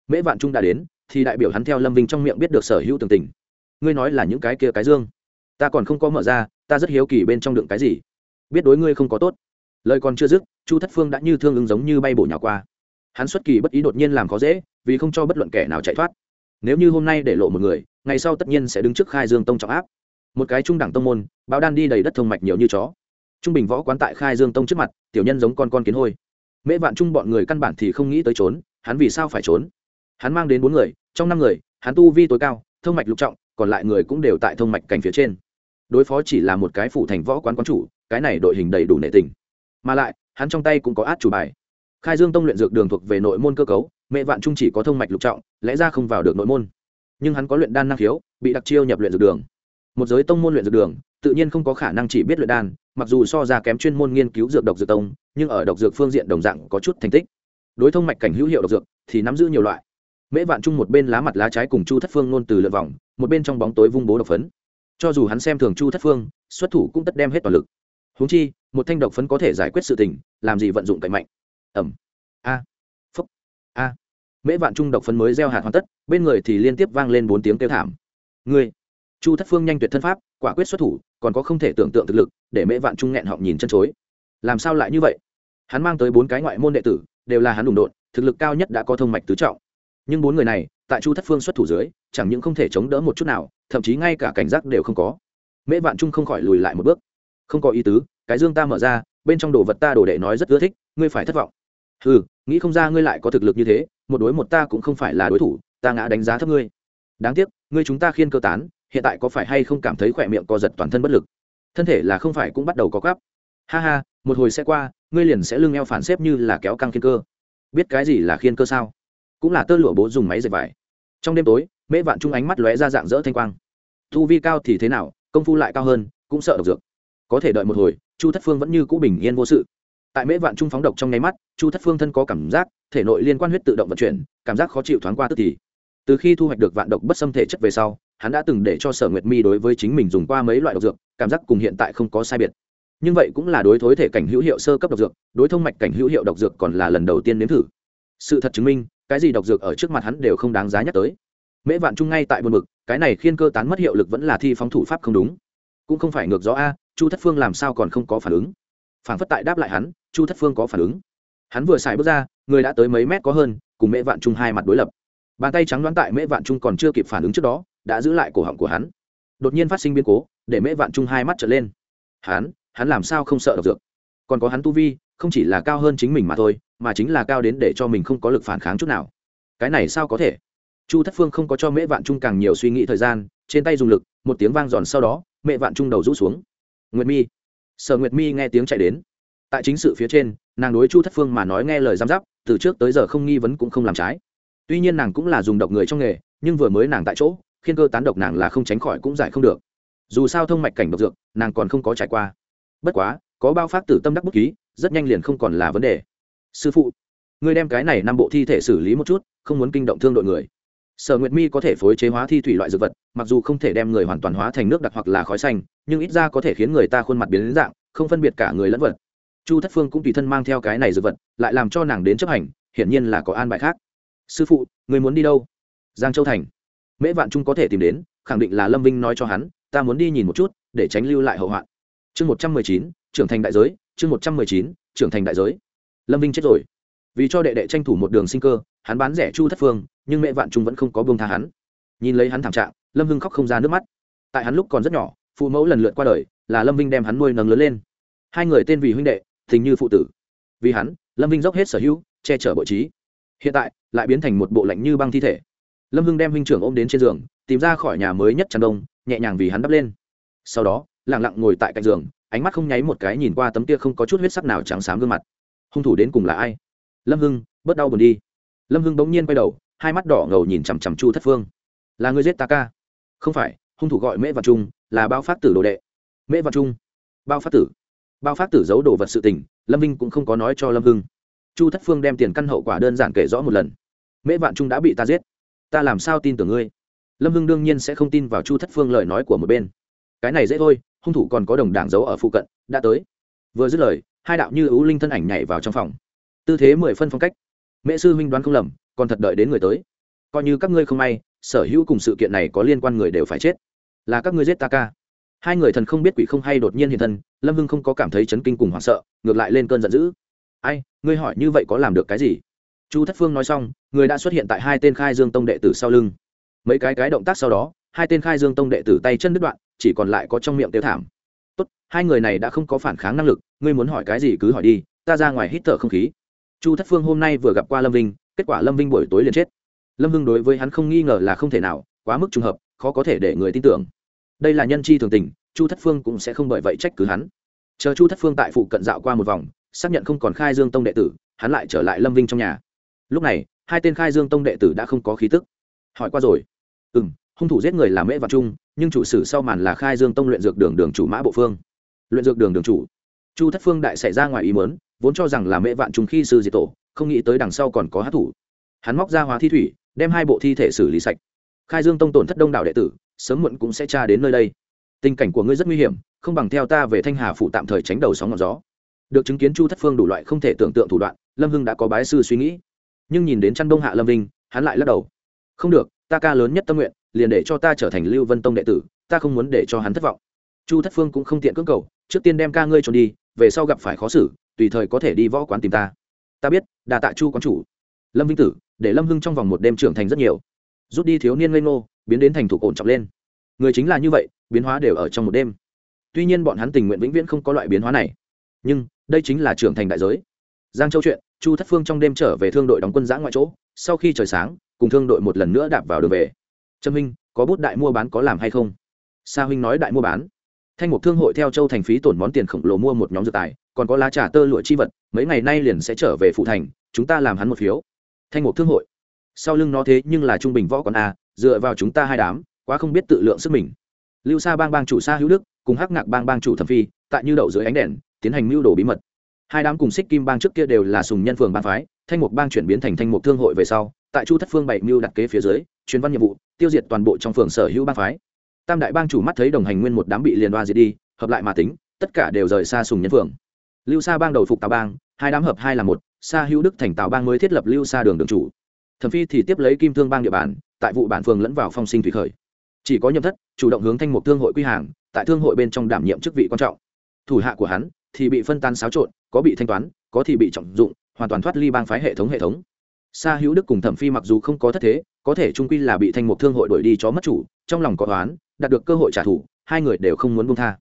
Mễ vạn trung đã đến, thì đại biểu hắn theo lâm vinh trong miệng biết được sở hữu tường tình ngươi nói là những cái kia cái dương. Ta còn không có mở ra, ta rất hiếu kỳ bên trong đựng cái gì. Biết đối ngươi không có tốt. Lời còn chưa dứt, chu thất phương đã như thương ứng giống như bay bổ nhỏ qua. Hắn xuất kỳ bất ý đột nhiên làm khó dễ, vì không cho bất luận kẻ nào chạy thoát. Nếu như hôm nay để lộ một người, ngày sau tất nhiên sẽ đứng trước khai dương tông trọng áp. Một cái trung đẳng tông môn báo đan đi đầy đất thông mạch nhiều như chó. Trung bình võ quán tại khai dương tông trước mặt, tiểu nhân giống con con kiến hôi. Mễ vạn trung bọn người căn bản thì không nghĩ tới trốn, hắn vì sao phải trốn? Hắn mang đến bốn người, trong năm người, hắn tu vi tối cao, thông mạch lục trọng còn lại người cũng đều tại thông mạch cảnh phía trên. Đối phó chỉ là một cái phủ thành võ quán quán chủ, cái này đội hình đầy đủ nệ tình. Mà lại, hắn trong tay cũng có át chủ bài. Khai dương tông luyện dược đường thuộc về nội môn cơ cấu, mẹ vạn trung chỉ có thông mạch lục trọng, lẽ ra không vào được nội môn. Nhưng hắn có luyện đan năng khiếu, bị đặc chiêu nhập luyện dược đường. Một giới tông môn luyện dược đường, tự nhiên không có khả năng chỉ biết luyện đan, mặc dù so ra kém chuyên môn nghiên cứu dược độc dược tông, nhưng ở độc dược phương diện đồng dạng có chút thành tích. Đối thông mạch cảnh hữu hiệu độc dược, thì nắm giữ nhiều loại mễ vạn trung một bên lá mặt lá trái cùng chu thất phương nôn từ lượn vòng, một bên trong bóng tối vung bố độc phấn. Cho dù hắn xem thường chu thất phương, xuất thủ cũng tất đem hết toàn lực. Huống chi, một thanh độc phấn có thể giải quyết sự tình, làm gì vận dụng cậy mạnh. Ẩm. A. Phúc. A. Mễ vạn trung độc phấn mới gieo hạt hoàn tất, bên người thì liên tiếp vang lên bốn tiếng kêu thảm. Ngươi chu thất phương nhanh tuyệt thân pháp, quả quyết xuất thủ, còn có không thể tưởng tượng thực lực, để mễ vạn trung nghẹn họng nhìn chân chối. Làm sao lại như vậy? Hắn mang tới bốn cái ngoại môn đệ tử, đều là hắn đụng đột thực lực cao nhất đã có thông mạch tứ trọng nhưng bốn người này, tại chu thất phương xuất thủ dưới, chẳng những không thể chống đỡ một chút nào, thậm chí ngay cả cảnh giác đều không có. Mễ vạn trung không khỏi lùi lại một bước. Không có ý tứ, cái dương ta mở ra, bên trong đồ vật ta đồ đệ nói rất ưa thích, ngươi phải thất vọng. Ừ nghĩ không ra ngươi lại có thực lực như thế, một đối một ta cũng không phải là đối thủ, ta ngã đánh giá thấp ngươi. Đáng tiếc, ngươi chúng ta khiên cơ tán, hiện tại có phải hay không cảm thấy khỏe miệng co giật toàn thân bất lực? Thân thể là không phải cũng bắt đầu có gắp ha ha, một hồi sẽ qua, ngươi liền sẽ lưng eo phản xếp như là kéo căng khiên cơ. Biết cái gì là khiên cơ sao? Cũng là tơ lụa bố dùng máy dệt vải. Trong đêm tối, mễ vạn trung ánh mắt lóe ra dạng dỡ thanh quang. Thu vi cao thì thế nào, công phu lại cao hơn, cũng sợ độc dược. Có thể đợi một hồi, chu thất phương vẫn như cũ bình yên vô sự. Tại mễ vạn trung phóng độc trong nháy mắt, chu thất phương thân có cảm giác, thể nội liên quan huyết tự động vận chuyển, cảm giác khó chịu thoáng qua tức thì. Từ khi thu hoạch được vạn độc bất xâm thể chất về sau, hắn đã từng để cho sở nguyệt mi đối với chính mình dùng qua mấy loại độc dược, cảm giác cùng hiện tại không có sai biệt. Nhưng vậy cũng là đối thối thể cảnh hữu hiệu sơ cấp độc dược, đối thông mạch cảnh hữu hiệu độc dược còn là lần đầu tiên nếm thử. Sự thật chứng minh cái gì độc dược ở trước mặt hắn đều không đáng giá nhắc tới. Mễ vạn trung ngay tại buồn mực cái này khiên cơ tán mất hiệu lực vẫn là thi phóng thủ pháp không đúng. Cũng không phải ngược gió a, chu thất phương làm sao còn không có phản ứng? Phản phất tại đáp lại hắn, chu thất phương có phản ứng. Hắn vừa xài bước ra, người đã tới mấy mét có hơn, cùng mễ vạn trung hai mặt đối lập. Bàn tay trắng đoán tại mễ vạn trung còn chưa kịp phản ứng trước đó, đã giữ lại cổ họng của hắn. Đột nhiên phát sinh biến cố, để mễ vạn trung hai mắt trở lên. Hắn hắn làm sao không sợ độc dược? Còn có hắn tu vi không chỉ là cao hơn chính mình mà thôi, mà chính là cao đến để cho mình không có lực phản kháng chút nào. Cái này sao có thể? Chu thất phương không có cho mễ vạn trung càng nhiều suy nghĩ thời gian, trên tay dùng lực, một tiếng vang giòn sau đó mẹ vạn trung đầu rũ xuống. Nguyệt mi. Sở nguyệt mi nghe tiếng chạy đến. Tại chính sự phía trên, nàng đối chu thất phương mà nói nghe lời giám giáp, từ trước tới giờ không nghi vấn cũng không làm trái. Tuy nhiên nàng cũng là dùng độc người trong nghề, nhưng vừa mới nàng tại chỗ, khiên cơ tán độc nàng là không tránh khỏi cũng giải không được. Dù sao thông mạch cảnh độc dược, nàng còn không có trải qua. Bất quá, có bao phát tử tâm đắc bút ký rất nhanh liền không còn là vấn đề. Sư phụ, ngươi đem cái này năm bộ thi thể xử lý một chút, không muốn kinh động thương đội người. Sở nguyệt mi có thể phối chế hóa thi thủy loại dược vật, mặc dù không thể đem người hoàn toàn hóa thành nước đặc hoặc là khói xanh, nhưng ít ra có thể khiến người ta khuôn mặt biến đến dạng, không phân biệt cả người lẫn vật. Chu thất phương cũng tùy thân mang theo cái này dược vật, lại làm cho nàng đến chấp hành, hiển nhiên là có an bài khác. Sư phụ người muốn đi đâu? Giang châu thành. Mễ vạn trung có thể tìm đến, khẳng định là lâm vinh nói cho hắn, ta muốn đi nhìn một chút, để tránh lưu lại hậu hoạn. Chương một trăm mười chín, trưởng thành đại giới chương một trăm mười chín, trưởng thành đại giới. Lâm vinh chết rồi. Vì cho đệ đệ tranh thủ một đường sinh cơ, hắn bán rẻ chu thất phương, nhưng mẹ vạn trung vẫn không có buông tha hắn. Nhìn lấy hắn thảm trạng, lâm hưng khóc không ra nước mắt. Tại hắn lúc còn rất nhỏ, phụ mẫu lần lượt qua đời, là lâm vinh đem hắn nuôi nấng lớn lên. Hai người tên vì huynh đệ tình như phụ tử. Vì hắn, lâm vinh dốc hết sở hữu, che chở bội trí. Hiện tại, lại biến thành một bộ lạnh như băng thi thể. Lâm hưng đem huynh trưởng ôm đến trên giường, tìm ra khỏi nhà mới nhất tràn đông, nhẹ nhàng vì hắn đắp lên. Sau đó lẳng lặng ngồi tại cạnh giường ánh mắt không nháy một cái nhìn qua tấm kia không có chút huyết sắc nào trắng xám gương mặt. Hung thủ đến cùng là ai? Lâm hưng, bớt đau buồn đi. Lâm hưng bỗng nhiên quay đầu, hai mắt đỏ ngầu nhìn chằm chằm chu thất phương. Là người giết ta ca? Không phải, hung thủ gọi mễ văn trung, là bao phát tử đồ đệ. Mễ văn trung, bao phát tử. Bao phát tử giấu đồ vật sự tình, lâm vinh cũng không có nói cho lâm hưng. Chu thất phương đem tiền căn hậu quả đơn giản kể rõ một lần. Mễ vạn trung đã bị ta giết. Ta làm sao tin tưởng ngươi? Lâm hưng đương nhiên sẽ không tin vào chu thất phương lời nói của một bên. Cái này dễ thôi hung thủ còn có đồng đảng giấu ở phụ cận, đã tới. Vừa dứt lời, hai đạo như ưu linh thân ảnh nhảy vào trong phòng. Tư thế mười phân phong cách. Mễ sư huynh đoán không lầm, còn thật đợi đến người tới. Coi như các ngươi không may, sở hữu cùng sự kiện này có liên quan người đều phải chết. Là các ngươi giết ta ca. Hai người thần không biết quỷ không hay đột nhiên hiện thân, lâm hưng không có cảm thấy chấn kinh cùng hoảng sợ, ngược lại lên cơn giận dữ. Ai, ngươi hỏi như vậy có làm được cái gì? Chu thất phương nói xong, người đã xuất hiện tại hai tên khai dương tông đệ tử sau lưng. Mấy cái cái động tác sau đó, hai tên khai dương tông đệ tử tay chân đứt đoạn chỉ còn lại có trong miệng tiêu thảm. Tốt, hai người này đã không có phản kháng năng lực, ngươi muốn hỏi cái gì cứ hỏi đi, ta ra ngoài hít thở không khí. Chu thất phương hôm nay vừa gặp qua lâm vinh, kết quả lâm vinh buổi tối liền chết. Lâm hưng đối với hắn không nghi ngờ là không thể nào, quá mức trùng hợp, khó có thể để người tin tưởng. Đây là nhân chi thường tình, chu thất phương cũng sẽ không bởi vậy trách cứ hắn. Chờ chu thất phương tại phụ cận dạo qua một vòng, xác nhận không còn khai dương tông đệ tử, hắn lại trở lại lâm vinh trong nhà. Lúc này, hai tên khai dương tông đệ tử đã không có khí tức. Hỏi qua rồi. Ừ m hung thủ giết người là mễ vạn trung, nhưng chủ sử sau màn là khai dương tông luyện dược đường đường chủ mã bộ phương. Luyện dược đường đường chủ. Chu thất phương đại xảy ra ngoài ý mớn vốn cho rằng là mễ vạn trung khi sư diệt tổ, không nghĩ tới đằng sau còn có hát thủ. Hắn móc ra hóa thi thủy, đem hai bộ thi thể xử lý sạch. Khai dương tông tổn thất đông đảo đệ tử, sớm muộn cũng sẽ tra đến nơi đây. Tình cảnh của ngươi rất nguy hiểm, không bằng theo ta về thanh hà phụ tạm thời tránh đầu sóng ngọn gió. Được chứng kiến chu thất phương đủ loại không thể tưởng tượng thủ đoạn, lâm hưng đã có bái sư suy nghĩ. Nhưng nhìn đến chăn đông hạ lâm vinh, hắn lại lắc đầu. Không được, ta ca lớn nhất tâm nguyện liền để cho ta trở thành lưu vân tông đệ tử, ta không muốn để cho hắn thất vọng. Chu thất phương cũng không tiện cưỡng cầu, trước tiên đem ca ngươi trốn đi, về sau gặp phải khó xử, tùy thời có thể đi võ quán tìm ta. Ta biết, đà tạ chu quán chủ. Lâm vinh tử, để lâm hưng trong vòng một đêm trưởng thành rất nhiều. Rút đi thiếu niên ngây ngô, biến đến thành thủ ổn trọng lên. Người chính là như vậy, biến hóa đều ở trong một đêm. Tuy nhiên bọn hắn tình nguyện vĩnh viễn không có loại biến hóa này. Nhưng, đây chính là trưởng thành đại giới. Giang châu chuyện, chu thất phương trong đêm trở về thương đội đóng quân giã ngoại chỗ, sau khi trời sáng, cùng thương đội một lần nữa đạp vào đường về trâm minh có bút đại mua bán có làm hay không? Sa huynh nói đại mua bán. Thanh mục thương hội theo châu thành phí tổn món tiền khổng lồ mua một nhóm dược tài, còn có lá trà tơ lụa chi vật, mấy ngày nay liền sẽ trở về phụ thành, chúng ta làm hắn một phiếu. Thanh mục thương hội. Sau lưng nó thế nhưng là trung bình võ còn a, dựa vào chúng ta hai đám, quá không biết tự lượng sức mình. Lưu sa bang bang chủ sa hữu đức, cùng hắc ngạc bang bang chủ thẩm phi, tại như đậu dưới ánh đèn, tiến hành mưu đồ bí mật. Hai đám cùng xích kim bang trước kia đều là sùng nhân phường bang phái, thanh mục bang chuyển biến thành thanh mục thương hội về sau tại chu thất phương bảy mưu đặt kế phía dưới chuyên văn nhiệm vụ, tiêu diệt toàn bộ trong phường sở hữu bang phái. Tam đại bang chủ mắt thấy đồng hành nguyên một đám bị liền đoa diệt đi, hợp lại mà tính, tất cả đều rời xa sùng nhân phường. Lưu sa bang đầu phục tào bang, hai đám hợp hai là một, sa hữu đức thành tào bang mới thiết lập lưu sa đường đường chủ. Thẩm phi thì tiếp lấy kim thương bang địa bàn, tại vụ bản phường lẫn vào phong sinh thủy khởi. Chỉ có nhậm thất, chủ động hướng thanh mục thương hội quy hàng, tại thương hội bên trong đảm nhiệm chức vị quan trọng. Thủ hạ của hắn thì bị phân tan xáo trộn, có bị thanh toán, có thì bị trọng dụng, hoàn toàn thoát ly bang phái hệ thống hệ thống sa hữu đức cùng thẩm phi mặc dù không có thất thế có thể trung quy là bị thanh mục thương hội đuổi đi chó mất chủ trong lòng có oán, đạt được cơ hội trả thù hai người đều không muốn buông tha.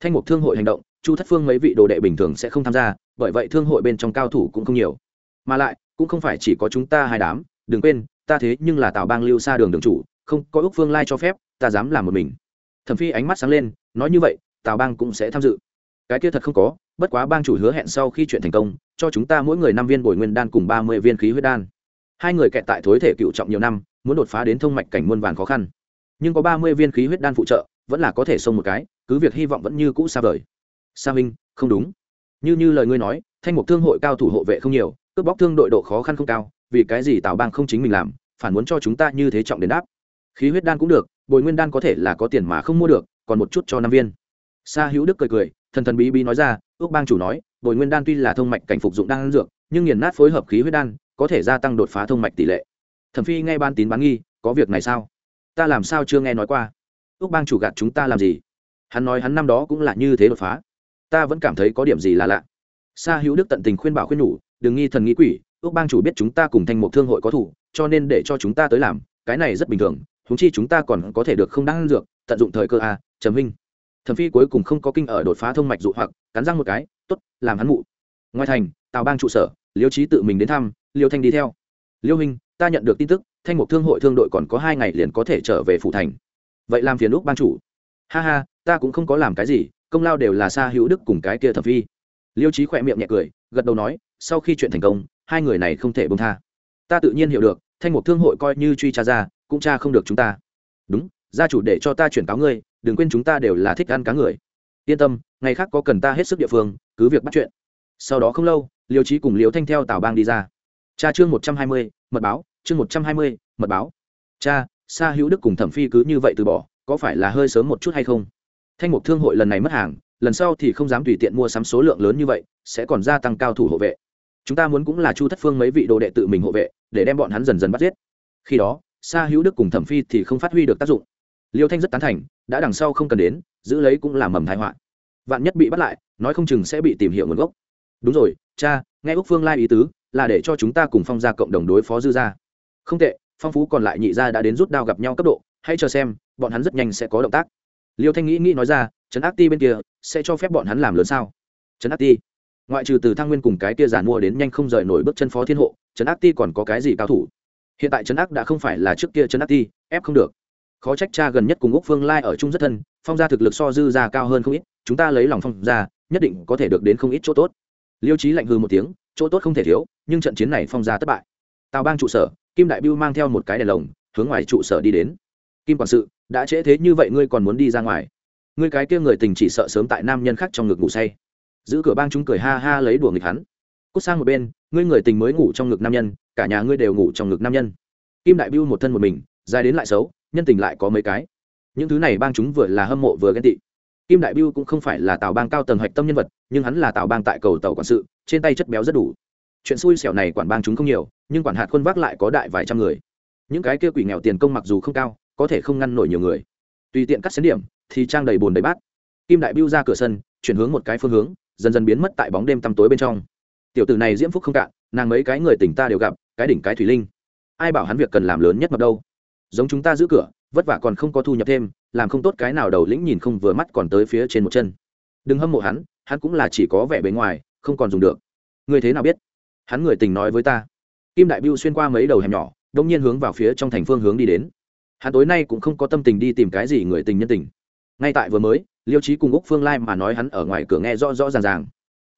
Thanh mục thương hội hành động chu thất phương mấy vị đồ đệ bình thường sẽ không tham gia bởi vậy thương hội bên trong cao thủ cũng không nhiều. Mà lại cũng không phải chỉ có chúng ta hai đám đừng quên ta thế nhưng là tào bang lưu Sa đường đường chủ không có ước phương lai cho phép ta dám làm một mình. Thẩm phi ánh mắt sáng lên nói như vậy tào bang cũng sẽ tham dự cái kia thật không có, bất quá bang chủ hứa hẹn sau khi chuyện thành công, cho chúng ta mỗi người năm viên bồi nguyên đan cùng ba mươi viên khí huyết đan. Hai người kẹt tại thối thể cựu trọng nhiều năm, muốn đột phá đến thông mạch cảnh muôn vàn khó khăn. Nhưng có ba mươi viên khí huyết đan phụ trợ, vẫn là có thể xông một cái, cứ việc hy vọng vẫn như cũ xa vời. Sa minh, không đúng. Như như lời ngươi nói, thanh mục thương hội cao thủ hộ vệ không nhiều, cướp bóc thương đội độ khó khăn không cao, vì cái gì tào bang không chính mình làm, phản muốn cho chúng ta như thế trọng đến đáp. Khí huyết đan cũng được, bồi nguyên đan có thể là có tiền mà không mua được, còn một chút cho năm viên. Sa hữu đức cười cười thần thần bí bí nói ra, ước bang chủ nói, bồi nguyên đan tuy là thông mạch cảnh phục dụng đan dược, nhưng nghiền nát phối hợp khí huyết đan, có thể gia tăng đột phá thông mạch tỷ lệ. Thẩm phi nghe ban tín bán nghi, có việc này sao? Ta làm sao chưa nghe nói qua? Ước bang chủ gạt chúng ta làm gì? Hắn nói hắn năm đó cũng là như thế đột phá. Ta vẫn cảm thấy có điểm gì là lạ. Sa hữu đức tận tình khuyên bảo khuyên nhủ, đừng nghi thần nghĩ quỷ, ước bang chủ biết chúng ta cùng thành một thương hội có thủ, cho nên để cho chúng ta tới làm, cái này rất bình thường húng chi chúng ta còn có thể được không đang dược, tận dụng thời cơ a, trầm minh thẩm phi cuối cùng không có kinh ở đột phá thông mạch dụ hoặc, cắn răng một cái t ố t làm hắn mụ. Ngoài thành, tào bang trụ sở, liêu trí tự mình đến thăm, liêu thanh đi theo. Liêu hình ta nhận được tin tức, thanh mục thương hội thương đội còn có hai ngày liền có thể trở về phủ thành. Vậy làm phiền lúc ban chủ. Ha ha, ta cũng không có làm cái gì, công lao đều là xa hữu đức cùng cái kia thẩm phi. Liêu trí khỏe miệng nhẹ cười, gật đầu nói, sau khi chuyện thành công, hai người này không thể bông tha. Ta tự nhiên hiểu được, thanh mục thương hội coi như truy tra ra, cũng tra không được chúng ta. Đúng, gia chủ để cho ta chuyển cáo ngươi đừng quên chúng ta đều là thích ăn cá người. Yên tâm, ngày khác có cần ta hết sức địa phương, cứ việc bắt chuyện. Sau đó không lâu, liêu trí cùng liêu thanh theo tào bang đi ra. Cha chương một trăm hai mươi, mật báo, chương một trăm hai mươi, mật báo. Cha, sa hữu đức cùng thẩm phi cứ như vậy từ bỏ, có phải là hơi sớm một chút hay không? Thanh mục thương hội lần này mất hàng, lần sau thì không dám tùy tiện mua sắm số lượng lớn như vậy, sẽ còn gia tăng cao thủ hộ vệ. Chúng ta muốn cũng là chu thất phương mấy vị đồ đệ tự mình hộ vệ, để đem bọn hắn dần dần bắt giết. Khi đó, sa hữu đức cùng thẩm phi thì không phát huy được tác dụng. Liêu thanh rất tán thành đã đằng sau không cần đến, giữ lấy cũng là mầm thái họa. Vạn nhất bị bắt lại, nói không chừng sẽ bị tìm hiểu nguồn gốc. Đúng rồi, cha, nghe úc phương lai ý tứ, là để cho chúng ta cùng phong gia cộng đồng đối phó dư gia. Không tệ, phong phú còn lại nhị gia đã đến rút đao gặp nhau cấp độ, hãy chờ xem, bọn hắn rất nhanh sẽ có động tác. Liêu thanh nghĩ nghĩ nói ra, trấn ác ti bên kia, sẽ cho phép bọn hắn làm lớn sao? Trấn ác ti. Ngoại trừ từ thăng nguyên cùng cái kia giàn mua đến nhanh không rời nổi bước chân phó thiên hộ, trấn ác ti còn có cái gì cao thủ? Hiện tại trấn ác đã không phải là trước kia trấn ác ti, ép không được khó trách cha gần nhất cùng úc phương lai ở chung rất thân, phong gia thực lực so dư ra cao hơn không ít, chúng ta lấy lòng phong gia, nhất định có thể được đến không ít chỗ tốt. Liêu trí lạnh hư một tiếng, chỗ tốt không thể thiếu, nhưng trận chiến này phong gia thất bại. Tào bang trụ sở, kim đại biêu mang theo một cái đèn lồng, hướng ngoài trụ sở đi đến. Kim quản sự, đã trễ thế như vậy ngươi còn muốn đi ra ngoài? Ngươi cái kia người tình chỉ sợ sớm tại nam nhân khác trong ngực ngủ say. Giữ cửa bang chúng cười ha ha lấy đùa nghịch hắn. Cút sang một bên, ngươi người tình mới ngủ trong ngực nam nhân, cả nhà ngươi đều ngủ trong ngực nam nhân. Kim đại biêu một thân một mình, dài đến lại xấu nhân tình lại có mấy cái. Những thứ này bang chúng vừa là hâm mộ vừa ghen tị. Kim đại biêu cũng không phải là tào bang cao tầng hạch tâm nhân vật, nhưng hắn là tào bang tại cầu tàu quản sự, trên tay chất béo rất đủ. Chuyện xui xẻo này quản bang chúng không nhiều, nhưng quản hạt quân vác lại có đại vài trăm người. Những cái kia quỷ nghèo tiền công mặc dù không cao, có thể không ngăn nổi nhiều người. Tùy tiện cắt xén điểm, thì trang đầy bồn đầy bát. Kim đại biêu ra cửa sân, chuyển hướng một cái phương hướng, dần dần biến mất tại bóng đêm tăm tối bên trong. Tiểu tử này diễm phúc không cạn, nàng mấy cái người tỉnh ta đều gặp, cái đỉnh cái thủy linh. Ai bảo hắn việc cần làm lớn nhất mập đâu? Giống chúng ta giữ cửa, vất vả còn không có thu nhập thêm, làm không tốt cái nào đầu lĩnh nhìn không vừa mắt còn tới phía trên một chân. Đừng hâm mộ hắn hắn cũng là chỉ có vẻ bề ngoài, không còn dùng được. Người thế nào biết? Hắn người tình nói với ta. Kim đại biêu xuyên qua mấy đầu hẻm nhỏ, đông nhiên hướng vào phía trong thành phương hướng đi đến. Hắn tối nay cũng không có tâm tình đi tìm cái gì người tình nhân tình. Ngay tại vừa mới, liêu trí cùng úc phương lai mà nói hắn ở ngoài cửa nghe rõ rõ ràng ràng.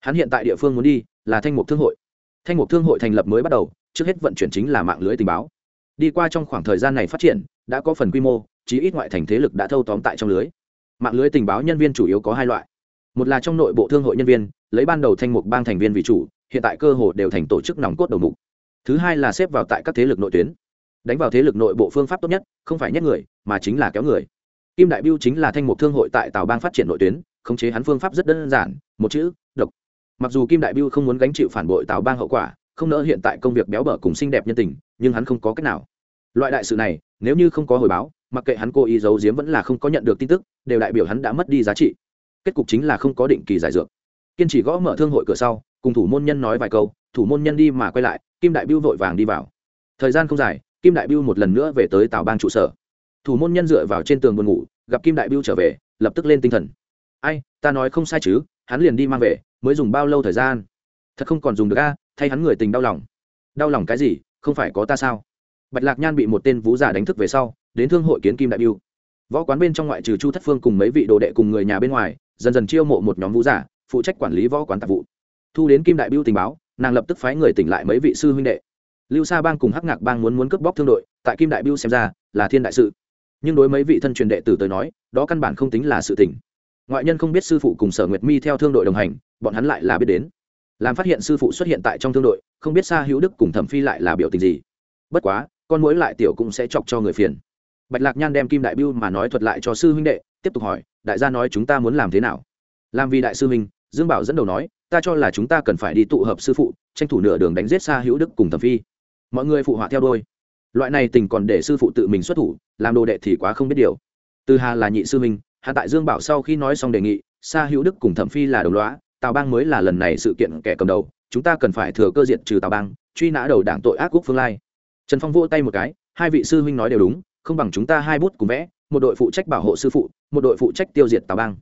Hắn hiện tại địa phương muốn đi là thanh mục thương hội. Thanh mục thương hội thành lập mới bắt đầu, trước hết vận chuyển chính là mạng lưới tình báo đi qua trong khoảng thời gian này phát triển, đã có phần quy mô, chí ít ngoại thành thế lực đã thâu tóm tại trong lưới. Mạng lưới tình báo nhân viên chủ yếu có hai loại. Một là trong nội bộ thương hội nhân viên, lấy ban đầu thanh mục bang thành viên vì chủ, hiện tại cơ hồ đều thành tổ chức nòng cốt đầu mục. Thứ hai là xếp vào tại các thế lực nội tuyến. Đánh vào thế lực nội bộ phương pháp tốt nhất, không phải nhét người, mà chính là kéo người. Kim đại biêu chính là thanh mục thương hội tại tào bang phát triển nội tuyến, khống chế hắn phương pháp rất đơn giản, một chữ, độc. Mặc dù kim đại biêu không muốn gánh chịu phản bội tào bang hậu quả không nỡ hiện tại công việc béo bở cùng xinh đẹp nhân tình, nhưng hắn không có cách nào. Loại đại sự này, nếu như không có hồi báo, mặc kệ hắn cố ý giấu giếm vẫn là không có nhận được tin tức, đều đại biểu hắn đã mất đi giá trị. Kết cục chính là không có định kỳ giải dược. Kiên trì gõ mở thương hội cửa sau, cùng thủ môn nhân nói vài câu, thủ môn nhân đi mà quay lại, kim đại biêu vội vàng đi vào. Thời gian không dài, kim đại biêu một lần nữa về tới tào bang trụ sở. Thủ môn nhân dựa vào trên tường buồn ngủ, gặp kim đại biêu trở về, lập tức lên tinh thần. Ai, ta nói không sai chứ, hắn liền đi mang về, mới dùng bao lâu thời gian? Thật không còn dùng được a thay hắn người tình đau lòng. Đau lòng cái gì? Không phải có ta sao? Bạch lạc nhan bị một tên vũ giả đánh thức về sau, đến thương hội kiến kim đại biêu. Võ quán bên trong ngoại trừ chu thất phương cùng mấy vị đồ đệ cùng người nhà bên ngoài, dần dần chiêu mộ một nhóm vũ giả, phụ trách quản lý võ quán tạp vụ. Thu đến kim đại biêu tình báo, nàng lập tức phái người tỉnh lại mấy vị sư huynh đệ. Lưu sa bang cùng hắc ngạc bang muốn muốn cướp bóc thương đội, tại kim đại biêu xem ra là thiên đại sự. Nhưng đối mấy vị thân truyền đệ tử tới nói, đó căn bản không tính là sự tỉnh ngoại nhân không biết sư phụ cùng sở nguyệt mi theo thương đội đồng hành, bọn hắn lại là biết đến làm phát hiện sư phụ xuất hiện tại trong thương đội, không biết xa hữu đức cùng thẩm phi lại là biểu tình gì. Bất quá, con mối lại tiểu cũng sẽ chọc cho người phiền. Bạch lạc nhan đem kim đại biêu mà nói thuật lại cho sư huynh đệ, tiếp tục hỏi, đại gia nói chúng ta muốn làm thế nào? Làm vì đại sư huynh, dương bảo dẫn đầu nói, ta cho là chúng ta cần phải đi tụ hợp sư phụ, tranh thủ nửa đường đánh giết xa hữu đức cùng thẩm phi. Mọi người phụ họa theo đôi. Loại này tình còn để sư phụ tự mình xuất thủ, làm đồ đệ thì quá không biết điều. Từ hà là nhị sư huynh, hạ tại dương bảo sau khi nói xong đề nghị xa hữu đức cùng thẩm phi là đồng loá tào bang mới là lần này sự kiện kẻ cầm đầu, chúng ta cần phải thừa cơ diện trừ tào bang, truy nã đầu đảng tội ác quốc phương lai. Trần phong vỗ tay một cái, hai vị sư huynh nói đều đúng, không bằng chúng ta hai bút cùng vẽ, một đội phụ trách bảo hộ sư phụ, một đội phụ trách tiêu diệt tào bang.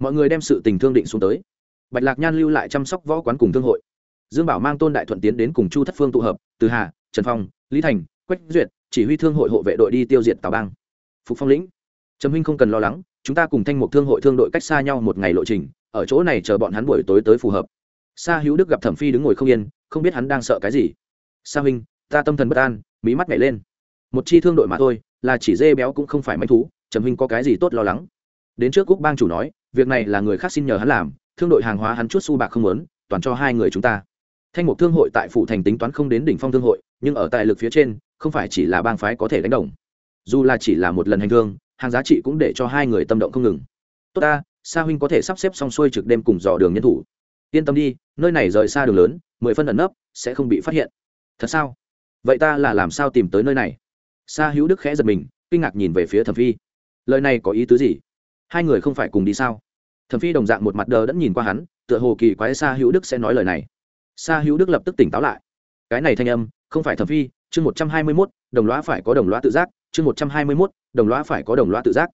Mọi người đem sự tình thương định xuống tới. Bạch lạc nhan lưu lại chăm sóc võ quán cùng thương hội. Dương bảo mang tôn đại thuận tiến đến cùng chu thất phương tụ hợp, từ hà, trần phong, lý thành, quách duyệt, chỉ huy thương hội hộ vệ đội đi tiêu diệt tào bang. Phục phong lĩnh. Trầm huynh không cần lo lắng, chúng ta cùng thanh mục thương hội thương đội cách xa nhau một ngày lộ trình ở chỗ này chờ bọn hắn buổi tối tới phù hợp. Sa hữu đức gặp thẩm phi đứng ngồi không yên, không biết hắn đang sợ cái gì. Sa huynh, ta tâm thần bất an, mí mắt nhảy lên. Một chi thương đội mà thôi, là chỉ dê béo cũng không phải manh thú, trầm huynh có cái gì tốt lo lắng? Đến trước cúc bang chủ nói, việc này là người khác xin nhờ hắn làm, thương đội hàng hóa hắn chút su bạc không muốn, toàn cho hai người chúng ta. Thanh mục thương hội tại phủ thành tính toán không đến đỉnh phong thương hội, nhưng ở tài lực phía trên, không phải chỉ là bang phái có thể đánh đồng. Dù là chỉ là một lần hành thương, hàng giá trị cũng để cho hai người tâm động không ngừng. Tốt ta sa huynh có thể sắp xếp xong xuôi trực đêm cùng dò đường nhân thủ. Yên tâm đi, nơi này rời xa đường lớn, mười phân ẩn nấp, sẽ không bị phát hiện. Thật sao? Vậy ta là làm sao tìm tới nơi này? Sa hữu đức khẽ giật mình, kinh ngạc nhìn về phía thẩm phi. Lời này có ý tứ gì? Hai người không phải cùng đi sao? Thẩm phi đồng dạng một mặt đờ đẫn nhìn qua hắn, tựa hồ kỳ quái sa hữu đức sẽ nói lời này. Sa hữu đức lập tức tỉnh táo lại. Cái này thanh âm, không phải thẩm phi, chương một trăm hai mươi mốt, đồng lõa phải có đồng lõa tự giác, chương một trăm hai mươi mốt, đồng lõa phải có đồng lõa tự giác.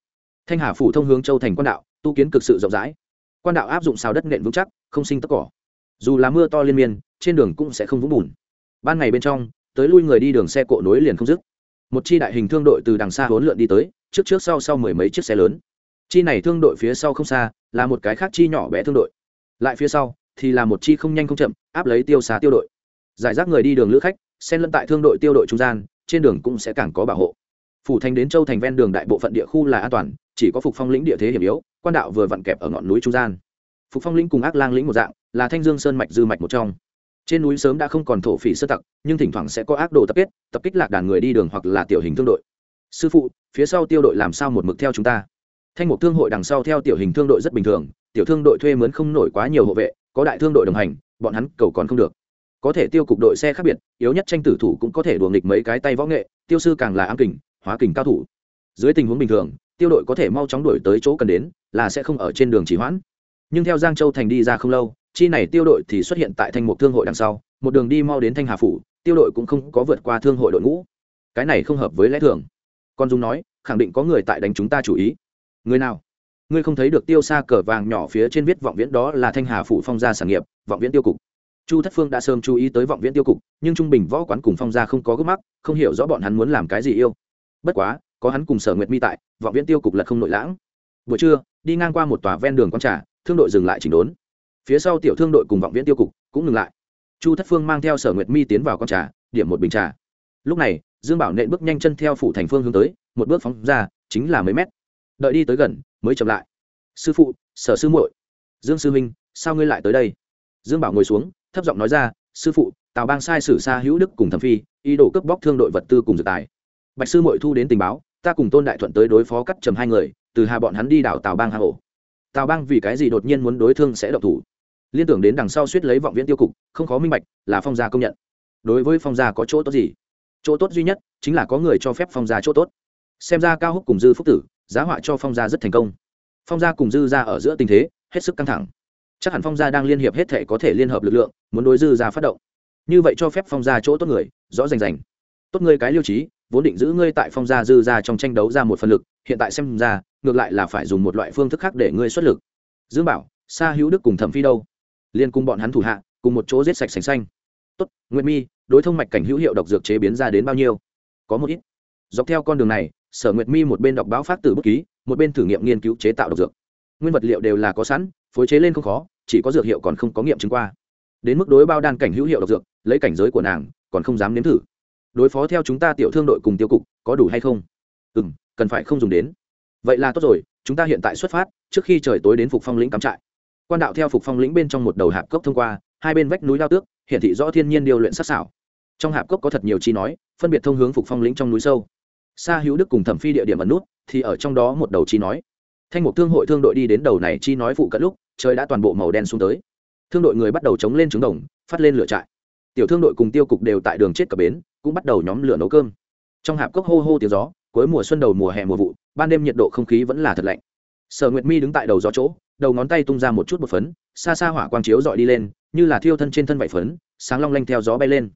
Thanh hà phủ thông hướng châu thành quan đạo tu kiến cực sự rộng rãi. Quan đạo áp dụng xào đất nện vững chắc, không sinh tất cỏ. Dù là mưa to liên miên, trên đường cũng sẽ không vũng bùn. Ban ngày bên trong, tới lui người đi đường xe cộ nối liền không dứt. Một chi đại hình thương đội từ đằng xa huấn lượn đi tới, trước trước sau sau mười mấy chiếc xe lớn. Chi này thương đội phía sau không xa, là một cái khác chi nhỏ bé thương đội. Lại phía sau, thì là một chi không nhanh không chậm, áp lấy tiêu xá tiêu đội. Giải rác người đi đường lữ khách, xen lẫn tại thương đội tiêu đội trung gian, trên đường cũng sẽ càng có bảo hộ phủ thành đến châu thành ven đường đại bộ phận địa khu là an toàn, chỉ có phục phong lĩnh địa thế hiểm yếu, quan đạo vừa vặn kẹp ở ngọn núi trung gian. Phục phong lĩnh cùng ác lang lĩnh một dạng, là thanh dương sơn mạch dư mạch một trong. Trên núi sớm đã không còn thổ phỉ sơ tặc, nhưng thỉnh thoảng sẽ có ác đồ tập kết, tập kích lạc đàn người đi đường hoặc là tiểu hình thương đội. Sư phụ, phía sau tiêu đội làm sao một mực theo chúng ta? Thanh mục thương hội đằng sau theo tiểu hình thương đội rất bình thường, tiểu thương đội thuê mướn không nổi quá nhiều hộ vệ, có đại thương đội đồng hành, bọn hắn cầu còn không được. Có thể tiêu cục đội xe khác biệt, yếu nhất tranh tử thủ cũng có thể đùa nghịch mấy cái tay võ nghệ, tiêu sư càng là ám kình hóa kình cao thủ. Dưới tình huống bình thường, tiêu đội có thể mau chóng đuổi tới chỗ cần đến, là sẽ không ở trên đường chỉ hoãn. Nhưng theo giang châu thành đi ra không lâu, chi này tiêu đội thì xuất hiện tại thanh mục thương hội đằng sau, một đường đi mau đến thanh hà phủ, tiêu đội cũng không có vượt qua thương hội đội ngũ. Cái này không hợp với lẽ thường. Con dung nói, khẳng định có người tại đánh chúng ta chủ ý. Người nào? Ngươi không thấy được tiêu xa cờ vàng nhỏ phía trên viết vọng viễn đó là thanh hà phủ phong gia sản nghiệp, vọng viễn tiêu cục. Chu thất phương đã sớm chú ý tới vọng viễn tiêu cục, nhưng trung bình võ quán cùng phong gia không có gấp mắc, không hiểu rõ bọn hắn muốn làm cái gì yêu bất quá, có hắn cùng sở nguyệt mi tại, vọng viễn tiêu cục lật không nội lãng. Buổi trưa, đi ngang qua một tòa ven đường con trà, thương đội dừng lại chỉnh đốn. Phía sau tiểu thương đội cùng vọng viễn tiêu cục cũng ngừng lại. Chu thất phương mang theo sở nguyệt mi tiến vào con trà, điểm một bình trà. Lúc này, dương bảo nện bước nhanh chân theo phủ thành phương hướng tới, một bước phóng ra, chính là mấy mét. Đợi đi tới gần, mới chậm lại. Sư phụ, sở sư muội. Dương sư huynh, sao ngươi lại tới đây? Dương bảo ngồi xuống, thấp giọng nói ra, sư phụ, tào bang sai sử xa hữu đức cùng thẩm phi, ý đồ cướp bóc thương đội vật tư cùng dự tài bạch sư muội thu đến tình báo, ta cùng tôn đại thuận tới đối phó cắt trầm hai người, từ hà bọn hắn đi đảo tào bang hà ổ. Tào bang vì cái gì đột nhiên muốn đối thương sẽ độc thủ? Liên tưởng đến đằng sau suýt lấy vọng viễn tiêu cục, không khó minh bạch, là phong gia công nhận. Đối với phong gia có chỗ tốt gì? Chỗ tốt duy nhất chính là có người cho phép phong gia chỗ tốt. Xem ra cao húc cùng dư phúc tử, giá họa cho phong gia rất thành công. Phong gia cùng dư ra ở giữa tình thế, hết sức căng thẳng. Chắc hẳn phong gia đang liên hiệp hết thể có thể liên hợp lực lượng, muốn đối dư ra phát động. Như vậy cho phép phong gia chỗ tốt người, rõ rành rành. Tốt người cái liêu trí vốn định giữ ngươi tại phong gia dư ra trong tranh đấu ra một phần lực, hiện tại xem ra, ngược lại là phải dùng một loại phương thức khác để ngươi xuất lực. Dương bảo, sa hữu đức cùng thẩm phi đâu? Liên cùng bọn hắn thủ hạ, cùng một chỗ giết sạch sành xanh. Tốt, nguyệt mi, đối thông mạch cảnh hữu hiệu độc dược chế biến ra đến bao nhiêu? Có một ít. Dọc theo con đường này, sở nguyệt mi một bên đọc báo phát từ bút ký, một bên thử nghiệm nghiên cứu chế tạo độc dược. Nguyên vật liệu đều là có sẵn, phối chế lên không khó, chỉ có dược hiệu còn không có nghiệm chứng qua. Đến mức đối bao đan cảnh hữu hiệu độc dược, lấy cảnh giới của nàng, còn không dám nếm thử đối phó theo chúng ta tiểu thương đội cùng tiêu cục, có đủ hay không? Ừ m cần phải không dùng đến. Vậy là tốt rồi, chúng ta hiện tại xuất phát, trước khi trời tối đến phục phong lĩnh cắm trại. Quan đạo theo phục phong lĩnh bên trong một đầu hạp cốc thông qua, hai bên vách núi lao tước hiện thị rõ thiên nhiên điều luyện sắc xảo trong hạp cốc có thật nhiều chi nói, phân biệt thông hướng phục phong lĩnh trong núi sâu. Xa hữu đức cùng thẩm phi địa điểm ẩn nút, thì ở trong đó một đầu chi nói. Thanh mục thương hội thương đội đi đến đầu này chi nói phụ cận lúc, trời đã toàn bộ màu đen xuống tới. Thương đội người bắt đầu chống lên trứng đồng, phát lên lửa trại. Tiểu thương đội cùng tiêu cục đều tại đường chết cập bến cũng bắt đầu nhóm lửa nấu cơm. Trong hạp cốc hô hô tiếng gió, cuối mùa xuân đầu mùa hè mùa vụ, ban đêm nhiệt độ không khí vẫn là thật lạnh. Sở nguyệt mi đứng tại đầu gió chỗ, đầu ngón tay tung ra một chút một phấn, xa xa hỏa quang chiếu dọi đi lên, như là thiêu thân trên thân vải phấn, sáng long lanh theo gió bay lên.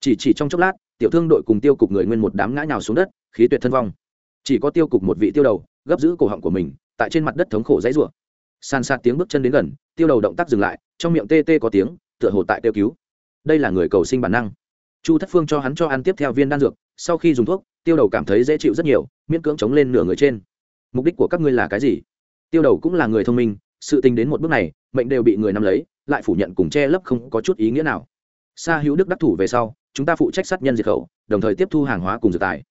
Chỉ chỉ trong chốc lát, tiểu thương đội cùng tiêu cục người nguyên một đám ngã nhào xuống đất, khí tuyệt thân vong. Chỉ có tiêu cục một vị tiêu đầu, gấp giữ cổ họng của mình, tại trên mặt đất thống khổ dãy rủa. San sát tiếng bước chân đến gần, tiêu đầu động tác dừng lại, trong miệng tê tê có tiếng, tựa hồ tại tiêu cứu. Đây là người cầu sinh bản năng chu thất phương cho hắn cho ăn tiếp theo viên đan dược, sau khi dùng thuốc, tiêu đầu cảm thấy dễ chịu rất nhiều, miễn cưỡng chống lên nửa người trên. Mục đích của các ngươi là cái gì? Tiêu đầu cũng là người thông minh, sự tình đến một bước này, mệnh đều bị người nắm lấy, lại phủ nhận cùng che lấp không có chút ý nghĩa nào. Sa hữu đức đắc thủ về sau, chúng ta phụ trách sát nhân diệt khẩu, đồng thời tiếp thu hàng hóa cùng dược tài.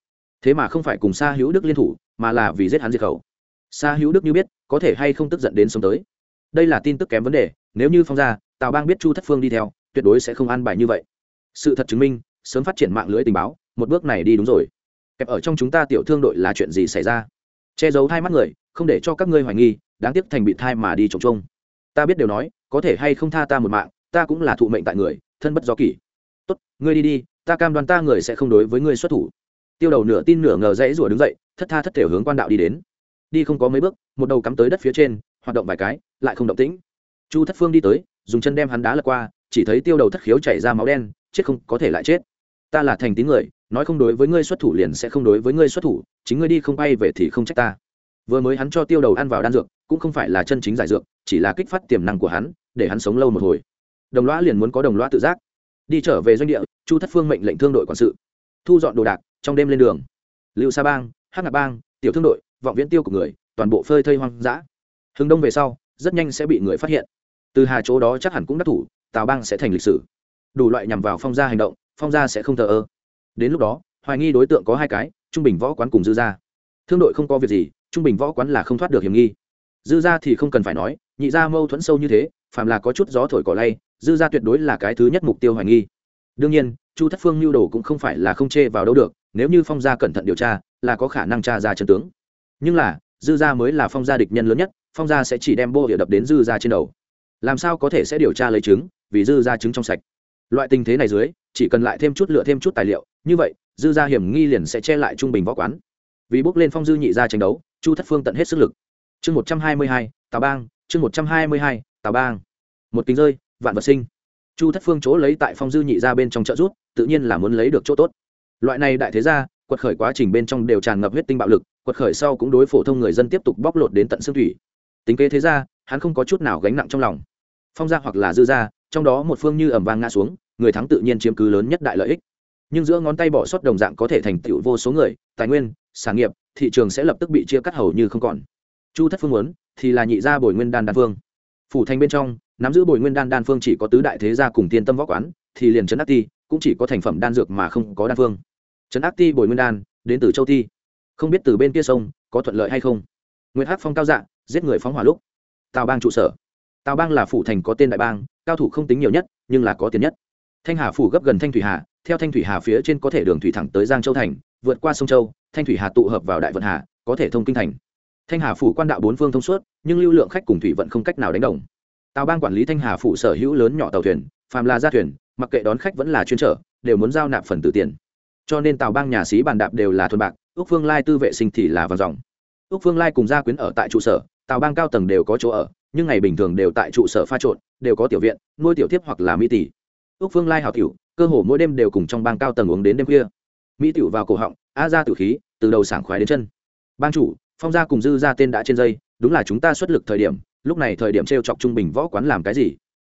Thế mà không phải cùng sa hữu đức liên thủ, mà là vì giết hắn diệt khẩu. Sa hữu đức như biết, có thể hay không tức giận đến sống tới. Đây là tin tức kém vấn đề, nếu như phong gia tào bang biết chu thất phương đi theo, tuyệt đối sẽ không an bài như vậy. Sự thật chứng minh sớm phát triển mạng lưới tình báo, một bước này đi đúng rồi. Kẹp ở trong chúng ta tiểu thương đội là chuyện gì xảy ra? Che giấu hai mắt người, không để cho các ngươi hoài nghi, đáng tiếc thành bị thai mà đi trồng trông ta biết đều nói, có thể hay không tha ta một mạng, ta cũng là thụ mệnh tại người, thân bất do kỷ. Tốt, ngươi đi đi, ta cam đoan ta người sẽ không đối với ngươi xuất thủ. Tiêu đầu nửa tin nửa ngờ dãy rủa đứng dậy, thất tha thất thể hướng quan đạo đi đến. Đi không có mấy bước, một đầu cắm tới đất phía trên, hoạt động vài cái, lại không động tĩnh. Chu thất phương đi tới, dùng chân đem hắn đá lật qua, chỉ thấy tiêu đầu thất khiếu chảy ra máu đen, chết không có thể lại chết ta là thành tín người, nói không đối với ngươi xuất thủ liền sẽ không đối với ngươi xuất thủ, chính ngươi đi không bay về thì không trách ta. Vừa mới hắn cho tiêu đầu ăn vào đan dược, cũng không phải là chân chính giải dược, chỉ là kích phát tiềm năng của hắn, để hắn sống lâu một hồi. Đồng loa liền muốn có đồng loa tự giác. Đi trở về doanh địa, chu thất phương mệnh lệnh thương đội quản sự. Thu dọn đồ đạc, trong đêm lên đường. Lưu sa bang, hắc ngạc bang, tiểu thương đội, vọng viễn tiêu của người, toàn bộ phơi thây hoang dã. Hướng đông về sau, rất nhanh sẽ bị người phát hiện. Từ hà chỗ đó chắc hẳn cũng đắc thủ, tào bang sẽ thành lịch sử. Đủ loại nhằm vào phong gia hành động phong gia sẽ không thờ ơ. Đến lúc đó, hoài nghi đối tượng có hai cái, trung bình võ quán cùng dư gia. Thương đội không có việc gì, trung bình võ quán là không thoát được hiểm nghi. Dư gia thì không cần phải nói, nhị gia mâu thuẫn sâu như thế, phàm là có chút gió thổi cỏ lay, dư gia tuyệt đối là cái thứ nhất mục tiêu hoài nghi. Đương nhiên, chu thất phương nhu đồ cũng không phải là không chê vào đâu được, nếu như phong gia cẩn thận điều tra, là có khả năng tra ra chân tướng. Nhưng là, dư gia mới là phong gia địch nhân lớn nhất, phong gia sẽ chỉ đem bô địa đập đến dư gia trên đầu. Làm sao có thể sẽ điều tra lấy chứng vì dư gia chứng trong sạch? Loại tình thế này dưới chỉ cần lại thêm chút lựa thêm chút tài liệu, như vậy, dư gia hiểm nghi liền sẽ che lại trung bình võ quán. Vì bước lên phong dư nhị gia tranh đấu, chu thất phương tận hết sức lực. Chương một trăm hai mươi hai, tào bang, chương một trăm hai mươi hai, tào bang. Một kính rơi, vạn vật sinh. Chu thất phương chỗ lấy tại phong dư nhị gia bên trong trợ rút tự nhiên là muốn lấy được chỗ tốt. Loại này đại thế gia, quật khởi quá trình bên trong đều tràn ngập huyết tinh bạo lực, quật khởi sau cũng đối phổ thông người dân tiếp tục bóc lột đến tận xương thủy. Tính kế thế gia, hắn không có chút nào gánh nặng trong lòng. Phong gia hoặc là dư gia, trong đó một phương như ẩm vang ngã xuống người thắng tự nhiên chiếm cứ lớn nhất đại lợi ích. Nhưng giữa ngón tay bỏ sót đồng dạng có thể thành tựu vô số người, tài nguyên, sản nghiệp, thị trường sẽ lập tức bị chia cắt hầu như không còn. Chu thất phương muốn, thì là nhị gia bồi nguyên đan đan phương. Phủ thành bên trong, nắm giữ bồi nguyên đan đan phương chỉ có tứ đại thế gia cùng tiên tâm võ quán, thì liền trấn ác ti, cũng chỉ có thành phẩm đan dược mà không có đan phương. Trấn ác ti, bồi nguyên đan, đến từ châu ti. Không biết từ bên kia sông, có thuận lợi hay không? Nguyễn hắc phong cao dạng giết người phóng hỏa lúc. Tào bang trụ sở. Tào bang là phủ thành có tên đại bang, cao thủ không tính nhiều nhất, nhưng là có tiền nhất thanh hà phủ gấp gần thanh thủy hà, theo thanh thủy hà phía trên có thể đường thủy thẳng tới giang châu thành, vượt qua sông châu, thanh thủy hà tụ hợp vào đại vận hà, có thể thông kinh thành. Thanh hà phủ quan đạo bốn phương thông suốt, nhưng lưu lượng khách cùng thủy vận không cách nào đánh đồng. Tào bang quản lý thanh hà phủ sở hữu lớn nhỏ tàu thuyền, phàm là ra thuyền, mặc kệ đón khách vẫn là chuyên trở, đều muốn giao nạp phần từ tiền. Cho nên tào bang nhà sĩ bàn đạp đều là thuần bạc ước phương lai tư vệ sinh thì là vàng dòng. Ước phương lai cùng gia quyến ở tại trụ sở, tào bang cao tầng đều có chỗ ở, nhưng ngày bình thường đều tại trụ sở pha trộn, đều có tiểu viện, nuôi tiểu tiếp hoặc là mỹ tỷ ước phương lai hào tiểu, cơ hồ mỗi đêm đều cùng trong bang cao tầng uống đến đêm khuya. Mỹ tiểu vào cổ họng, a ra tiểu khí, từ đầu sảng khoái đến chân. Bang chủ, phong gia cùng dư ra tên đã trên dây, đúng là chúng ta xuất lực thời điểm, lúc này thời điểm t r e o chọc trung bình võ quán làm cái gì?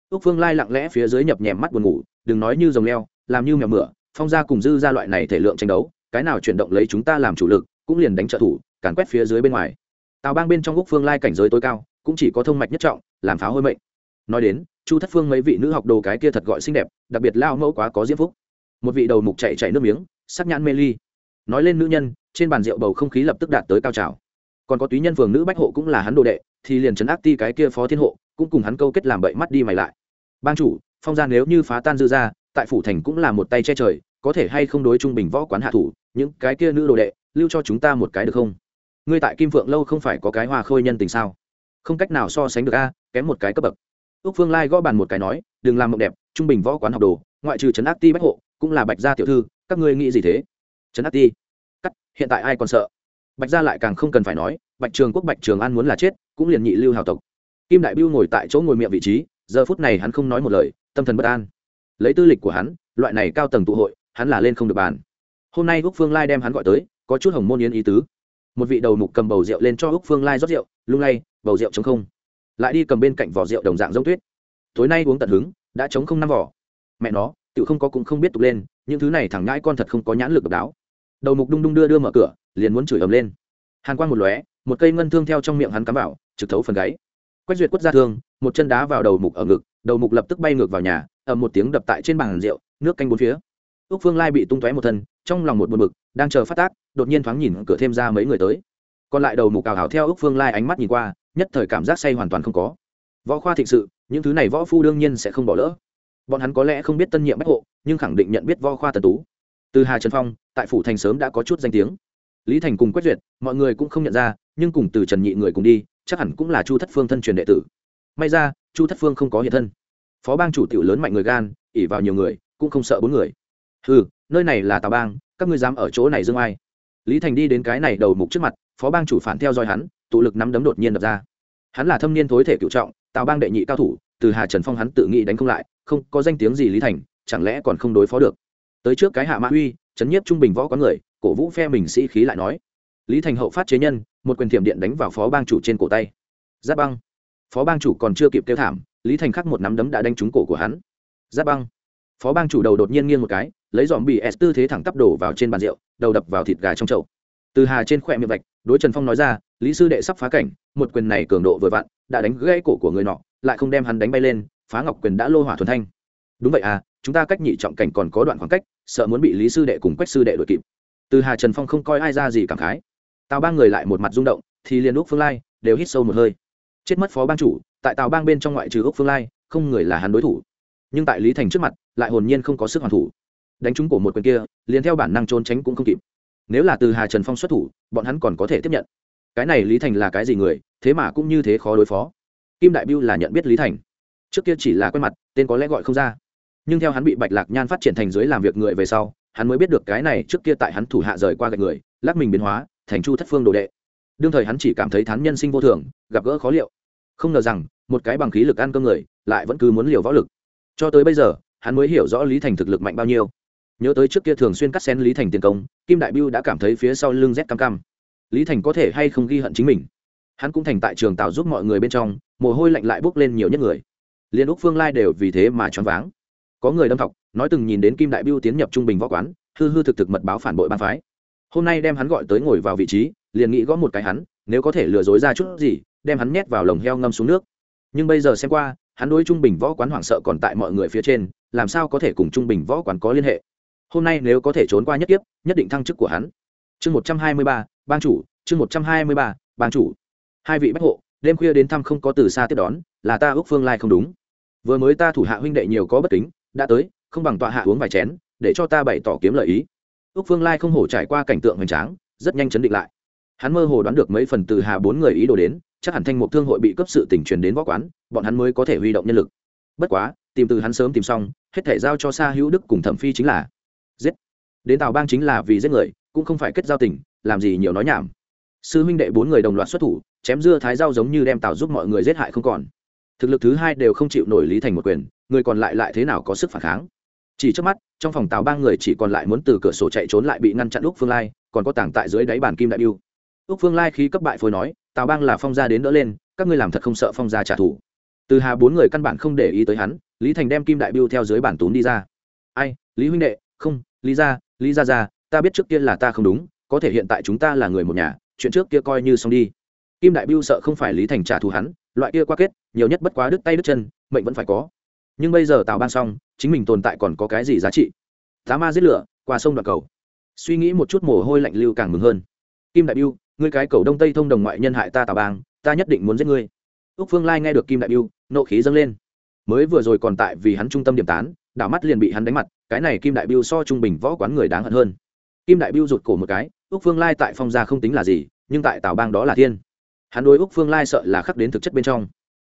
Ước phương lai lặng lẽ phía dưới nhập nhèm mắt buồn ngủ, đừng nói như rồng leo, làm như mèo mửa, phong gia cùng dư ra loại này thể lượng tranh đấu, cái nào chuyển động lấy chúng ta làm chủ lực, cũng liền đánh trợ thủ, càn quét phía dưới bên ngoài. Tào bang bên trong úc phương lai cảnh giới tối cao, cũng chỉ có thông mạch nhất trọng, làm pháo hôi mệnh nói đến, chu thất phương mấy vị nữ học đồ cái kia thật gọi xinh đẹp, đặc biệt lao mẫu quá có diễm phúc. Một vị đầu mục chạy chạy nước miếng, sắc nhãn mê ly. Nói lên nữ nhân, trên bàn rượu bầu không khí lập tức đạt tới cao trào. Còn có túy nhân phường nữ bách hộ cũng là hắn đồ đệ, thì liền trấn áp ti cái kia phó thiên hộ, cũng cùng hắn câu kết làm bậy mắt đi mày lại. Ban chủ, phong gia nếu như phá tan dư ra tại phủ thành cũng là một tay che trời, có thể hay không đối trung bình võ quán hạ thủ, những cái kia nữ đồ đệ, lưu cho chúng ta một cái được không? Ngươi tại kim phượng lâu không phải có cái hoa khôi nhân tình sao? Không cách nào so sánh được a, kém một cái cấp bậc ước phương lai gõ bàn một cái nói, đừng làm mộng đẹp, trung bình võ quán học đồ, ngoại trừ trấn ác ti bách hộ, cũng là bạch gia tiểu thư, các ngươi nghĩ gì thế? Trấn ác ti? Cắt, hiện tại ai còn sợ? Bạch gia lại càng không cần phải nói, bạch trường quốc bạch trường an muốn là chết, cũng liền nhị lưu hào tộc. Kim đại biêu ngồi tại chỗ ngồi miệng vị trí, giờ phút này hắn không nói một lời, tâm thần bất an. Lấy tư lịch của hắn, loại này cao tầng tụ hội, hắn là lên không được bàn. Hôm nay úc phương lai đem hắn gọi tới, có chút hồng môn yến ý tứ. Một vị đầu mục cầm bầu rượu lên cho úc phương lai rót rượu, lung lay, bầu rượu chống không lại đi cầm bên cạnh vỏ rượu đồng dạng giống tuyết. Tối nay uống tận hứng, đã chống không năm vỏ. Mẹ nó tự không có cũng không biết tục lên, những thứ này thằng ngãi con thật không có nhãn lực độc đáo. Đầu mục đung đung đưa đưa mở cửa, liền muốn chửi ầm lên. Hàn quang một lóe, một cây ngân thương theo trong miệng hắn cắm vào, trực thấu phần gáy. Quét duyệt quất ra thương, một chân đá vào đầu mục ở ngực, đầu mục lập tức bay ngược vào nhà, ầm một tiếng đập tại trên bàn rượu, nước canh bốn phía. Ước phương lai bị tung tóe một thân, trong lòng một buồn bực, đang chờ phát tác, đột nhiên thoáng nhìn cửa thêm ra mấy người tới. Còn lại đầu mục cào hào theo ước phương lai ánh mắt nhìn qua nhất thời cảm giác say hoàn toàn không có. Võ khoa thịnh sự, những thứ này võ phu đương nhiên sẽ không bỏ lỡ. Bọn hắn có lẽ không biết tân nhiệm bách hộ, nhưng khẳng định nhận biết võ khoa tần tú. Từ hà trần phong, tại phủ thành sớm đã có chút danh tiếng. Lý thành cùng quét duyệt, mọi người cũng không nhận ra, nhưng cùng từ trần nhị người cùng đi, chắc hẳn cũng là chu thất phương thân truyền đệ tử. May ra, chu thất phương không có hiện thân. Phó bang chủ tiểu lớn mạnh người gan ỉ vào nhiều người, cũng không sợ bốn người. Ừ nơi này là tào bang, các ngươi dám ở chỗ này dương ai? Lý thành đi đến cái này đầu mục trước mặt, phó bang chủ phản theo dõi hắn tụ lực nắm đấm đột nhiên đập ra. Hắn là thâm niên thối thể cựu trọng, tào bang đệ nhị cao thủ, từ hà trần phong hắn tự nghĩ đánh không lại, không, có danh tiếng gì lý thành, chẳng lẽ còn không đối phó được? Tới trước cái hạ mã uy chấn nhiếp trung bình võ có người, cổ vũ phe mình sĩ khí lại nói. Lý thành hậu phát chế nhân, một quyền thiểm điện đánh vào phó bang chủ trên cổ tay. Giáp băng. Phó bang chủ còn chưa kịp kêu thảm, lý thành khắc một nắm đấm đã đánh trúng cổ của hắn. Giáp băng. Phó bang chủ đầu đột nhiên nghiêng một cái, lấy dòm bị s tư thế thẳng tắp đổ vào trên bàn rượu, đầu đập vào thịt gà trong chậu từ hà trên khỏe miệng vạch, đối trần phong nói ra, lý sư đệ sắp phá cảnh, một quyền này cường độ vừa vặn, đã đánh gãy cổ của người nọ, lại không đem hắn đánh bay lên, phá ngọc quyền đã lô hỏa thuần thanh. Đúng vậy à chúng ta cách nhị trọng cảnh còn có đoạn khoảng cách, sợ muốn bị lý sư đệ cùng quách sư đệ đuổi kịp. Từ hà trần phong không coi ai ra gì cảm khái. Tào ba người lại một mặt rung động, thì liền úc phương lai đều hít sâu một hơi. Chết mất phó bang chủ, tại tào bang bên trong ngoại trừ úc phương lai, không người là hắn đối thủ. Nhưng tại lý thành trước mặt, lại hồn nhiên không có sức hoàn thủ. Đánh trúng cổ một quyền kia, liền theo bản năng trốn tránh cũng không kịp nếu là từ hà trần phong xuất thủ, bọn hắn còn có thể tiếp nhận. Cái này lý thành là cái gì người, thế mà cũng như thế khó đối phó. Kim đại biêu là nhận biết lý thành. Trước kia chỉ là quen mặt, tên có lẽ gọi không ra. Nhưng theo hắn bị bạch lạc nhan phát triển thành dưới làm việc người về sau, hắn mới biết được cái này trước kia tại hắn thủ hạ rời qua gạch người, lắc mình biến hóa, thành chu thất phương đồ đệ. Đương thời hắn chỉ cảm thấy thán nhân sinh vô thường, gặp gỡ khó liệu. Không ngờ rằng, một cái bằng khí lực ăn cơm người, lại vẫn cứ muốn liều võ lực. Cho tới bây giờ, hắn mới hiểu rõ lý thành thực lực mạnh bao nhiêu nhớ tới trước kia thường xuyên cắt xén lý thành tiền công, kim đại biêu đã cảm thấy phía sau lưng rét cam cam. Lý thành có thể hay không ghi hận chính mình? Hắn cũng thành tại trường tạo giúp mọi người bên trong, mồ hôi lạnh lại bốc lên nhiều nhất người. Liên úc phương lai đều vì thế mà choáng váng. Có người đâm thọc, nói từng nhìn đến kim đại biêu tiến nhập trung bình võ quán, hư hư thực thực mật báo phản bội ban phái. Hôm nay đem hắn gọi tới ngồi vào vị trí, liền nghĩ gõ một cái hắn, nếu có thể lừa dối ra chút gì, đem hắn nhét vào lồng heo ngâm xuống nước. Nhưng bây giờ xem qua, hắn đối trung bình võ quán hoảng sợ còn tại mọi người phía trên, làm sao có thể cùng trung bình võ quán có liên hệ? Hôm nay nếu có thể trốn qua nhất tiếp nhất định thăng chức của hắn. Chương một trăm hai mươi ba ban chủ, chương một trăm hai mươi ba ban chủ. Hai vị bách hộ, đêm khuya đến thăm không có từ xa tiếp đón, là ta ước phương lai không đúng. Vừa mới ta thủ hạ huynh đệ nhiều có bất kính, đã tới, không bằng tọa hạ uống vài chén, để cho ta bày tỏ kiếm lợi ý. Ước phương lai không hổ trải qua cảnh tượng hoành tráng, rất nhanh chấn định lại. Hắn mơ hồ đoán được mấy phần từ hà bốn người ý đồ đến, chắc hẳn thanh mục thương hội bị cấp sự tỉnh truyền đến võ quán, bọn hắn mới có thể huy động nhân lực. Bất quá, tìm từ hắn sớm tìm xong, hết thể giao cho xa hữu đức cùng thẩm phi chính là giết. Đến tào bang chính là vì giết người, cũng không phải kết giao tình, làm gì nhiều nói nhảm. Sư huynh đệ bốn người đồng loạt xuất thủ, chém dưa thái rau giống như đem tào giúp mọi người giết hại không còn. Thực lực thứ hai đều không chịu nổi lý thành một quyền, người còn lại lại thế nào có sức phản kháng? Chỉ trước mắt, trong phòng tào ba người chỉ còn lại muốn từ cửa sổ chạy trốn lại bị ngăn chặn úc phương lai, còn có tảng tại dưới đáy bàn kim đại biêu. Úc phương lai khi cấp bại phối nói, tào bang là phong gia đến đỡ lên, các ngươi làm thật không sợ phong gia trả thù. Từ hà bốn người căn bản không để ý tới hắn, lý thành đem kim đại biêu theo dưới bản tún đi ra. Ai, lý huynh đệ không, lý ra lý ra ra ta biết trước kia là ta không đúng, có thể hiện tại chúng ta là người một nhà, chuyện trước kia coi như xong đi. Kim đại biêu sợ không phải lý thành trả thù hắn, loại kia qua kết, nhiều nhất bất quá đứt tay đứt chân, mệnh vẫn phải có. Nhưng bây giờ tào ban xong, chính mình tồn tại còn có cái gì giá trị? Tá ma giết lửa, qua sông đoạn cầu. Suy nghĩ một chút mồ hôi lạnh lưu càng mừng hơn. Kim đại biêu ngươi cái cầu đông tây thông đồng ngoại nhân hại ta tào bang, ta nhất định muốn giết ngươi. Úc phương lai nghe được kim đại biêu nộ khí dâng lên. Mới vừa rồi còn tại vì hắn trung tâm điểm tán, đảo mắt liền bị hắn đánh mặt cái này kim đại biêu so trung bình võ quán người đáng hận hơn. Kim đại biêu rụt cổ một cái, úc phương lai tại phong gia không tính là gì, nhưng tại tào bang đó là thiên. Hắn đối úc phương lai sợ là khắc đến thực chất bên trong.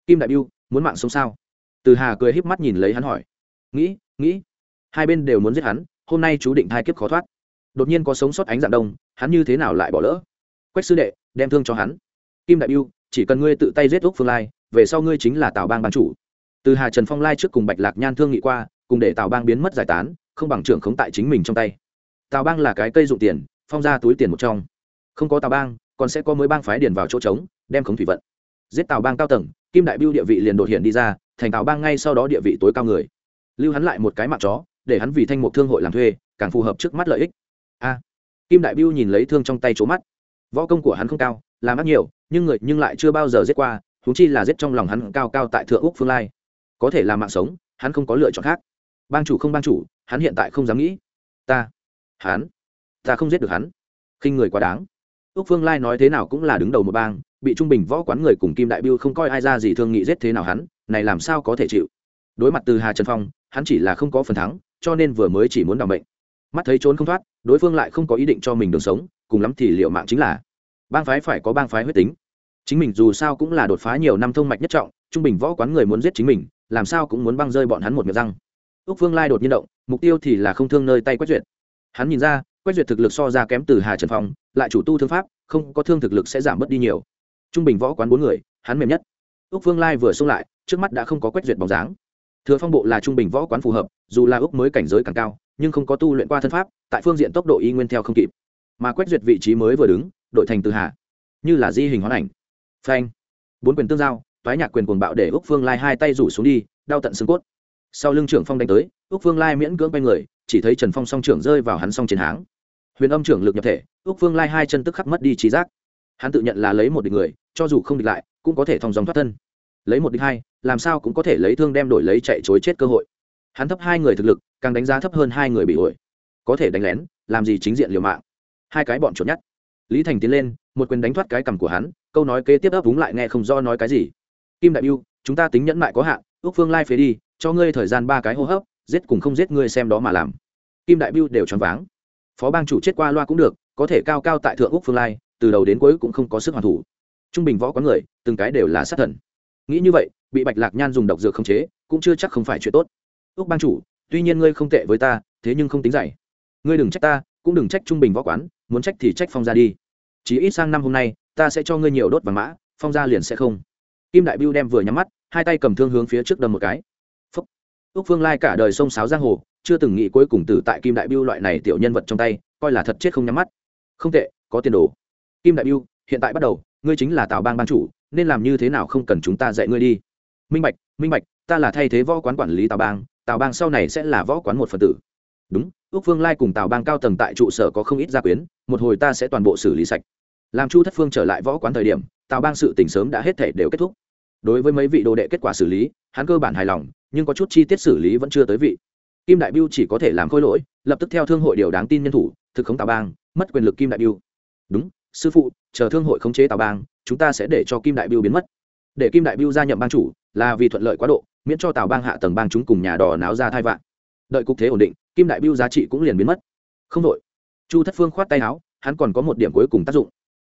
Kim đại biêu, muốn mạng sống sao? Từ hà cười híp mắt nhìn lấy hắn hỏi. Nghĩ nghĩ. Hai bên đều muốn giết hắn, hôm nay chú định hai kiếp khó thoát. Đột nhiên có sống sót ánh dạng đông, hắn như thế nào lại bỏ lỡ? Quách sư đệ, đem thương cho hắn. Kim đại biêu, chỉ cần ngươi tự tay giết úc phương lai, về sau ngươi chính là tào bang ban chủ. Từ hà trần phong lai trước cùng bạch lạc nhan thương nghị qua cùng để tào bang biến mất giải tán, không bằng trưởng khống tại chính mình trong tay. Tào bang là cái cây dụng tiền, phong ra túi tiền một trong. Không có tào bang, còn sẽ có mới bang phái điền vào chỗ trống, đem khống thủy vận. Giết tào bang cao tầng, kim đại biêu địa vị liền đột hiện đi ra, thành tào bang ngay sau đó địa vị tối cao người. Lưu hắn lại một cái mạng chó, để hắn vì thanh mục thương hội làm thuê, càng phù hợp trước mắt lợi ích. A. À, kim đại biêu nhìn lấy thương trong tay chỗ mắt. Võ công của hắn không cao, làm ác nhiều, nhưng người nhưng lại chưa bao giờ giết qua thú chi là giết trong lòng hắn cao cao tại thượng úc phương lai. Có thể làm mạng sống, hắn không có lựa chọn khác bang chủ không bang chủ, hắn hiện tại không dám nghĩ. Ta, hắn, ta không giết được hắn. Khinh người quá đáng. Ước phương lai nói thế nào cũng là đứng đầu một bang, bị trung bình võ quán người cùng kim đại biêu không coi ai ra gì thương nghị giết thế nào hắn, này làm sao có thể chịu? Đối mặt từ hà trần phong, hắn chỉ là không có phần thắng, cho nên vừa mới chỉ muốn đ ò n bệnh mắt thấy trốn không thoát, đối phương lại không có ý định cho mình đường sống, cùng lắm thì liệu mạng chính là bang phái phải có bang phái huyết tính. Chính mình dù sao cũng là đột phá nhiều năm thông mạch nhất trọng, trung bình võ quán người muốn giết chính mình, làm sao cũng muốn băng rơi bọn hắn một miệng răng ước phương lai đột nhiên động, mục tiêu thì là không thương nơi tay quét duyệt. Hắn nhìn ra quét duyệt thực lực so ra kém từ hà trần phong, lại chủ tu thương pháp, không có thương thực lực sẽ giảm bớt đi nhiều. Trung bình võ quán bốn người, hắn mềm nhất. Ước phương lai vừa xông lại, trước mắt đã không có quét duyệt bóng dáng. Thừa phong bộ là trung bình võ quán phù hợp, dù là ước mới cảnh giới càng cao, nhưng không có tu luyện qua thân pháp, tại phương diện tốc độ y nguyên theo không kịp. Mà quét duyệt vị trí mới vừa đứng, đội thành từ hà. Như là di hình hoán ảnh. Phanh. Bốn quyền tương giao, toái nhạc quyền cuồng bạo để úc phương lai hai tay rủ xuống đi, đau tận xương cốt sau lưng trưởng phong đánh tới ước phương lai miễn cưỡng quay người, chỉ thấy trần phong song trưởng rơi vào hắn song chiến háng. Huyền âm trưởng lực nhập thể ước phương lai hai chân tức khắc mất đi trí giác. Hắn tự nhận là lấy một địch người, cho dù không địch lại, cũng có thể thòng dòng thoát thân. Lấy một địch hai, làm sao cũng có thể lấy thương đem đổi lấy chạy chối chết cơ hội. Hắn thấp hai người thực lực, càng đánh giá thấp hơn hai người bị ổi. Có thể đánh lén, làm gì chính diện liều mạng. Hai cái bọn trốn nhất lý thành tiến lên, một quyền đánh thoát cái cằm của hắn, câu nói kế tiếp ấp úng lại nghe không do nói cái gì. Kim đại biêu, chúng ta tính nhẫn mại có hạn ước phương lai phế đi cho ngươi thời gian ba cái hô hấp, giết cùng không giết ngươi xem đó mà làm. Kim đại biêu đều choáng váng. Phó bang chủ chết qua loa cũng được, có thể cao cao tại thượng úc phương lai, từ đầu đến cuối cũng không có sức hoàn thủ. Trung bình võ có người, từng cái đều là sát thần. Nghĩ như vậy, bị bạch lạc nhan dùng độc dược khống chế, cũng chưa chắc không phải chuyện tốt. Úc bang chủ, tuy nhiên ngươi không tệ với ta, thế nhưng không tính dạy ngươi đừng trách ta, cũng đừng trách trung bình võ quán, muốn trách thì trách phong ra đi. Chỉ ít sang năm hôm nay, ta sẽ cho ngươi nhiều đốt vàng mã, phong ra liền sẽ không. Kim đại biêu đem vừa nhắm mắt, hai tay cầm thương hướng phía trước đâm một cái. Ước úc phương lai cả đời sông sáo giang hồ, chưa từng nghĩ cuối cùng tử tại kim đại biêu loại này tiểu nhân vật trong tay, coi là thật chết không nhắm mắt. Không tệ, có tiền đồ. Kim đại biêu, hiện tại bắt đầu, ngươi chính là tào bang ban chủ, nên làm như thế nào không cần chúng ta dạy ngươi đi. Minh bạch minh bạch, ta là thay thế võ quán quản lý tào bang tào bang sau này sẽ là võ quán một phần tử. Đúng ước phương lai cùng tào bang cao tầng tại trụ sở có không ít gia quyến, một hồi ta sẽ toàn bộ xử lý sạch. Làm chu thất phương trở lại võ quán thời điểm, tào bang sự tình sớm đã hết thể đều kết thúc. Đối với mấy vị đồ đệ kết quả xử lý, hắn cơ bản hài lòng nhưng có chút chi tiết xử lý vẫn chưa tới vị. Kim đại biêu chỉ có thể làm khôi lỗi, lập tức theo thương hội điều đáng tin nhân thủ, thực khống tào bang, mất quyền lực kim đại biêu đúng, sư phụ, chờ thương hội khống chế tào bang, chúng ta sẽ để cho kim đại biêu biến mất. Để kim đại biêu gia nhập bang chủ, là vì thuận lợi quá độ, miễn cho tào bang hạ tầng bang chúng cùng nhà đỏ náo ra thai vạn. Đợi cục thế ổn định, kim đại biêu giá trị cũng liền biến mất. Không đội chu thất phương khoát tay áo, hắn còn có một điểm cuối cùng tác dụng.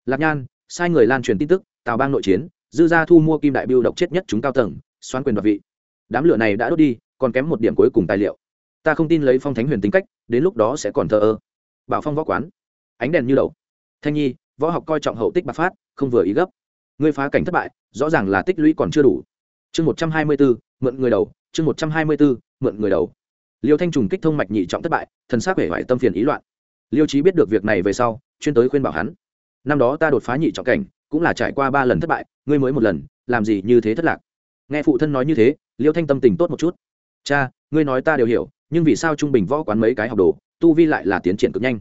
Lạc nhan, sai người lan truyền tin tức tào bang nội chiến, dư gia thu mua kim đại biêu độc chết nhất chúng cao tầng, xoán quyền đoạt vị đám lửa này đã đốt đi, còn kém một điểm cuối cùng tài liệu. Ta không tin lấy phong thánh huyền tính cách, đến lúc đó sẽ còn thờ ơ. Bảo phong võ quán. Ánh đèn như đầu. Thanh nhi, võ học coi trọng hậu tích bạc phát, không vừa ý gấp. Ngươi phá cảnh thất bại, rõ ràng là tích lũy còn chưa đủ. Chương một trăm hai mươi bốn mượn người đầu. Chương một trăm hai mươi bốn mượn người đầu. Liêu thanh trùng kích thông mạch nhị trọng thất bại, thần xác vẻ vải tâm phiền ý loạn. Liêu trí biết được việc này về sau, chuyên tới khuyên bảo hắn. Năm đó ta đột phá nhị trọng cảnh, cũng là trải qua ba lần thất bại, ngươi mới một lần, làm gì như thế thất lạc? Nghe phụ thân nói như thế liêu thanh tâm tình tốt một chút. Cha, ngươi nói ta đều hiểu, nhưng vì sao trung bình võ quán mấy cái học đồ, tu vi lại là tiến triển cực nhanh?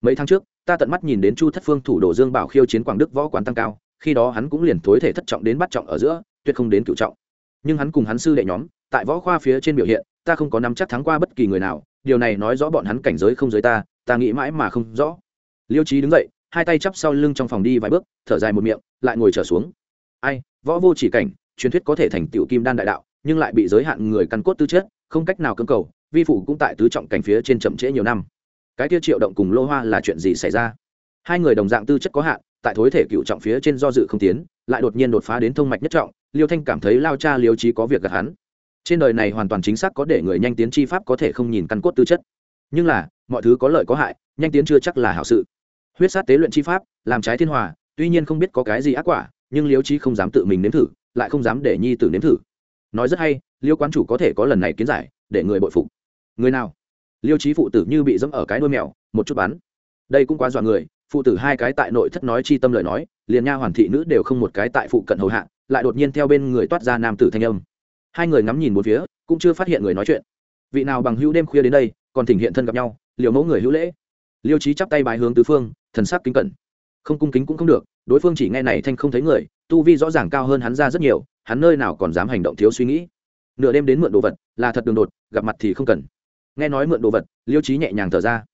Mấy tháng trước, ta tận mắt nhìn đến chu thất phương thủ đồ dương bảo khiêu chiến quảng đức võ quán tăng cao, khi đó hắn cũng liền thối thể thất trọng đến bắt trọng ở giữa, tuyệt không đến cựu trọng. Nhưng hắn cùng hắn sư đệ nhóm, tại võ khoa phía trên biểu hiện, ta không có nắm chắc thắng qua bất kỳ người nào, điều này nói rõ bọn hắn cảnh giới không giới ta ta nghĩ mãi mà không rõ. Liêu trí đứng dậy, hai tay chắp sau lưng trong phòng đi vài bước, thở dài một miệng, lại ngồi trở xuống. Ai, võ vô chỉ cảnh, truyền thuyết có thể thành tựu kim đan đại đạo nhưng lại bị giới hạn người căn cốt tư chất, không cách nào cưỡng cầu, vi phụ cũng tại tứ trọng cảnh phía trên chậm trễ nhiều năm. Cái tiêu triệu động cùng lô hoa là chuyện gì xảy ra? Hai người đồng dạng tư chất có hạn, tại thối thể cựu trọng phía trên do dự không tiến, lại đột nhiên đột phá đến thông mạch nhất trọng, liêu thanh cảm thấy lao cha liêu trí có việc gặp hắn. Trên đời này hoàn toàn chính xác có để người nhanh tiến chi pháp có thể không nhìn căn cốt tư chất. Nhưng là, mọi thứ có lợi có hại, nhanh tiến chưa chắc là hảo sự. Huyết sát tế luyện chi pháp, làm trái thiên hòa, tuy nhiên không biết có cái gì ác quả, nhưng liêu trí không dám tự mình nếm thử, lại không dám để nhi tử nếm thử nói rất hay, liêu quán chủ có thể có lần này kiến giải, để người bội phục. Người nào? Liêu trí phụ tử như bị dẫm ở cái đuôi mèo, một chút bắn. Đây cũng quá dọa người, phụ tử hai cái tại nội thất nói chi tâm lời nói, liền nha hoàn thị nữ đều không một cái tại phụ cận hầu hạ, lại đột nhiên theo bên người toát ra nam tử thanh âm. Hai người ngắm nhìn một phía, cũng chưa phát hiện người nói chuyện. Vị nào bằng hữu đêm khuya đến đây, còn thỉnh hiện thân gặp nhau, liều mẫu người hữu lễ. Liêu trí chắp tay bài hướng tứ phương, thần sắc kính cẩn. Không cung kính cũng không được, đối phương chỉ nghe này thanh không thấy người tu vi rõ ràng cao hơn hắn ra rất nhiều, hắn nơi nào còn dám hành động thiếu suy nghĩ. Nửa đêm đến mượn đồ vật, là thật đường đột, gặp mặt thì không cần. Nghe nói mượn đồ vật, liêu trí nhẹ nhàng thở ra.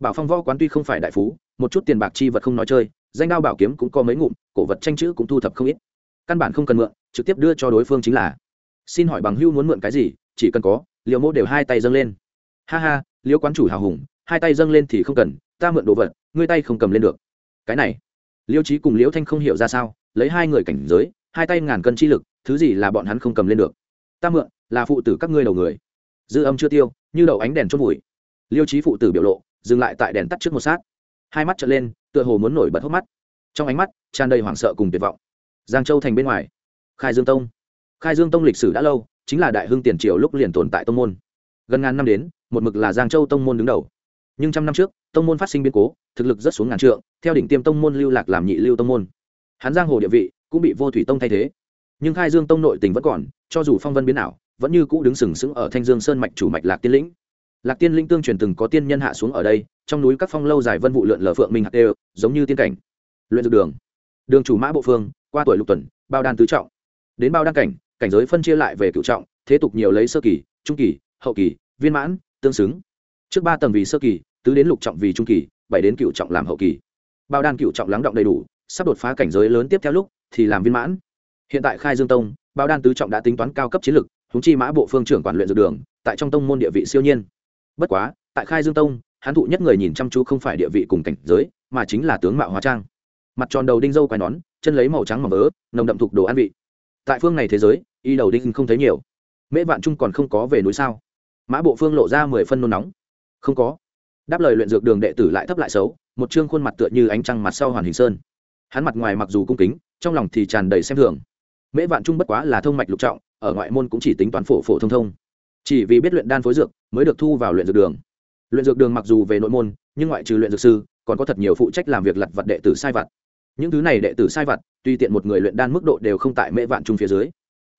Bảo phong võ quán tuy không phải đại phú, một chút tiền bạc chi vật không nói chơi, danh đao bảo kiếm cũng có mấy ngụm, cổ vật tranh chữ cũng thu thập không ít. Căn bản không cần mượn, trực tiếp đưa cho đối phương chính là. Xin hỏi bằng hưu muốn mượn cái gì, chỉ cần có liều mô đều hai tay dâng lên. Ha ha, liêu quán chủ hào hùng, hai tay dâng lên thì không cần, ta mượn đồ vật, ngươi tay không cầm lên được. Cái này, liêu trí cùng liễu thanh không hiểu ra sao lấy hai người cảnh giới, hai tay ngàn cân chi lực, thứ gì là bọn hắn không cầm lên được. Ta mượn, là phụ tử các ngươi đầu người. Dư âm chưa tiêu, như đầu ánh đèn chốt bụi. liêu trí phụ tử biểu lộ, dừng lại tại đèn tắt trước một sát. Hai mắt trở lên, tựa hồ muốn nổi bật hốc mắt. Trong ánh mắt, tràn đầy hoảng sợ cùng tuyệt vọng. Giang châu thành bên ngoài. Khai dương tông. Khai dương tông lịch sử đã lâu, chính là đại hưng tiền triều lúc liền tồn tại tông môn. Gần ngàn năm đến, một mực là giang châu tông môn đứng đầu. Nhưng trăm năm trước, tông môn phát sinh biến cố, thực lực rất xuống ngàn trượng, theo đỉnh tiêm tông môn lưu lạc làm nhị lưu tông môn hắn giang hồ địa vị cũng bị vô thủy tông thay thế. Nhưng khai dương tông nội tình vẫn còn, cho dù phong vân biến nào vẫn như cũ đứng sừng sững ở thanh dương sơn mạch chủ mạch lạc tiên lĩnh. Lạc tiên linh tương truyền từng có tiên nhân hạ xuống ở đây, trong núi các phong lâu dài vân vụ lượn lờ phượng minh hạt đều, giống như tiên cảnh. Luyện dược đường. Đường chủ mã bộ phương, qua tuổi lục tuần, bao đan tứ trọng. Đến bao đan cảnh cảnh giới phân chia lại về cựu trọng, thế tục nhiều lấy sơ kỳ, trung kỳ, hậu kỳ, viên mãn, tương xứng. Trước ba tầng vì sơ kỳ, tứ đến lục trọng vì trung kỳ, bảy đến cựu trọng làm hậu kỳ. Bao đan cựu trọng lắng động đầy đủ sắp đột phá cảnh giới lớn tiếp theo lúc, thì làm viên mãn. Hiện tại khai dương tông, bao đan tứ trọng đã tính toán cao cấp chiến lực húng chi mã bộ phương trưởng quản luyện dược đường, tại trong tông môn địa vị siêu nhiên. Bất quá, tại khai dương tông hắn thụ nhất người nhìn chăm chú không phải địa vị cùng cảnh giới, mà chính là tướng mạo hóa trang. Mặt tròn đầu đinh dâu quai nón, chân lấy màu trắng mỏng vớ nồng đậm thuộc đồ ăn vị. Tại phương này thế giới, y đầu đinh không thấy nhiều. Mễ vạn trung còn không có về núi sao? Mã bộ phương lộ ra mười phân nôn nóng. Không có. Đáp lời luyện dược đường đệ tử lại thấp lại xấu, một chương khuôn mặt tựa như ánh trăng mặt sau hoàn hình sơn hắn mặt ngoài mặc dù cung kính, trong lòng thì tràn đầy xem thường. Mễ vạn trung bất quá là thông mạch lục trọng, ở ngoại môn cũng chỉ tính toán phổ phổ thông thông. Chỉ vì biết luyện đan phối dược mới được thu vào luyện dược đường. Luyện dược đường mặc dù về nội môn, nhưng ngoại trừ luyện dược sư, còn có thật nhiều phụ trách làm việc lặt vặt đệ tử sai vặt. Những thứ này đệ tử sai vặt, tuy tiện một người luyện đan mức độ đều không tại mễ vạn trung phía dưới.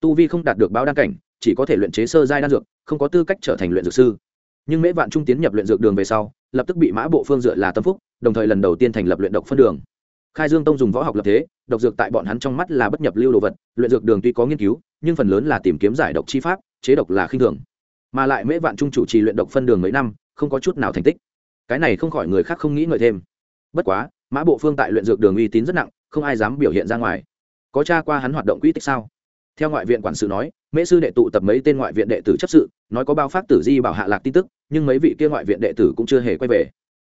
Tu vi không đạt được báo đan cảnh, chỉ có thể luyện chế sơ giai đan dược, không có tư cách trở thành luyện dược sư. Nhưng mễ vạn trung tiến nhập luyện dược đường về sau, lập tức bị mã bộ phương dựa là tâm phúc, đồng thời lần đầu tiên thành lập luyện độc phân đường khai dương tông dùng võ học lập thế, độc dược tại bọn hắn trong mắt là bất nhập lưu đồ vật, luyện dược đường tuy có nghiên cứu, nhưng phần lớn là tìm kiếm giải độc chi pháp, chế độc là khinh thường. Mà lại mễ vạn trung chủ trì luyện độc phân đường mấy năm, không có chút nào thành tích. Cái này không khỏi người khác không nghĩ ngợi thêm. Bất quá, mã bộ phương tại luyện dược đường uy tín rất nặng, không ai dám biểu hiện ra ngoài. Có tra qua hắn hoạt động quỹ tích sao? Theo ngoại viện quản sự nói, mễ sư đệ tụ tập mấy tên ngoại viện đệ tử chấp sự, nói có bao phát tử di bảo hạ lạc tin tức, nhưng mấy vị kia ngoại viện đệ tử cũng chưa hề quay về.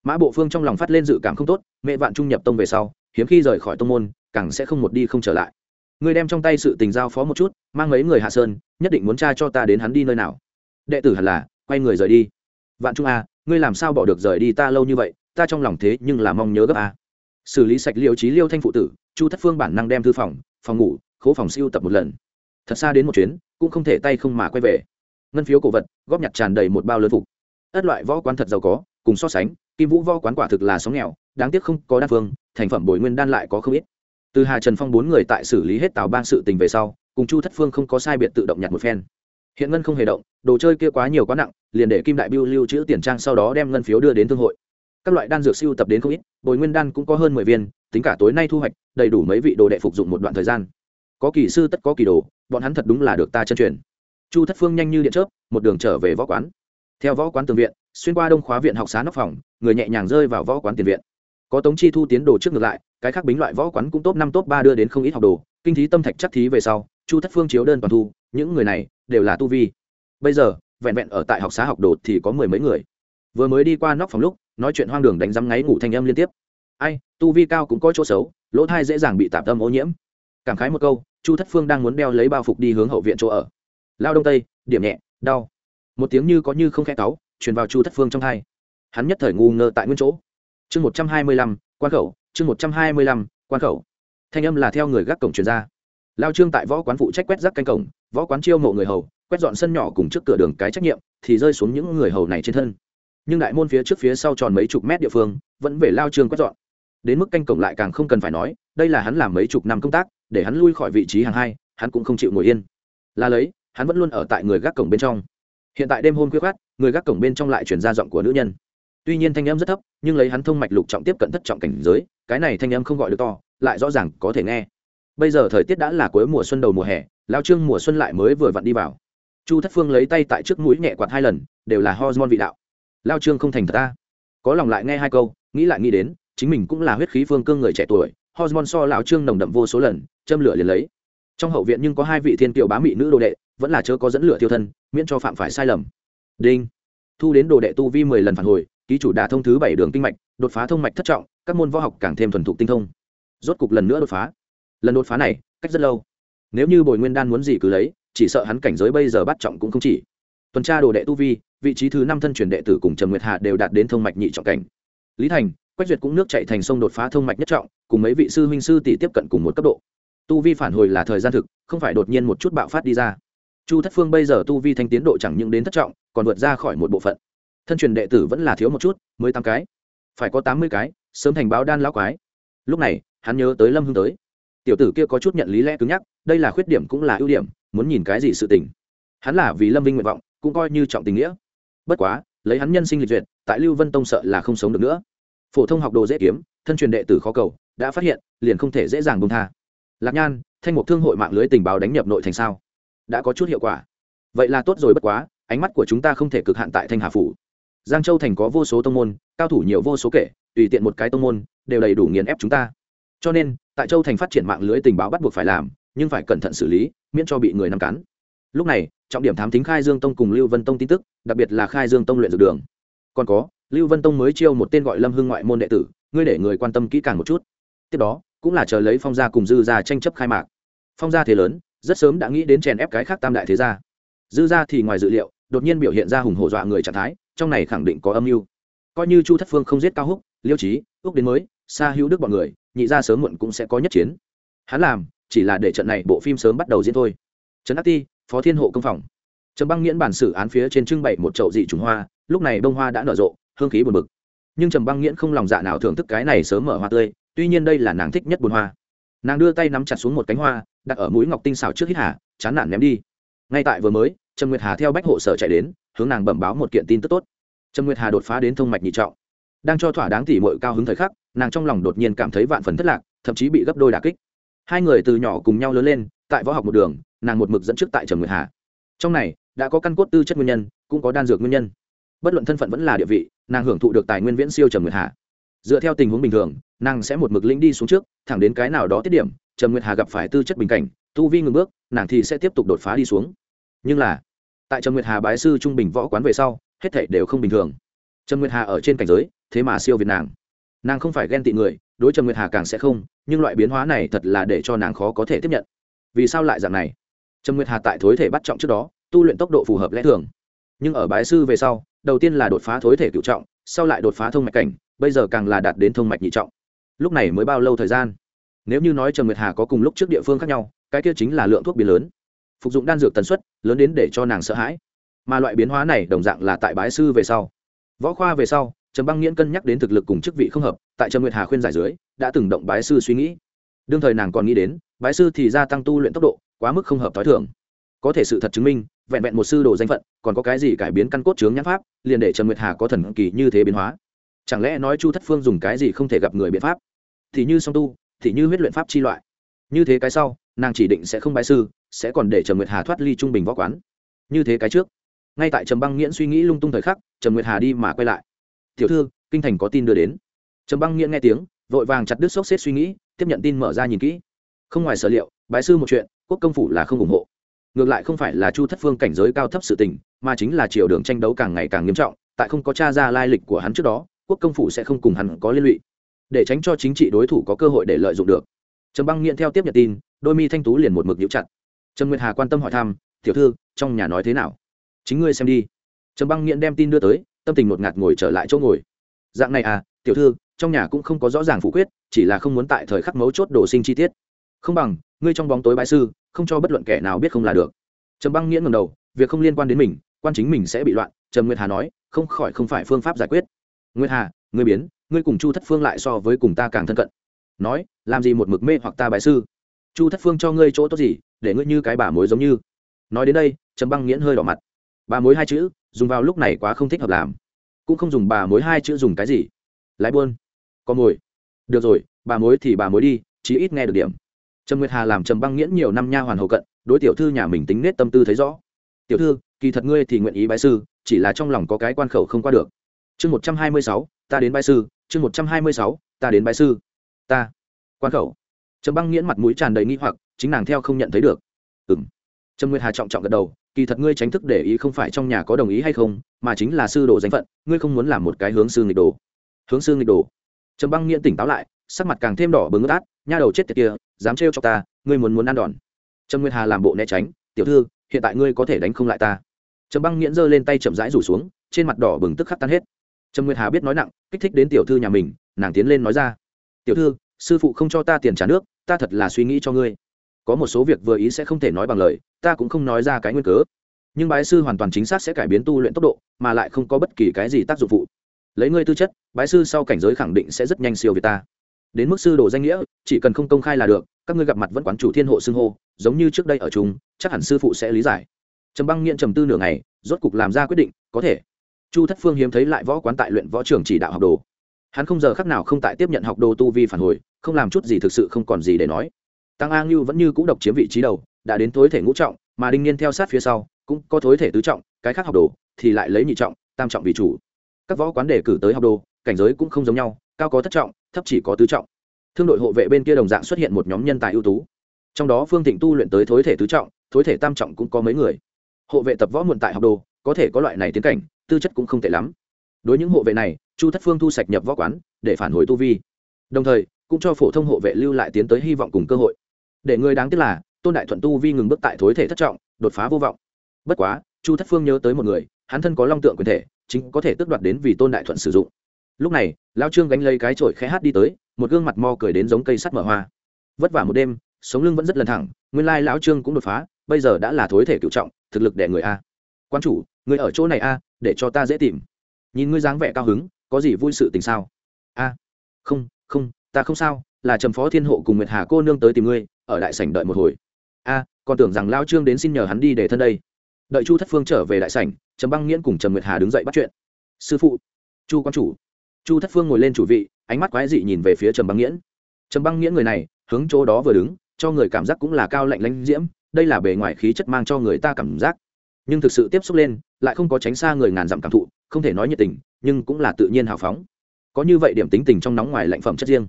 Mã bộ phương trong lòng phát lên dự cảm không tốt mẹ vạn trung nhập tông về sau hiếm khi rời khỏi tông môn, càng sẽ không một đi không trở lại. Ngươi đem trong tay sự tình giao phó một chút, mang mấy người hạ sơn, nhất định muốn tra cho ta đến hắn đi nơi nào. Đệ tử hẳn là, quay người rời đi. Vạn trung a, ngươi làm sao bỏ được rời đi ta lâu như vậy, ta trong lòng thế nhưng là mong nhớ gấp a. Xử lý sạch liêu trí liêu thanh phụ tử, chu thất phương bản năng đem thư phòng phòng ngủ, khố phòng siêu tập một lần. Thật xa đến một chuyến, cũng không thể tay không mà quay về. Ngân phiếu cổ vật, góp nhặt tràn đầy một bao lớn phục. Ất loại võ quán thật giàu có, cùng so sánh, kim vũ võ quán quả thực là sóng nghèo đáng tiếc không có đan phương, thành phẩm bồi nguyên đan lại có không ít. Từ hà trần phong bốn người tại xử lý hết tào bang sự tình về sau, cùng chu thất phương không có sai biệt tự động nhặt một phen. Hiện ngân không hề động, đồ chơi kia quá nhiều quá nặng, liền để kim đại biêu lưu trữ tiền trang sau đó đem ngân phiếu đưa đến thương hội. Các loại đan dược siêu tập đến không ít, bồi nguyên đan cũng có hơn mười viên, tính cả tối nay thu hoạch, đầy đủ mấy vị đồ đệ phục dụng một đoạn thời gian. Có kỳ sư tất có kỳ đồ, bọn hắn thật đúng là được ta chân truyền. Chu thất phương nhanh như điện chớp, một đường trở về võ quán. Theo võ quán tường viện, xuyên qua đông khóa viện học xá nóc phòng, người nhẹ nhàng rơi vào võ quán tiền viện có tống chi thu tiến đồ trước ngược lại, cái khác bính loại võ quán cũng top năm, top ba đưa đến không ít học đồ. Kinh thí tâm thạch chắc thí về sau, chu thất phương chiếu đơn toàn thu, những người này đều là tu vi. Bây giờ, vẹn vẹn ở tại học xá học đồ thì có mười mấy người. Vừa mới đi qua nóc phòng lúc, nói chuyện hoang đường đánh rắm ngáy ngủ thanh âm liên tiếp. Ai, tu vi cao cũng có chỗ xấu, lỗ thai dễ dàng bị tạp tâm ô nhiễm. Cảm khái một câu, chu thất phương đang muốn đeo lấy bao phục đi hướng hậu viện chỗ ở. Lao đông tây, điểm nhẹ, đau. Một tiếng như có như không khẽ cáu, truyền vào chu thất phương trong thai hắn nhất thời ngu ngơ tại nguyên chỗ chương một trăm hai mươi lăm, quan khẩu, chương một trăm hai mươi lăm, quan khẩu. Thanh âm là theo người gác cổng truyền ra. Lao trương tại võ quán phụ trách quét rác canh cổng, võ quán chiêu mộ người hầu, quét dọn sân nhỏ cùng trước cửa đường cái trách nhiệm, thì rơi xuống những người hầu này trên thân. Nhưng đại môn phía trước phía sau tròn mấy chục mét địa phương, vẫn về lao trương quét dọn. Đến mức canh cổng lại càng không cần phải nói, đây là hắn làm mấy chục năm công tác, để hắn lui khỏi vị trí hàng hai, hắn cũng không chịu ngồi yên. Là lấy, hắn vẫn luôn ở tại người gác cổng bên trong. Hiện tại đêm hôm khuya khát người gác cổng bên trong lại chuyển ra giọng của nữ nhân tuy nhiên thanh âm rất thấp, nhưng lấy hắn thông mạch lục trọng tiếp cận thất trọng cảnh giới, cái này thanh âm không gọi được to, lại rõ ràng có thể nghe. Bây giờ thời tiết đã là cuối mùa xuân đầu mùa hè, lao trương mùa xuân lại mới vừa vặn đi vào. Chu thất phương lấy tay tại trước mũi nhẹ quạt hai lần, đều là hormone vị đạo. Lao trương không thành thật ta. Có lòng lại nghe hai câu, nghĩ lại nghĩ đến, chính mình cũng là huyết khí phương cương người trẻ tuổi, hormone so lão trương nồng đậm vô số lần, châm lửa liền lấy. Trong hậu viện nhưng có hai vị thiên kiều bá mị nữ đồ đệ, vẫn là chớ có dẫn lửa tiêu thân, miễn cho phạm phải sai lầm. Đinh. Thu đến đồ đệ tu vi mười lần phản hồi ký chủ đả thông thứ bảy đường kinh mạch, đột phá thông mạch thất trọng, các môn võ học càng thêm thuần thục tinh thông. Rốt cục lần nữa đột phá. Lần đột phá này, cách rất lâu. Nếu như bồi nguyên đan muốn gì cứ lấy, chỉ sợ hắn cảnh giới bây giờ bắt trọng cũng không chỉ. Tuần tra đồ đệ tu vi, vị trí thứ năm thân truyền đệ tử cùng trần nguyệt hạ đều đạt đến thông mạch nhị trọng cảnh. Lý thành, quách duyệt cũng nước chạy thành sông đột phá thông mạch nhất trọng, cùng mấy vị sư huynh sư tỷ tiếp cận cùng một cấp độ. Tu vi phản hồi là thời gian thực, không phải đột nhiên một chút bạo phát đi ra. Chu thất phương bây giờ tu vi thanh tiến độ chẳng những đến thất trọng, còn vượt ra khỏi một bộ phận thân truyền đệ tử vẫn là thiếu một chút, mới tám cái. Phải có tám mươi cái, sớm thành báo đan lão quái. Lúc này, hắn nhớ tới lâm hưng tới. Tiểu tử kia có chút nhận lý lẽ cứng nhắc, đây là khuyết điểm cũng là ưu điểm, muốn nhìn cái gì sự tình. Hắn là vì lâm vinh nguyện vọng, cũng coi như trọng tình nghĩa. Bất quá, lấy hắn nhân sinh lịch duyệt, tại lưu vân tông sợ là không sống được nữa. Phổ thông học đồ dễ kiếm, thân truyền đệ tử khó cầu, đã phát hiện, liền không thể dễ dàng bông tha. Lạc nhan, thanh mục thương hội mạng lưới tình báo đánh nhập nội thành sao? Đã có chút hiệu quả. Vậy là tốt rồi bất quá, ánh mắt của chúng ta không thể cực hạn tại thanh hà phủ giang châu thành có vô số tông môn, cao thủ nhiều vô số kể, tùy tiện một cái tông môn, đều đầy đủ nghiền ép chúng ta. Cho nên, tại châu thành phát triển mạng lưới tình báo bắt buộc phải làm, nhưng phải cẩn thận xử lý, miễn cho bị người nắm cắn. Lúc này, trọng điểm thám tính khai dương tông cùng lưu vân tông tin tức, đặc biệt là khai dương tông luyện dược đường. Còn có, lưu vân tông mới chiêu một tên gọi lâm hưng ngoại môn đệ tử, ngươi để người quan tâm kỹ càng một chút. Tiếp đó, cũng là chờ lấy phong gia cùng dư gia tranh chấp khai mạc. Phong gia thế lớn, rất sớm đã nghĩ đến chèn ép cái khác tam đại thế gia. Dư gia thì ngoài dự liệu đột nhiên biểu hiện ra hùng hổ dọa người trạng thái, trong này khẳng định có âm mưu. Coi như chu thất phương không giết cao húc, liêu trí ước đến mới xa hữu đức bọn người, nhị ra sớm muộn cũng sẽ có nhất chiến. Hắn làm, chỉ là để trận này bộ phim sớm bắt đầu diễn thôi. Trấn ác ti, phó thiên hộ công phòng. Trầm băng nghiễn bản xử án phía trên trưng bày một chậu dị trùng hoa, lúc này bông hoa đã nở rộ, hương khí buồn bực. Nhưng trầm băng nghiễn không lòng dạ nào thưởng thức cái này sớm mở hoa tươi, tuy nhiên đây là nàng thích nhất buồn hoa. Nàng đưa tay nắm chặt xuống một cánh hoa, đặt ở mũi ngọc tinh xào trước hít hà, chán nản ném đi. Ngay tại vừa mới Trần nguyệt hà theo bách hộ sở chạy đến, hướng nàng bẩm báo một kiện tin tức tốt. Trần nguyệt hà đột phá đến thông mạch nhị trọng, đang cho thỏa đáng tỉ mội cao hứng thời khắc, nàng trong lòng đột nhiên cảm thấy vạn phần thất lạc, thậm chí bị gấp đôi đà kích. Hai người từ nhỏ cùng nhau lớn lên, tại võ học một đường, nàng một mực dẫn trước tại Trần nguyệt hà. Trong này, đã có căn cốt tư chất nguyên nhân, cũng có đan dược nguyên nhân. Bất luận thân phận vẫn là địa vị, nàng hưởng thụ được tài nguyên viễn siêu Trần nguyệt hà. Dựa theo tình huống bình thường, nàng sẽ một mực lĩnh đi xuống trước, thẳng đến cái nào đó tiết điểm Trần nguyệt hà gặp phải tư chất bình cảnh, tu vi ngừng bước, nàng thì sẽ tiếp tục đột phá đi xuống. Nhưng là tại trần nguyệt hà bái sư trung bình võ quán về sau, hết thảy đều không bình thường. Trần nguyệt hà ở trên cảnh giới, thế mà siêu việt nàng. Nàng không phải ghen tị người, đối Trần nguyệt hà càng sẽ không, nhưng loại biến hóa này thật là để cho nàng khó có thể tiếp nhận. Vì sao lại dạng này? Trần nguyệt hà tại thối thể bắt trọng trước đó, tu luyện tốc độ phù hợp lẽ thường. Nhưng ở bái sư về sau, đầu tiên là đột phá thối thể cựu trọng, sau lại đột phá thông mạch cảnh, bây giờ càng là đạt đến thông mạch nhị trọng. Lúc này mới bao lâu thời gian? Nếu như nói Trần nguyệt hà có cùng lúc trước địa phương khác nhau, cái kia chính là lượng thuốc biến lớn phục dụng đan dược tần suất, lớn đến để cho nàng sợ hãi. Mà loại biến hóa này đồng dạng là tại bái sư về sau. Võ khoa về sau, trầm băng nghiễn cân nhắc đến thực lực cùng chức vị không hợp, tại trầm nguyệt hà khuyên giải dưới, đã từng động bái sư suy nghĩ. Đương thời nàng còn nghĩ đến, bái sư thì gia tăng tu luyện tốc độ, quá mức không hợp t h o i thường. Có thể sự thật chứng minh, vẹn vẹn một sư đồ danh phận, còn có cái gì cải biến căn cốt chướng nhãn pháp, liền để trần nguyệt hà có thần kỳ như thế biến hóa. Chẳng lẽ nói chu thất phương dùng cái gì không thể gặp người biện pháp? Thì như song tu, thì như huyết luyện pháp chi loại. Như thế cái sau nàng chỉ định sẽ không bái sư, sẽ còn để trần nguyệt hà thoát ly trung bình võ quán. Như thế cái trước, ngay tại trầm băng nghiễn suy nghĩ lung tung thời khắc, trầm nguyệt hà đi mà quay lại. Tiểu thư, kinh thành có tin đưa đến. Trầm băng nghiễn nghe tiếng, vội vàng chặt đứt sốc xếp suy nghĩ, tiếp nhận tin mở ra nhìn kỹ. Không ngoài sở liệu, bái sư một chuyện, quốc công phủ là không ủng hộ. Ngược lại không phải là chu thất phương cảnh giới cao thấp sự tình, mà chính là chiều đường tranh đấu càng ngày càng nghiêm trọng, tại không có t r a ra lai lịch của hắn trước đó, quốc công phủ sẽ không cùng hắn có liên lụy. Để tránh cho chính trị đối thủ có cơ hội để lợi dụng được trầm băng nghiện theo tiếp nhận tin, đôi mi thanh tú liền một mực nhũ chặt. Trần nguyệt hà quan tâm hỏi thăm, tiểu thư, trong nhà nói thế nào? Chính ngươi xem đi. Trầm băng nghiện đem tin đưa tới, tâm tình ngột ngạt ngồi trở lại chỗ ngồi. Dạng này à tiểu thư, trong nhà cũng không có rõ ràng phủ quyết, chỉ là không muốn tại thời khắc mấu chốt đồ sinh chi tiết. Không bằng, ngươi trong bóng tối bãi sư, không cho bất luận kẻ nào biết không là được. Trầm băng nghiễn ngầm đầu, việc không liên quan đến mình, quan chính mình sẽ bị loạn, trầm nguyệt hà nói, không khỏi không phải phương pháp giải quyết. Nguyệt hà, ngươi biến, ngươi cùng chu thất phương lại so với cùng ta càng thân cận nói, làm gì một mực mê hoặc ta bái sư? Chu thất phương cho ngươi chỗ tốt gì, để ngươi như cái bà mối giống như. Nói đến đây, trầm băng nghiễn hơi đỏ mặt. Bà mối hai chữ, dùng vào lúc này quá không thích hợp làm. Cũng không dùng bà mối hai chữ dùng cái gì. Lái buôn. Có mồi. Được rồi, bà mối thì bà mối đi, chí ít nghe được điểm. Trầm nguyệt hà làm trầm băng nghiễn nhiều năm nha hoàn hậu cận, đối tiểu thư nhà mình tính nết tâm tư thấy rõ. Tiểu thư, kỳ thật ngươi thì nguyện ý bái sư, chỉ là trong lòng có cái quan khẩu không qua được. Chương một trăm hai mươi sáu, ta đến bái sư, chương một trăm hai mươi sáu, ta đến bái sư ta. Quan khẩu. Trầm băng nghiễn mặt mũi tràn đầy nghi hoặc, chính nàng theo không nhận thấy được. Ừng trầm nguyệt hà trọng trọng gật đầu, kỳ thật ngươi tránh thức để ý không phải trong nhà có đồng ý hay không, mà chính là sư đồ danh phận, ngươi không muốn làm một cái hướng sư nghịch đồ. Hướng sư nghịch đồ. Trầm băng nghiễn tỉnh táo lại, sắc mặt càng thêm đỏ bừng ướt át, nha đầu chết tiệt kia, dám trêu cho ta, ngươi muốn muốn ăn đòn. Trầm nguyệt hà làm bộ né tránh, tiểu thư, hiện tại ngươi có thể đánh không lại ta. Trầm băng nghiễn giơ lên tay chậm rãi rủ xuống, trên mặt đỏ bừng tức khắc tan hết. Trầm nguyệt hà biết nói nặng, kích thích đến tiểu thư nhà mình, nàng tiến lên nói ra tiểu thư, sư phụ không cho ta tiền trả nước, ta thật là suy nghĩ cho ngươi. Có một số việc vừa ý sẽ không thể nói bằng lời, ta cũng không nói ra cái nguyên cớ. Nhưng bái sư hoàn toàn chính xác sẽ cải biến tu luyện tốc độ, mà lại không có bất kỳ cái gì tác dụng phụ. Lấy ngươi tư chất, bái sư sau cảnh giới khẳng định sẽ rất nhanh siêu việt ta. Đến mức sư đồ danh nghĩa, chỉ cần không công khai là được, các ngươi gặp mặt vẫn quán chủ thiên hộ xưng hô, giống như trước đây ở chúng chắc hẳn sư phụ sẽ lý giải. Trầm băng nghiện trầm tư nửa ngày, rốt cục làm ra quyết định, có thể. Chu thất phương hiếm thấy lại võ quán tại luyện võ trường chỉ đạo học đồ hắn không giờ khắc nào không tại tiếp nhận học đồ tu vi phản hồi, không làm chút gì thực sự không còn gì để nói. Tăng a ngưu vẫn như cũ độc chiếm vị trí đầu, đã đến thối thể ngũ trọng, mà đinh niên theo sát phía sau, cũng có thối thể tứ trọng, cái khác học đồ thì lại lấy nhị trọng, tam trọng vì chủ. Các võ quán đề cử tới học đồ, cảnh giới cũng không giống nhau, cao có thất trọng, thấp chỉ có tứ trọng. Thương đội hộ vệ bên kia đồng dạng xuất hiện một nhóm nhân tài ưu tú. Trong đó phương thịnh tu luyện tới thối thể tứ trọng, thối thể tam trọng cũng có mấy người. Hộ vệ tập võ muộn tại học đồ, có thể có loại này tiến cảnh, tư chất cũng không tệ lắm. Đối những hộ vệ này chu thất phương thu sạch nhập võ quán, để phản hồi tu vi. Đồng thời, cũng cho phổ thông hộ vệ lưu lại tiến tới hy vọng cùng cơ hội. Để người đáng tiếc là, tôn đại thuận tu vi ngừng bước tại thối thể thất trọng, đột phá vô vọng. Bất quá, chu thất phương nhớ tới một người, hắn thân có long tượng quyền thể, chính có thể tước đoạt đến vì tôn đại thuận sử dụng. Lúc này, lao trương gánh lấy cái chổi khẽ hát đi tới, một gương mặt mo cười đến giống cây sắt mở hoa. Vất vả một đêm, sống lưng vẫn rất lần thẳng, nguyên lai lão trương cũng đột phá, bây giờ đã là thối thể cựu trọng, thực lực đẻ người a. Quan chủ, người ở chỗ này a, để cho ta dễ tìm. Nhìn ngươi dáng vẻ cao hứng có gì vui sự tình sao? A, không không, ta không sao, là trầm phó thiên hộ cùng nguyệt hà cô nương tới tìm ngươi, ở đại sảnh đợi một hồi. A, còn tưởng rằng lao trương đến xin nhờ hắn đi để thân đây. Đợi chu thất phương trở về đại sảnh, trầm băng nghiễn cùng trầm nguyệt hà đứng dậy bắt chuyện. Sư phụ, chu quan chủ. Chu thất phương ngồi lên chủ vị, ánh mắt quái dị nhìn về phía trầm băng nghiễn. Trầm băng nghiễn người này, hướng chỗ đó vừa đứng, cho người cảm giác cũng là cao lạnh lãnh diễm, đây là bề ngoài khí chất mang cho người ta cảm giác. Nhưng thực sự tiếp xúc lên, lại không có tránh xa người ngàn dặm cảm thụ, không thể nói nhiệt tình nhưng cũng là tự nhiên hào phóng. Có như vậy điểm tính tình trong nóng ngoài lạnh phẩm chất riêng.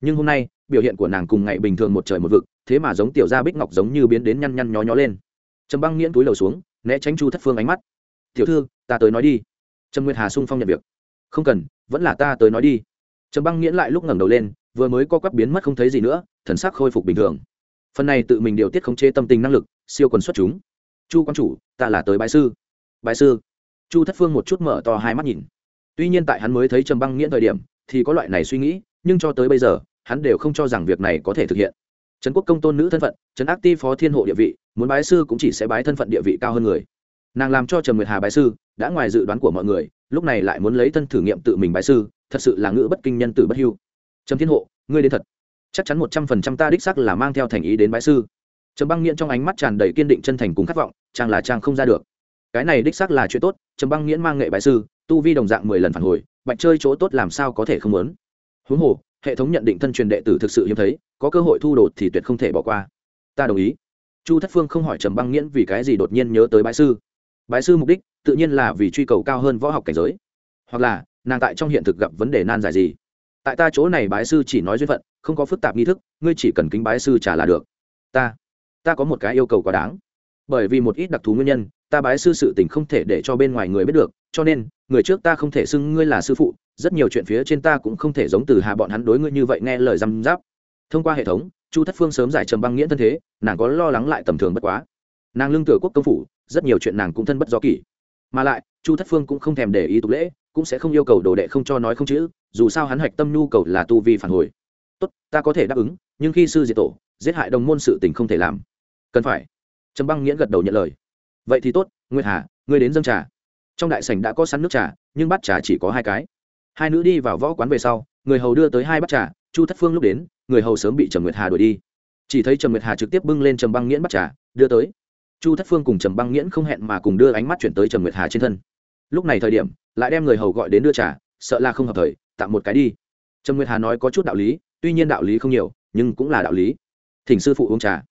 Nhưng hôm nay, biểu hiện của nàng cùng ngày bình thường một trời một vực, thế mà giống tiểu gia bích ngọc giống như biến đến nhăn nhăn nhó nhó lên. Trầm băng nghiễn túi lầu xuống, né tránh chu thất phương ánh mắt. Tiểu thư, ta tới nói đi. Trầm nguyệt hà sung phong nhận việc. Không cần, vẫn là ta tới nói đi. Trầm băng nghiễn lại lúc ngẩng đầu lên, vừa mới co quắp biến mất không thấy gì nữa, thần sắc khôi phục bình thường. Phần này tự mình điều tiết khống chế tâm tình năng lực, siêu quần xuất chúng. Chu quan chủ, ta là tới bái sư. Bái sư? Chu thất phương một chút mở to hai mắt nhìn tuy nhiên tại hắn mới thấy trầm băng nghiễn thời điểm, thì có loại này suy nghĩ, nhưng cho tới bây giờ, hắn đều không cho rằng việc này có thể thực hiện. Trấn quốc công tôn nữ thân phận, trấn ác ti phó thiên hộ địa vị, muốn bái sư cũng chỉ sẽ bái thân phận địa vị cao hơn người. Nàng làm cho trầm nguyệt hà bái sư, đã ngoài dự đoán của mọi người, lúc này lại muốn lấy thân thử nghiệm tự mình bái sư, thật sự là ngữ bất kinh nhân tử bất hưu. Trầm thiên hộ, ngươi đến thật. Chắc chắn một trăm phần trăm ta đích sắc là mang theo thành ý đến bái sư. Trầm băng nghiện trong ánh mắt tràn đầy kiên định chân thành cùng khát vọng trang là trang không ra được cái này đích xác là chuyện tốt, trầm băng nghiễn mang nghệ bại sư, tu vi đồng dạng mười lần phản hồi, bạch chơi chỗ tốt làm sao có thể không muốn? Huống hồ, hệ thống nhận định thân truyền đệ tử thực sự hiếm thấy, có cơ hội thu đột thì tuyệt không thể bỏ qua. Ta đồng ý. Chu thất phương không hỏi trầm băng nghiễn vì cái gì đột nhiên nhớ tới bái sư. Bái sư mục đích, tự nhiên là vì truy cầu cao hơn võ học cảnh giới. Hoặc là, nàng tại trong hiện thực gặp vấn đề nan giải gì. Tại ta chỗ này bái sư chỉ nói duyên phận, không có phức tạp nghi thức, ngươi chỉ cần kính bái sư trả là được. Ta ta có một cái yêu cầu quá đáng. Bởi vì một ít đặc thù nguyên nhân ta bái sư sự tình không thể để cho bên ngoài người biết được, cho nên, người trước ta không thể xưng ngươi là sư phụ, rất nhiều chuyện phía trên ta cũng không thể giống từ hà bọn hắn đối ngươi như vậy nghe lời răm giáp thông qua hệ thống, chu thất phương sớm giải trầm băng nghĩa thân thế, nàng có lo lắng lại tầm thường bất quá. Nàng lương tựa quốc công phủ, rất nhiều chuyện nàng cũng thân bất do kỷ. Mà lại, chu thất phương cũng không thèm để ý tục lễ, cũng sẽ không yêu cầu đồ đệ không cho nói không chữ, dù sao hắn hạch tâm nhu cầu là tu vi phản hồi. Tốt, ta có thể đáp ứng, nhưng khi sư diệt tổ, giết hại đồng môn sự tình không thể làm. Cần phải. Trầm băng nghĩa gật đầu nhận lời vậy thì tốt, nguyệt hà, ngươi đến dâng trà. Trong đại sảnh đã có sẵn nước trà, nhưng bát trà chỉ có hai cái. Hai nữ đi vào võ quán về sau, người hầu đưa tới hai bát trà, chu thất phương lúc đến, người hầu sớm bị trầm nguyệt hà đuổi đi. Chỉ thấy trầm nguyệt hà trực tiếp bưng lên trầm băng nghiễn bát trà, đưa tới. Chu thất phương cùng trầm băng nghiễn không hẹn mà cùng đưa ánh mắt chuyển tới trầm nguyệt hà trên thân. Lúc này thời điểm, lại đem người hầu gọi đến đưa trà, sợ là không hợp thời, tạm một cái đi. Trầm nguyệt hà nói có chút đạo lý, tuy nhiên đạo lý không nhiều, nhưng cũng là đạo lý. Thỉnh sư phụ uống trà.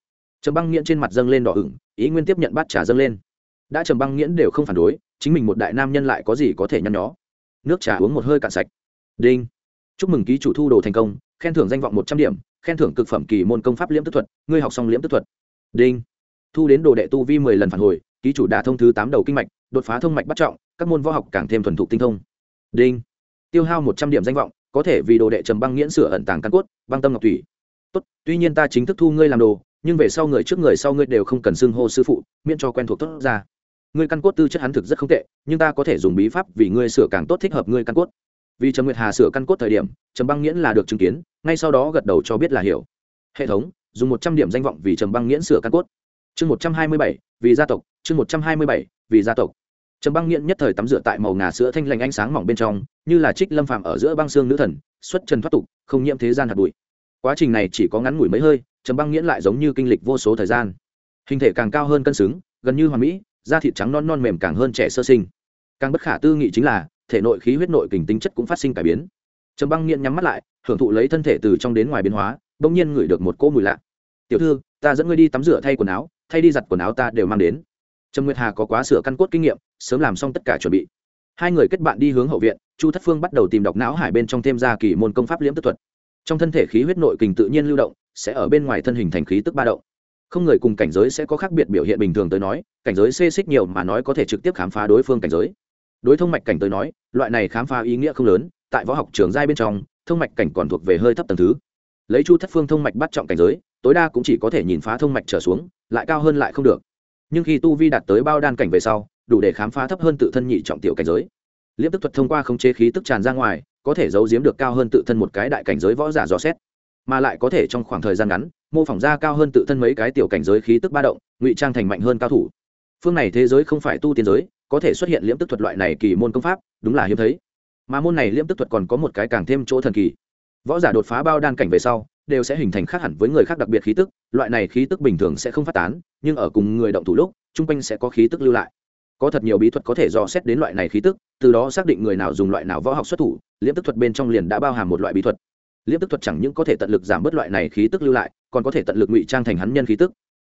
Trầm băng nghiễn trên mặt dâng lên đỏ ửng, ý nguyên tiếp nhận bát trà dâng lên đã trầm băng nghiễn đều không phản đối, chính mình một đại nam nhân lại có gì có thể nhăn nhó. Nước trà uống một hơi cạn sạch. Đinh. Chúc mừng ký chủ thu đồ thành công, khen thưởng danh vọng một trăm điểm, khen thưởng cực phẩm kỳ môn công pháp liễm tức thuật, ngươi học xong liễm tức thuật. Đinh. Thu đến đồ đệ tu vi mười lần phản hồi, ký chủ đà thông thứ tám đầu kinh mạch, đột phá thông mạch bắt trọng, các môn võ học càng thêm thuần thục tinh thông. Đinh. Tiêu hao một trăm điểm danh vọng, có thể vì đồ đệ trầm băng nghiễn sửa ẩn tàng căn cốt, băng tâm ngọc thủy. Tốt, tuy nhiên ta chính thức thu ngươi làm đồ, nhưng về sau người trước người sau ngươi đều không cần xưng hô sư phụ, miễn cho quen thuộc tốt ra ngươi căn cốt tư chất hắn thực rất không tệ, nhưng ta có thể dùng bí pháp vì ngươi sửa càng tốt thích hợp ngươi căn cốt. Vì trầm nguyệt hà sửa căn cốt thời điểm, trầm băng nghiễn là được chứng kiến, ngay sau đó gật đầu cho biết là hiểu. Hệ thống, dùng một trăm điểm danh vọng vì trầm băng nghiễn sửa căn cốt. Chương một trăm hai mươi bảy, vì gia tộc. Chương một trăm hai mươi bảy, vì gia tộc. Trầm băng nghiễn nhất thời tắm rửa tại màu ngà sữa thanh lành ánh sáng mỏng bên trong, như là trích lâm phàm ở giữa băng xương nữ thần, xuất trần thoát tục, không nhiễm thế gian hạt bụi. Quá trình này chỉ có ngắn ngủi mấy hơi, trầm băng nghiễn lại giống như kinh lịch vô số thời gian. Hình thể càng cao hơn cân xứng, gần như hoàn mỹ da thịt trắng non non mềm càng hơn trẻ sơ sinh. Càng bất khả tư nghị chính là, thể nội khí huyết nội kình tính chất cũng phát sinh cải biến. Trầm băng nghiện nhắm mắt lại, hưởng thụ lấy thân thể từ trong đến ngoài biến hóa, bỗng nhiên ngửi được một cỗ mùi lạ. Tiểu thư, ta dẫn ngươi đi tắm rửa thay quần áo, thay đi giặt quần áo ta đều mang đến. Trầm nguyệt hà có quá sửa căn cốt kinh nghiệm, sớm làm xong tất cả chuẩn bị. Hai người kết bạn đi hướng hậu viện, chu thất phương bắt đầu tìm đọc não hải bên trong thêm ra kỳ môn công pháp liễm tức thuật. Trong thân thể khí huyết nội kình tự nhiên lưu động, sẽ ở bên ngoài thân hình thành khí tức ba động không người cùng cảnh giới sẽ có khác biệt biểu hiện bình thường tới nói, cảnh giới xê xích nhiều mà nói có thể trực tiếp khám phá đối phương cảnh giới. Đối thông mạch cảnh tới nói, loại này khám phá ý nghĩa không lớn, tại võ học trường giai bên trong, thông mạch cảnh còn thuộc về hơi thấp tầng thứ. Lấy chu thất phương thông mạch bắt trọng cảnh giới, tối đa cũng chỉ có thể nhìn phá thông mạch trở xuống, lại cao hơn lại không được. Nhưng khi tu vi đạt tới bao đan cảnh về sau, đủ để khám phá thấp hơn tự thân nhị trọng tiểu cảnh giới. Liễm tức thuật thông qua khống chế khí tức tràn ra ngoài, có thể giấu giếm được cao hơn tự thân một cái đại cảnh giới võ giả dò xét, mà lại có thể trong khoảng thời gian ngắn mô phỏng ra cao hơn tự thân mấy cái tiểu cảnh giới khí tức ba động, ngụy trang thành mạnh hơn cao thủ. Phương này thế giới không phải tu tiên giới, có thể xuất hiện liễm tức thuật loại này kỳ môn công pháp, đúng là hiếm thấy. Mà môn này liễm tức thuật còn có một cái càng thêm chỗ thần kỳ. Võ giả đột phá bao đan cảnh về sau, đều sẽ hình thành khác hẳn với người khác đặc biệt khí tức, loại này khí tức bình thường sẽ không phát tán, nhưng ở cùng người động thủ lúc, chung quanh sẽ có khí tức lưu lại. Có thật nhiều bí thuật có thể dò xét đến loại này khí tức, từ đó xác định người nào dùng loại nào võ học xuất thủ, liễm tức thuật bên trong liền đã bao hàm một loại bí thuật liếp tức thuật chẳng những có thể tận lực giảm bớt loại này khí tức lưu lại, còn có thể tận lực ngụy trang thành hắn nhân khí tức.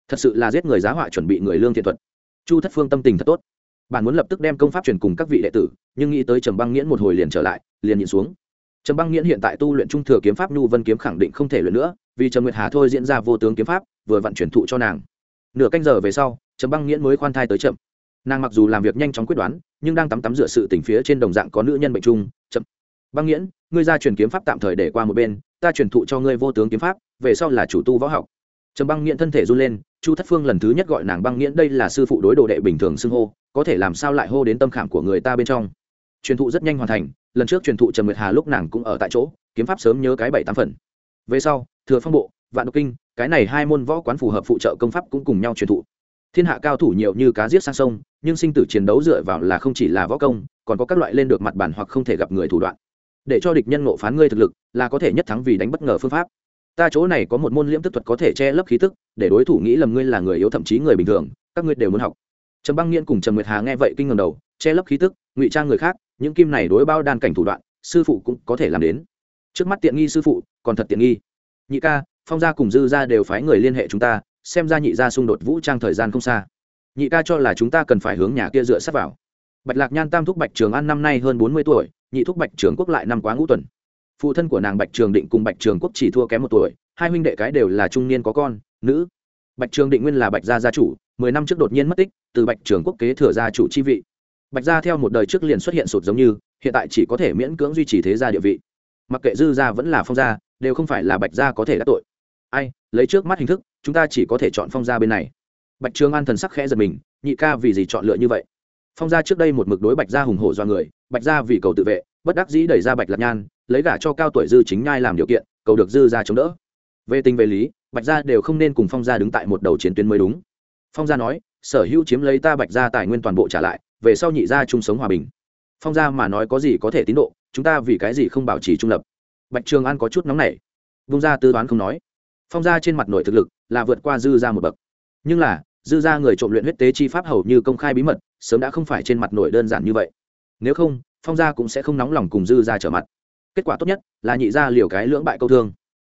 Thật sự là giết người giá họa chuẩn bị người lương thiện thuật. Chu thất phương tâm tình thật tốt. Bạn muốn lập tức đem công pháp truyền cùng các vị đệ tử, nhưng nghĩ tới trầm băng nghiễn một hồi liền trở lại, liền nhìn xuống. Trầm băng nghiễn hiện tại tu luyện trung thừa kiếm pháp nhu vân kiếm khẳng định không thể luyện nữa, vì trầm nguyệt hà thôi diễn ra vô tướng kiếm pháp, vừa vặn truyền thụ cho nàng. Nửa canh giờ về sau, trầm băng nghiễn mới khoan thai tới chậm. Nàng mặc dù làm việc nhanh chóng quyết đoán, nhưng đang tắm tắm dựa sự tỉnh phía trên đồng dạng có nữ nhân bệnh chung, chậm băng nghiễn, ngươi ra truyền kiếm pháp tạm thời để qua một bên, ta truyền thụ cho ngươi vô tướng kiếm pháp, về sau là chủ tu võ học. Trầm băng nghiễn thân thể run lên, chu thất phương lần thứ nhất gọi nàng băng nghiễn, đây là sư phụ đối đồ đệ bình thường xưng hô, có thể làm sao lại hô đến tâm khảm của người ta bên trong. Truyền thụ rất nhanh hoàn thành, lần trước truyền thụ trần nguyệt hà lúc nàng cũng ở tại chỗ, kiếm pháp sớm nhớ cái bảy tám phần. Về sau, thừa phong bộ, vạn độc kinh, cái này hai môn võ quán phù hợp phụ trợ công pháp cũng cùng nhau truyền thụ. Thiên hạ cao thủ nhiều như cá giết sang sông, nhưng sinh tử chiến đấu dựa vào là không chỉ là võ công, còn có các loại lên được mặt bản hoặc không thể gặp người thủ đoạn để cho địch nhân ngộ phán ngươi thực lực, là có thể nhất thắng vì đánh bất ngờ phương pháp. Ta chỗ này có một môn liễm tức thuật có thể che lấp khí tức, để đối thủ nghĩ lầm ngươi là người yếu thậm chí người bình thường, các ngươi đều muốn học. Trầm băng nghiễn cùng trầm nguyệt hà nghe vậy kinh ngầm đầu, che lấp khí tức, ngụy trang người khác, những kim này đối bao đan cảnh thủ đoạn, sư phụ cũng có thể làm đến. Trước mắt tiện nghi sư phụ, còn thật tiện nghi. Nhị ca, phong gia cùng dư gia đều phái người liên hệ chúng ta, xem ra nhị gia xung đột vũ trang thời gian không xa. Nhị ca cho là chúng ta cần phải hướng nhà kia dựa sát vào bạch lạc nhan tam thúc bạch trường an năm nay hơn bốn mươi tuổi, nhị thúc bạch trường quốc lại năm quá ngũ tuần. Phụ thân của nàng bạch trường định cùng bạch trường quốc chỉ thua kém một tuổi, hai huynh đệ cái đều là trung niên có con, nữ. Bạch trường định nguyên là bạch gia gia chủ, mười năm trước đột nhiên mất tích, từ bạch trường quốc kế thừa gia chủ chi vị. Bạch gia theo một đời trước liền xuất hiện sụt giống như, hiện tại chỉ có thể miễn cưỡng duy trì thế gia địa vị. Mặc kệ dư gia vẫn là phong gia, đều không phải là bạch gia có thể đắc tội. Ai, lấy trước mắt hình thức, chúng ta chỉ có thể chọn phong gia bên này. Bạch trường an thần sắc khẽ giật mình, nhị ca vì gì chọn lựa như vậy? Phong gia trước đây một mực đối bạch gia hùng hổ do người, bạch gia vì cầu tự vệ, bất đắc dĩ đẩy ra bạch lạc nhan, lấy gả cho cao tuổi dư chính nhai làm điều kiện, cầu được dư gia chống đỡ. Về tình về lý, bạch gia đều không nên cùng phong gia đứng tại một đầu chiến tuyến mới đúng. Phong gia nói, sở hữu chiếm lấy ta bạch gia tài nguyên toàn bộ trả lại, về sau nhị gia chung sống hòa bình. Phong gia mà nói có gì có thể tín độ, chúng ta vì cái gì không bảo trì trung lập? Bạch trường an có chút nóng nảy. Vung ra tư toán không nói. Phong gia trên mặt nội thực lực là vượt qua dư gia một bậc. Nhưng là dư gia người trộm luyện huyết tế chi pháp hầu như công khai bí mật, sớm đã không phải trên mặt nội đơn giản như vậy. Nếu không, phong gia cũng sẽ không nóng lòng cùng dư gia trở mặt. Kết quả tốt nhất là nhị gia liều cái lưỡng bại câu thương.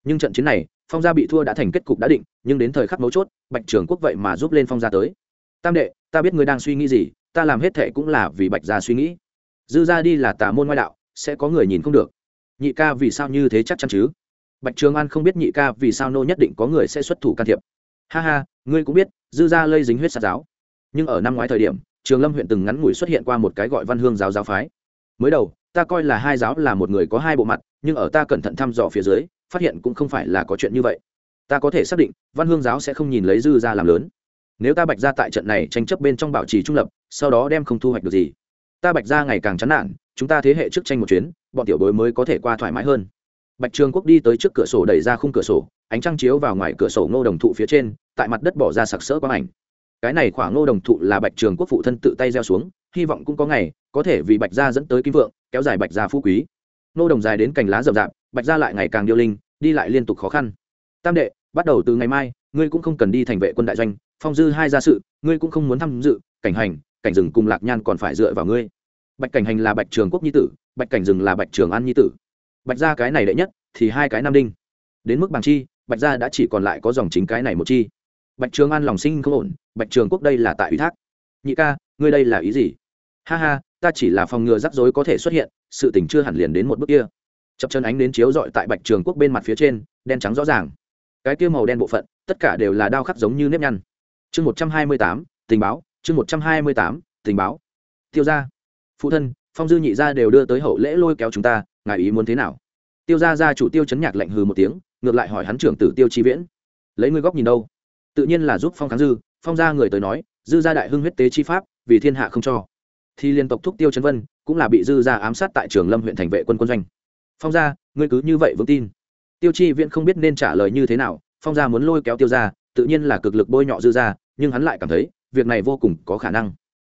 Nhưng trận chiến này, phong gia bị thua đã thành kết cục đã định, nhưng đến thời khắc mấu chốt, bạch trường quốc vậy mà giúp lên phong gia tới. Tam đệ, ta biết ngươi đang suy nghĩ gì, ta làm hết thệ cũng là vì bạch gia suy nghĩ. Dư gia đi là tà môn ngoại đạo, sẽ có người nhìn không được. Nhị ca vì sao như thế chắc chắn chứ? Bạch trường an không biết nhị ca vì sao nô nhất định có người sẽ xuất thủ can thiệp. Ha ha, ngươi cũng biết dư ra lây dính huyết sát giáo. Nhưng ở năm ngoái thời điểm, trường lâm huyện từng ngắn ngủi xuất hiện qua một cái gọi văn hương giáo giáo phái. Mới đầu, ta coi là hai giáo là một người có hai bộ mặt, nhưng ở ta cẩn thận thăm dò phía dưới, phát hiện cũng không phải là có chuyện như vậy. Ta có thể xác định, văn hương giáo sẽ không nhìn lấy dư ra làm lớn. Nếu ta bạch ra tại trận này tranh chấp bên trong bảo trì trung lập, sau đó đem không thu hoạch được gì, ta bạch ra ngày càng chán nản, chúng ta thế hệ trước tranh một chuyến, bọn tiểu bối mới có thể qua thoải mái hơn bạch trường quốc đi tới trước cửa sổ đẩy ra khung cửa sổ, ánh trăng chiếu vào ngoài cửa sổ ngô đồng thụ phía trên, tại mặt đất bỏ ra sặc sỡ quang ảnh. Cái này khoảng ngô đồng thụ là bạch trường quốc phụ thân tự tay gieo xuống, hy vọng cũng có ngày, có thể vì bạch gia dẫn tới kim vượng, kéo dài bạch gia phú quý. Ngô đồng dài đến cành lá rậm rạp, bạch gia lại ngày càng điêu linh, đi lại liên tục khó khăn. Tam đệ, bắt đầu từ ngày mai, ngươi cũng không cần đi thành vệ quân đại doanh, phong dư hai gia sự, ngươi cũng không muốn tham dự, cảnh hành, cảnh rừng cùng lạc nhan còn phải dựa vào ngươi. Bạch cảnh hành là bạch trường quốc nhi tử, bạch cảnh rừng là bạch trường an nhi tử bạch gia cái này đệ nhất, thì hai cái nam đinh. Đến mức bằng chi, bạch gia đã chỉ còn lại có dòng chính cái này một chi. Bạch trường an lòng sinh không ổn, bạch trường quốc đây là tại ủy thác. Nhị ca, ngươi đây là ý gì? Ha ha, ta chỉ là phòng ngừa rắc rối có thể xuất hiện, sự tình chưa hẳn liền đến một bước kia. Chập chân ánh đến chiếu dọi tại bạch trường quốc bên mặt phía trên, đen trắng rõ ràng. Cái kia màu đen bộ phận, tất cả đều là đao khắc giống như nếp nhăn. Chương một trăm hai mươi tám, tình báo, chương một trăm hai mươi tám, tình báo. Tiêu gia, phụ thân, phong dư nhị gia đều đưa tới hậu lễ lôi kéo chúng ta ngài ý muốn thế nào? Tiêu gia ra chủ tiêu chấn nhạc lạnh hừ một tiếng, ngược lại hỏi hắn trưởng tử tiêu chi viễn. Lấy ngươi góc nhìn đâu? Tự nhiên là giúp phong kháng dư, phong gia người tới nói, dư gia đại hưng huyết tế chi pháp, vì thiên hạ không cho. Thì liên tộc thúc tiêu chấn vân, cũng là bị dư gia ám sát tại trường lâm huyện thành vệ quân quân doanh. Phong gia, ngươi cứ như vậy vững tin. Tiêu chi viễn không biết nên trả lời như thế nào, phong gia muốn lôi kéo tiêu gia, tự nhiên là cực lực bôi nhọ dư gia, nhưng hắn lại cảm thấy, việc này vô cùng có khả năng.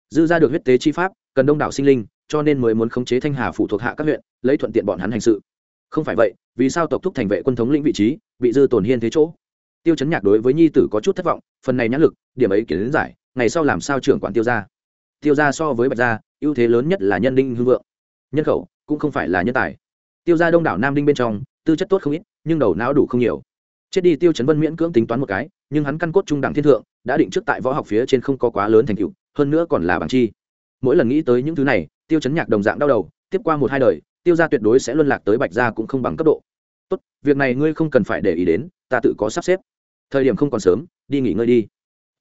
Dư gia được huyết tế chi pháp, cần đông đảo sinh linh, cho nên mới muốn khống chế thanh hà phụ thuộc hạ các huyện lấy thuận tiện bọn hắn hành sự. Không phải vậy, vì sao tộc thúc thành vệ quân thống lĩnh vị trí, bị dư tổn hiên thế chỗ? Tiêu chấn nhạc đối với nhi tử có chút thất vọng, phần này nhãn lực, điểm ấy kiến giải, ngày sau làm sao trưởng quản tiêu gia? Tiêu gia so với bạch gia, ưu thế lớn nhất là nhân đinh hưng vượng. Nhân khẩu, cũng không phải là nhân tài. Tiêu gia đông đảo nam đinh bên trong, tư chất tốt không ít, nhưng đầu não đủ không nhiều. Chết đi tiêu chấn vân miễn cưỡng tính toán một cái, nhưng hắn căn cốt trung đẳng thiên thượng, đã định trước tại võ học phía trên không có quá lớn thành tựu, hơn nữa còn là bằng chi. Mỗi lần nghĩ tới những thứ này, tiêu chấn nhạc đồng dạng đau đầu, tiếp qua một hai đời tiêu gia tuyệt đối sẽ luân lạc tới bạch gia cũng không bằng cấp độ. Tốt, việc này ngươi không cần phải để ý đến, ta tự có sắp xếp. Thời điểm không còn sớm, đi nghỉ ngơi đi.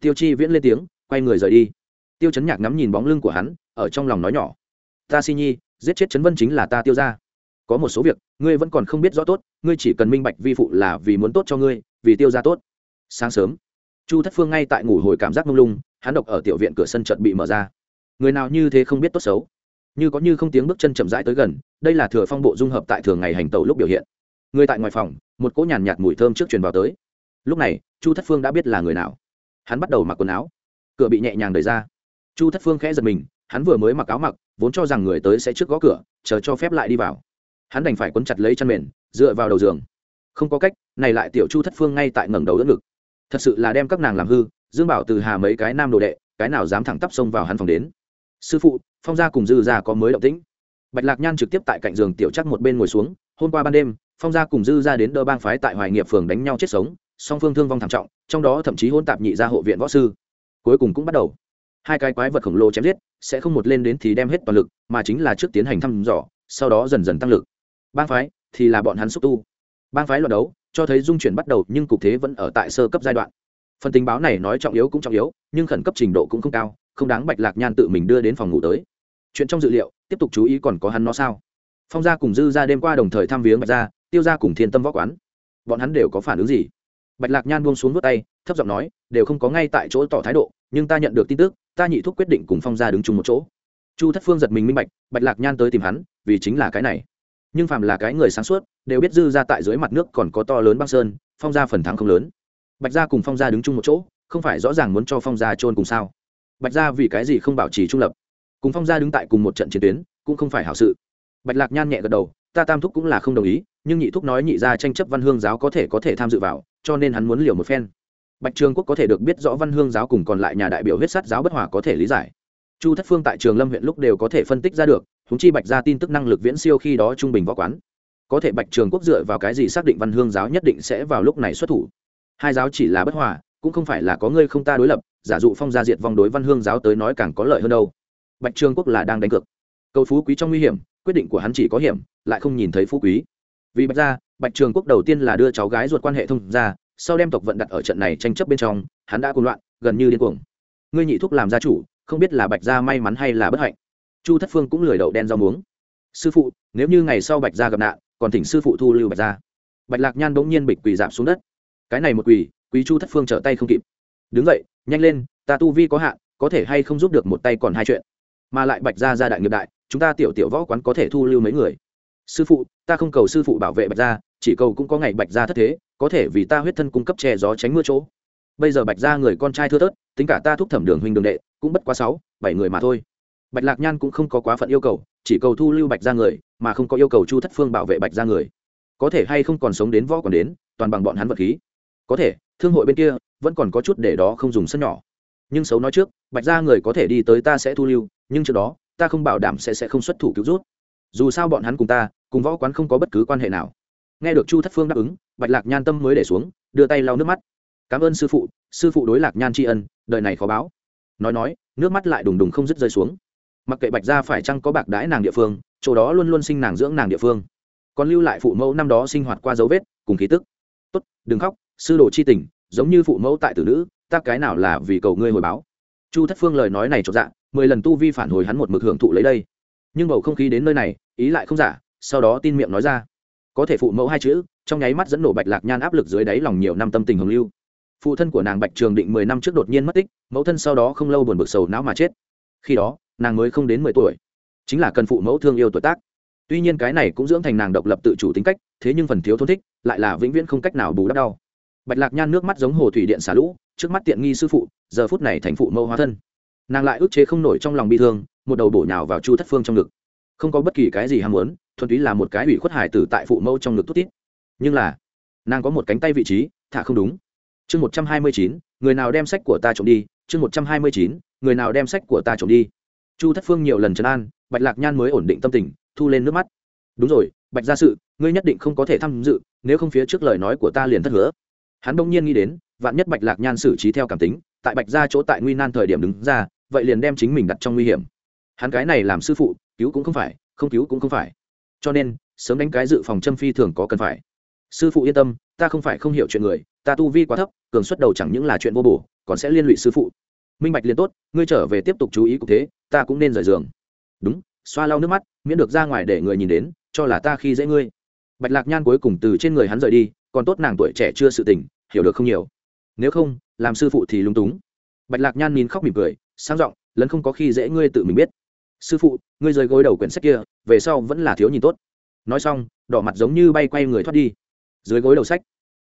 Tiêu chi viễn lên tiếng, quay người rời đi. Tiêu chấn nhạc ngắm nhìn bóng lưng của hắn, ở trong lòng nói nhỏ. Ta si nhi, giết chết chấn vân chính là ta tiêu ra có một số việc, ngươi vẫn còn không biết rõ tốt, ngươi chỉ cần minh bạch vi phụ là vì muốn tốt cho ngươi, vì tiêu ra tốt. Sáng sớm, chu thất phương ngay tại ngủ hồi cảm giác mông lung, hắn độc ở tiểu viện cửa sân trận bị mở ra. Người nào như thế không biết tốt xấu như có như không tiếng bước chân chậm rãi tới gần, đây là thừa phong bộ dung hợp tại thường ngày hành tẩu lúc biểu hiện. Người tại ngoài phòng, một cỗ nhàn nhạt mùi thơm trước truyền vào tới. Lúc này, chu thất phương đã biết là người nào. Hắn bắt đầu mặc quần áo. Cửa bị nhẹ nhàng đẩy ra. Chu thất phương khẽ giật mình, hắn vừa mới mặc áo mặc, vốn cho rằng người tới sẽ trước gõ cửa, chờ cho phép lại đi vào. Hắn đành phải quấn chặt lấy chăn mền, dựa vào đầu giường. Không có cách, này lại tiểu chu thất phương ngay tại ngẩng đầu đỡ ngực. Thật sự là đem các nàng làm hư, dương bảo từ hà mấy cái nam đồ đệ, cái nào dám thẳng tắp xông vào hắn phòng đến sư phụ, phong gia cùng dư gia có mới động tĩnh. Bạch lạc nhan trực tiếp tại cạnh giường tiểu chắc một bên ngồi xuống, hôm qua ban đêm, phong gia cùng dư gia đến đơ bang phái tại hoài nghiệp phường đánh nhau chết sống, song phương thương vong thảm trọng, trong đó thậm chí hôn tạp nhị gia hộ viện võ sư. Cuối cùng cũng bắt đầu. Hai cái quái vật khổng lồ chém giết, sẽ không một lên đến thì đem hết toàn lực, mà chính là trước tiến hành thăm dò, sau đó dần dần tăng lực. Bang phái thì là bọn hắn xúc tu. Bang phái luận đấu, cho thấy dung chuyển bắt đầu nhưng cục thế vẫn ở tại sơ cấp giai đoạn. Phần tình báo này nói trọng yếu cũng trọng yếu, nhưng khẩn cấp trình độ cũng không cao không đáng bạch lạc nhan tự mình đưa đến phòng ngủ tới. Chuyện trong dự liệu, tiếp tục chú ý còn có hắn nó sao? Phong gia cùng dư ra đêm qua đồng thời thăm viếng bạch gia, tiêu gia cùng thiên tâm võ quán. Bọn hắn đều có phản ứng gì? Bạch lạc nhan buông xuống vớt tay, thấp giọng nói, đều không có ngay tại chỗ tỏ thái độ, nhưng ta nhận được tin tức, ta nhị thúc quyết định cùng phong gia đứng chung một chỗ. Chu thất phương giật mình minh bạch bạch lạc nhan tới tìm hắn, vì chính là cái này. Nhưng phàm là cái người sáng suốt, đều biết dư ra tại dưới mặt nước còn có to lớn băng sơn, phong gia phần thắng không lớn. Bạch gia cùng phong gia đứng chung một chỗ, không phải rõ ràng muốn cho phong gia trôn cùng sao bạch gia vì cái gì không bảo trì trung lập? Cùng phong gia đứng tại cùng một trận chiến tuyến, cũng không phải hảo sự. Bạch lạc nhan nhẹ gật đầu, ta tam thúc cũng là không đồng ý, nhưng nhị thúc nói nhị gia tranh chấp văn hương giáo có thể có thể tham dự vào, cho nên hắn muốn liều một phen. Bạch trường quốc có thể được biết rõ văn hương giáo cùng còn lại nhà đại biểu huyết sát giáo bất hòa có thể lý giải. Chu thất phương tại trường lâm huyện lúc đều có thể phân tích ra được húng chi bạch ra tin tức năng lực viễn siêu khi đó trung bình võ quán. Có thể bạch trường quốc dựa vào cái gì xác định văn hương giáo nhất định sẽ vào lúc này xuất thủ? Hai giáo chỉ là bất hòa, cũng không phải là có ngươi không ta đối lập giả dụ phong gia diệt vong đối văn hương giáo tới nói càng có lợi hơn đâu. Bạch trường quốc là đang đánh cược. Cầu phú quý trong nguy hiểm, quyết định của hắn chỉ có hiểm, lại không nhìn thấy phú quý. Vì bạch gia, bạch trường quốc đầu tiên là đưa cháu gái ruột quan hệ thông ra sau đem tộc vận đặt ở trận này tranh chấp bên trong, hắn đã cuồng loạn, gần như điên cuồng. Ngươi nhị thúc làm gia chủ, không biết là bạch gia may mắn hay là bất hạnh. Chu thất phương cũng lười đậu đen rau muống. Sư phụ, nếu như ngày sau bạch gia gặp nạn, còn thỉnh sư phụ thu lưu bạch gia. Bạch lạc nhan bỗng nhiên bịch quỳ giảm xuống đất. Cái này một quỳ quý chu thất phương trở tay không kịp. Đứng dậy nhanh lên, ta tu vi có hạn, có thể hay không giúp được một tay còn hai chuyện. Mà lại bạch gia gia đại nghiệp đại, chúng ta tiểu tiểu võ quán có thể thu lưu mấy người. Sư phụ, ta không cầu sư phụ bảo vệ bạch gia, chỉ cầu cũng có ngày bạch gia thất thế, có thể vì ta huyết thân cung cấp che gió tránh mưa chỗ. Bây giờ bạch gia người con trai thưa thớt, tính cả ta thúc thẩm đường huynh đường đệ, cũng bất quá sáu, bảy người mà thôi. Bạch lạc nhan cũng không có quá phận yêu cầu, chỉ cầu thu lưu bạch gia người, mà không có yêu cầu chu thất phương bảo vệ bạch gia người. Có thể hay không còn sống đến võ còn đến, toàn bằng bọn hắn vật khí. Có thể, thương hội bên kia vẫn còn có chút để đó không dùng sân nhỏ. Nhưng xấu nói trước, bạch gia người có thể đi tới ta sẽ thu lưu, nhưng trước đó, ta không bảo đảm sẽ sẽ không xuất thủ cứu rút. Dù sao bọn hắn cùng ta, cùng võ quán không có bất cứ quan hệ nào. Nghe được chu thất phương đáp ứng, bạch lạc nhan tâm mới để xuống, đưa tay lau nước mắt. Cảm ơn sư phụ sư phụ đối lạc nhan tri ân, đời này khó báo. Nói nói, nước mắt lại đùng đùng không dứt rơi xuống. Mặc kệ bạch gia phải chăng có bạc đãi nàng địa phương, chỗ đó luôn luôn sinh nàng dưỡng nàng địa phương. Còn lưu lại phụ mẫu năm đó sinh hoạt qua dấu vết, cùng khí tức. Tốt, đừng khóc, sư đồ chi tình giống như phụ mẫu tại tử nữ, ta cái nào là vì cầu ngươi hồi báo? Chu thất phương lời nói này cho dạ mười lần tu vi phản hồi hắn một mực hưởng thụ lấy đây. Nhưng bầu không khí đến nơi này, ý lại không giả, sau đó tin miệng nói ra. Có thể phụ mẫu hai chữ, trong nháy mắt dẫn nổ bạch lạc nhan áp lực dưới đáy lòng nhiều năm tâm tình hồng lưu. Phụ thân của nàng bạch trường định mười năm trước đột nhiên mất tích, mẫu thân sau đó không lâu buồn bực sầu não mà chết. Khi đó, nàng mới không đến mười tuổi. Chính là cần phụ mẫu thương yêu tuổi tác. Tuy nhiên cái này cũng dưỡng thành nàng độc lập tự chủ tính cách, thế nhưng phần thiếu thốn thích, lại là vĩnh viễn không cách nào bù đắp đau bạch lạc nhan nước mắt giống hồ thủy điện xả lũ, trước mắt tiện nghi sư phụ, giờ phút này thành phụ mẫu hóa thân. Nàng lại ức chế không nổi trong lòng bi thương, một đầu bổ nhào vào chu thất phương trong ngực. Không có bất kỳ cái gì ham muốn, thuần túy là một cái ủy khuất hải tử tại phụ mẫu trong ngực tốt tít nhưng là, nàng có một cánh tay vị trí, thả không đúng. Chương một trăm hai mươi chín, người nào đem sách của ta trộm đi? Chương một trăm hai mươi chín, người nào đem sách của ta trộm đi? Chu thất phương nhiều lần trấn an, bạch lạc nhan mới ổn định tâm tình, thu lên nước mắt. Đúng rồi, bạch gia sự, ngươi nhất định không có thể tham dự, nếu không phía trước lời nói của ta liền thất hứa hắn đông nhiên nghĩ đến, vạn nhất bạch lạc nhan xử trí theo cảm tính, tại bạch gia chỗ tại nguy nan thời điểm đứng ra, vậy liền đem chính mình đặt trong nguy hiểm. Hắn cái này làm sư phụ, cứu cũng không phải, không cứu cũng không phải. Cho nên, sớm đánh cái dự phòng châm phi thường có cần phải. Sư phụ yên tâm, ta không phải không hiểu chuyện người, ta tu vi quá thấp, cường xuất đầu chẳng những là chuyện vô bổ, còn sẽ liên lụy sư phụ. Minh bạch liền tốt, ngươi trở về tiếp tục chú ý cục thế, ta cũng nên rời giường. Đúng, xoa lau nước mắt, miễn được ra ngoài để người nhìn đến, cho là ta khi dễ ngươi. Bạch lạc nhan cuối cùng từ trên người hắn rời đi, còn tốt nàng tuổi trẻ chưa sự tình hiểu được không nhiều. Nếu không, làm sư phụ thì lung túng. Bạch lạc nhan nhìn khóc mỉm cười, sang giọng, lấn không có khi dễ ngươi tự mình biết. Sư phụ, ngươi rời gối đầu quyển sách kia, về sau vẫn là thiếu nhìn tốt. Nói xong, đỏ mặt giống như bay quay người thoát đi. Dưới gối đầu sách,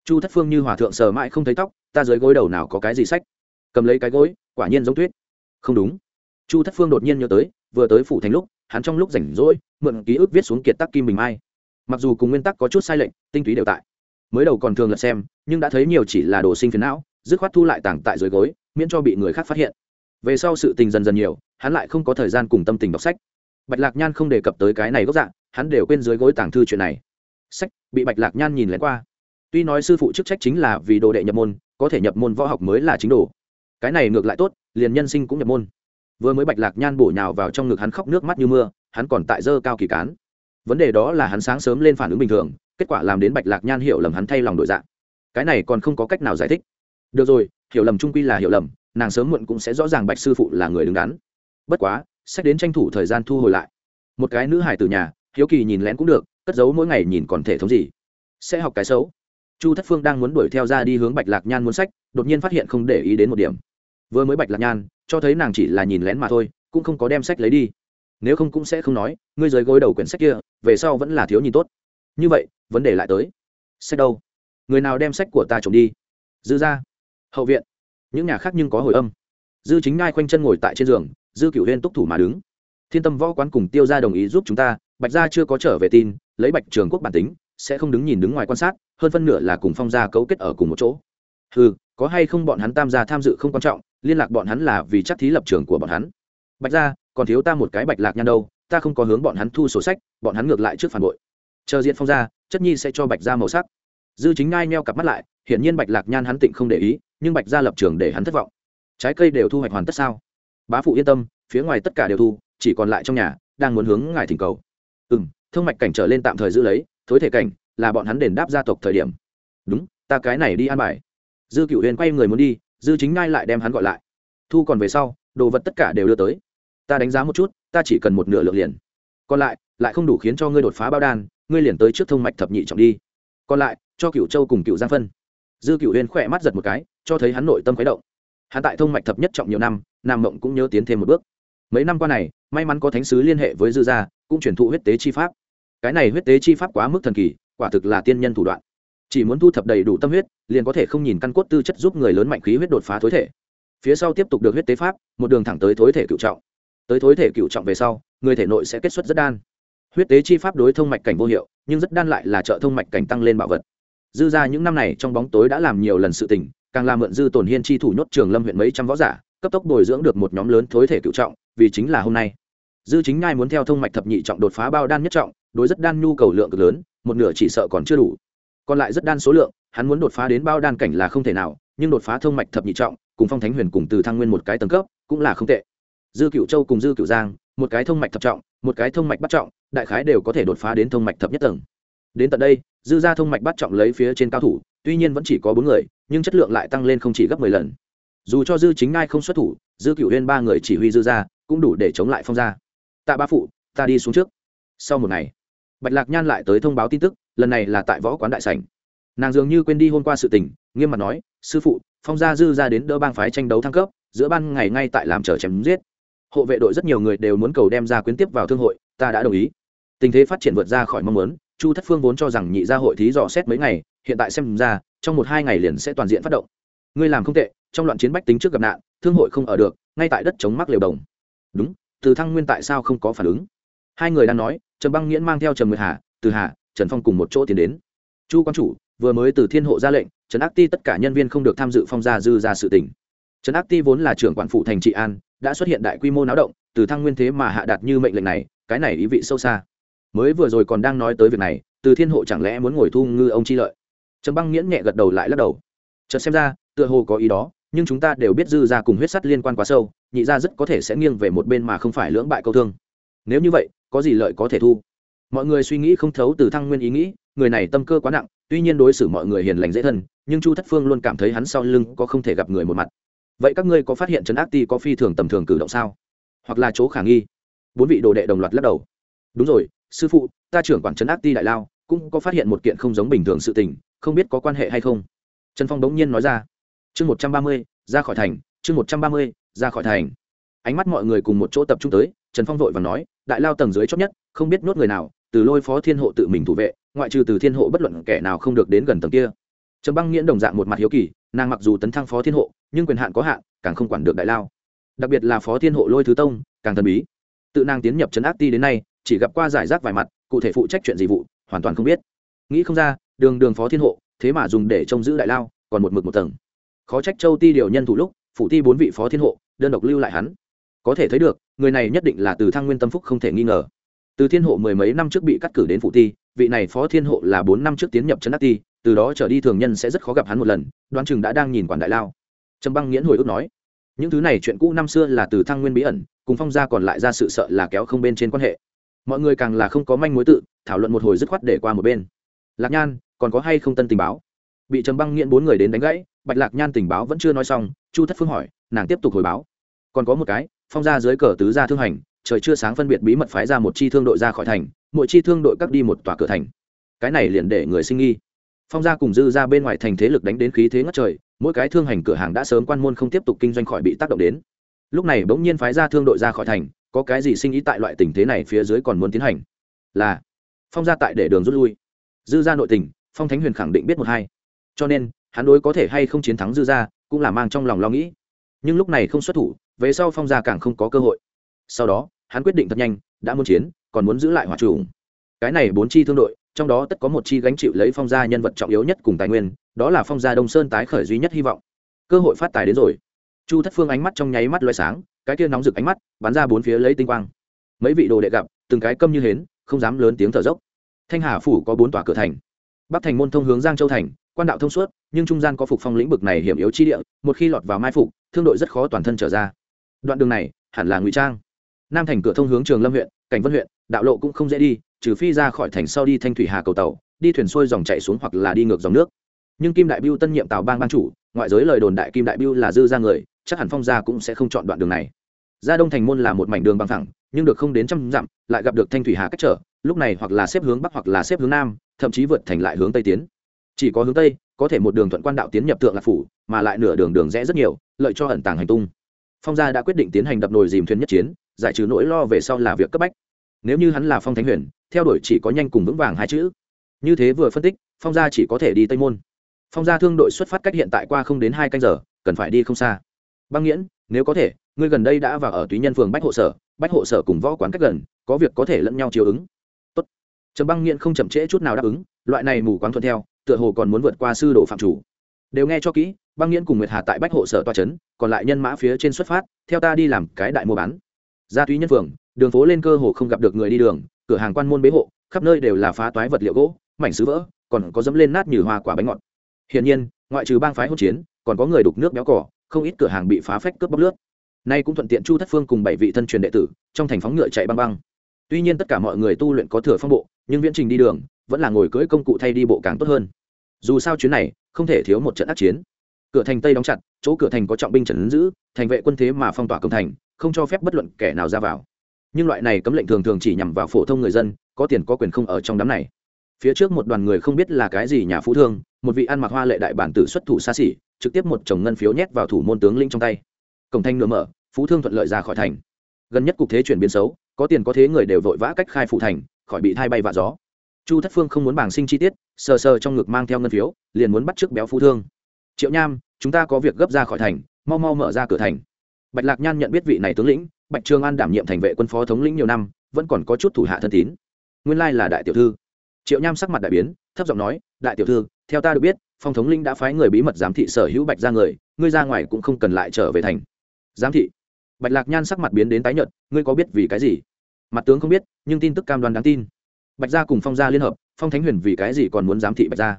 chu thất phương như hòa thượng sờ mãi không thấy tóc, ta dưới gối đầu nào có cái gì sách? Cầm lấy cái gối, quả nhiên giống tuyết. Không đúng. Chu thất phương đột nhiên nhớ tới, vừa tới phủ thành lúc, hắn trong lúc rảnh rỗi, mượn ký ức viết xuống kiệt tắc kim bình mai. Mặc dù cùng nguyên tắc có chút sai lệch, tinh túy đều tại mới đầu còn thường lật xem, nhưng đã thấy nhiều chỉ là đồ sinh phiền não, dứt khoát thu lại tảng tại dưới gối, miễn cho bị người khác phát hiện. Về sau sự tình dần dần nhiều, hắn lại không có thời gian cùng tâm tình đọc sách. Bạch lạc nhan không đề cập tới cái này gốc dạng, hắn đều quên dưới gối tàng thư chuyện này. Sách, bị bạch lạc nhan nhìn lén qua. Tuy nói sư phụ chức trách chính là vì đồ đệ nhập môn, có thể nhập môn võ học mới là chính đồ. Cái này ngược lại tốt, liền nhân sinh cũng nhập môn. Vừa mới bạch lạc nhan bổ nhào vào trong ngực hắn khóc nước mắt như mưa, hắn còn tại dơ cao kỳ cán. Vấn đề đó là hắn sáng sớm lên phản ứng bình thường kết quả làm đến bạch lạc nhan hiểu lầm hắn thay lòng đổi dạng cái này còn không có cách nào giải thích. Được rồi, hiểu lầm trung quy là hiểu lầm, nàng sớm muộn cũng sẽ rõ ràng bạch sư phụ là người đứng đắn. Bất quá sách đến tranh thủ thời gian thu hồi lại. Một cái nữ hải từ nhà, hiếu kỳ nhìn lén cũng được, cất giấu mỗi ngày nhìn còn thể thống gì. Sẽ học cái xấu. Chu thất phương đang muốn đuổi theo ra đi hướng bạch lạc nhan muốn sách, đột nhiên phát hiện không để ý đến một điểm. Vừa mới bạch lạc nhan, cho thấy nàng chỉ là nhìn lén mà thôi, cũng không có đem sách lấy đi. Nếu không cũng sẽ không nói, ngươi rời gối đầu quyển sách kia, về sau vẫn là thiếu nhìn tốt như vậy, vấn đề lại tới. Sách đâu? Người nào đem sách của ta trộm đi? Dư ra. Hậu viện. Những nhà khác nhưng có hồi âm. Dư chính ngai khoanh chân ngồi tại trên giường, dư cựu huyên túc thủ mà đứng. Thiên tâm võ quán cùng tiêu ra đồng ý giúp chúng ta, bạch gia chưa có trở về tin, lấy bạch trường quốc bản tính, sẽ không đứng nhìn đứng ngoài quan sát, hơn phân nửa là cùng phong gia cấu kết ở cùng một chỗ. Ừ có hay không bọn hắn tam gia tham dự không quan trọng, liên lạc bọn hắn là vì chắc thí lập trường của bọn hắn. Bạch gia, còn thiếu ta một cái bạch lạc nhan đâu, ta không có hướng bọn hắn thu sổ sách, bọn hắn ngược lại trước phản bội chờ diện phong ra, chất nhi sẽ cho bạch gia màu sắc. Dư chính ngai neo cặp mắt lại hiển nhiên bạch lạc nhan hắn tịnh không để ý nhưng bạch gia lập trường để hắn thất vọng. Trái cây đều thu hoạch hoàn tất sao? Bá phụ yên tâm phía ngoài tất cả đều thu chỉ còn lại trong nhà đang muốn hướng ngài thỉnh cầu. Ừ m thương mạch cảnh trở lên tạm thời giữ lấy thối thể cảnh là bọn hắn đền đáp gia tộc thời điểm. Đúng ta cái này đi an bài. Dư cựu huyền quay người muốn đi dư chính ngai lại đem hắn gọi lại. Thu còn về sau đồ vật tất cả đều đưa tới. Ta đánh giá một chút ta chỉ cần một nửa lượng liền. Còn lại lại không đủ khiến cho ngươi đột phá bao đan ngươi liền tới trước thông mạch thập nhị trọng đi. Còn lại, cho cựu châu cùng cựu giang phân. Dư cựu huyên khỏe mắt giật một cái, cho thấy hắn nội tâm khuấy động. Hắn tại thông mạch thập nhất trọng nhiều năm, nam mộng cũng nhớ tiến thêm một bước. Mấy năm qua này, may mắn có thánh sứ liên hệ với dư gia, cũng chuyển thụ huyết tế chi pháp. Cái này huyết tế chi pháp quá mức thần kỳ, quả thực là tiên nhân thủ đoạn. Chỉ muốn thu thập đầy đủ tâm huyết, liền có thể không nhìn căn cốt tư chất giúp người lớn mạnh khí huyết đột phá thối thể. Phía sau tiếp tục được huyết tế pháp, một đường thẳng tới thối thể cựu trọng. Tới thối thể cựu trọng về sau, người thể nội sẽ kết xuất rất đan huyết tế chi pháp đối thông mạch cảnh vô hiệu, nhưng rất đan lại là trợ thông mạch cảnh tăng lên bảo vật. Dư ra những năm này trong bóng tối đã làm nhiều lần sự tình, càng làm mượn dư tổn hiên chi thủ nhốt trường lâm huyện mấy trăm võ giả, cấp tốc bồi dưỡng được một nhóm lớn thối thể cựu trọng, vì chính là hôm nay. Dư chính ngai muốn theo thông mạch thập nhị trọng đột phá bao đan nhất trọng, đối rất đan nhu cầu lượng cực lớn, một nửa chỉ sợ còn chưa đủ. Còn lại rất đan số lượng, hắn muốn đột phá đến bao đan cảnh là không thể nào, nhưng đột phá thông mạch thập nhị trọng, cùng phong thánh huyền cùng từ thăng nguyên một cái tầng cấp, cũng là không tệ. Dư cựu châu cùng dư cựu giang, một cái thông mạch thập trọng một cái thông mạch bắt trọng, đại khái đều có thể đột phá đến thông mạch thập nhất tầng. Đến tận đây, dư ra thông mạch bắt trọng lấy phía trên cao thủ, tuy nhiên vẫn chỉ có bốn người, nhưng chất lượng lại tăng lên không chỉ gấp mười lần. Dù cho dư chính ngai không xuất thủ, dư cựu huyên ba người chỉ huy dư ra cũng đủ để chống lại phong gia. Tạ ba phụ, ta đi xuống trước. Sau một ngày, bạch lạc nhan lại tới thông báo tin tức, lần này là tại võ quán đại sảnh. Nàng dường như quên đi hôm qua sự tình, nghiêm mặt nói, sư phụ, phong gia dư ra đến đỡ bang phái tranh đấu thăng cấp, giữa ban ngày ngay tại làm chờ chém giết hộ vệ đội rất nhiều người đều muốn cầu đem ra quyến tiếp vào thương hội, ta đã đồng ý. Tình thế phát triển vượt ra khỏi mong muốn, chu thất phương vốn cho rằng nhị gia hội thí dò xét mấy ngày, hiện tại xem ra, trong một hai ngày liền sẽ toàn diện phát động. Ngươi làm không tệ, trong loạn chiến bách tính trước gặp nạn, thương hội không ở được, ngay tại đất chống mắc liều đồng. Đúng, từ thăng nguyên tại sao không có phản ứng? Hai người đang nói, trần băng nghiễn mang theo trần nguyệt hà, từ hà, trần phong cùng một chỗ tiến đến. Chu quan chủ, vừa mới từ thiên hộ ra lệnh, trần ác ti tất cả nhân viên không được tham dự phong gia dư ra sự tỉnh trần ác ti vốn là trưởng quản phụ thành trị an đã xuất hiện đại quy mô náo động, từ thăng nguyên thế mà hạ đạt như mệnh lệnh này, cái này ý vị sâu xa. Mới vừa rồi còn đang nói tới việc này, từ thiên hộ chẳng lẽ muốn ngồi thu ngư ông chi lợi? Trần băng nghiễn nhẹ gật đầu lại lắc đầu. Chợt xem ra, tựa hồ có ý đó, nhưng chúng ta đều biết dư ra cùng huyết sắt liên quan quá sâu, nhị ra rất có thể sẽ nghiêng về một bên mà không phải lưỡng bại câu thương. Nếu như vậy, có gì lợi có thể thu? Mọi người suy nghĩ không thấu từ thăng nguyên ý nghĩ, người này tâm cơ quá nặng, tuy nhiên đối xử mọi người hiền lành dễ thân, nhưng chu thất phương luôn cảm thấy hắn sau lưng có không thể gặp người một mặt vậy các ngươi có phát hiện trấn ác ti có phi thường tầm thường cử động sao? Hoặc là chỗ khả nghi? Bốn vị đồ đệ đồng loạt lắc đầu. Đúng rồi, sư phụ, ta trưởng quản trấn ác ti đại lao, cũng có phát hiện một kiện không giống bình thường sự tình, không biết có quan hệ hay không? Trần phong bỗng nhiên nói ra. Chương một trăm ba mươi, ra khỏi thành, chương một trăm ba mươi, ra khỏi thành. Ánh mắt mọi người cùng một chỗ tập trung tới, trần phong vội và nói, đại lao tầng dưới chót nhất, không biết nhốt người nào, từ lôi phó thiên hộ tự mình thủ vệ, ngoại trừ từ thiên hộ bất luận kẻ nào không được đến gần tầng kia. Trần băng nghiễn đồng dạng một mặt hiếu kỳ nàng mặc dù tấn thăng phó thiên hộ, nhưng quyền hạn có hạn, càng không quản được đại lao. Đặc biệt là phó thiên hộ lôi thứ tông, càng thần bí. Tự nàng tiến nhập trấn ác ti đến nay, chỉ gặp qua giải rác vài mặt, cụ thể phụ trách chuyện gì vụ, hoàn toàn không biết. Nghĩ không ra, đường đường phó thiên hộ, thế mà dùng để trông giữ đại lao, còn một mực một tầng. Khó trách châu ti điều nhân thủ lúc, phụ ti bốn vị phó thiên hộ, đơn độc lưu lại hắn. Có thể thấy được, người này nhất định là từ thăng nguyên tâm phúc không thể nghi ngờ. Từ thiên hộ mười mấy năm trước bị cắt cử đến phụ ti, vị này phó thiên hộ là bốn năm trước tiến nhập trấn ác ti từ đó trở đi thường nhân sẽ rất khó gặp hắn một lần, đoán chừng đã đang nhìn quản đại lao. Trầm băng nghiễn hồi ức nói, những thứ này chuyện cũ năm xưa là từ thăng nguyên bí ẩn, cùng phong gia còn lại ra sự sợ là kéo không bên trên quan hệ. Mọi người càng là không có manh mối tự, thảo luận một hồi dứt khoát để qua một bên. Lạc nhan, còn có hay không tân tình báo? Bị trầm băng nghiễn bốn người đến đánh gãy, bạch lạc nhan tình báo vẫn chưa nói xong, chu thất phương hỏi, nàng tiếp tục hồi báo. Còn có một cái, phong gia dưới cờ tứ gia thương hành, trời chưa sáng phân biệt bí mật phái ra một chi thương đội ra khỏi thành, mỗi chi thương đội cắt đi một tòa cửa thành. Cái này liền để người sinh nghi phong gia cùng dư ra bên ngoài thành thế lực đánh đến khí thế ngất trời, mỗi cái thương hành cửa hàng đã sớm quan môn không tiếp tục kinh doanh khỏi bị tác động đến. Lúc này bỗng nhiên phái ra thương đội ra khỏi thành, có cái gì sinh ý tại loại tình thế này phía dưới còn muốn tiến hành? Là, phong gia tại để đường rút lui. Dư gia nội tình, phong thánh huyền khẳng định biết một hai. Cho nên, hắn đối có thể hay không chiến thắng dư gia, cũng là mang trong lòng lo nghĩ. Nhưng lúc này không xuất thủ, về sau phong gia càng không có cơ hội. Sau đó, hắn quyết định thật nhanh, đã muốn chiến, còn muốn giữ lại hòa trùng. Cái này bốn chi thương đội trong đó tất có một chi gánh chịu lấy phong gia nhân vật trọng yếu nhất cùng tài nguyên, đó là phong gia đông sơn tái khởi duy nhất hy vọng. Cơ hội phát tài đến rồi. Chu thất phương ánh mắt trong nháy mắt loay sáng, cái kia nóng rực ánh mắt bắn ra bốn phía lấy tinh quang. Mấy vị đồ đệ gặp, từng cái câm như hến, không dám lớn tiếng thở dốc. Thanh hà phủ có bốn tòa cửa thành. Bắc thành môn thông hướng giang châu thành, quan đạo thông suốt, nhưng trung gian có phục phong lĩnh vực này hiểm yếu chi địa, một khi lọt vào mai phục, thương đội rất khó toàn thân trở ra. Đoạn đường này hẳn là ngụy trang. Nam thành cửa thông hướng trường lâm huyện, cảnh vân huyện đạo lộ cũng không dễ đi, trừ phi ra khỏi thành sau đi thanh thủy hà cầu tàu, đi thuyền xuôi dòng chạy xuống hoặc là đi ngược dòng nước. Nhưng kim đại biêu tân nhiệm tào bang ban chủ, ngoại giới lời đồn đại kim đại biêu là dư ra người, chắc hẳn phong gia cũng sẽ không chọn đoạn đường này. Ra đông thành môn là một mảnh đường bằng thẳng nhưng được không đến trăm dặm, lại gặp được thanh thủy hà cách trở, lúc này hoặc là xếp hướng bắc hoặc là xếp hướng nam, thậm chí vượt thành lại hướng tây tiến. Chỉ có hướng tây, có thể một đường thuận quan đạo tiến nhập tượng lạc phủ, mà lại nửa đường đường rẽ rất nhiều, lợi cho ẩn tàng hành tung. Phong gia đã quyết định tiến hành đập nồi dìm thuyền nhất chiến, giải trừ nỗi lo về sau là việc cấp bách nếu như hắn là phong thánh huyền, theo đuổi chỉ có nhanh cùng vững vàng hai chữ. Như thế vừa phân tích, phong gia chỉ có thể đi tây môn. Phong gia thương đội xuất phát cách hiện tại qua không đến hai canh giờ, cần phải đi không xa. Băng nghiễn, nếu có thể, ngươi gần đây đã vào ở túy nhân phường bách hộ sở, bách hộ sở cùng võ quán cách gần, có việc có thể lẫn nhau chiều ứng. Tốt. Trầm băng nghiễn không chậm trễ chút nào đáp ứng, loại này mù quáng thuận theo, tựa hồ còn muốn vượt qua sư đồ phạm chủ. Đều nghe cho kỹ, băng nghiễn cùng nguyệt hà tại bách hộ sở toa trấn còn lại nhân mã phía trên xuất phát, theo ta đi làm cái đại mua bán. Ra túy nhân phường đường phố lên cơ hồ không gặp được người đi đường, cửa hàng quan môn bế hộ, khắp nơi đều là phá toái vật liệu gỗ, mảnh sứ vỡ, còn có dẫm lên nát như hoa quả bánh ngọt. Hiển nhiên, ngoại trừ bang phái hỗn chiến, còn có người đục nước béo cỏ không ít cửa hàng bị phá phách cướp bóc nước nay cũng thuận tiện chu thất phương cùng bảy vị thân truyền đệ tử, trong thành phóng ngựa chạy băng băng. Tuy nhiên tất cả mọi người tu luyện có thừa phong bộ, nhưng viễn trình đi đường, vẫn là ngồi cưỡi công cụ thay đi bộ càng tốt hơn. Dù sao chuyến này, không thể thiếu một trận ác chiến. Cửa thành tây đóng chặt, chỗ cửa thành có trọng binh trần giữ, thành vệ quân thế mà phong tỏa công thành, không cho phép bất luận kẻ nào ra vào nhưng loại này cấm lệnh thường thường chỉ nhằm vào phổ thông người dân, có tiền có quyền không ở trong đám này. Phía trước một đoàn người không biết là cái gì nhà phú thương, một vị ăn mặc hoa lệ đại bản tử xuất thủ xa xỉ, trực tiếp một chồng ngân phiếu nhét vào thủ môn tướng linh trong tay. Cổng thanh nửa mở, phú thương thuận lợi ra khỏi thành. Gần nhất cục thế chuyển biến xấu, có tiền có thế người đều vội vã cách khai phủ thành, khỏi bị thay bay vạ gió. Chu thất phương không muốn bảng sinh chi tiết, sờ sờ trong ngực mang theo ngân phiếu, liền muốn bắt trước béo phú thương. Triệu nham, chúng ta có việc gấp ra khỏi thành, mau mau mở ra cửa thành. Bạch lạc nhan nhận biết vị này tướng lĩnh bạch trường an đảm nhiệm thành vệ quân phó thống lĩnh nhiều năm, vẫn còn có chút thủ hạ thân tín. Nguyên lai là đại tiểu thư. Triệu nham sắc mặt đại biến, thấp giọng nói, đại tiểu thư, theo ta được biết phong thống linh đã phái người bí mật giám thị sở hữu bạch ra người, ngươi ra ngoài cũng không cần lại trở về thành. Giám thị? Bạch lạc nhan sắc mặt biến đến tái nhợt, ngươi có biết vì cái gì? Mặt tướng không biết, nhưng tin tức cam đoan đáng tin. Bạch gia cùng phong gia liên hợp, phong thánh huyền vì cái gì còn muốn giám thị bạch gia?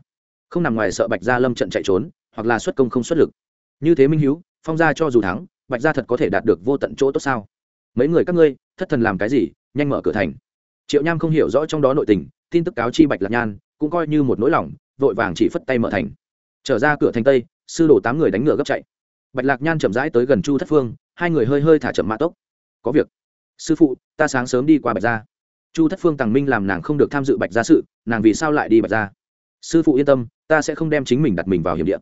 Không nằm ngoài sợ bạch gia lâm trận chạy trốn, hoặc là xuất công không xuất lực. Như thế minh hiếu, phong gia cho dù thắng, bạch gia thật có thể đạt được vô tận chỗ tốt sao? Mấy người các ngươi, thất thần làm cái gì, nhanh mở cửa thành. Triệu nham không hiểu rõ trong đó nội tình, tin tức cáo chi bạch lạc nhan, cũng coi như một nỗi lòng, vội vàng chỉ phất tay mở thành. Trở ra cửa thành tây, sư đồ tám người đánh ngựa gấp chạy. Bạch lạc nhan chậm rãi tới gần chu thất phương, hai người hơi hơi thả chậm mã tốc. Có việc. Sư phụ, ta sáng sớm đi qua bạch gia. Chu thất phương tàng minh làm nàng không được tham dự bạch gia sự, nàng vì sao lại đi bạch gia? Sư phụ yên tâm, ta sẽ không đem chính mình đặt mình vào hiểm địa.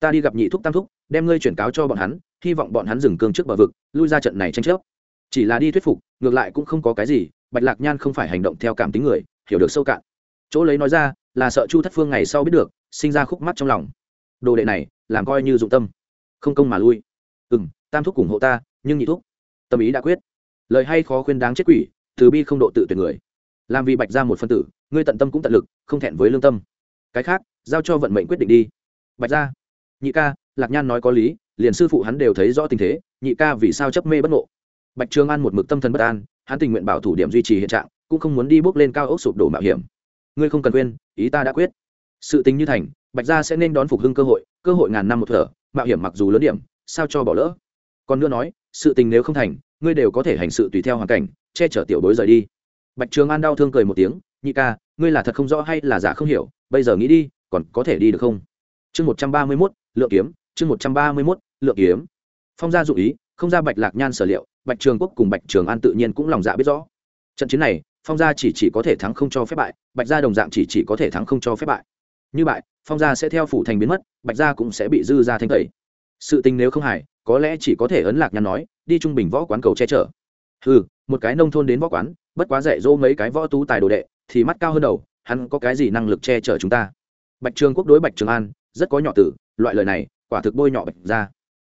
ta đi gặp nhị thúc tam thúc, đem ngươi chuyển cáo cho bọn hắn, hy vọng bọn hắn dừng cương trước bờ vực, lui ra trận này tranh chấp chỉ là đi thuyết phục, ngược lại cũng không có cái gì, bạch lạc nhan không phải hành động theo cảm tính người, hiểu được sâu cạn. Chỗ lấy nói ra, là sợ chu thất phương ngày sau biết được, sinh ra khúc mắt trong lòng. Đồ đệ này, làm coi như dụng tâm. Không công mà lui. Ừ m tam thúc ủng hộ ta, nhưng nhị thúc. Tâm ý đã quyết. Lời hay khó khuyên đáng chết quỷ, từ bi không độ tự tuyệt người. Làm vì bạch ra một phân tử, ngươi tận tâm cũng tận lực, không thẹn với lương tâm. Cái khác, giao cho vận mệnh quyết định đi. Bạch ra nhị ca, lạc nhan nói có lý, liền sư phụ hắn đều thấy rõ tình thế, nhị ca vì sao chấp mê bất ngộ bạch trường an một mực tâm thần bất an, hắn tình nguyện bảo thủ điểm duy trì hiện trạng, cũng không muốn đi bước lên cao ốc sụp đổ mạo hiểm. Ngươi không cần quên, ý ta đã quyết. Sự tính như thành, bạch gia sẽ nên đón phục hưng cơ hội cơ hội ngàn năm một thở, mạo hiểm mặc dù lớn điểm, sao cho bỏ lỡ? Còn nữa nói, sự tình nếu không thành, ngươi đều có thể hành sự tùy theo hoàn cảnh, che chở tiểu bối rời đi. Bạch trường an đau thương cười một tiếng, nhị ca, ngươi là thật không rõ hay là giả không hiểu, bây giờ nghĩ đi, còn có thể đi được không? Chương một trăm ba mươi mốt, lượng kiếm, chương một trăm ba mươi mốt, lượng kiếm. Phong gia dụ ý không ra bạch lạc nhan sở liệu, bạch trường quốc cùng bạch trường an tự nhiên cũng lòng dạ biết rõ. Trận chiến này, phong gia chỉ chỉ có thể thắng không cho phép bại, bạch gia đồng dạng chỉ chỉ có thể thắng không cho phép bại. Như bại phong gia sẽ theo phủ thành biến mất, bạch gia cũng sẽ bị dư ra thanh tẩy. Sự tình nếu không hài, có lẽ chỉ có thể ấn lạc nhan nói, đi trung bình võ quán cầu che chở. Ừ một cái nông thôn đến võ quán, bất quá dạy dỗ mấy cái võ tú tài đồ đệ, thì mắt cao hơn đầu, hắn có cái gì năng lực che chở chúng ta? Bạch trường quốc đối bạch trường an, rất có nhỏ tử, loại lời này, quả thực bôi nhọ bạch ra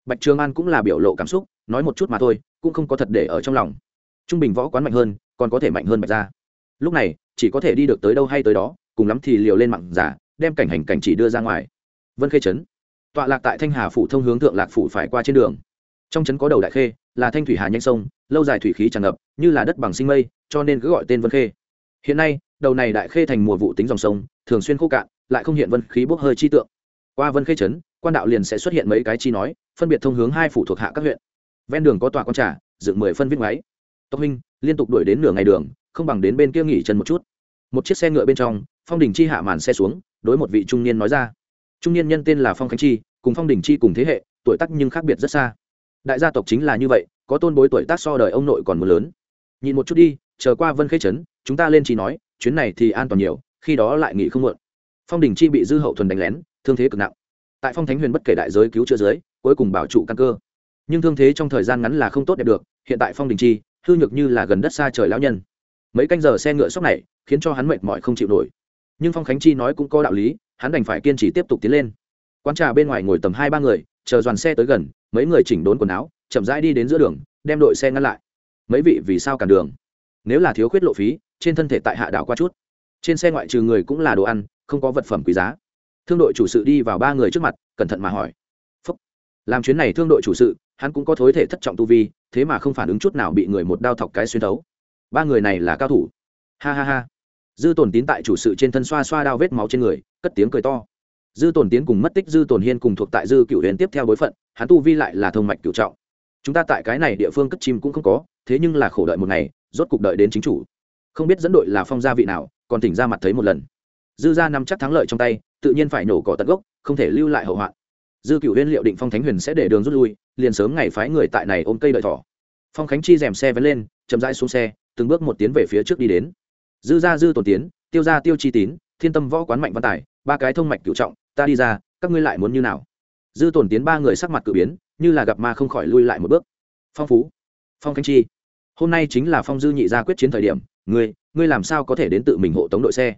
bạch trường an cũng là biểu lộ cảm xúc nói một chút mà thôi, cũng không có thật để ở trong lòng. Trung bình võ quán mạnh hơn, còn có thể mạnh hơn bạch ra lúc này, chỉ có thể đi được tới đâu hay tới đó, cùng lắm thì liều lên mặn giả, đem cảnh hành cảnh chỉ đưa ra ngoài. Vân khê trấn. Tọa lạc tại thanh hà phủ thông hướng thượng lạc phủ phải qua trên đường. Trong trấn có đầu đại khê, là thanh thủy hà nhanh sông, lâu dài thủy khí tràn ngập, như là đất bằng sinh mây, cho nên cứ gọi tên vân khê. Hiện nay, đầu này đại khê thành mùa vụ tính dòng sông, thường xuyên khô cạn, lại không hiện vân khí bốc hơi chi tượng. Qua vân khê trấn, quan đạo liền sẽ xuất hiện mấy cái chi nói, phân biệt thông hướng hai phủ thuộc hạ các huyện ven đường có tòa con trà, dựng mười phân viết máy tộc huynh, liên tục đuổi đến nửa ngày đường, không bằng đến bên kia nghỉ chân một chút. Một chiếc xe ngựa bên trong, phong đình chi hạ màn xe xuống, đối một vị trung niên nói ra. Trung niên nhân tên là phong khánh chi, cùng phong đình chi cùng thế hệ, tuổi tác nhưng khác biệt rất xa. Đại gia tộc chính là như vậy, có tôn bối tuổi tác so đời ông nội còn mưa lớn. Nhìn một chút đi, chờ qua vân khê trấn, chúng ta lên chỉ nói, chuyến này thì an toàn nhiều, khi đó lại nghỉ không muộn. Phong đình chi bị dư hậu thuần đánh lén, thương thế cực nặng. Tại phong thánh huyền bất kể đại giới cứu chữa dưới, cuối cùng bảo trụ căn cơ nhưng thương thế trong thời gian ngắn là không tốt đẹp được, hiện tại phong đình chi, hư nhược như là gần đất xa trời lão nhân. Mấy canh giờ xe ngựa sốc này, khiến cho hắn mệt mỏi không chịu nổi. Nhưng phong khánh chi nói cũng có đạo lý, hắn đành phải kiên trì tiếp tục tiến lên. Quán trà bên ngoài ngồi tầm hai ba người, chờ đoàn xe tới gần, mấy người chỉnh đốn quần áo, chậm rãi đi đến giữa đường, đem đội xe ngăn lại. Mấy vị vì sao cản đường? Nếu là thiếu khuyết lộ phí, trên thân thể tại hạ đảo qua chút. Trên xe ngoại trừ người cũng là đồ ăn, không có vật phẩm quý giá. Thương đội chủ sự đi vào ba người trước mặt, cẩn thận mà hỏi. Phúc. làm chuyến này thương đội chủ sự hắn cũng có thối thể thất trọng tu vi, thế mà không phản ứng chút nào bị người một đao thọc cái xuyên thấu. Ba người này là cao thủ. Ha ha ha. Dư tồn tín tại chủ sự trên thân xoa xoa đao vết máu trên người, cất tiếng cười to. Dư tồn tiến cùng mất tích dư tồn hiên cùng thuộc tại dư cựu huyền tiếp theo bối phận, hắn tu vi lại là thông mạch cựu trọng. Chúng ta tại cái này địa phương cất chim cũng không có, thế nhưng là khổ đợi một ngày, rốt cục đợi đến chính chủ. Không biết dẫn đội là phong gia vị nào, còn tỉnh ra mặt thấy một lần. Dư gia nắm chắc thắng lợi trong tay, tự nhiên phải nổ cỏ tận gốc, không thể lưu lại hậu hoạn dư cựu huyên liệu định phong thánh huyền sẽ để đường rút lui, liền sớm ngày phái người tại này ôm cây đợi thỏ. Phong khánh chi dèm xe vén lên, chậm rãi xuống xe, từng bước một tiến về phía trước đi đến. Dư gia dư tồn tiến, tiêu gia tiêu chi tín, thiên tâm võ quán mạnh văn tài, ba cái thông mạch cựu trọng, ta đi ra, các ngươi lại muốn như nào? Dư tồn tiến ba người sắc mặt cử biến, như là gặp ma không khỏi lui lại một bước. Phong phú, phong khánh chi, hôm nay chính là phong dư nhị gia quyết chiến thời điểm, ngươi ngươi làm sao có thể đến tự mình hộ tống đội xe?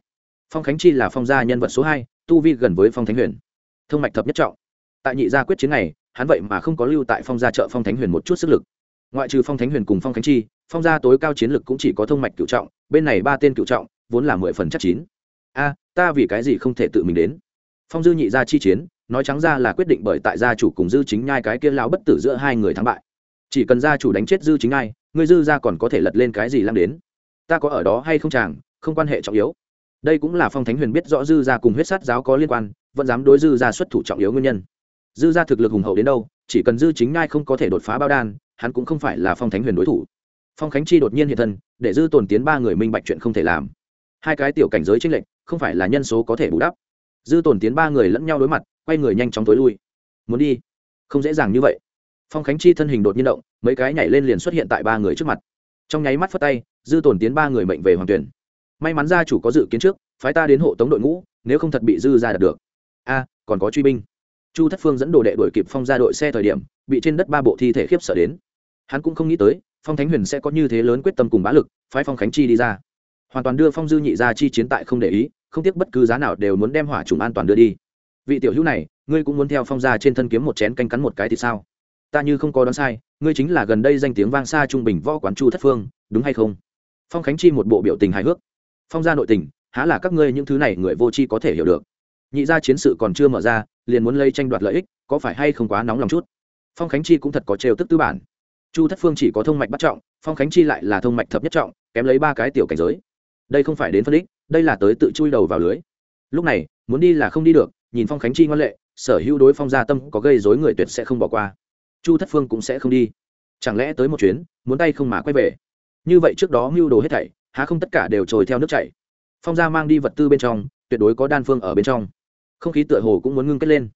Phong khánh chi là phong gia nhân vật số hai, tu vi gần với phong thánh huyền. Thông mạch thập nhất trọng tại nhị gia quyết chiến này, hắn vậy mà không có lưu tại phong gia chợ phong thánh huyền một chút sức lực. Ngoại trừ phong thánh huyền cùng phong khánh chi, phong gia tối cao chiến lực cũng chỉ có thông mạch cựu trọng, bên này ba tên cựu trọng, vốn là mười phần chắc chín. A, ta vì cái gì không thể tự mình đến? Phong dư nhị gia chi chiến, nói trắng ra là quyết định bởi tại gia chủ cùng dư chính nhai cái kia lão bất tử giữa hai người thắng bại. Chỉ cần gia chủ đánh chết dư chính nhai, người dư gia còn có thể lật lên cái gì lăng đến? Ta có ở đó hay không chàng, không quan hệ trọng yếu. Đây cũng là phong thánh huyền biết rõ dư gia cùng huyết sát giáo có liên quan, vẫn dám đối dư gia xuất thủ trọng yếu nguyên nhân dư gia thực lực hùng hậu đến đâu, chỉ cần dư chính ngai không có thể đột phá bao đan, hắn cũng không phải là phong thánh huyền đối thủ. Phong khánh chi đột nhiên hiện thân, để dư tồn tiến ba người minh bạch chuyện không thể làm. Hai cái tiểu cảnh giới tranh lệch, không phải là nhân số có thể bù đắp. Dư tồn tiến ba người lẫn nhau đối mặt, quay người nhanh chóng tối lui. Muốn đi? Không dễ dàng như vậy. Phong khánh chi thân hình đột nhiên động, mấy cái nhảy lên liền xuất hiện tại ba người trước mặt. Trong nháy mắt phất tay, dư tồn tiến ba người mệnh về hoàng tuyển. May mắn gia chủ có dự kiến trước, phái ta đến hộ tống đội ngũ, nếu không thật bị dư ra đạt được. A, còn có truy binh chu thất phương dẫn đồ đệ đuổi kịp phong ra đội xe thời điểm, bị trên đất ba bộ thi thể khiếp sợ đến. Hắn cũng không nghĩ tới, phong thánh huyền sẽ có như thế lớn quyết tâm cùng bá lực, phái phong khánh chi đi ra. Hoàn toàn đưa phong dư nhị ra chi chiến tại không để ý, không tiếc bất cứ giá nào đều muốn đem hỏa trùng an toàn đưa đi. Vị tiểu hữu này, ngươi cũng muốn theo phong gia trên thân kiếm một chén canh cắn một cái thì sao? Ta như không có đoán sai, ngươi chính là gần đây danh tiếng vang xa trung bình võ quán chu thất phương, đúng hay không? Phong khánh chi một bộ biểu tình hài hước. Phong gia nội tình, há là các ngươi những thứ này người vô tri có thể hiểu được. Nhị gia chiến sự còn chưa mở ra liền muốn lây tranh đoạt lợi ích, có phải hay không quá nóng lòng chút? Phong khánh chi cũng thật có trêu tức tư bản. Chu thất phương chỉ có thông mạch bắt trọng, phong khánh chi lại là thông mạch thập nhất trọng, kém lấy ba cái tiểu cảnh giới. Đây không phải đến phân đích, đây là tới tự chui đầu vào lưới. Lúc này, muốn đi là không đi được, nhìn phong khánh chi ngoan lệ, sở hữu đối phong gia tâm có gây dối người tuyệt sẽ không bỏ qua. Chu thất phương cũng sẽ không đi. Chẳng lẽ tới một chuyến, muốn tay không mà quay về? Như vậy trước đó mưu đồ hết thảy, há không tất cả đều trồi theo nước chảy. Phong gia mang đi vật tư bên trong, tuyệt đối có đan phương ở bên trong không khí tựa hồ cũng muốn ngưng kết lên.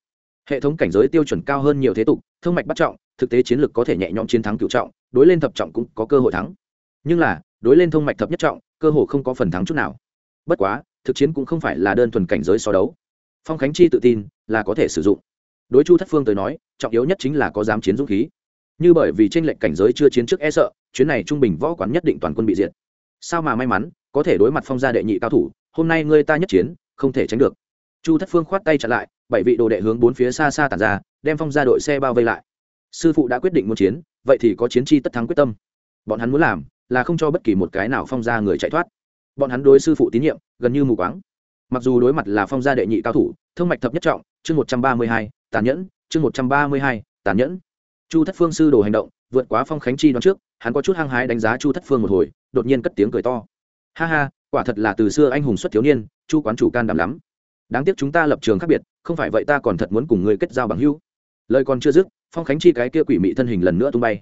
Hệ thống cảnh giới tiêu chuẩn cao hơn nhiều thế tục, thương mạch bắt trọng, thực tế chiến lược có thể nhẹ nhõm chiến thắng cựu trọng, đối lên thập trọng cũng có cơ hội thắng. Nhưng là, đối lên thông mạch thập nhất trọng, cơ hồ không có phần thắng chút nào. Bất quá, thực chiến cũng không phải là đơn thuần cảnh giới so đấu. Phong khánh chi tự tin là có thể sử dụng. Đối chu thất phương tới nói, trọng yếu nhất chính là có dám chiến dũng khí. Như bởi vì tranh lệnh cảnh giới chưa chiến trước e sợ, chuyến này trung bình võ quán nhất định toàn quân bị diệt. Sao mà may mắn, có thể đối mặt phong gia đệ nhị cao thủ, hôm nay ngươi ta nhất chiến, không thể tránh được chu thất phương khoát tay chặn lại, bảy vị đồ đệ hướng bốn phía xa xa tàn ra, đem phong ra đội xe bao vây lại. Sư phụ đã quyết định muốn chiến, vậy thì có chiến chi tất thắng quyết tâm. Bọn hắn muốn làm là không cho bất kỳ một cái nào phong ra người chạy thoát. Bọn hắn đối sư phụ tín nhiệm, gần như mù quáng. Mặc dù đối mặt là phong gia đệ nhị cao thủ thương mạch thập nhất trọng, chương một trăm ba mươi hai, tàn nhẫn, chương một trăm ba mươi hai, tàn nhẫn. Chu thất phương sư đồ hành động, vượt quá phong khánh chi đoán trước, hắn có chút hăng hái đánh giá chu thất phương một hồi, đột nhiên cất tiếng cười to. Ha ha, quả thật là từ xưa anh hùng xuất thiếu niên, chu quán chủ can đảm lắm đáng tiếc chúng ta lập trường khác biệt, không phải vậy ta còn thật muốn cùng ngươi kết giao bằng hữu. Lời còn chưa dứt, phong khánh chi cái kia quỷ mị thân hình lần nữa tung bay.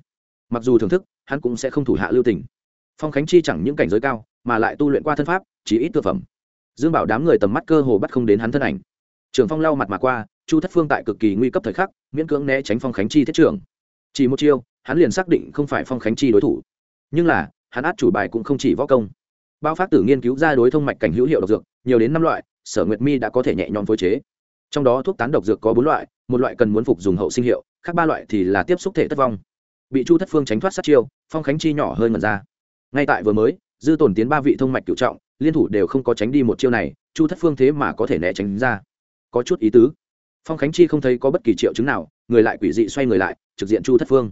Mặc dù thưởng thức, hắn cũng sẽ không thủ hạ lưu tình. Phong khánh chi chẳng những cảnh giới cao, mà lại tu luyện qua thân pháp chỉ ít thực phẩm. Dương bảo đám người tầm mắt cơ hồ bắt không đến hắn thân ảnh. Trường phong lau mặt mà qua, chu thất phương tại cực kỳ nguy cấp thời khắc, miễn cưỡng né tránh phong khánh chi thiết trưởng. Chỉ một chiêu, hắn liền xác định không phải phong khánh chi đối thủ. Nhưng là, hắn át chủ bài cũng không chỉ võ công. Bao phát tử nghiên cứu ra đối thông mạch cảnh hữu hiệu độc dược, nhiều đến năm loại sở nguyệt mi đã có thể nhẹ nhõm phối chế. Trong đó thuốc tán độc dược có bốn loại, một loại cần muốn phục dùng hậu sinh hiệu, khác ba loại thì là tiếp xúc thể thất vong. Bị chu thất phương tránh thoát sát chiêu, phong khánh chi nhỏ hơi mật ra. Ngay tại vừa mới, dư tổn tiến ba vị thông mạch cựu trọng, liên thủ đều không có tránh đi một chiêu này, chu thất phương thế mà có thể né tránh ra. Có chút ý tứ. Phong khánh chi không thấy có bất kỳ triệu chứng nào, người lại quỷ dị xoay người lại, trực diện chu thất phương.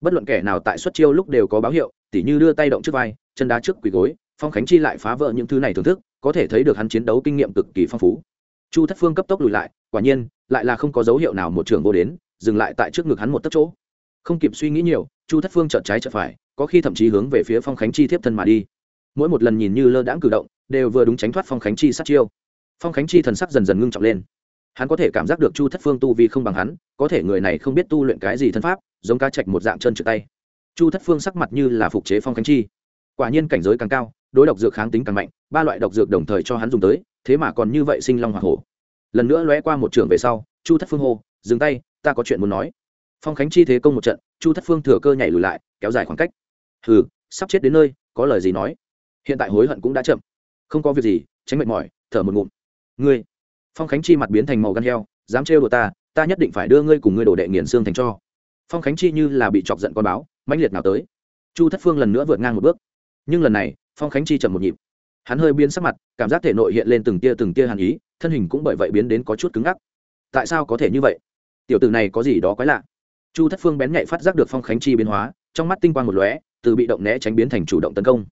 Bất luận kẻ nào tại xuất chiêu lúc đều có báo hiệu, tỉ như đưa tay động trước vai, chân đá trước quỳ gối, phong khánh chi lại phá vỡ những thứ này thưởng thức có thể thấy được hắn chiến đấu kinh nghiệm cực kỳ phong phú. Chu thất phương cấp tốc lùi lại, quả nhiên, lại là không có dấu hiệu nào một trường vô đến, dừng lại tại trước ngực hắn một tấc chỗ. Không kịp suy nghĩ nhiều, chu thất phương chợt trái chợt phải, có khi thậm chí hướng về phía phong khánh chi tiếp thân mà đi. Mỗi một lần nhìn như lơ đãng cử động, đều vừa đúng tránh thoát phong khánh chi sát chiêu. Phong khánh chi thần sắc dần dần ngưng trọng lên. Hắn có thể cảm giác được chu thất phương tu vi không bằng hắn, có thể người này không biết tu luyện cái gì thân pháp, giống cá chạch một dạng chân trượt tay. Chu thất phương sắc mặt như là phục chế phong khánh chi. Quả nhiên cảnh giới càng cao đối độc dược kháng tính càng mạnh, ba loại độc dược đồng thời cho hắn dùng tới, thế mà còn như vậy sinh long hoa hổ. Lần nữa lóe qua một trường về sau, chu thất phương hô, dừng tay, ta có chuyện muốn nói. Phong khánh chi thế công một trận, chu thất phương thừa cơ nhảy lùi lại, kéo dài khoảng cách. Hừ, sắp chết đến nơi, có lời gì nói? Hiện tại hối hận cũng đã chậm. Không có việc gì, tránh mệt mỏi, thở một ngụm. Ngươi? Phong khánh chi mặt biến thành màu gan heo, dám trêu đồ ta ta nhất định phải đưa ngươi cùng ngươi đồ đệ nghiền xương thành cho. Phong khánh chi như là bị chọc giận con báo, mãnh liệt nào tới. Chu thất phương lần nữa vượt ngang một bước. Nhưng lần này phong khánh chi chậm một nhịp. Hắn hơi biến sắc mặt, cảm giác thể nội hiện lên từng tia từng tia hàn ý, thân hình cũng bởi vậy biến đến có chút cứng ngắc. Tại sao có thể như vậy? Tiểu tử này có gì đó quái lạ. Chu thất phương bén nhạy phát giác được phong khánh chi biến hóa, trong mắt tinh quang một lóe, từ bị động né tránh biến thành chủ động tấn công.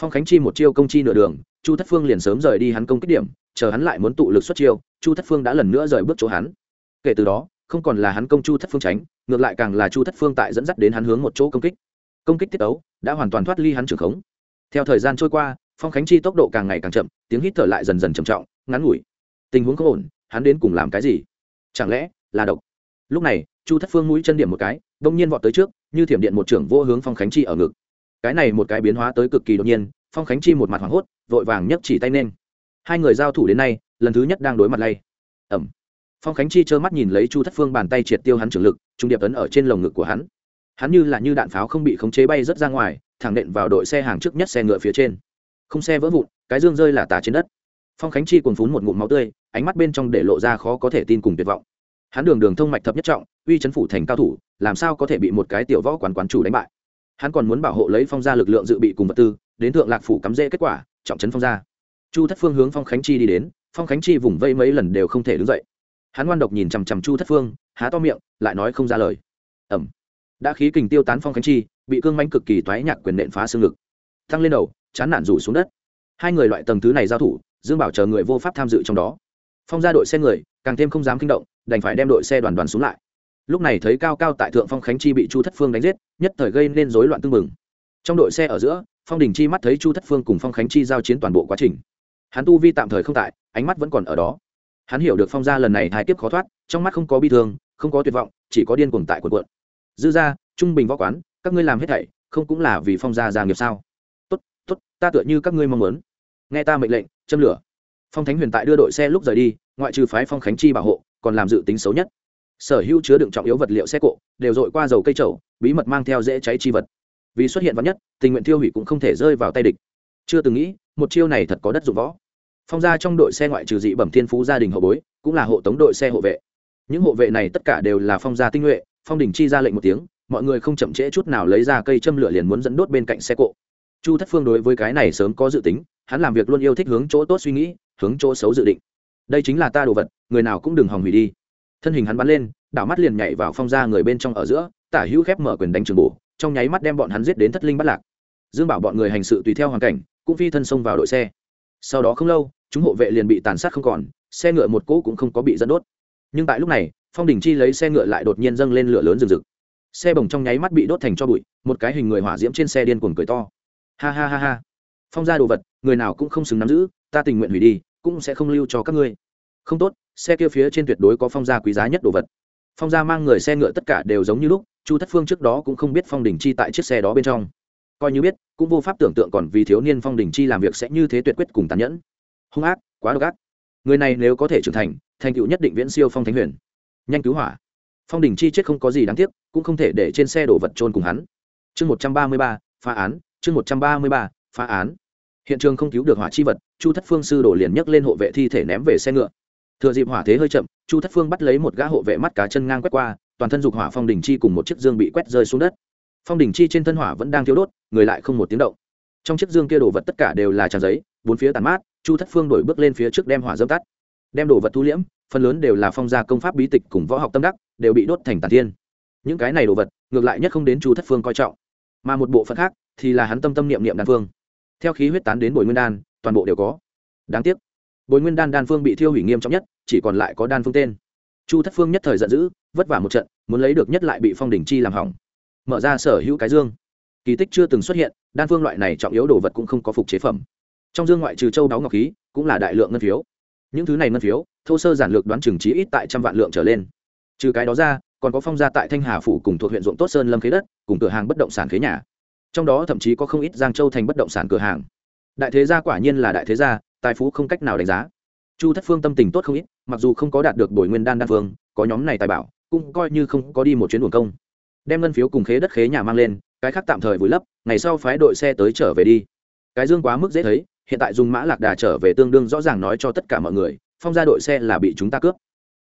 Phong khánh chi một chiêu công chi nửa đường, chu thất phương liền sớm rời đi hắn công kích điểm, chờ hắn lại muốn tụ lực xuất chiêu, chu thất phương đã lần nữa rời bước chỗ hắn. Kể từ đó, không còn là hắn công chu thất phương tránh, ngược lại càng là chu thất phương tại dẫn dắt đến hắn hướng một chỗ công kích. Công kích tiết ấu đã hoàn toàn thoát ly hắn trưởng khống theo thời gian trôi qua, phong khánh chi tốc độ càng ngày càng chậm, tiếng hít thở lại dần dần trầm trọng, ngắn ngủi. Tình huống không ổn, hắn đến cùng làm cái gì? Chẳng lẽ là độc? Lúc này, chu thất phương mũi chân điểm một cái, đông nhiên vọt tới trước, như thiểm điện một trưởng vô hướng phong khánh chi ở ngực. Cái này một cái biến hóa tới cực kỳ đột nhiên, phong khánh chi một mặt hoảng hốt, vội vàng nhấc chỉ tay nên hai người giao thủ đến nay, lần thứ nhất đang đối mặt lay. Ẩm. Phong khánh chi trơ mắt nhìn lấy chu thất phương bàn tay triệt tiêu hắn trưởng lực, trung điệp ấn ở trên lồng ngực của hắn. Hắn như là như đạn pháo không bị khống chế bay rớt ra ngoài thẳng nện vào đội xe hàng trước nhất xe ngựa phía trên. Không xe vỡ vụn, cái dương rơi là tả trên đất. Phong khánh chi còn phún một ngụm máu tươi, ánh mắt bên trong để lộ ra khó có thể tin cùng tuyệt vọng. Hắn đường đường thông mạch thập nhất trọng, uy chấn phủ thành cao thủ, làm sao có thể bị một cái tiểu võ quán quán chủ đánh bại? Hắn còn muốn bảo hộ lấy phong gia lực lượng dự bị cùng vật tư, đến thượng lạc phủ cắm rễ kết quả, trọng trấn phong gia. Chu thất phương hướng phong khánh chi đi đến, phong khánh chi vùng vây mấy lần đều không thể đứng dậy. Hắn ngoan độc nhìn chằm chằm chu thất phương, há to miệng, lại nói không ra lời. Ẩm đã khí kình tiêu tán phong khánh chi bị cương mánh cực kỳ toái nhạc quyền nện phá xương ngực. Thăng lên đầu, chán nản rủ xuống đất. Hai người loại tầng thứ này giao thủ, dương bảo chờ người vô pháp tham dự trong đó. Phong ra đội xe người, càng thêm không dám kinh động, đành phải đem đội xe đoàn đoàn xuống lại. Lúc này thấy cao cao tại thượng phong khánh chi bị chu thất phương đánh giết, nhất thời gây nên rối loạn tưng bừng. Trong đội xe ở giữa, phong đình chi mắt thấy chu thất phương cùng phong khánh chi giao chiến toàn bộ quá trình. Hắn tu vi tạm thời không tại, ánh mắt vẫn còn ở đó. Hắn hiểu được phong gia lần này hai tiếp khó thoát, trong mắt không có bi thương, không có tuyệt vọng, chỉ có điên cuồng tại quần quận dư gia, trung bình võ quán các ngươi làm hết thảy, không cũng là vì phong gia gia nghiệp sao? Tốt tốt, ta tựa như các ngươi mong muốn. Nghe ta mệnh lệnh, châm lửa. Phong thánh huyền tại đưa đội xe lúc rời đi, ngoại trừ phái phong khánh chi bảo hộ, còn làm dự tính xấu nhất. Sở hữu chứa đựng trọng yếu vật liệu xe cộ đều dội qua dầu cây trầu bí mật mang theo dễ cháy chi vật. Vì xuất hiện vắn nhất, tình nguyện tiêu hủy cũng không thể rơi vào tay địch. Chưa từng nghĩ, một chiêu này thật có đất dụng võ. Phong gia trong đội xe ngoại trừ dị bẩm thiên phú gia đình hậu bối, cũng là hộ tống đội xe hộ vệ. Những hộ vệ này tất cả đều là phong gia tinh nhuệ, phong đình chi ra lệnh một tiếng mọi người không chậm trễ chút nào lấy ra cây châm lửa liền muốn dẫn đốt bên cạnh xe cộ. Chu thất phương đối với cái này sớm có dự tính, hắn làm việc luôn yêu thích hướng chỗ tốt suy nghĩ, hướng chỗ xấu dự định. Đây chính là ta đồ vật, người nào cũng đừng hòng hủy đi. Thân hình hắn bắn lên, đảo mắt liền nhảy vào phong ra người bên trong ở giữa, tả hữu khép mở quyền đánh trường bổ, trong nháy mắt đem bọn hắn giết đến thất linh bắt lạc. Dương bảo bọn người hành sự tùy theo hoàn cảnh, cũng phi thân xông vào đội xe. Sau đó không lâu, chúng hộ vệ liền bị tàn sát không còn, xe ngựa một cỗ cũng không có bị dẫn đốt. Nhưng tại lúc này, phong đình chi lấy xe ngựa lại đột nhiên dâng lên lửa lớn rừng rực xe bồng trong nháy mắt bị đốt thành cho bụi, một cái hình người hỏa diễm trên xe điên cuồng cười to. Ha ha ha ha. Phong ra đồ vật, người nào cũng không xứng nắm giữ, ta tình nguyện hủy đi, cũng sẽ không lưu cho các ngươi. Không tốt, xe kia phía trên tuyệt đối có phong gia quý giá nhất đồ vật. Phong gia mang người xe ngựa tất cả đều giống như lúc, chu thất phương trước đó cũng không biết phong đình chi tại chiếc xe đó bên trong. Coi như biết, cũng vô pháp tưởng tượng còn vì thiếu niên phong đình chi làm việc sẽ như thế tuyệt quyết cùng tàn nhẫn. Hung ác, quá độc ác. Người này nếu có thể trưởng thành thành tựu nhất định viễn siêu phong thánh huyền. Nhanh cứu hỏa phong đình chi chết không có gì đáng tiếc, cũng không thể để trên xe đổ vật trôn cùng hắn. Chương một trăm ba mươi ba, phá án, chương một trăm ba mươi ba, phá án. Hiện trường không cứu được hỏa chi vật, chu thất phương sư đổ liền nhấc lên hộ vệ thi thể ném về xe ngựa. Thừa dịp hỏa thế hơi chậm, chu thất phương bắt lấy một gã hộ vệ mắt cá chân ngang quét qua, toàn thân dục hỏa phong đình chi cùng một chiếc dương bị quét rơi xuống đất. Phong đình chi trên thân hỏa vẫn đang thiếu đốt, người lại không một tiếng động. Trong chiếc dương kia đồ vật tất cả đều là tràn giấy, bốn phía tàn mát, chu thất phương đổi bước lên phía trước đem hỏa dâm tắt. Đem đồ vật thu liễm phần lớn đều là phong gia công pháp bí tịch cùng võ học tâm đắc, đều bị đốt thành tàn thiên. Những cái này đồ vật, ngược lại nhất không đến chu thất phương coi trọng. Mà một bộ phận khác, thì là hắn tâm tâm niệm niệm đan phương. Theo khí huyết tán đến bồi nguyên đan, toàn bộ đều có. Đáng tiếc, bồi nguyên đan đan phương bị thiêu hủy nghiêm trọng nhất, chỉ còn lại có đan phương tên. Chu thất phương nhất thời giận dữ, vất vả một trận, muốn lấy được nhất lại bị phong đình chi làm hỏng. Mở ra sở hữu cái dương. Kỳ tích chưa từng xuất hiện, đan phương loại này trọng yếu đồ vật cũng không có phục chế phẩm. Trong dương ngoại trừ châu đáo ngọc khí, cũng là đại lượng ngân phiếu. Những thứ này ngân phiếu thô sơ giản lược đoán chừng trí ít tại trăm vạn lượng trở lên. Trừ cái đó ra, còn có phong gia tại thanh hà phủ cùng thuộc huyện ruộng tốt sơn lâm khế đất, cùng cửa hàng bất động sản khế nhà. Trong đó thậm chí có không ít giang châu thành bất động sản cửa hàng. Đại thế gia quả nhiên là đại thế gia, tài phú không cách nào đánh giá. Chu thất phương tâm tình tốt không ít, mặc dù không có đạt được bồi nguyên đan đan phương có nhóm này tài bảo, cũng coi như không có đi một chuyến buồng công. Đem ngân phiếu cùng khế đất khế nhà mang lên, cái khác tạm thời vùi lấp, ngày sau phái đội xe tới trở về đi. Cái dương quá mức dễ thấy, hiện tại dùng mã lạc đà trở về tương đương rõ ràng nói cho tất cả mọi người phong ra đội xe là bị chúng ta cướp.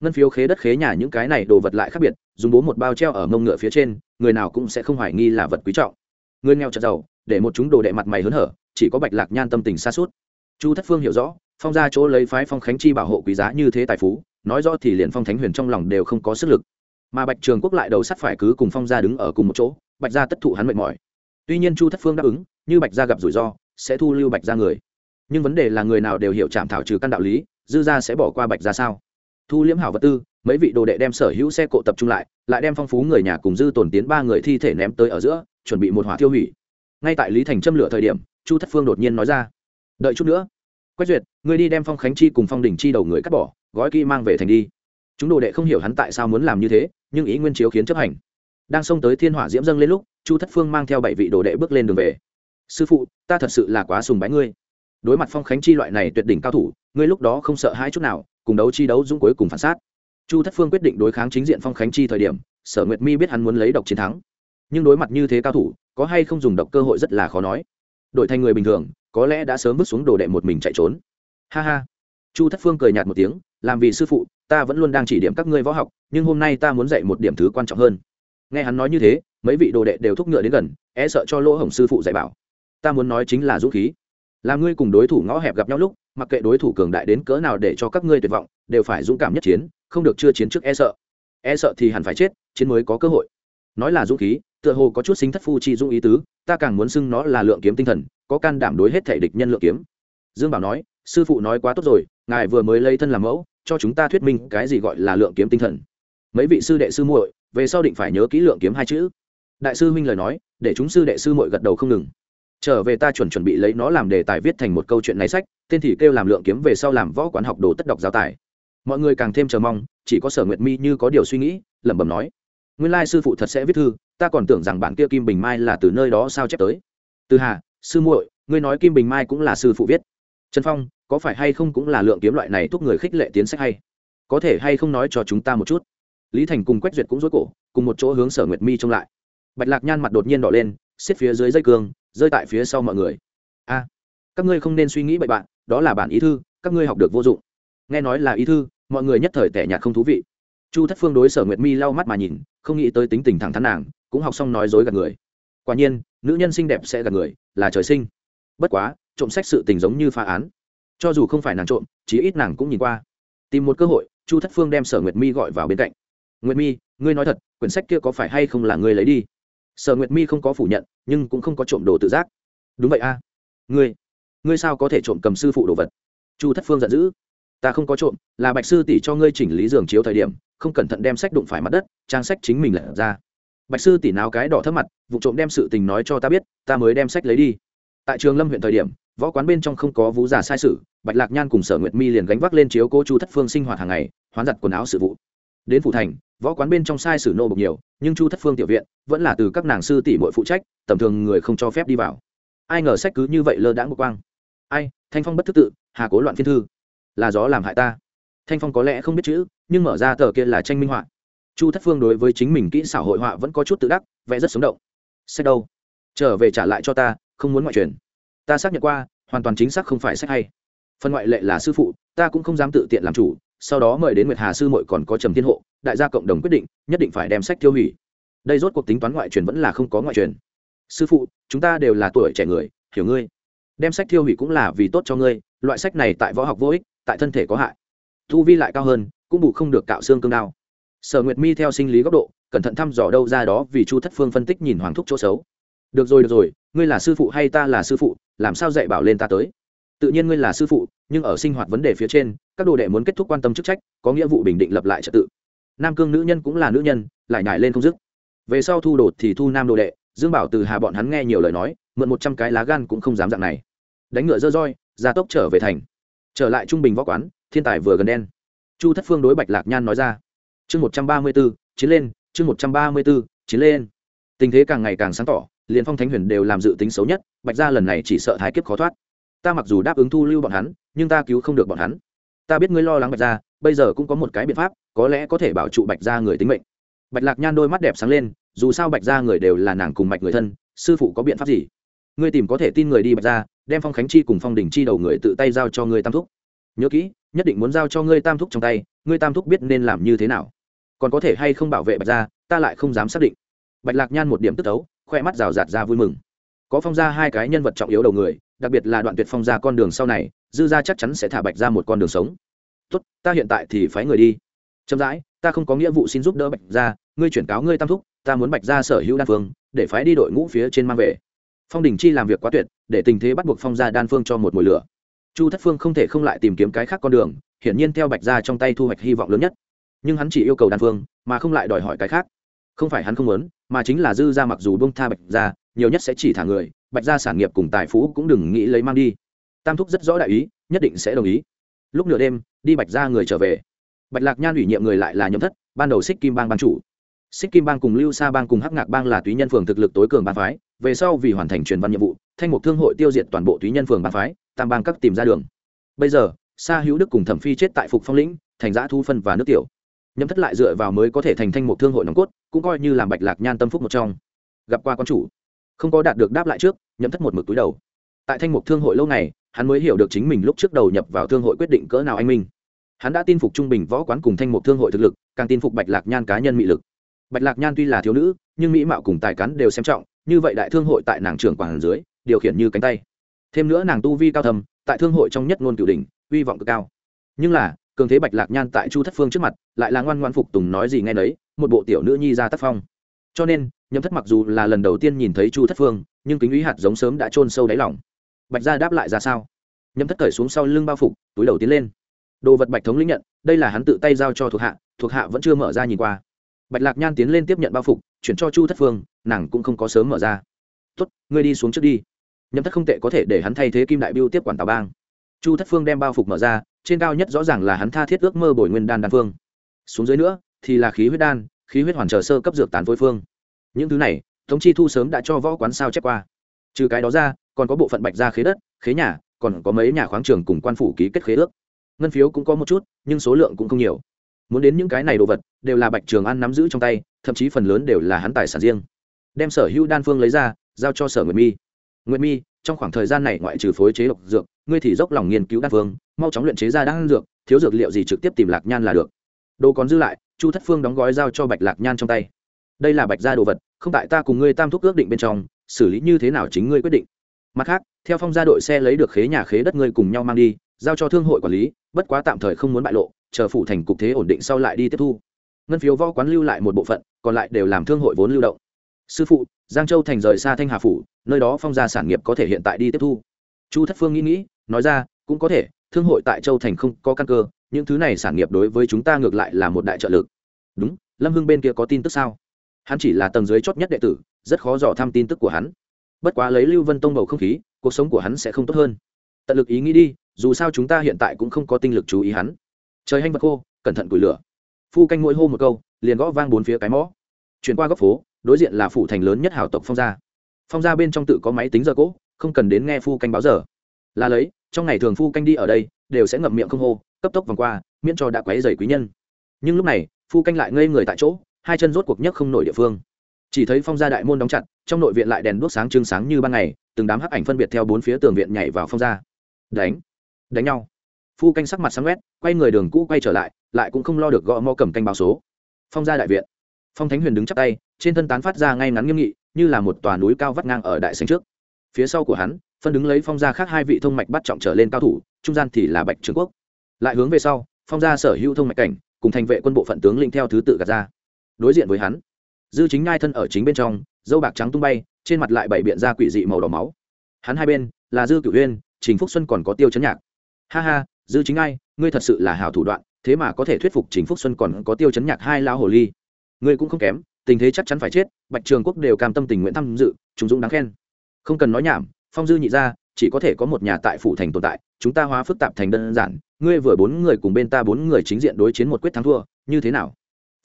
Ngân phiếu khế đất khế nhà những cái này đồ vật lại khác biệt, dùng bố một bao treo ở mông ngựa phía trên, người nào cũng sẽ không hoài nghi là vật quý trọng. Người nghèo chật giàu, để một chúng đồ đệ mặt mày hớn hở, chỉ có bạch lạc nhan tâm tình xa suốt chu thất phương hiểu rõ, phong ra chỗ lấy phái phong khánh chi bảo hộ quý giá như thế tài phú, nói rõ thì liền phong thánh huyền trong lòng đều không có sức lực. Mà bạch trường quốc lại đầu sắt phải cứ cùng phong gia đứng ở cùng một chỗ, bạch gia tất thụ hắn mệt mỏi. Tuy nhiên chu thất phương đáp ứng, như bạch gia gặp rủi ro, sẽ thu lưu bạch gia người. Nhưng vấn đề là người nào đều hiểu chạm thảo trừ căn đạo lý dư gia sẽ bỏ qua bạch gia sao? Thu liễm hảo vật tư, mấy vị đồ đệ đem sở hữu xe cộ tập trung lại lại đem phong phú người nhà cùng dư tổn tiến ba người thi thể ném tới ở giữa, chuẩn bị một hỏa tiêu hủy. Ngay tại lý thành châm lửa thời điểm, chu thất phương đột nhiên nói ra, đợi chút nữa. Quách duyệt người đi đem phong khánh chi cùng phong đình chi đầu người cắt bỏ, gói kỹ mang về thành đi. Chúng đồ đệ không hiểu hắn tại sao muốn làm như thế, nhưng ý nguyên chiếu khiến chấp hành. Đang xông tới thiên hỏa diễm dâng lên lúc, chu thất phương mang theo bảy vị đồ đệ bước lên đường về. Sư phụ, ta thật sự là quá sùng bái ngươi đối mặt phong khánh chi loại này tuyệt đỉnh cao thủ, ngươi lúc đó không sợ hai chút nào, cùng đấu chi đấu dũng cuối cùng phản sát. Chu thất phương quyết định đối kháng chính diện phong khánh chi thời điểm, sở nguyệt mi biết hắn muốn lấy độc chiến thắng. Nhưng đối mặt như thế cao thủ, có hay không dùng độc cơ hội rất là khó nói. Đổi thành người bình thường, có lẽ đã sớm bước xuống đồ đệ một mình chạy trốn. Ha ha. Chu thất phương cười nhạt một tiếng, làm vì sư phụ, ta vẫn luôn đang chỉ điểm các ngươi võ học, nhưng hôm nay ta muốn dạy một điểm thứ quan trọng hơn. Nghe hắn nói như thế, mấy vị đồ đệ đều thúc ngựa đến gần e sợ cho lỗ hổng sư phụ dạy bảo. Ta muốn nói chính là dũng khí là ngươi cùng đối thủ ngõ hẹp gặp nhau lúc, mặc kệ đối thủ cường đại đến cỡ nào để cho các ngươi tuyệt vọng, đều phải dũng cảm nhất chiến, không được chưa chiến trước e sợ. E sợ thì hẳn phải chết, chiến mới có cơ hội. Nói là dũng khí, tựa hồ có chút sinh thất phu chi dũng ý tứ, ta càng muốn xưng nó là lượng kiếm tinh thần, có can đảm đối hết thể địch nhân lượng kiếm. Dương bảo nói, sư phụ nói quá tốt rồi, ngài vừa mới lấy thân làm mẫu, cho chúng ta thuyết minh cái gì gọi là lượng kiếm tinh thần. Mấy vị sư đệ sư muội, về sau định phải nhớ kỹ lượng kiếm hai chữ. Đại sư huynh lời nói, để chúng sư đệ sư muội gật đầu không ngừng trở về ta chuẩn chuẩn bị lấy nó làm đề tài viết thành một câu chuyện này sách, tên thì kêu làm lượng kiếm về sau làm võ quán học đồ tất đọc giáo tài. Mọi người càng thêm chờ mong, chỉ có sở nguyệt mi như có điều suy nghĩ, lẩm bẩm nói, nguyên lai sư phụ thật sẽ viết thư, ta còn tưởng rằng bản kia kim bình mai là từ nơi đó sao chép tới. Từ hà, sư muội, ngươi nói kim bình mai cũng là sư phụ viết. Trần phong, có phải hay không cũng là lượng kiếm loại này thúc người khích lệ tiến sách hay? Có thể hay không nói cho chúng ta một chút? Lý thành cùng quách duyệt cũng rối cổ, cùng một chỗ hướng sở nguyệt mi trông lại. Bạch lạc nhan mặt đột nhiên đỏ lên, xiết phía dưới dây cương rơi tại phía sau mọi người. A, các ngươi không nên suy nghĩ bậy bạn, đó là bản ý thư, các ngươi học được vô dụng. Nghe nói là ý thư, mọi người nhất thời tẻ nhạt không thú vị. Chu thất phương đối sở nguyệt mi lau mắt mà nhìn, không nghĩ tới tính tình thẳng thắn nàng, cũng học xong nói dối gạt người. Quả nhiên, nữ nhân xinh đẹp sẽ gạt người, là trời sinh. Bất quá, trộm sách sự tình giống như phá án. Cho dù không phải nàng trộm, chí ít nàng cũng nhìn qua. Tìm một cơ hội, chu thất phương đem sở nguyệt mi gọi vào bên cạnh. Nguyệt mi, ngươi nói thật, quyển sách kia có phải hay không là ngươi lấy đi? Sở nguyệt mi không có phủ nhận, nhưng cũng không có trộm đồ tự giác. Đúng vậy a. Ngươi ngươi sao có thể trộm cầm sư phụ đồ vật? Chu thất phương giận dữ. Ta không có trộm, là bạch sư tỷ cho ngươi chỉnh lý giường chiếu thời điểm, không cẩn thận đem sách đụng phải mặt đất, trang sách chính mình lật ra. Bạch sư tỷ nào cái đỏ thấp mặt, vụ trộm đem sự tình nói cho ta biết, ta mới đem sách lấy đi. Tại trường lâm huyện thời điểm, võ quán bên trong không có vú giả sai sự, bạch lạc nhan cùng sở nguyệt mi liền gánh vác lên chiếu cô chu thất phương sinh hoạt hàng ngày, hoán giặt quần áo sự vụ. Đến phủ thành võ quán bên trong sai sử nô bộc nhiều, nhưng chu thất phương tiểu viện vẫn là từ các nàng sư tỷ mội phụ trách, tầm thường người không cho phép đi vào. Ai ngờ sách cứ như vậy lơ đãng một quang. Ai, thanh phong bất thức tự, hà cố loạn phiên thư. Là gió làm hại ta. Thanh phong có lẽ không biết chữ, nhưng mở ra tờ kia là tranh minh họa. Chu thất phương đối với chính mình kỹ xảo hội họa vẫn có chút tự đắc vẽ rất sống động. Sách đâu? Trở về trả lại cho ta, không muốn ngoại truyền. Ta xác nhận qua, hoàn toàn chính xác không phải sách hay. Phần ngoại lệ là sư phụ, ta cũng không dám tự tiện làm chủ, sau đó mời đến nguyệt hà sư mội còn có trầm thiên hộ đại gia cộng đồng quyết định, nhất định phải đem sách tiêu hủy. Đây rốt cuộc tính toán ngoại truyền vẫn là không có ngoại truyền. Sư phụ, chúng ta đều là tuổi trẻ người, hiểu ngươi. Đem sách tiêu hủy cũng là vì tốt cho ngươi, loại sách này tại võ học vô ích, tại thân thể có hại. Thu vi lại cao hơn, cũng bù không được cạo xương cương đao. Sở nguyệt mi theo sinh lý góc độ, cẩn thận thăm dò đâu ra đó vì chu thất phương phân tích nhìn hoàng thúc chỗ xấu. Được rồi được rồi, ngươi là sư phụ hay ta là sư phụ, làm sao dạy bảo lên ta tới? Tự nhiên ngươi là sư phụ, nhưng ở sinh hoạt vấn đề phía trên, các đồ đệ muốn kết thúc quan tâm chức trách, có nghĩa vụ bình định lập lại trật tự nam cương nữ nhân cũng là nữ nhân, lại nhải lên không dứt. Về sau thu đồ thì thu nam đồ đệ, dương bảo từ hà bọn hắn nghe nhiều lời nói, mượn một trăm cái lá gan cũng không dám dạng này. Đánh ngựa dơ roi ra tốc trở về thành. Trở lại trung bình võ quán, thiên tài vừa gần đen. Chu thất phương đối bạch lạc nhan nói ra. Chương một trăm ba mươi b ố chiến lên, chương một trăm ba mươi b ố chiến lên. Tình thế càng ngày càng sáng tỏ, liền phong thánh huyền đều làm dự tính xấu nhất, bạch gia lần này chỉ sợ thái kiếp khó thoát. Ta mặc dù đáp ứng thu lưu bọn hắn, nhưng ta cứu không được bọn hắn. Ta biết ngươi lo lắng bạch gia bây giờ cũng có một cái biện pháp, có lẽ có thể bảo trụ bạch gia người tính mệnh. Bạch lạc nhan đôi mắt đẹp sáng lên, dù sao bạch gia người đều là nàng cùng mạch người thân, sư phụ có biện pháp gì? Ngươi tìm có thể tin người đi bạch gia, đem phong khánh chi cùng phong đình chi đầu người tự tay giao cho ngươi tam thúc. Nhớ kỹ, nhất định muốn giao cho ngươi tam thúc trong tay, ngươi tam thúc biết nên làm như thế nào. Còn có thể hay không bảo vệ bạch gia, ta lại không dám xác định. Bạch lạc nhan một điểm tức tấu, khoe mắt rào rạt ra vui mừng. Có phong ra hai cái nhân vật trọng yếu đầu người, đặc biệt là đoạn tuyệt phong ra con đường sau này, dư ra chắc chắn sẽ thả bạch ra một con đường sống tốt, ta hiện tại thì phái người đi. Chậm rãi, ta không có nghĩa vụ xin giúp đỡ bạch ra ngươi chuyển cáo ngươi tam thúc, ta muốn bạch ra sở hữu đan phương, để phái đi đội ngũ phía trên mang về. Phong đình chi làm việc quá tuyệt, để tình thế bắt buộc phong ra đan phương cho một mùi lửa. Chu thất phương không thể không lại tìm kiếm cái khác con đường, hiển nhiên theo bạch ra trong tay thu hoạch hy vọng lớn nhất. Nhưng hắn chỉ yêu cầu đan phương, mà không lại đòi hỏi cái khác. Không phải hắn không muốn, mà chính là dư ra mặc dù bông tha bạch ra nhiều nhất sẽ chỉ thả người, bạch ra sản nghiệp cùng tài phú cũng đừng nghĩ lấy mang đi. Tam thúc rất rõ đại ý, nhất định sẽ đồng ý lúc nửa đêm, đi bạch ra người trở về. Bạch lạc nhan ủy nhiệm người lại là nhậm thất, ban đầu xích kim bang ban chủ. Xích kim bang cùng lưu sa bang cùng hắc ngạc bang là túy nhân phường thực lực tối cường bang phái, về sau vì hoàn thành truyền văn nhiệm vụ, thanh mục thương hội tiêu diệt toàn bộ túy nhân phường bang phái, tam bang các tìm ra đường. Bây giờ, sa hữu đức cùng thẩm phi chết tại phục phong lĩnh, thành giã thu phân và nước tiểu. Nhậm thất lại dựa vào mới có thể thành thanh mục thương hội nòng cốt, cũng coi như làm bạch lạc nhan tâm phúc một trong. Gặp qua quan chủ, không có đạt được đáp lại trước, nhậm thất một mực túi đầu. Tại thanh mục thương hội lâu này hắn mới hiểu được chính mình lúc trước đầu nhập vào thương hội quyết định cỡ nào anh minh. Hắn đã tin phục trung bình võ quán cùng thanh mục thương hội thực lực, càng tin phục bạch lạc nhan cá nhân mỹ lực. Bạch lạc nhan tuy là thiếu nữ, nhưng mỹ mạo cùng tài cán đều xem trọng, như vậy đại thương hội tại nàng trưởng quản dưới, điều khiển như cánh tay. Thêm nữa nàng tu vi cao thầm tại thương hội trong nhất ngôn cửu đình uy vọng cực cao. Nhưng là, cường thế bạch lạc nhan tại chu thất phương trước mặt, lại là ngoan ngoan phục tùng nói gì nghe nấy, một bộ tiểu nữ nhi ra tác phong. Cho nên, nhậm thất mặc dù là lần đầu tiên nhìn thấy chu thất phương, nhưng kính ý hạt giống sớm đã trôn sâu đáy lòng bạch gia đáp lại ra sao? Nhậm thất cởi xuống sau lưng bao phục, túi đầu tiến lên. Đồ vật bạch thống lĩnh nhận, đây là hắn tự tay giao cho thuộc hạ thuộc hạ vẫn chưa mở ra nhìn qua. Bạch lạc nhan tiến lên tiếp nhận bao phục, chuyển cho chu thất phương, nàng cũng không có sớm mở ra. Tuất ngươi đi xuống trước đi. Nhậm thất không tệ có thể để hắn thay thế kim đại biêu tiếp quản tào bang. Chu thất phương đem bao phục mở ra, trên cao nhất rõ ràng là hắn tha thiết ước mơ bồi nguyên đan đan phương. Xuống dưới nữa, thì là khí huyết đan, khí huyết hoàn trở sơ cấp dược tán phối phương. Những thứ này, tống chi thu sớm đã cho võ quán sao chép qua. Trừ cái đó ra còn có bộ phận bạch gia khế đất, khế nhà, còn có mấy nhà khoáng trường cùng quan phủ ký kết khế ước. Ngân phiếu cũng có một chút, nhưng số lượng cũng không nhiều. Muốn đến những cái này đồ vật, đều là bạch trường an nắm giữ trong tay, thậm chí phần lớn đều là hắn tài sản riêng. Đem sở hữu đan phương lấy ra, giao cho sở nguyệt mi. Nguyệt mi, trong khoảng thời gian này ngoại trừ phối chế độc dược, ngươi thì dốc lòng nghiên cứu đan phương, mau chóng luyện chế ra đan dược, thiếu dược liệu gì trực tiếp tìm lạc nhan là được. Đồ còn dư lại, chu thất phương đóng gói giao cho bạch lạc nhan trong tay. Đây là bạch gia đồ vật, không tại ta cùng ngươi tam thúc ước định bên trong, xử lý như thế nào chính ngươi quyết định mặt khác, theo phong gia đội xe lấy được khế nhà khế đất ngươi cùng nhau mang đi, giao cho thương hội quản lý, bất quá tạm thời không muốn bại lộ, chờ phủ thành cục thế ổn định sau lại đi tiếp thu. Ngân phiếu võ quán lưu lại một bộ phận, còn lại đều làm thương hội vốn lưu động. Sư phụ, giang châu thành rời xa thanh hà phủ, nơi đó phong gia sản nghiệp có thể hiện tại đi tiếp thu. Chu thất phương nghĩ nghĩ, nói ra, cũng có thể, thương hội tại châu thành không có căn cơ, những thứ này sản nghiệp đối với chúng ta ngược lại là một đại trợ lực. Đúng, lâm hưng bên kia có tin tức sao? Hắn chỉ là tầng dưới chót nhất đệ tử, rất khó dò thăm tin tức của hắn bất quá lấy lưu vân tông bầu không khí, cuộc sống của hắn sẽ không tốt hơn. Tận lực ý nghĩ đi, dù sao chúng ta hiện tại cũng không có tinh lực chú ý hắn. Trời hanh vật khô, cẩn thận củi lửa. Phu canh mỗi hô một câu, liền gõ vang bốn phía cái mõ. Chuyển qua góc phố, đối diện là phủ thành lớn nhất hảo tộc phong gia. Phong Gia bên trong tự có máy tính giờ cỗ, không cần đến nghe phu canh báo giờ. Là lấy, trong ngày thường phu canh đi ở đây, đều sẽ ngậm miệng không hô, cấp tốc vòng qua, miễn cho đã quấy dày quý nhân. Nhưng lúc này, phu canh lại ngây người tại chỗ, hai chân rốt cuộc nhất không nổi địa phương chỉ thấy phong gia đại môn đóng chặt, trong nội viện lại đèn đuốc sáng trưng sáng như ban ngày, từng đám hắc ảnh phân biệt theo bốn phía tường viện nhảy vào phong gia. Đánh đánh nhau. Phu canh sắc mặt sáng quét, quay người đường cũ quay trở lại lại cũng không lo được gõ mò cầm canh báo số. Phong gia đại viện. Phong thánh huyền đứng chắp tay, trên thân tán phát ra ngay ngắn nghiêm nghị, như là một tòa núi cao vắt ngang ở đại sành trước. Phía sau của hắn, phân đứng lấy phong gia khác hai vị thông mạch bắt trọng trở lên cao thủ, trung gian thì là bạch trường quốc. Lại hướng về sau, phong gia sở hữu thông mạch cảnh, cùng thành vệ quân bộ phận tướng linh theo thứ tự gạt ra. Đối diện với hắn dư chính ngai thân ở chính bên trong, dâu bạc trắng tung bay, trên mặt lại bảy biện ra quỷ dị màu đỏ máu. Hắn hai bên, là dư cửu huyên trình phúc xuân còn có tiêu chấn nhạc. Ha ha, dư chính ngai ngươi thật sự là hào thủ đoạn, thế mà có thể thuyết phục trình phúc xuân còn có tiêu chấn nhạc hai lao hồ ly. Ngươi cũng không kém, tình thế chắc chắn phải chết, bạch trường quốc đều cam tâm tình nguyện tham dự, chúng dũng đáng khen. Không cần nói nhảm, phong dư nhị ra chỉ có thể có một nhà tại phủ thành tồn tại, chúng ta hóa phức tạp thành đơn giản, ngươi vừa bốn người cùng bên ta bốn người chính diện đối chiến một quyết thắng thua, như thế nào?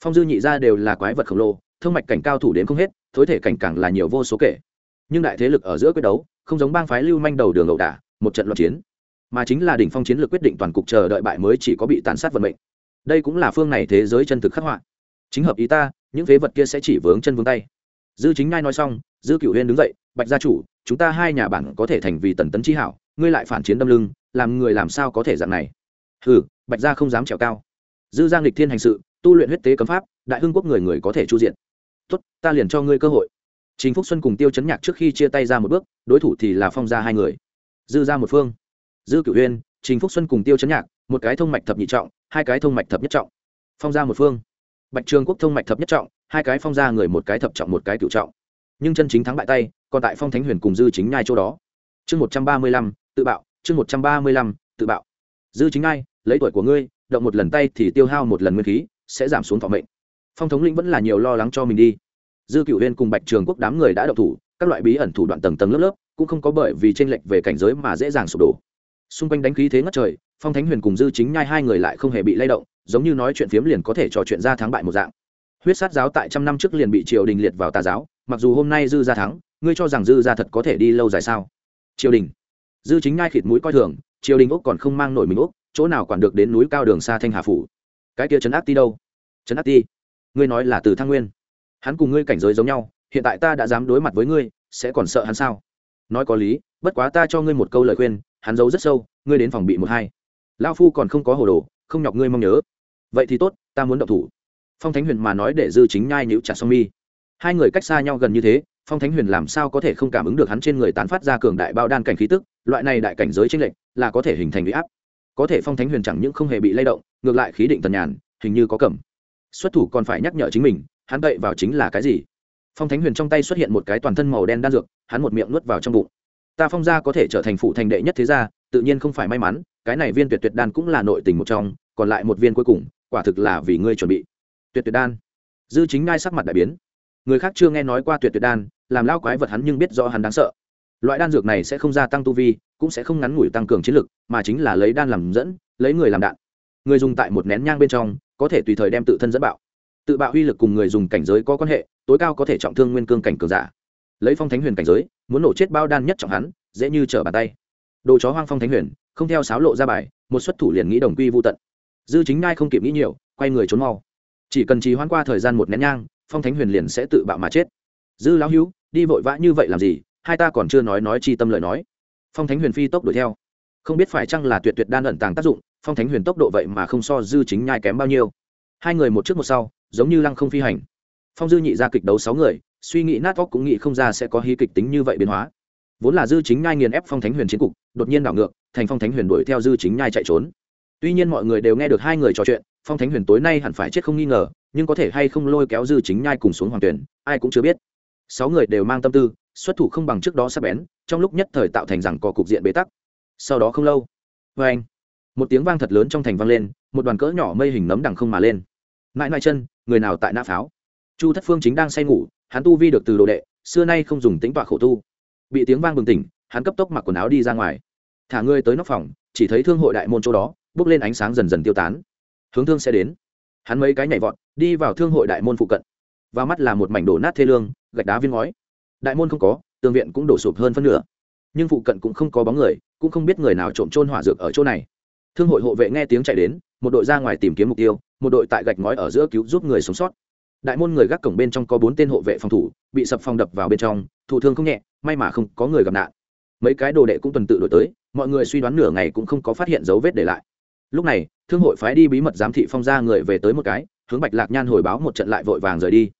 Phong dư nhị ra đều là quái vật khổng lồ thương mạch cảnh cao thủ đến không hết, thối thể cảnh càng là nhiều vô số kể. Nhưng đại thế lực ở giữa quyết đấu, không giống bang phái lưu manh đầu đường ẩu đả, một trận loạn chiến. Mà chính là đỉnh phong chiến lược quyết định toàn cục chờ đợi bại mới chỉ có bị tàn sát vận mệnh. Đây cũng là phương này thế giới chân thực khắc họa. Chính hợp ý ta, những phế vật kia sẽ chỉ vướng chân vướng tay. Dư chính ngai nói xong, dư cửu huyên đứng dậy, bạch gia chủ, chúng ta hai nhà bản có thể thành vì tần tấn chi hảo, ngươi lại phản chiến đâm lưng, làm người làm sao có thể dạng này? Hừ, bạch gia không dám trèo cao. Dư giang lịch thiên hành sự, tu luyện huyết tế cấm pháp, đại hưng quốc người người có thể chu diện tốt, ta liền cho ngươi cơ hội. Chính phúc xuân cùng tiêu chấn nhạc trước khi chia tay ra một bước, đối thủ thì là phong gia hai người. Dư ra một phương, dư cửu huyên trình phúc xuân cùng tiêu chấn nhạc, một cái thông mạch thập nhị trọng, hai cái thông mạch thập nhất trọng. Phong gia một phương, bạch trường quốc thông mạch thập nhất trọng, hai cái phong gia người một cái thập trọng, một cái cựu trọng. Nhưng chân chính thắng bại tay, còn tại phong thánh huyền cùng dư chính nhai chỗ đó. Chương một trăm ba mươi lăm, tự bạo, chương một trăm ba mươi lăm, tự bạo. Dư chính ngai, lấy tuổi của ngươi, động một lần tay thì tiêu hao một lần nguyên khí, sẽ giảm xuống thọ mệnh phong thống lĩnh vẫn là nhiều lo lắng cho mình đi. Dư cựu huyên cùng bạch trường quốc đám người đã đậu thủ, các loại bí ẩn thủ đoạn tầng tầng lớp lớp, cũng không có bởi vì tranh lệch về cảnh giới mà dễ dàng sụp đổ. Xung quanh đánh khí thế ngất trời, phong thánh huyền cùng dư chính nhai hai người lại không hề bị lay động, giống như nói chuyện phiếm liền có thể trò chuyện ra thắng bại một dạng. Huyết sát giáo tại trăm năm trước liền bị triều đình liệt vào tà giáo, mặc dù hôm nay dư ra thắng, ngươi cho rằng dư ra thật có thể đi lâu dài sao? Triều đình. Dư chính nhai khịt mũi coi thường, triều đình úc còn không mang nổi mình úc chỗ nào quản được đến núi cao đường xa thanh hà phủ? Cái kia trấn áp ti đâu? Trấn áp ti ngươi nói là từ thăng nguyên. Hắn cùng ngươi cảnh giới giống nhau, hiện tại ta đã dám đối mặt với ngươi, sẽ còn sợ hắn sao? Nói có lý, bất quá ta cho ngươi một câu lời khuyên, hắn giấu rất sâu, ngươi đến phòng bị một hai. Lao phu còn không có hồ đồ, không nhọc ngươi mong nhớ. Vậy thì tốt, ta muốn động thủ. Phong thánh huyền mà nói để dư chính nhai nhữ trả song mi. Hai người cách xa nhau gần như thế, phong thánh huyền làm sao có thể không cảm ứng được hắn trên người tán phát ra cường đại bao đan cảnh khí tức, loại này đại cảnh giới tranh lệch, là có thể hình thành huy áp. Có thể phong thánh huyền chẳng những không hề bị lay động, ngược lại khí định tần nhàn, hình như có cầm xuất thủ còn phải nhắc nhở chính mình, hắn cậy vào chính là cái gì? Phong thánh huyền trong tay xuất hiện một cái toàn thân màu đen đan dược, hắn một miệng nuốt vào trong bụng. Ta phong gia có thể trở thành phụ thành đệ nhất thế gia, tự nhiên không phải may mắn, cái này viên tuyệt tuyệt đan cũng là nội tình một trong, còn lại một viên cuối cùng, quả thực là vì ngươi chuẩn bị. Tuyệt tuyệt đan. Dư chính ngai sắc mặt đại biến. Người khác chưa nghe nói qua tuyệt tuyệt đan, làm lao quái vật hắn nhưng biết rõ hắn đáng sợ. Loại đan dược này sẽ không gia tăng tu vi, cũng sẽ không ngắn ngủi tăng cường chiến lực, mà chính là lấy đan làm dẫn, lấy người làm đạn. Người dùng tại một nén nhang bên trong có thể tùy thời đem tự thân dẫn bạo. Tự bạo uy lực cùng người dùng cảnh giới có quan hệ, tối cao có thể trọng thương nguyên cương cảnh cường giả. Lấy phong thánh huyền cảnh giới, muốn nổ chết bao đan nhất trọng hắn, dễ như trở bàn tay. Đồ chó hoang phong thánh huyền, không theo sáo lộ ra bài, một xuất thủ liền nghĩ đồng quy vô tận. Dư chính ngai không kịp nghĩ nhiều, quay người trốn mau. Chỉ cần trì hoãn qua thời gian một nén nhang, phong thánh huyền liền sẽ tự bạo mà chết. Dư lão hữu, đi vội vã như vậy làm gì? Hai ta còn chưa nói nói chi tâm lời nói. Phong thánh huyền phi tốc đuổi theo. Không biết phải chăng là tuyệt tuyệt đan ẩn tàng tác dụng phong thánh huyền tốc độ vậy mà không so dư chính nhai kém bao nhiêu. Hai người một trước một sau, giống như lăng không phi hành. Phong dư nhị ra kịch đấu sáu người, suy nghĩ nát óc cũng nghĩ không ra sẽ có hí kịch tính như vậy biến hóa. Vốn là dư chính nhai nghiền ép phong thánh huyền chiến cục, đột nhiên đảo ngược, thành phong thánh huyền đuổi theo dư chính nhai chạy trốn. Tuy nhiên mọi người đều nghe được hai người trò chuyện, phong thánh huyền tối nay hẳn phải chết không nghi ngờ, nhưng có thể hay không lôi kéo dư chính nhai cùng xuống hoàng tuyển, ai cũng chưa biết. Sáu người đều mang tâm tư, xuất thủ không bằng trước đó sắp bén, trong lúc nhất thời tạo thành rằng có cục diện bế tắc. Sau đó không lâu vê anh một tiếng vang thật lớn trong thành vang lên, một đoàn cỡ nhỏ mây hình nấm đằng không mà lên. Mãi mãi chân, người nào tại nã pháo? Chu thất phương chính đang say ngủ, hắn tu vi được từ đồ đệ, xưa nay không dùng tính tọa khổ tu. Bị tiếng vang bừng tỉnh, hắn cấp tốc mặc quần áo đi ra ngoài. Thả ngươi tới nóc phòng, chỉ thấy thương hội đại môn chỗ đó, bước lên ánh sáng dần dần tiêu tán. Hướng thương sẽ đến. Hắn mấy cái nhảy vọt, đi vào thương hội đại môn phụ cận. Và mắt là một mảnh đổ nát thê lương, gạch đá viên ngói. Đại môn không có, tường viện cũng đổ sụp hơn phân nửa. Nhưng phụ cận cũng không có bóng người, cũng không biết người nào trộm trôn hỏa dược ở chỗ này thương hội hộ vệ nghe tiếng chạy đến một đội ra ngoài tìm kiếm mục tiêu một đội tại gạch ngói ở giữa cứu giúp người sống sót. Đại môn người gác cổng bên trong có bốn tên hộ vệ phòng thủ bị sập phòng đập vào bên trong thụ thương không nhẹ may mà không có người gặp nạn. Mấy cái đồ đệ cũng tuần tự đổi tới mọi người suy đoán nửa ngày cũng không có phát hiện dấu vết để lại. Lúc này thương hội phái đi bí mật giám thị phong gia người về tới một cái hướng bạch lạc nhan hồi báo một trận lại vội vàng rời đi.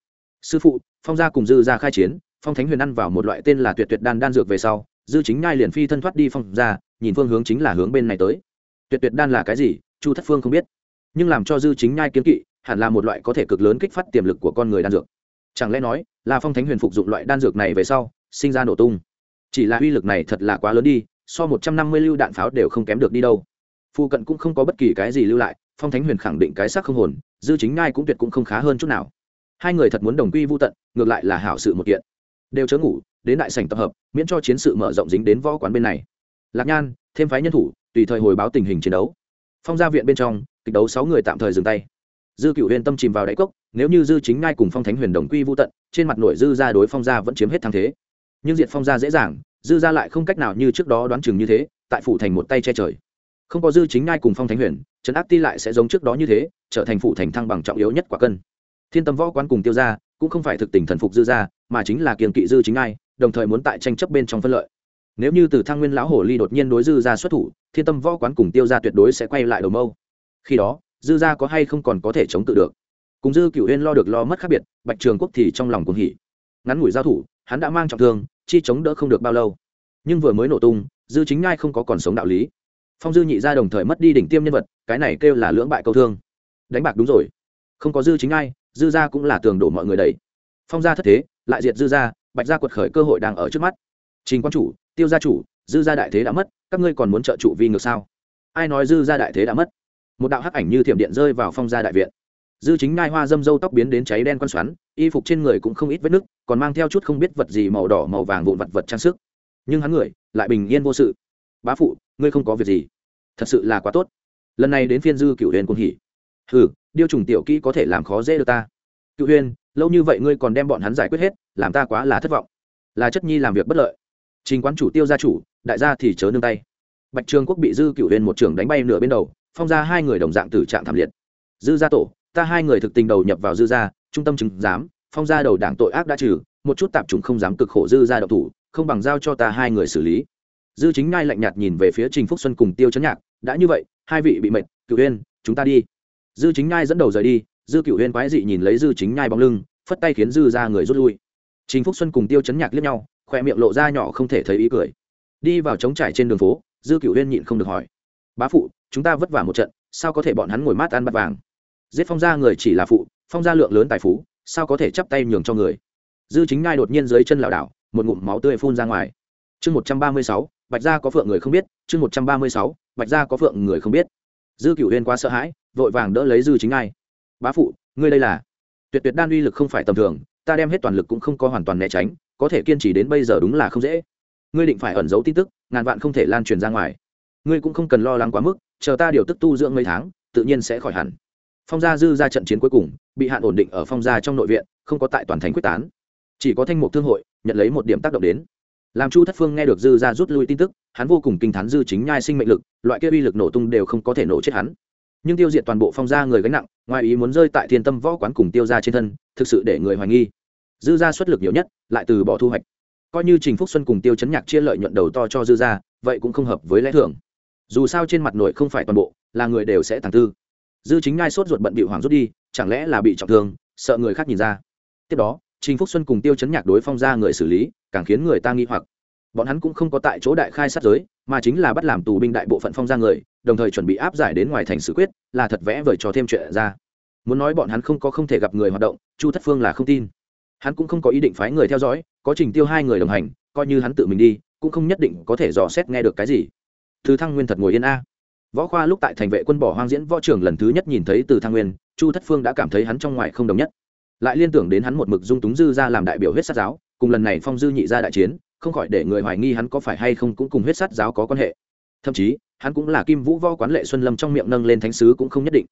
Sư phụ phong gia cùng dư ra khai chiến phong thánh huyền ăn vào một loại tên là tuyệt tuyệt đan đan dược về sau dư chính ngai liền phi thân thoát đi phong gia, nhìn phương hướng chính là hướng bên này tới tuyệt tuyệt đan là cái gì, chu thất phương không biết. Nhưng làm cho dư chính nhai kiến kỵ, hẳn là một loại có thể cực lớn kích phát tiềm lực của con người đan dược. Chẳng lẽ nói, là phong thánh huyền phục dụng loại đan dược này về sau, sinh ra nổ tung? Chỉ là uy lực này thật là quá lớn đi, so một trăm năm mươi lưu đạn pháo đều không kém được đi đâu. Phụ cận cũng không có bất kỳ cái gì lưu lại, phong thánh huyền khẳng định cái xác không hồn, dư chính nhai cũng tuyệt cũng không khá hơn chút nào. Hai người thật muốn đồng quy vô tận, ngược lại là hảo sự một kiện. Đều chớ ngủ, đến đại sảnh tập hợp, miễn cho chiến sự mở rộng dính đến võ quán bên này. Lạc nhan, thêm phái nhân thủ tùy thời hồi báo tình hình chiến đấu. Phong gia viện bên trong, kịch đấu sáu người tạm thời dừng tay. Dư cựu huyền tâm chìm vào đáy cốc, nếu như dư chính ngai cùng phong thánh huyền đồng quy vô tận, trên mặt nội dư gia đối phong gia vẫn chiếm hết thắng thế. Nhưng diện phong gia dễ dàng, dư gia lại không cách nào như trước đó đoán chừng như thế, tại phủ thành một tay che trời. Không có dư chính ngai cùng phong thánh huyền, trấn áp ti lại sẽ giống trước đó như thế, trở thành phủ thành thăng bằng trọng yếu nhất quả cân. Thiên tâm võ quán cùng tiêu gia cũng không phải thực tình thần phục dư gia, mà chính là kiềm kỵ dư chính ngai, đồng thời muốn tại tranh chấp bên trong phân lợi. Nếu như từ thăng nguyên lão hồ ly đột nhiên đối dư gia xuất thủ thiên tâm võ quán cùng tiêu gia tuyệt đối sẽ quay lại đầu mâu. Khi đó, dư gia có hay không còn có thể chống tự được? Cùng dư cựu huyên lo được lo mất khác biệt, bạch trường quốc thì trong lòng cuồng hỉ. Ngắn ngủi giao thủ, hắn đã mang trọng thương, chi chống đỡ không được bao lâu. Nhưng vừa mới nổ tung, dư chính ngai không có còn sống đạo lý. Phong dư nhị gia đồng thời mất đi đỉnh tiêm nhân vật, cái này kêu là lưỡng bại câu thương. Đánh bạc đúng rồi. Không có dư chính ngai, dư gia cũng là tường đổ mọi người đầy. Phong gia thất thế, lại diệt dư gia, bạch gia quật khởi cơ hội đang ở trước mắt. Trình quan chủ, tiêu gia chủ dư gia đại thế đã mất, các ngươi còn muốn trợ trụ vi ngược sao? Ai nói dư gia đại thế đã mất? Một đạo hắc ảnh như thiểm điện rơi vào phong gia đại viện. Dư chính ngai hoa dâm dâu tóc biến đến cháy đen quan xoắn, y phục trên người cũng không ít vết nứt, còn mang theo chút không biết vật gì màu đỏ, màu vàng vụn vật vật trang sức. Nhưng hắn người, lại bình yên vô sự. Bá phụ, ngươi không có việc gì. Thật sự là quá tốt. Lần này đến phiên dư cựu huyền cũng hỉ. Hừ, điêu trùng tiểu kỹ có thể làm khó dễ được ta. Cựu huyền, lâu như vậy ngươi còn đem bọn hắn giải quyết hết, làm ta quá là thất vọng. Là chất nhi làm việc bất lợi. Trình quán chủ tiêu gia chủ đại gia thì chớ nương tay. Bạch trường quốc bị dư cựu huyền một trưởng đánh bay nửa bên đầu, phong ra hai người đồng dạng tử trạng thảm liệt. Dư gia tổ, ta hai người thực tình đầu nhập vào dư gia, trung tâm chứng giám, phong gia đầu đảng tội ác đã trừ, một chút tạp chủng không dám cực khổ dư gia độc thủ, không bằng giao cho ta hai người xử lý. Dư chính ngai lạnh nhạt nhìn về phía trình phúc xuân cùng tiêu chấn nhạc, đã như vậy, hai vị bị mệt cựu huyên chúng ta đi. Dư chính ngai dẫn đầu rời đi, dư cựu huyên quái dị nhìn lấy dư chính ngai bóng lưng, phất tay khiến dư ra người rút lui. Chính phúc xuân cùng tiêu chấn nhạc liếc nhau, khoe miệng lộ ra nhỏ không thể thấy ý cười đi vào trống trải trên đường phố, dư cựu huyên nhịn không được hỏi. Bá phụ, chúng ta vất vả một trận, sao có thể bọn hắn ngồi mát ăn bát vàng? Giết phong gia người chỉ là phụ, phong gia lượng lớn tài phú, sao có thể chắp tay nhường cho người? Dư chính ngai đột nhiên dưới chân lảo đảo, một ngụm máu tươi phun ra ngoài. Chương một trăm ba mươi sáu, bạch gia có phượng người không biết, chương một trăm ba mươi sáu, bạch gia có phượng người không biết. Dư cựu huyên quá sợ hãi, vội vàng đỡ lấy dư chính ngai. Bá phụ, ngươi đây là? Tuyệt tuyệt đan uy lực không phải tầm thường, ta đem hết toàn lực cũng không có hoàn toàn né tránh, có thể kiên trì đến bây giờ đúng là không dễ ngươi định phải ẩn giấu tin tức, ngàn vạn không thể lan truyền ra ngoài. Ngươi cũng không cần lo lắng quá mức, chờ ta điều tức tu dưỡng mấy tháng, tự nhiên sẽ khỏi hẳn. Phong gia dư ra trận chiến cuối cùng, bị hạn ổn định ở phong gia trong nội viện, không có tại toàn thành quyết tán. Chỉ có thanh mục thương hội, nhận lấy một điểm tác động đến. Làm chu thất phương nghe được dư ra rút lui tin tức, hắn vô cùng kinh t h á n dư chính nhai sinh mệnh lực, loại kia uy lực nổ tung đều không có thể nổ chết hắn. Nhưng tiêu diệt toàn bộ phong gia người gánh nặng, ngoài ý muốn rơi tại thiên tâm võ quán cùng tiêu gia trên thân, thực sự để người hoài nghi. Dư gia xuất lực nhiều nhất, lại từ bỏ thu hoạch coi như trình phúc xuân cùng tiêu chấn nhạc chia lợi nhuận đầu to cho dư ra, vậy cũng không hợp với lẽ thường. Dù sao trên mặt nội không phải toàn bộ là người đều sẽ thẳng tư. Dư chính ngai sốt ruột bận bị hoàng rút đi chẳng lẽ là bị trọng thương sợ người khác nhìn ra. Tiếp đó trình phúc xuân cùng tiêu chấn nhạc đối phong gia người xử lý càng khiến người ta nghi hoặc. Bọn hắn cũng không có tại chỗ đại khai sát giới mà chính là bắt làm tù binh đại bộ phận phong gia người đồng thời chuẩn bị áp giải đến ngoài thành xử quyết là thật vẽ vời cho thêm chuyện ra. Muốn nói bọn hắn không có không thể gặp người hoạt động chu thất phương là không tin. Hắn cũng không có ý định phái người theo dõi có trình tiêu hai người đồng hành, coi như hắn tự mình đi, cũng không nhất định có thể dò xét nghe được cái gì. Từ thăng nguyên thật ngồi yên a. Võ khoa lúc tại thành vệ quân bỏ hoang diễn võ trưởng lần thứ nhất nhìn thấy từ thăng nguyên, chu thất phương đã cảm thấy hắn trong ngoài không đồng nhất. Lại liên tưởng đến hắn một mực dung túng dư ra làm đại biểu huyết sát giáo, cùng lần này phong dư nhị ra đại chiến, không khỏi để người hoài nghi hắn có phải hay không cũng cùng huyết sát giáo có quan hệ. Thậm chí, hắn cũng là kim vũ võ quán lệ xuân lâm trong miệng nâng lên thánh sứ cũng không nhất định.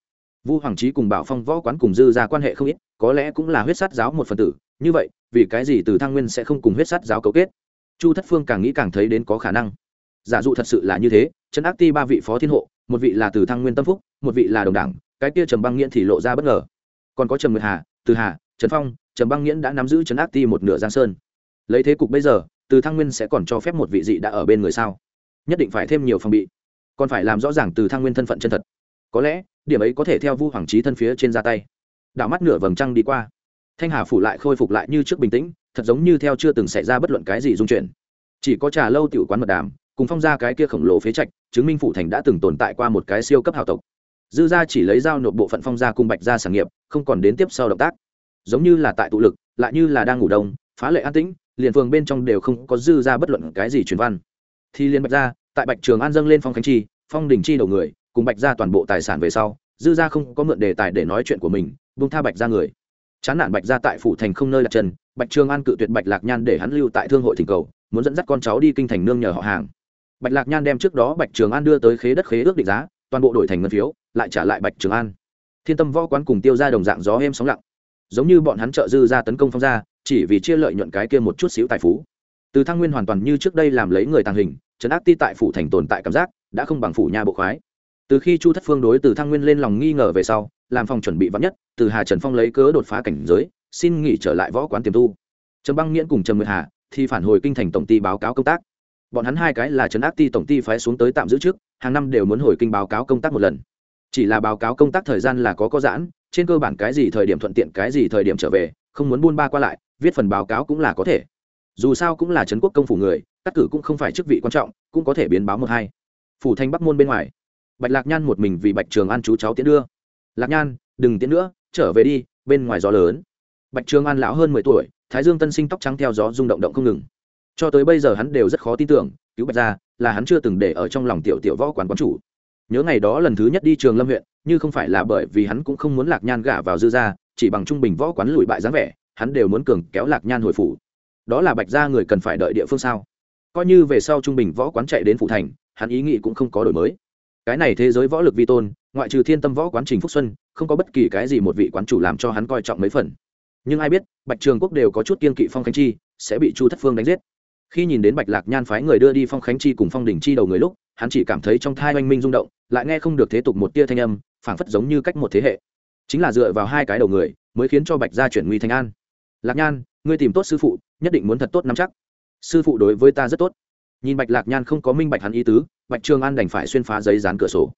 Vu hoàng trí cùng bảo phong võ quán cùng dư ra quan hệ không ít, có lẽ cũng là huyết sát giáo một phần tử như vậy, vì cái gì từ thăng nguyên sẽ không cùng huyết sắt giáo cấu kết? Chu thất phương càng nghĩ càng thấy đến có khả năng. Giả dụ thật sự là như thế, trấn ác ti ba vị phó thiên hộ, một vị là từ thăng nguyên tâm phúc, một vị là đồng đảng, cái kia trầm băng nghiễn thì lộ ra bất ngờ. Còn có trầm nguyệt hà, từ hà, trần phong, trầm băng nghiễn đã nắm giữ trấn ác ti một nửa giang sơn. Lấy thế cục bây giờ, từ thăng nguyên sẽ còn cho phép một vị dị đã ở bên người sao? Nhất định phải thêm nhiều phòng bị. Còn phải làm rõ ràng từ thăng nguyên thân phận chân thật. Có lẽ, điểm ấy có thể theo vu hoàng trí thân phía trên ra tay. Đảo mắt nửa vầng trăng đi qua thanh hà phủ lại khôi phục lại như trước bình tĩnh, thật giống như theo chưa từng xảy ra bất luận cái gì dung chuyển. Chỉ có trà lâu tiểu quán mật đàm, cùng phong ra cái kia khổng lồ phế trạch, chứng minh phủ thành đã từng tồn tại qua một cái siêu cấp hào tộc. Dư gia chỉ lấy dao nộp bộ phận phong gia cung bạch gia sản nghiệp, không còn đến tiếp sau động tác. Giống như là tại tụ lực, lại như là đang ngủ đông, phá lệ an tĩnh, liền phường bên trong đều không có dư ra bất luận cái gì truyền văn. Thì liền bạch gia, tại bạch trường an dâng lên phong khánh chi, phong đình chi đầu người, cùng bạch gia toàn bộ tài sản về sau, dư gia không có mượn đề tài để nói chuyện của mình, buông tha bạch gia người chán nản bạch gia tại phủ thành không nơi đặt chân, bạch trường an cự tuyệt bạch lạc nhan để hắn lưu tại thương hội thỉnh cầu, muốn dẫn dắt con cháu đi kinh thành nương nhờ họ hàng. Bạch lạc nhan đem trước đó bạch trường an đưa tới khế đất khế ước định giá, toàn bộ đổi thành ngân phiếu, lại trả lại bạch trường an. Thiên tâm võ quán cùng tiêu ra đồng dạng gió êm sóng lặng. Giống như bọn hắn trợ dư ra tấn công phong ra chỉ vì chia lợi nhuận cái kia một chút xíu tài phú. Từ thăng nguyên hoàn toàn như trước đây làm lấy người tàng hình, trấn áp ti tại phủ thành tồn tại cảm giác, đã không bằng phủ nhà bộ khoái từ khi chu thất phương đối từ thăng nguyên lên lòng nghi ngờ về sau, làm phòng chuẩn bị vắn nhất, từ hà trần phong lấy cớ đột phá cảnh giới, xin nghỉ trở lại võ quán tiềm tu. Trần băng nghiễn cùng Trần nguyệt hà thì phản hồi kinh thành tổng ty báo cáo công tác. Bọn hắn hai cái là trấn áp ti tổng ty phái xuống tới tạm giữ trước, hàng năm đều muốn hồi kinh báo cáo công tác một lần. Chỉ là báo cáo công tác thời gian là có có giãn, trên cơ bản cái gì thời điểm thuận tiện, cái gì thời điểm trở về, không muốn buôn ba qua lại, viết phần báo cáo cũng là có thể. Dù sao cũng là trấn quốc công phủ người, cắt cử cũng không phải chức vị quan trọng, cũng có thể biến báo một hai. Phủ thanh bắc môn bên ngoài bạch lạc nhan một mình vì bạch trường an chú cháu tiễn đưa. Lạc nhan, đừng tiễn nữa, trở về đi, bên ngoài gió lớn. Bạch trường an lão hơn mười tuổi, thái dương tân sinh tóc trắng theo gió rung động động không ngừng. Cho tới bây giờ hắn đều rất khó tin tưởng, cứu bạch ra là hắn chưa từng để ở trong lòng tiểu tiểu võ quán quán chủ. Nhớ ngày đó lần thứ nhất đi trường lâm huyện, như không phải là bởi vì hắn cũng không muốn lạc nhan gả vào dư gia, chỉ bằng trung bình võ quán lùi bại dáng vẻ, hắn đều muốn cường kéo lạc nhan hồi phủ. Đó là bạch gia người cần phải đợi địa phương sao? Coi như về sau trung bình võ quán chạy đến phủ thành, hắn ý nghĩ cũng không có đổi mới cái này thế giới võ lực vi tôn, ngoại trừ thiên tâm võ quán trình phúc xuân, không có bất kỳ cái gì một vị quán chủ làm cho hắn coi trọng mấy phần. Nhưng ai biết, bạch trường quốc đều có chút kiên kỵ phong khánh chi, sẽ bị chu thất phương đánh giết. Khi nhìn đến bạch lạc nhan phái người đưa đi phong khánh chi cùng phong đình chi đầu người lúc, hắn chỉ cảm thấy trong thai oanh minh rung động, lại nghe không được thế tục một tia thanh âm, phảng phất giống như cách một thế hệ. Chính là dựa vào hai cái đầu người, mới khiến cho bạch gia chuyển nguy thành an. Lạc nhan, ngươi tìm tốt sư phụ, nhất định muốn thật tốt nắm chắc. Sư phụ đối với ta rất tốt. Nhìn bạch lạc nhan không có minh bạch hắn ý tứ bạch trường an đành phải xuyên phá giấy dán cửa sổ.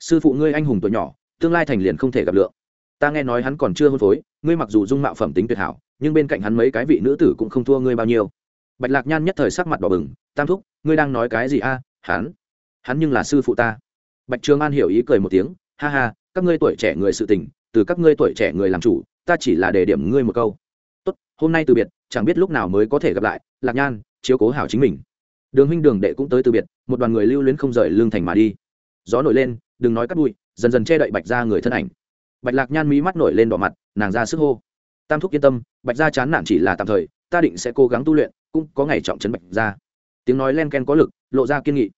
Sư phụ ngươi anh hùng tuổi nhỏ, tương lai thành liền không thể gặp lượng. Ta nghe nói hắn còn chưa hôn phối, ngươi mặc dù dung mạo phẩm tính tuyệt hảo, nhưng bên cạnh hắn mấy cái vị nữ tử cũng không thua ngươi bao nhiêu. Bạch lạc nhan nhất thời sắc mặt đỏ bừng, tam thúc, ngươi đang nói cái gì a? Hắn hắn nhưng là sư phụ ta. Bạch trường an hiểu ý cười một tiếng, ha ha, các ngươi tuổi trẻ người sự tình, từ các ngươi tuổi trẻ người làm chủ, ta chỉ là để điểm ngươi một câu. Tốt, hôm nay từ biệt, chẳng biết lúc nào mới có thể gặp lại. Lạc nhan, chiếu cố hảo chính mình đường huynh đường đệ cũng tới từ biệt, một đoàn người lưu luyến không rời lương thành mà đi. Gió nổi lên, đừng nói cắt bụi, dần dần che đậy bạch ra người thân ảnh. Bạch lạc nhan mỹ mắt nổi lên đỏ mặt, nàng ra sức hô. Tam thúc yên tâm, bạch gia chán nản chỉ là tạm thời, ta định sẽ cố gắng tu luyện, cũng có ngày trọng trấn bạch gia. Tiếng nói len ken có lực, lộ ra kiên nghị.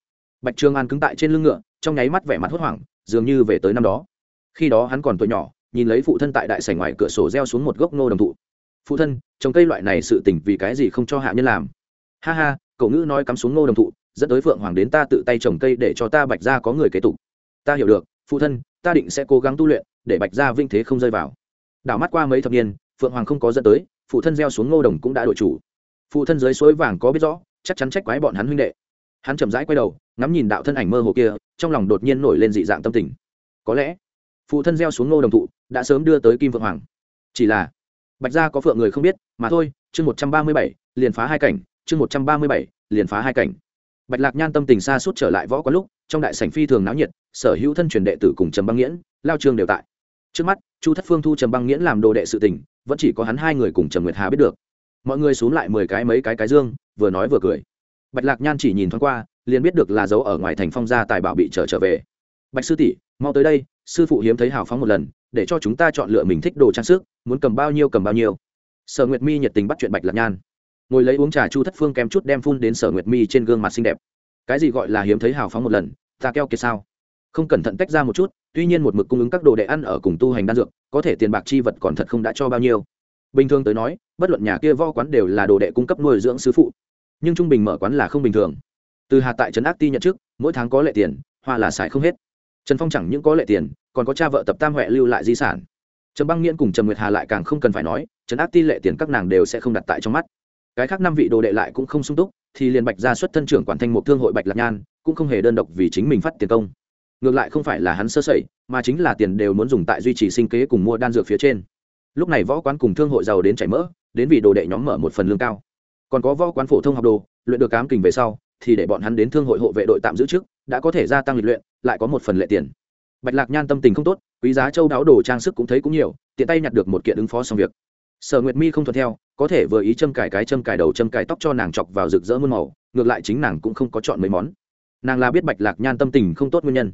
Bạch trường an cứng tại trên lưng ngựa, trong nháy mắt vẻ mặt hốt hoảng, dường như về tới năm đó. Khi đó hắn còn tuổi nhỏ, nhìn lấy phụ thân tại đại sảnh ngoài cửa sổ reo xuống một gốc nô đồng thụ. Phụ thân, trồng cây loại này sự tỉnh vì cái gì không cho hạ nhân làm? Ha ha cậu ngữ nói cắm xuống Ngô đồng thụ, dẫn tới phượng hoàng đến ta tự tay trồng cây để cho ta bạch ra có người kế tục. Ta hiểu được, phụ thân, ta định sẽ cố gắng tu luyện, để bạch ra vinh thế không rơi vào. Đảo mắt qua mấy thập niên, phượng hoàng không có dẫn tới, phụ thân gieo xuống ngô đồng cũng đã đổi chủ. Phụ thân dưới suối vàng có biết rõ, chắc chắn trách quái bọn hắn huynh đệ. Hắn chậm rãi quay đầu, ngắm nhìn đạo thân ảnh mơ hồ kia, trong lòng đột nhiên nổi lên dị dạng tâm tình. Có lẽ, phụ thân gieo xuống ngô đồng thụ, đã sớm đưa tới kim phượng hoàng. Chỉ là, bạch gia có phượng người không biết, mà thôi, chương một trăm ba mươi bảy, liền phá hai cảnh chương một trăm ba mươi bảy, liền phá hai cảnh. Bạch lạc nhan tâm tình xa suốt trở lại võ quán lúc, trong đại sảnh phi thường náo nhiệt, sở hữu thân truyền đệ tử cùng trầm băng nghiễn, lao trương đều tại. Trước mắt, chu thất phương thu trầm băng nghiễn làm đồ đệ sự tình, vẫn chỉ có hắn hai người cùng trầm nguyệt hà biết được. Mọi người xuống lại mười cái mấy cái cái dương, vừa nói vừa cười. Bạch lạc nhan chỉ nhìn thoáng qua, liền biết được là dấu ở ngoài thành phong gia tài bảo bị trở trở về. Bạch sư tỷ, mau tới đây, sư phụ hiếm thấy hào phóng một lần, để cho chúng ta chọn lựa mình thích đồ trang sức, muốn cầm bao nhiêu cầm bao nhiêu. Sở nguyệt mi nhiệt tình bắt chuyện bạch lạc nhan ngồi lấy uống trà chu thất phương kém chút đem phun đến sở nguyệt mi trên gương mặt xinh đẹp. Cái gì gọi là hiếm thấy hào phóng một lần ta keo kiệt sao? Không cẩn thận tách ra một chút tuy nhiên một mực cung ứng các đồ đệ ăn ở cùng tu hành đan dược có thể tiền bạc chi vật còn thật không đã cho bao nhiêu. Bình thường tới nói bất luận nhà kia vo quán đều là đồ đệ cung cấp nuôi dưỡng sư phụ. Nhưng trung bình mở quán là không bình thường. Từ hà tại trấn ác ti nhận trước, mỗi tháng có lệ tiền hoa là xài không hết. Trần phong chẳng những có lệ tiền còn có cha vợ tập tam huệ lưu lại di sản. Trần băng nghiễn cùng trần nguyệt hà lại càng không cần phải nói trấn ác ti lệ tiền các nàng đều sẽ không đặt tại trong mắt cái khác năm vị đồ đệ lại cũng không sung túc, thì liền bạch ra xuất thân trưởng quản thanh một thương hội bạch lạc nhan, cũng không hề đơn độc vì chính mình phát tiền công. Ngược lại không phải là hắn sơ sẩy, mà chính là tiền đều muốn dùng tại duy trì sinh kế cùng mua đan dược phía trên. Lúc này võ quán cùng thương hội giàu đến chảy mỡ, đến vì đồ đệ nhóm mở một phần lương cao. Còn có võ quán phổ thông học đồ, luyện được cám kình về sau, thì để bọn hắn đến thương hội hộ vệ đội tạm giữ trước, đã có thể gia tăng lịch luyện, lại có một phần lệ tiền. Bạch lạc nhan tâm tình không tốt, quý giá châu đáo đồ trang sức cũng thấy cũng nhiều, tiện tay nhặt được một kiện ứng phó xong việc. Sở nguyệt mi không thuận theo có thể vừa ý châm cài cái châm cài đầu châm cài tóc cho nàng chọc vào rực rỡ muôn màu, ngược lại chính nàng cũng không có chọn mấy món. Nàng là biết bạch lạc nhan tâm tình không tốt nguyên nhân.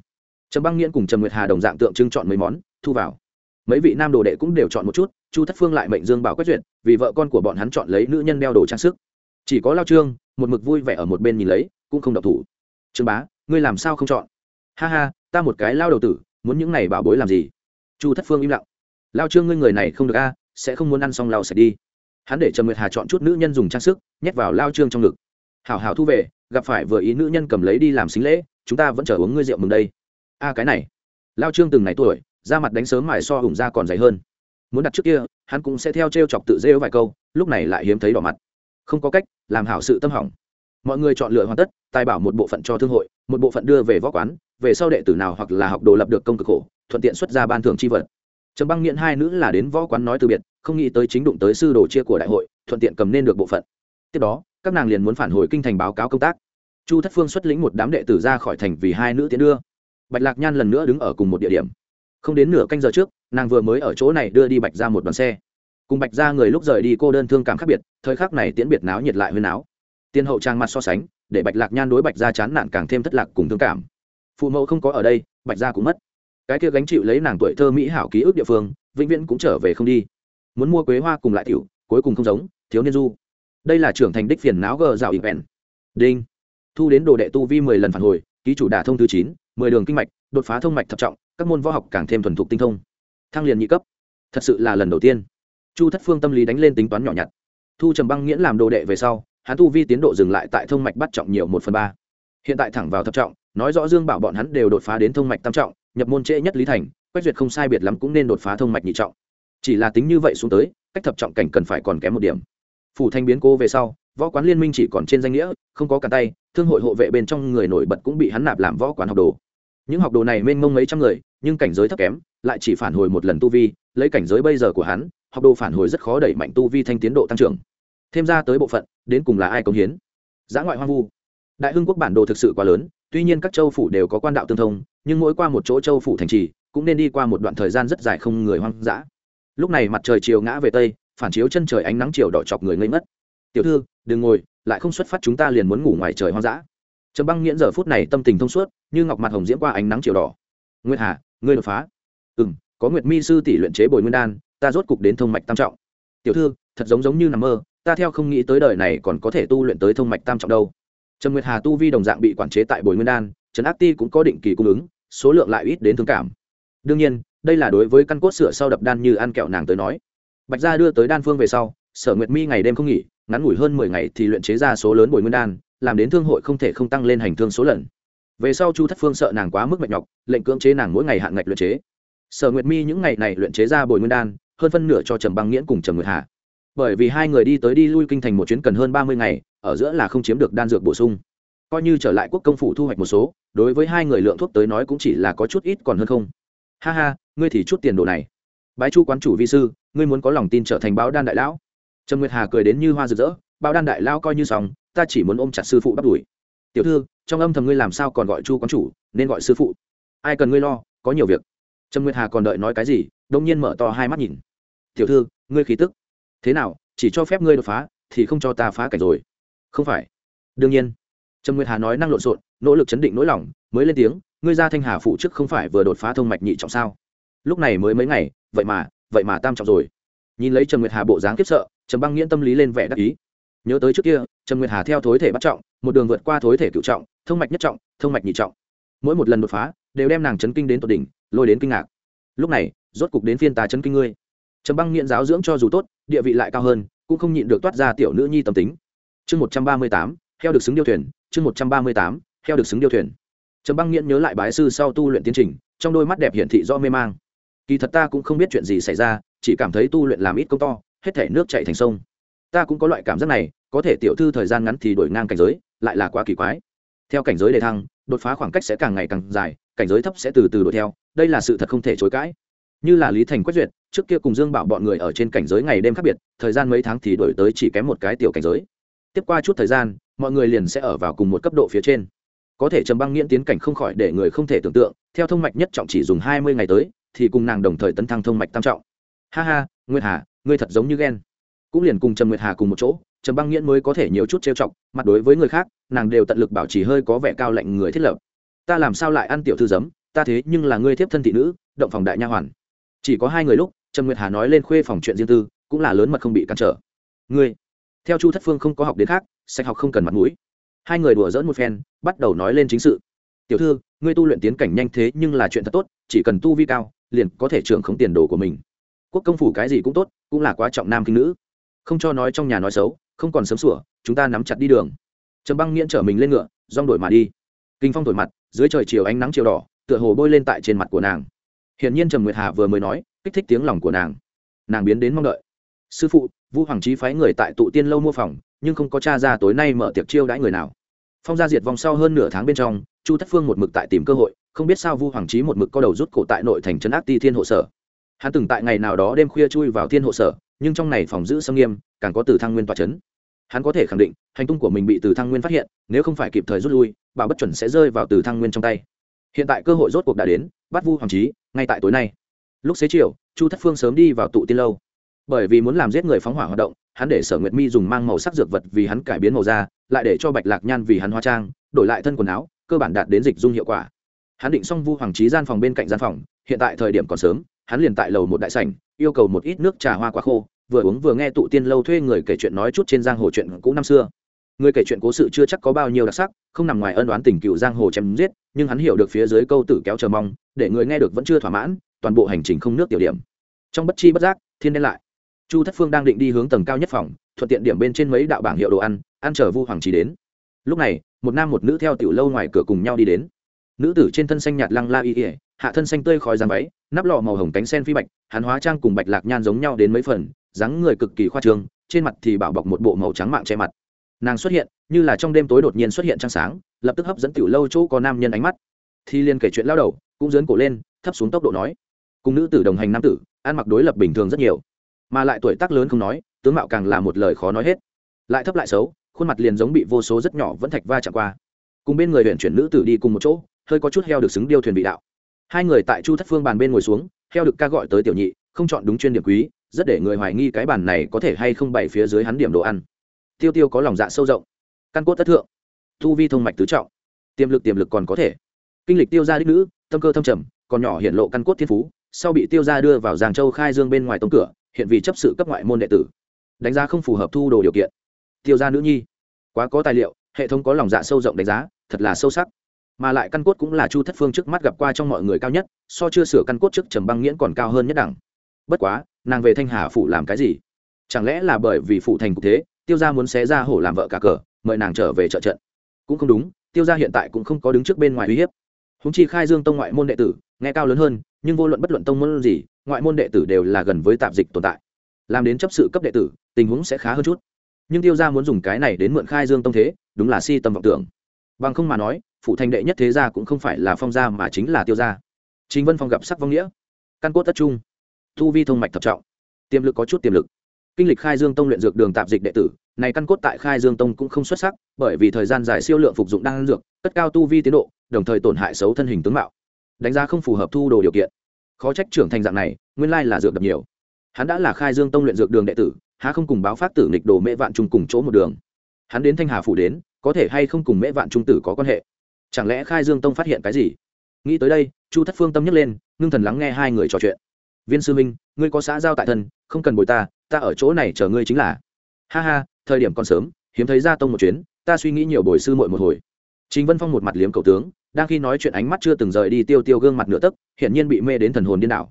Trầm băng nghiễn cùng trầm nguyệt hà đồng dạng tượng trưng chọn mấy món, thu vào. Mấy vị nam đồ đệ cũng đều chọn một chút, chu thất phương lại mệnh dương bảo quét duyệt, vì vợ con của bọn hắn chọn lấy nữ nhân đeo đồ trang sức. Chỉ có lao trương, một mực vui vẻ ở một bên nhìn lấy, cũng không độc thủ. Trương bá, ngươi làm sao không chọn? Ha ha, ta một cái lao đầu tử, muốn những này bảo bối làm gì? Chu thất phương im lặng. Lao trương, ngươi người này không được a, sẽ không muốn ăn xong lao sạch đi hắn để trầm nguyệt hà chọn chút nữ nhân dùng trang sức, nhét vào lao trương trong ngực. Hảo hảo thu về, gặp phải vừa ý nữ nhân cầm lấy đi làm xính lễ, chúng ta vẫn chờ uống ngươi rượu mừng đây. A, cái này. Lao trương từng ngày tuổi, da mặt đánh sớm mài so hùng da còn dày hơn. Muốn đặt trước kia, hắn cũng sẽ theo t r e o chọc tự rêu vài câu, lúc này lại hiếm thấy đỏ mặt. Không có cách, làm hảo sự tâm hỏng. Mọi người chọn lựa hoàn tất, tài bảo một bộ phận cho thương hội, một bộ phận đưa về võ quán, về sau đệ tử nào hoặc là học đồ lập được công cực khổ, thuận tiện xuất ra ban thưởng c h i vật. Trầm băng nghiện hai nữ là đến võ quán nói từ biệt không nghĩ tới chính đụng tới sư đồ chia của đại hội, thuận tiện cầm nên được bộ phận. Tiếp đó, các nàng liền muốn phản hồi kinh thành báo cáo công tác. Chu thất phương xuất lĩnh một đám đệ tử ra khỏi thành vì hai nữ tiến đưa. Bạch lạc nhan lần nữa đứng ở cùng một địa điểm. Không đến nửa canh giờ trước, nàng vừa mới ở chỗ này đưa đi bạch ra một đoàn xe. Cùng bạch ra người lúc rời đi cô đơn thương cảm khác biệt, thời khắc này tiễn biệt náo nhiệt lại huyên áo tiên hậu trang mặt so sánh, để bạch lạc nhan đối bạch ra chán nản càng thêm thất lạc cùng thương cảm. Phụ mẫu không có ở đây, bạch ra cũng mất. Cái kia gánh chịu lấy nàng tuổi thơ mỹ hảo ký ức địa phương, vĩnh viễn cũng trở về không đi muốn mua quế hoa cùng lại tiểu, cuối cùng không giống, thiếu niên du. Đây là trưởng thành đích phiền náo gờ rào ịp vẹn đinh. Thu đến đồ đệ tu vi mười lần phản hồi, ký chủ đả thông thứ chín, mười đường kinh mạch, đột phá thông mạch thập trọng, các môn võ học càng thêm thuần thục tinh thông. Thăng liền nhị cấp. Thật sự là lần đầu tiên. Chu thất phương tâm lý đánh lên tính toán nhỏ nhặt. Thu trầm băng nghiễn làm đồ đệ về sau, hắn tu vi tiến độ dừng lại tại thông mạch bắt trọng nhiều một phần ba. Hiện tại thẳng vào thập trọng, nói rõ dương bảo bọn hắn đều đột phá đến thông mạch tam trọng, nhập môn trễ nhất lý thành, quách duyệt không sai biệt lắm cũng nên đột phá thông mạch nhị trọng chỉ là tính như vậy xuống tới, cách thập trọng cảnh cần phải còn kém một điểm. Phủ thanh biến cố về sau, võ quán liên minh chỉ còn trên danh nghĩa, không có cả tay, thương hội hộ vệ bên trong người nổi bật cũng bị hắn nạp làm võ quán học đồ. Những học đồ này mênh mông mấy trăm người, nhưng cảnh giới thấp kém, lại chỉ phản hồi một lần tu vi, lấy cảnh giới bây giờ của hắn, học đồ phản hồi rất khó đẩy mạnh tu vi thanh tiến độ tăng trưởng. Thêm ra tới bộ phận, đến cùng là ai công hiến? Giã ngoại hoang vu. Đại hưng quốc bản đồ thực sự quá lớn, tuy nhiên các châu phủ đều có quan đạo tương thông, nhưng mỗi qua một chỗ châu phủ thành trì, cũng nên đi qua một đoạn thời gian rất dài không người hoang dã lúc này mặt trời chiều ngã về tây, phản chiếu chân trời ánh nắng chiều đỏ chọc người ngây ngất. Tiểu thư, đừng ngồi, lại không xuất phát chúng ta liền muốn ngủ ngoài trời hoang dã. Trầm băng nghiễn giờ phút này tâm tình thông suốt, như ngọc mặt hồng diễm qua ánh nắng chiều đỏ. Nguyệt hà, ngươi đột phá. Ừ m có nguyệt mi sư tỷ luyện chế bồi nguyên đan, ta rốt cục đến thông mạch tam trọng. Tiểu thư, thật giống giống như nằm mơ, ta theo không nghĩ tới đời này còn có thể tu luyện tới thông mạch tam trọng đâu. Trầm nguyệt hà tu vi đồng dạng bị quản chế tại bồi nguyên đan, trần ác ti cũng có định kỳ cung ứng, số lượng lại ít đến thương cảm. Đương nhiên đây là đối với căn cốt sửa sau đập đan như ăn kẹo nàng tới nói. Bạch gia đưa tới đan phương về sau, sở nguyệt mi ngày đêm không nghỉ, ngắn ngủi hơn mười ngày thì luyện chế ra số lớn bồi nguyên đan, làm đến thương hội không thể không tăng lên hành thương số lần. Về sau chu thất phương sợ nàng quá mức mệt nhọc, lệnh cưỡng chế nàng mỗi ngày hạn ngạch luyện chế. Sở nguyệt mi những ngày này luyện chế ra bồi nguyên đan, hơn phân nửa cho trầm băng nghiễn cùng trầm nguyệt hà. Bởi vì hai người đi tới đi lui kinh thành một chuyến cần hơn ba mươi ngày, ở giữa là không chiếm được đan dược bổ sung. Coi như trở lại quốc công phủ thu hoạch một số, đối với hai người lượng thuốc tới nói cũng chỉ là có chút ít còn hơn không ha ha, ngươi thì chút tiền đồ này. Bái chu quán chủ vi sư, ngươi muốn có lòng tin trở thành báo đan đại lão. Trần nguyệt hà cười đến như hoa rực rỡ, báo đan đại lão coi như xong, ta chỉ muốn ôm chặt sư phụ bắt đuổi tiểu thư, trong âm thầm ngươi làm sao còn gọi chu quán chủ, nên gọi sư phụ? Ai cần ngươi lo, có nhiều việc. Trần nguyệt hà còn đợi nói cái gì đông nhiên mở to hai mắt nhìn. Tiểu thư, ngươi khí tức. Thế nào, chỉ cho phép ngươi đột phá, thì không cho ta phá cảnh rồi. Không phải. Đương nhiên. Trần nguyệt hà nói năng lộn xộn, nỗ lực chấn định nỗi lòng, mới lên tiếng ngươi ra thanh hà phụ chức không phải vừa đột phá thông mạch nhị trọng sao? Lúc này mới mấy ngày, vậy mà vậy mà tam trọng rồi. Nhìn lấy Trần nguyệt hà bộ dáng kiếp sợ Trần băng nghiễn tâm lý lên vẻ đắc ý. Nhớ tới trước kia Trần nguyệt hà theo thối thể bắt trọng, một đường vượt qua thối thể cựu trọng, thông mạch nhất trọng, thông mạch nhị trọng. Mỗi một lần đột phá, đều đem nàng chấn kinh đến tột đỉnh, lôi đến kinh ngạc. Lúc này, rốt cục đến phiên tà chấn kinh ngươi. Trần băng nghiện giáo dưỡng cho dù tốt, địa vị lại cao hơn, cũng không nhịn được toát ra tiểu nữ nhi tâm tính. Chương một trăm ba mươi tám, heo được xứng điêu thuyền, chương một trăm ba mươi tám, heo được xứng điêu thuyền trầm băng nghiễn nhớ lại bái sư sau tu luyện tiến trình, trong đôi mắt đẹp hiển thị do mê mang. Kỳ thật ta cũng không biết chuyện gì xảy ra, chỉ cảm thấy tu luyện làm ít công to, hết thể nước chạy thành sông. Ta cũng có loại cảm giác này, có thể tiểu thư thời gian ngắn thì đổi ngang cảnh giới, lại là quá kỳ quái. Theo cảnh giới đề thăng, đột phá khoảng cách sẽ càng ngày càng dài, cảnh giới thấp sẽ từ từ đuổi theo, đây là sự thật không thể chối cãi. Như là lý thành quét duyệt, trước kia cùng dương bảo bọn người ở trên cảnh giới ngày đêm khác biệt, thời gian mấy tháng thì đổi tới chỉ kém một cái tiểu cảnh giới. Tiếp qua chút thời gian, mọi người liền sẽ ở vào cùng một cấp độ phía trên có thể trầm băng nghiễn tiến cảnh không khỏi để người không thể tưởng tượng, theo thông mạch nhất trọng chỉ dùng hai mươi ngày tới, thì cùng nàng đồng thời tấn thăng thông mạch tam trọng. Ha ha, nguyệt hà, ngươi thật giống như ghen. Cũng liền cùng trầm nguyệt hà cùng một chỗ, trầm băng nghiễn mới có thể nhiều chút trêu chọc, mặt đối với người khác, nàng đều tận lực bảo trì hơi có vẻ cao lạnh người thiết lập. Ta làm sao lại ăn tiểu thư giấm, ta thế nhưng là ngươi thiếp thân thị nữ, động phòng đại nha hoàn. Chỉ có hai người lúc, trầm nguyệt hà nói lên khuê phòng chuyện riêng tư, cũng là lớn mật không bị cản trở. Ngươi, theo chu thất phương không có học đến khác, sạch học không cần mặt mũi hai người đùa dỡn một phen, bắt đầu nói lên chính sự. Tiểu thư, ngươi tu luyện tiến cảnh nhanh thế nhưng là chuyện thật tốt, chỉ cần tu vi cao, liền có thể trưởng không tiền đồ của mình. Quốc công phủ cái gì cũng tốt, cũng là quá trọng nam kinh nữ. Không cho nói trong nhà nói xấu, không còn sớm sủa, chúng ta nắm chặt đi đường. Trầm băng nghiễn trở mình lên ngựa, rong đổi mà đi. Kinh phong thổi mặt, dưới trời chiều ánh nắng chiều đỏ, tựa hồ bôi lên tại trên mặt của nàng. Hiển nhiên trầm nguyệt hà vừa mới nói, kích thích tiếng lòng của nàng. Nàng biến đến mong đợi. Sư phụ vũ hoàng trí phái người tại tụ tiên lâu mua phòng, nhưng không có cha ra tối nay mở tiệc chiêu đãi người nào phong gia diệt vòng sau hơn nửa tháng bên trong, chu thất phương một mực tại tìm cơ hội, không biết sao vu hoàng trí một mực có đầu rút cổ tại nội thành trấn ác ti thiên hộ sở. Hắn từng tại ngày nào đó đêm khuya chui vào thiên hộ sở, nhưng trong này phòng giữ xâm nghiêm, càng có từ thăng nguyên tòa trấn hắn có thể khẳng định, hành tung của mình bị từ thăng nguyên phát hiện, nếu không phải kịp thời rút lui, bảo bất chuẩn sẽ rơi vào từ thăng nguyên trong tay. Hiện tại cơ hội rốt cuộc đã đến, bắt vu hoàng trí ngay tại tối nay. Lúc xế chiều, chu thất phương sớm đi vào tụ tiên lâu. Bởi vì muốn làm giết người phóng hỏa hoạt động hắn để sở nguyệt mi dùng mang màu sắc dược vật vì hắn cải biến màu da, lại để cho bạch lạc nhan vì hắn hóa trang, đổi lại thân quần áo, cơ bản đạt đến dịch dung hiệu quả. Hắn định xong vu hoàng trí gian phòng bên cạnh gian phòng, hiện tại thời điểm còn sớm, hắn liền tại lầu một đại sảnh, yêu cầu một ít nước trà hoa quả khô, vừa uống vừa nghe tụ tiên lâu thuê người kể chuyện nói chút trên giang hồ chuyện cũ năm xưa. Người kể chuyện cố sự chưa chắc có bao nhiêu đặc sắc, không nằm ngoài ân đoán tình cựu giang hồ chém giết, nhưng hắn hiểu được phía dưới câu tử kéo chờ mong, để người nghe được vẫn chưa thỏa mãn, toàn bộ hành trình không nước tiểu điểm. Trong bất chi bất giác, thiên đen lại chu thất phương đang định đi hướng tầng cao nhất phòng, thuận tiện điểm bên trên mấy đạo bảng hiệu đồ ăn ăn chờ vu hoàng trí đến. Lúc này, một nam một nữ theo tiểu lâu ngoài cửa cùng nhau đi đến. Nữ tử trên thân xanh nhạt lăng la y ỉa hạ thân xanh tươi khói dàn váy, nắp lọ màu hồng cánh sen phi bạch, hắn hóa trang cùng bạch lạc nhan giống nhau đến mấy phần, dáng người cực kỳ khoa trương, trên mặt thì bảo bọc một bộ màu trắng mạng che mặt. Nàng xuất hiện, như là trong đêm tối đột nhiên xuất hiện trăng sáng, lập tức hấp dẫn tiểu lâu chỗ có nam nhân ánh mắt. Thi liên kể chuyện lao đầu, cũng dướn cổ lên, thấp xuống tốc độ nói. Cùng nữ tử đồng hành nam tử, ăn mặc đối lập bình thường rất nhiều mà lại tuổi tác lớn không nói, tướng mạo càng là một lời khó nói hết. Lại thấp lại xấu, khuôn mặt liền giống bị vô số rất nhỏ vẫn thạch va chạm qua. Cùng bên người huyện chuyển nữ tử đi cùng một chỗ, hơi có chút heo được xứng điêu thuyền vị đạo. Hai người tại chu thất phương bàn bên ngồi xuống, heo được ca gọi tới tiểu nhị, không chọn đúng chuyên điểm quý, rất để người hoài nghi cái bàn này có thể hay không bày phía dưới hắn điểm đồ ăn. Tiêu tiêu có lòng dạ sâu rộng. Căn cốt tất thượng. Thu vi thông mạch tứ trọng. Tiềm lực tiềm lực còn có thể. Kinh lịch tiêu gia đích nữ, tâm cơ thâm trầm, còn nhỏ hiện lộ căn cốt thiên phú, sau bị tiêu gia đưa vào giàng châu khai dương bên ngoài tông cửa hiện vì chấp sự cấp ngoại môn đệ tử, đánh giá không phù hợp thu đồ điều kiện. Tiêu gia nữ nhi, quá có tài liệu, hệ thống có lòng dạ sâu rộng đánh giá, thật là sâu sắc. Mà lại căn cốt cũng là chu thất phương trước mắt gặp qua trong mọi người cao nhất, so chưa sửa căn cốt trước trầm băng nghiễn còn cao hơn nhất đẳng. Bất quá, nàng về thanh hà phủ làm cái gì? Chẳng lẽ là bởi vì phụ thành cục thế, tiêu gia muốn xé ra hổ làm vợ cả cờ, mời nàng trở về trợ trận? Cũng không đúng, tiêu gia hiện tại cũng không có đứng trước bên ngoài uy hiếp. Húng chi khai dương tông ngoại môn đệ tử, nghe cao lớn hơn, nhưng vô luận bất luận tông môn gì ngoại môn đệ tử đều là gần với tạp dịch tồn tại. Làm đến chấp sự cấp đệ tử, tình huống sẽ khá hơn chút. Nhưng tiêu gia muốn dùng cái này đến mượn khai dương tông thế, đúng là si tâm vọng tưởng. Bằng không mà nói, phụ thành đệ nhất thế gia cũng không phải là phong gia mà chính là tiêu gia. Chính vân phong gặp sắc vong nghĩa. Căn cốt tất trung. Thu vi thông mạch thập trọng. Tiềm lực có chút tiềm lực. Kinh lịch khai dương tông luyện dược đường tạp dịch đệ tử, này căn cốt tại khai dương tông cũng không xuất sắc, bởi vì thời gian dài siêu lượng phục dụng đan dược, cất cao tu vi tiến độ, đồng thời tổn hại xấu thân hình tướng mạo. Đánh giá không phù hợp thu đồ điều kiện khó trách trưởng thành dạng này, nguyên lai là dược đập nhiều. Hắn đã là khai dương tông luyện dược đường đệ tử, há không cùng báo phát tử nghịch đồ mễ vạn trung cùng chỗ một đường. Hắn đến thanh hà phủ đến, có thể hay không cùng mễ vạn trung tử có quan hệ? Chẳng lẽ khai dương tông phát hiện cái gì? Nghĩ tới đây, chu thất phương tâm nhấc lên, ngưng thần lắng nghe hai người trò chuyện. Viên sư minh ngươi có xã giao tại thân, không cần bồi ta ta ở chỗ này chờ ngươi chính là. Ha ha, thời điểm còn sớm, hiếm thấy ra tông một chuyến, ta suy nghĩ nhiều bồi sư muội một hồi chính vân phong một mặt liếm cầu tướng đang khi nói chuyện ánh mắt chưa từng rời đi tiêu tiêu gương mặt nửa tấc hiển nhiên bị mê đến thần hồn điên đảo.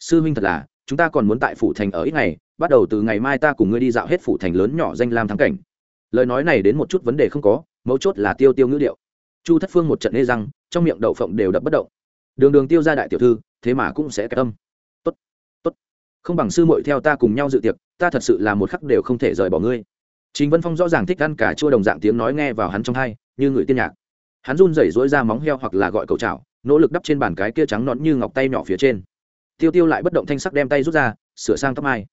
Sư huynh thật là chúng ta còn muốn tại phủ thành ở ít ngày bắt đầu từ ngày mai ta cùng ngươi đi dạo hết phủ thành lớn nhỏ danh lam thắng cảnh. Lời nói này đến một chút vấn đề không có mấu chốt là tiêu tiêu ngữ điệu. Chu thất phương một trận nê răng trong miệng đậu phộng đều đập bất động. Đường đường tiêu ra đại tiểu thư thế mà cũng sẽ cái tâm. Tốt tốt. Không bằng sư muội theo ta cùng nhau dự tiệc ta thật sự là một khắc đều không thể rời bỏ ngươi. Trình Vân Phong rõ ràng thích ăn cả chua đồng dạng tiếng nói nghe vào hắn trong tai, như người tiên nhạc. Hắn run rẩy rỗi ra móng heo hoặc là gọi cầu chảo, nỗ lực đắp trên bàn cái kia trắng nón như ngọc tay nhỏ phía trên. Tiêu Tiêu lại bất động thanh sắc đem tay rút ra, sửa sang tóc mai.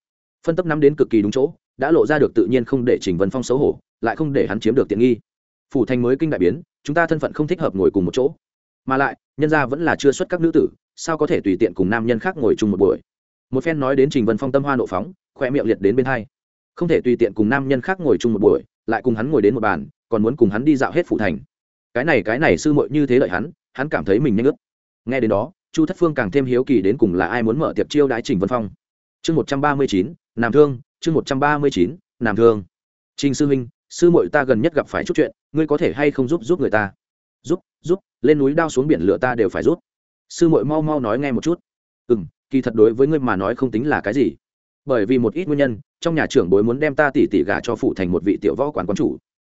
Phân tấp nắm đến cực kỳ đúng chỗ, đã lộ ra được tự nhiên không để Trình Vân Phong xấu hổ, lại không để hắn chiếm được tiện nghi. Phủ thành mới kinh đại biến, chúng ta thân phận không thích hợp ngồi cùng một chỗ. Mà lại, nhân gia vẫn là chưa xuất các nữ tử, sao có thể tùy tiện cùng nam nhân khác ngồi chung một buổi. Một phen nói đến Trình Vân Phong tâm hoa nộ phóng, khoe miệng liệt đến bên hai không thể tùy tiện cùng nam nhân khác ngồi chung một buổi lại cùng hắn ngồi đến một bàn còn muốn cùng hắn đi dạo hết phủ thành cái này cái này sư muội như thế lợi hắn hắn cảm thấy mình nhanh ướt. Nghe đến đó, chu thất phương càng thêm hiếu kỳ đến cùng là ai muốn mở tiệc chiêu đãi trình vân phong. Chương một trăm ba mươi chín, nam thương, chương một trăm ba mươi chín, nam thương. Trình sư huynh, sư muội ta gần nhất gặp phải chút chuyện, ngươi có thể hay không giúp giúp người ta? Giúp giúp, lên núi đao xuống biển lửa ta đều phải giúp. Sư muội mau mau nói nghe một chút. Ừ m kỳ thật đối với ngươi mà nói không tính là cái gì. Bởi vì một ít nguyên nhân, trong nhà trưởng bối muốn đem ta tỷ tỷ gả cho phụ thành một vị tiểu võ quán quán chủ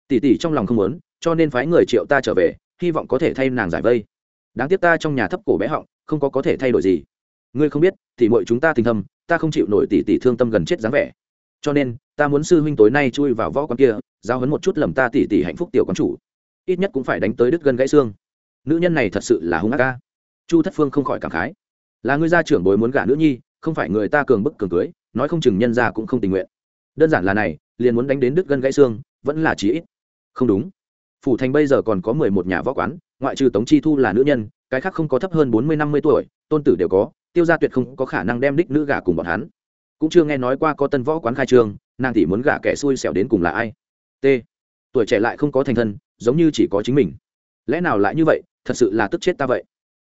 tỷ tỷ trong lòng không muốn, cho nên phái người triệu ta trở về, hy vọng có thể thay nàng giải vây. Đáng tiếc ta trong nhà thấp cổ bé họng, không có có thể thay đổi gì. Ngươi không biết thì mọi chúng ta tình thầm ta không chịu nổi tỷ tỷ thương tâm gần chết dáng vẻ. Cho nên, ta muốn sư huynh tối nay chui vào võ quán kia giao hấn một chút lầm ta tỷ tỷ hạnh phúc tiểu quán chủ. Ít nhất cũng phải đánh tới đứt gân gãy xương. Nữ nhân này thật sự là hung ác ca chu thất phương không khỏi cảm khái. Là ngươi gia trưởng bối muốn gả nữ nhi, không phải người ta cường bức cường cưới, nói không chừng nhân gia cũng không tình nguyện. Đơn giản là này, liền muốn đánh đến đứt gân gãy xương, vẫn là chí ít không đúng. Phủ thành bây giờ còn có mười một nhà võ quán, ngoại trừ tống chi thu là nữ nhân, cái khác không có thấp hơn bốn mươi năm mươi tuổi, tôn tử đều có, tiêu gia tuyệt không có khả năng đem đích nữ gả cùng bọn hắn. Cũng chưa nghe nói qua có tân võ quán khai trương, nàng tỷ muốn gả kẻ xui xẻo đến cùng là ai? T. Tuổi trẻ lại không có thành thân, giống như chỉ có chính mình. Lẽ nào lại như vậy, thật sự là tức chết ta vậy?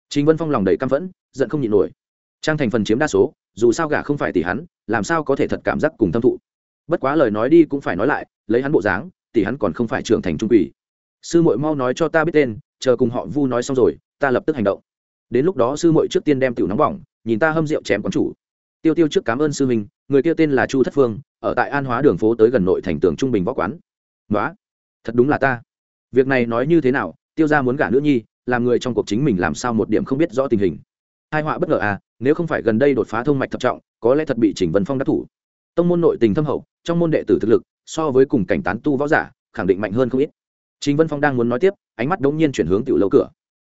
Trình vân phong lòng đầy căm phẫn, giận không nhịn nổi. Trang thành phần chiếm đa số, dù sao gả không phải tỷ hắn, làm sao có thể thật cảm giác cùng thâm thụ? Bất quá lời nói đi cũng phải nói lại, lấy hắn bộ dáng tỷ hắn còn không phải trưởng thành trung quỷ. Sư muội mau nói cho ta biết tên, chờ cùng họ vu nói xong rồi, ta lập tức hành động. Đến lúc đó sư muội trước tiên đem tiểu nóng bỏng, nhìn ta hâm rượu chém quán chủ. Tiêu tiêu trước cảm ơn sư minh người kia tên là chu thất phương, ở tại an hóa đường phố tới gần nội thành tường trung bình võ quán. Nói thật đúng là ta. Việc này nói như thế nào, tiêu ra muốn gả nữ nhi, làm người trong cuộc chính mình làm sao một điểm không biết rõ tình hình. Hai họa bất ngờ à nếu không phải gần đây đột phá thông mạch thập trọng, có lẽ thật bị chỉnh vân phong đắc thủ. Tông môn nội tình thâm hậu, trong môn đệ tử thực lực so với cùng cảnh tán tu võ giả, khẳng định mạnh hơn không ít. Trình vân phong đang muốn nói tiếp, ánh mắt đống nhiên chuyển hướng tiểu lâu cửa.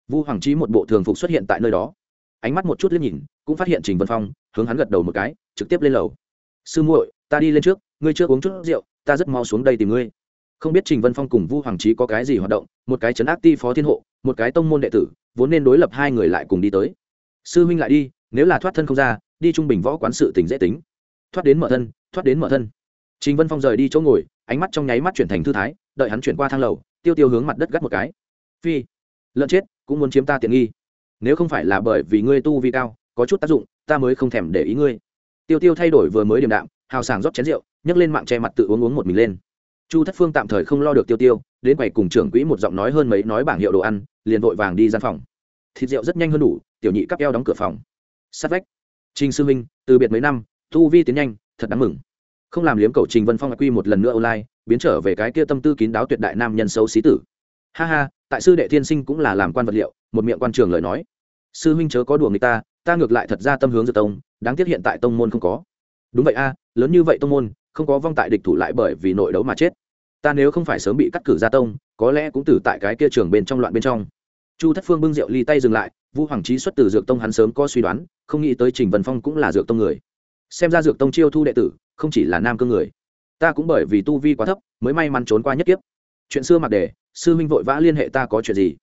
Vu hoàng trí một bộ thường phục xuất hiện tại nơi đó. Ánh mắt một chút liếc nhìn, cũng phát hiện trình vân phong, hướng hắn gật đầu một cái, trực tiếp lên lầu. Sư muội, ta đi lên trước, ngươi chưa uống chút rượu, ta rất mau xuống đây tìm ngươi. Không biết trình vân phong cùng vu hoàng trí có cái gì hoạt động, một cái trấn áp ti phó thiên hộ, một cái tông môn đệ tử, vốn nên đối lập hai người lại cùng đi tới. Sư huynh lại đi, nếu là thoát thân không ra, đi trung bình võ quán sự tình dễ tính. Thoát đến mở thân, thoát đến mở thân trình vân phong rời đi chỗ ngồi, ánh mắt trong nháy mắt chuyển thành thư thái, đợi hắn chuyển qua thang lầu, tiêu tiêu hướng mặt đất gắt một cái. Phi, lợn chết, cũng muốn chiếm ta tiện nghi. Nếu không phải là bởi vì ngươi tu vi cao, có chút tác dụng, ta mới không thèm để ý ngươi. Tiêu tiêu thay đổi vừa mới điềm đạm, hào sảng rót chén rượu, nhấc lên mạng che mặt tự uống uống một mình lên. Chu thất phương tạm thời không lo được tiêu tiêu, đến quầy cùng trưởng quỹ một giọng nói hơn mấy nói bảng hiệu đồ ăn, liền vội vàng đi gian phòng. Thịt rượu rất nhanh hơn đủ, tiểu nhị cắp eo đóng cửa phòng. Sát vách. Trình sư minh, từ biệt mấy năm, tu vi tiến nhanh, thật đáng mừng không làm liếm cầu trình vân phong quy một lần nữa online, biến trở về cái kia tâm tư kín đáo tuyệt đại nam nhân xấu xí tử. Ha ha, tại sư đệ thiên sinh cũng là làm quan vật liệu, một miệng quan trường lời nói. Sư huynh chớ có đùa người ta ta ngược lại thật ra tâm hướng dược tông, đáng tiếc hiện tại tông môn không có. Đúng vậy a, lớn như vậy tông môn, không có vong tại địch thủ lại bởi vì nội đấu mà chết. Ta nếu không phải sớm bị cắt cử ra tông, có lẽ cũng tử tại cái kia trường bên trong loạn bên trong. Chu thất phương bưng rượu ly tay dừng lại, vu hoàng trí xuất từ dược tông hắn sớm có suy đoán, không nghĩ tới trình vân phong cũng là dược tông người xem ra dược tông chiêu thu đệ tử không chỉ là nam cương người. Ta cũng bởi vì tu vi quá thấp, mới may mắn trốn qua nhất kiếp. Chuyện xưa mặc đề, sư huynh vội vã liên hệ ta có chuyện gì?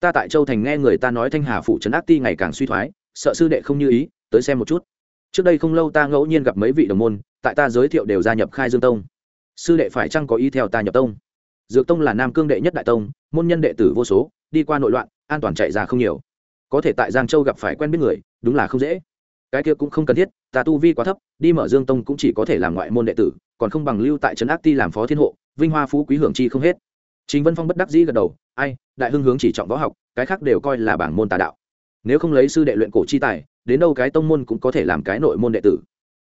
Ta tại châu thành nghe người ta nói thanh hà phủ trấn ác ti ngày càng suy thoái, sợ sư đệ không như ý, tới xem một chút. Trước đây không lâu ta ngẫu nhiên gặp mấy vị đồng môn, tại ta giới thiệu đều gia nhập khai dương tông. Sư đệ phải chăng có ý theo ta nhập tông? Dược tông là nam cương đệ nhất đại tông, môn nhân đệ tử vô số, đi qua nội loạn, an toàn chạy ra không nhiều. Có thể tại giang châu gặp phải quen biết người, đúng là không dễ cái kia cũng không cần thiết, ta tu vi quá thấp, đi mở dương tông cũng chỉ có thể làm ngoại môn đệ tử, còn không bằng lưu tại trấn ác ti làm phó thiên hộ, vinh hoa phú quý hưởng chi không hết. Chính vân phong bất đắc dĩ gật đầu, ai, đại hưng hướng chỉ trọng võ học, cái khác đều coi là bảng môn tà đạo. Nếu không lấy sư đệ luyện cổ chi tài, đến đâu cái tông môn cũng có thể làm cái nội môn đệ tử.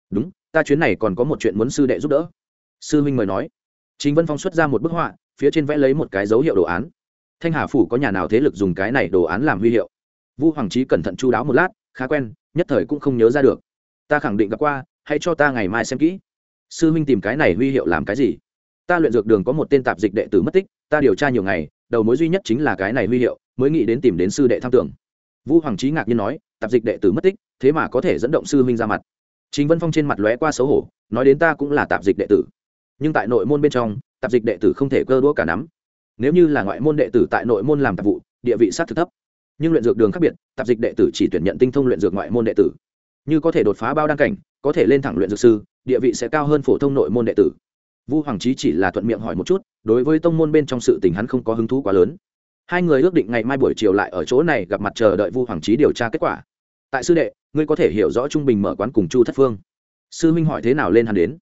Đúng, ta chuyến này còn có một chuyện muốn sư đệ giúp đỡ. Sư huynh mời nói. Chính vân phong xuất ra một bức họa, phía trên vẽ lấy một cái dấu hiệu đồ án. Thanh hà phủ có nhà nào thế lực dùng cái này đồ án làm huy hiệu? Vu hoàng trí cẩn thận chu đáo một lát, khá quen nhất thời cũng không nhớ ra được. Ta khẳng định gặp qua, hãy cho ta ngày mai xem kỹ. Sư minh tìm cái này huy hiệu làm cái gì? Ta luyện dược đường có một tên tạp dịch đệ tử mất tích, ta điều tra nhiều ngày, đầu mối duy nhất chính là cái này huy hiệu, mới nghĩ đến tìm đến sư đệ tham tưởng. Vũ hoàng trí ngạc nhiên nói, tạp dịch đệ tử mất tích, thế mà có thể dẫn động sư minh ra mặt. Chính vân phong trên mặt lóe qua xấu hổ, nói đến ta cũng là tạp dịch đệ tử. Nhưng tại nội môn bên trong, tạp dịch đệ tử không thể cơ đũa cả nắm. Nếu như là ngoại môn đệ tử tại nội môn làm tạp vụ, địa vị sát thực thấp nhưng luyện dược đường khác biệt, tạp dịch đệ tử chỉ tuyển nhận tinh thông luyện dược ngoại môn đệ tử. Như có thể đột phá bao đăng cảnh, có thể lên thẳng luyện dược sư, địa vị sẽ cao hơn phổ thông nội môn đệ tử. Vu hoàng trí chỉ là thuận miệng hỏi một chút, đối với tông môn bên trong sự tình hắn không có hứng thú quá lớn. Hai người ước định ngày mai buổi chiều lại ở chỗ này gặp mặt chờ đợi vu hoàng trí điều tra kết quả. Tại sư đệ, ngươi có thể hiểu rõ trung bình mở quán cùng chu thất phương. Sư minh hỏi thế nào lên hắn đến.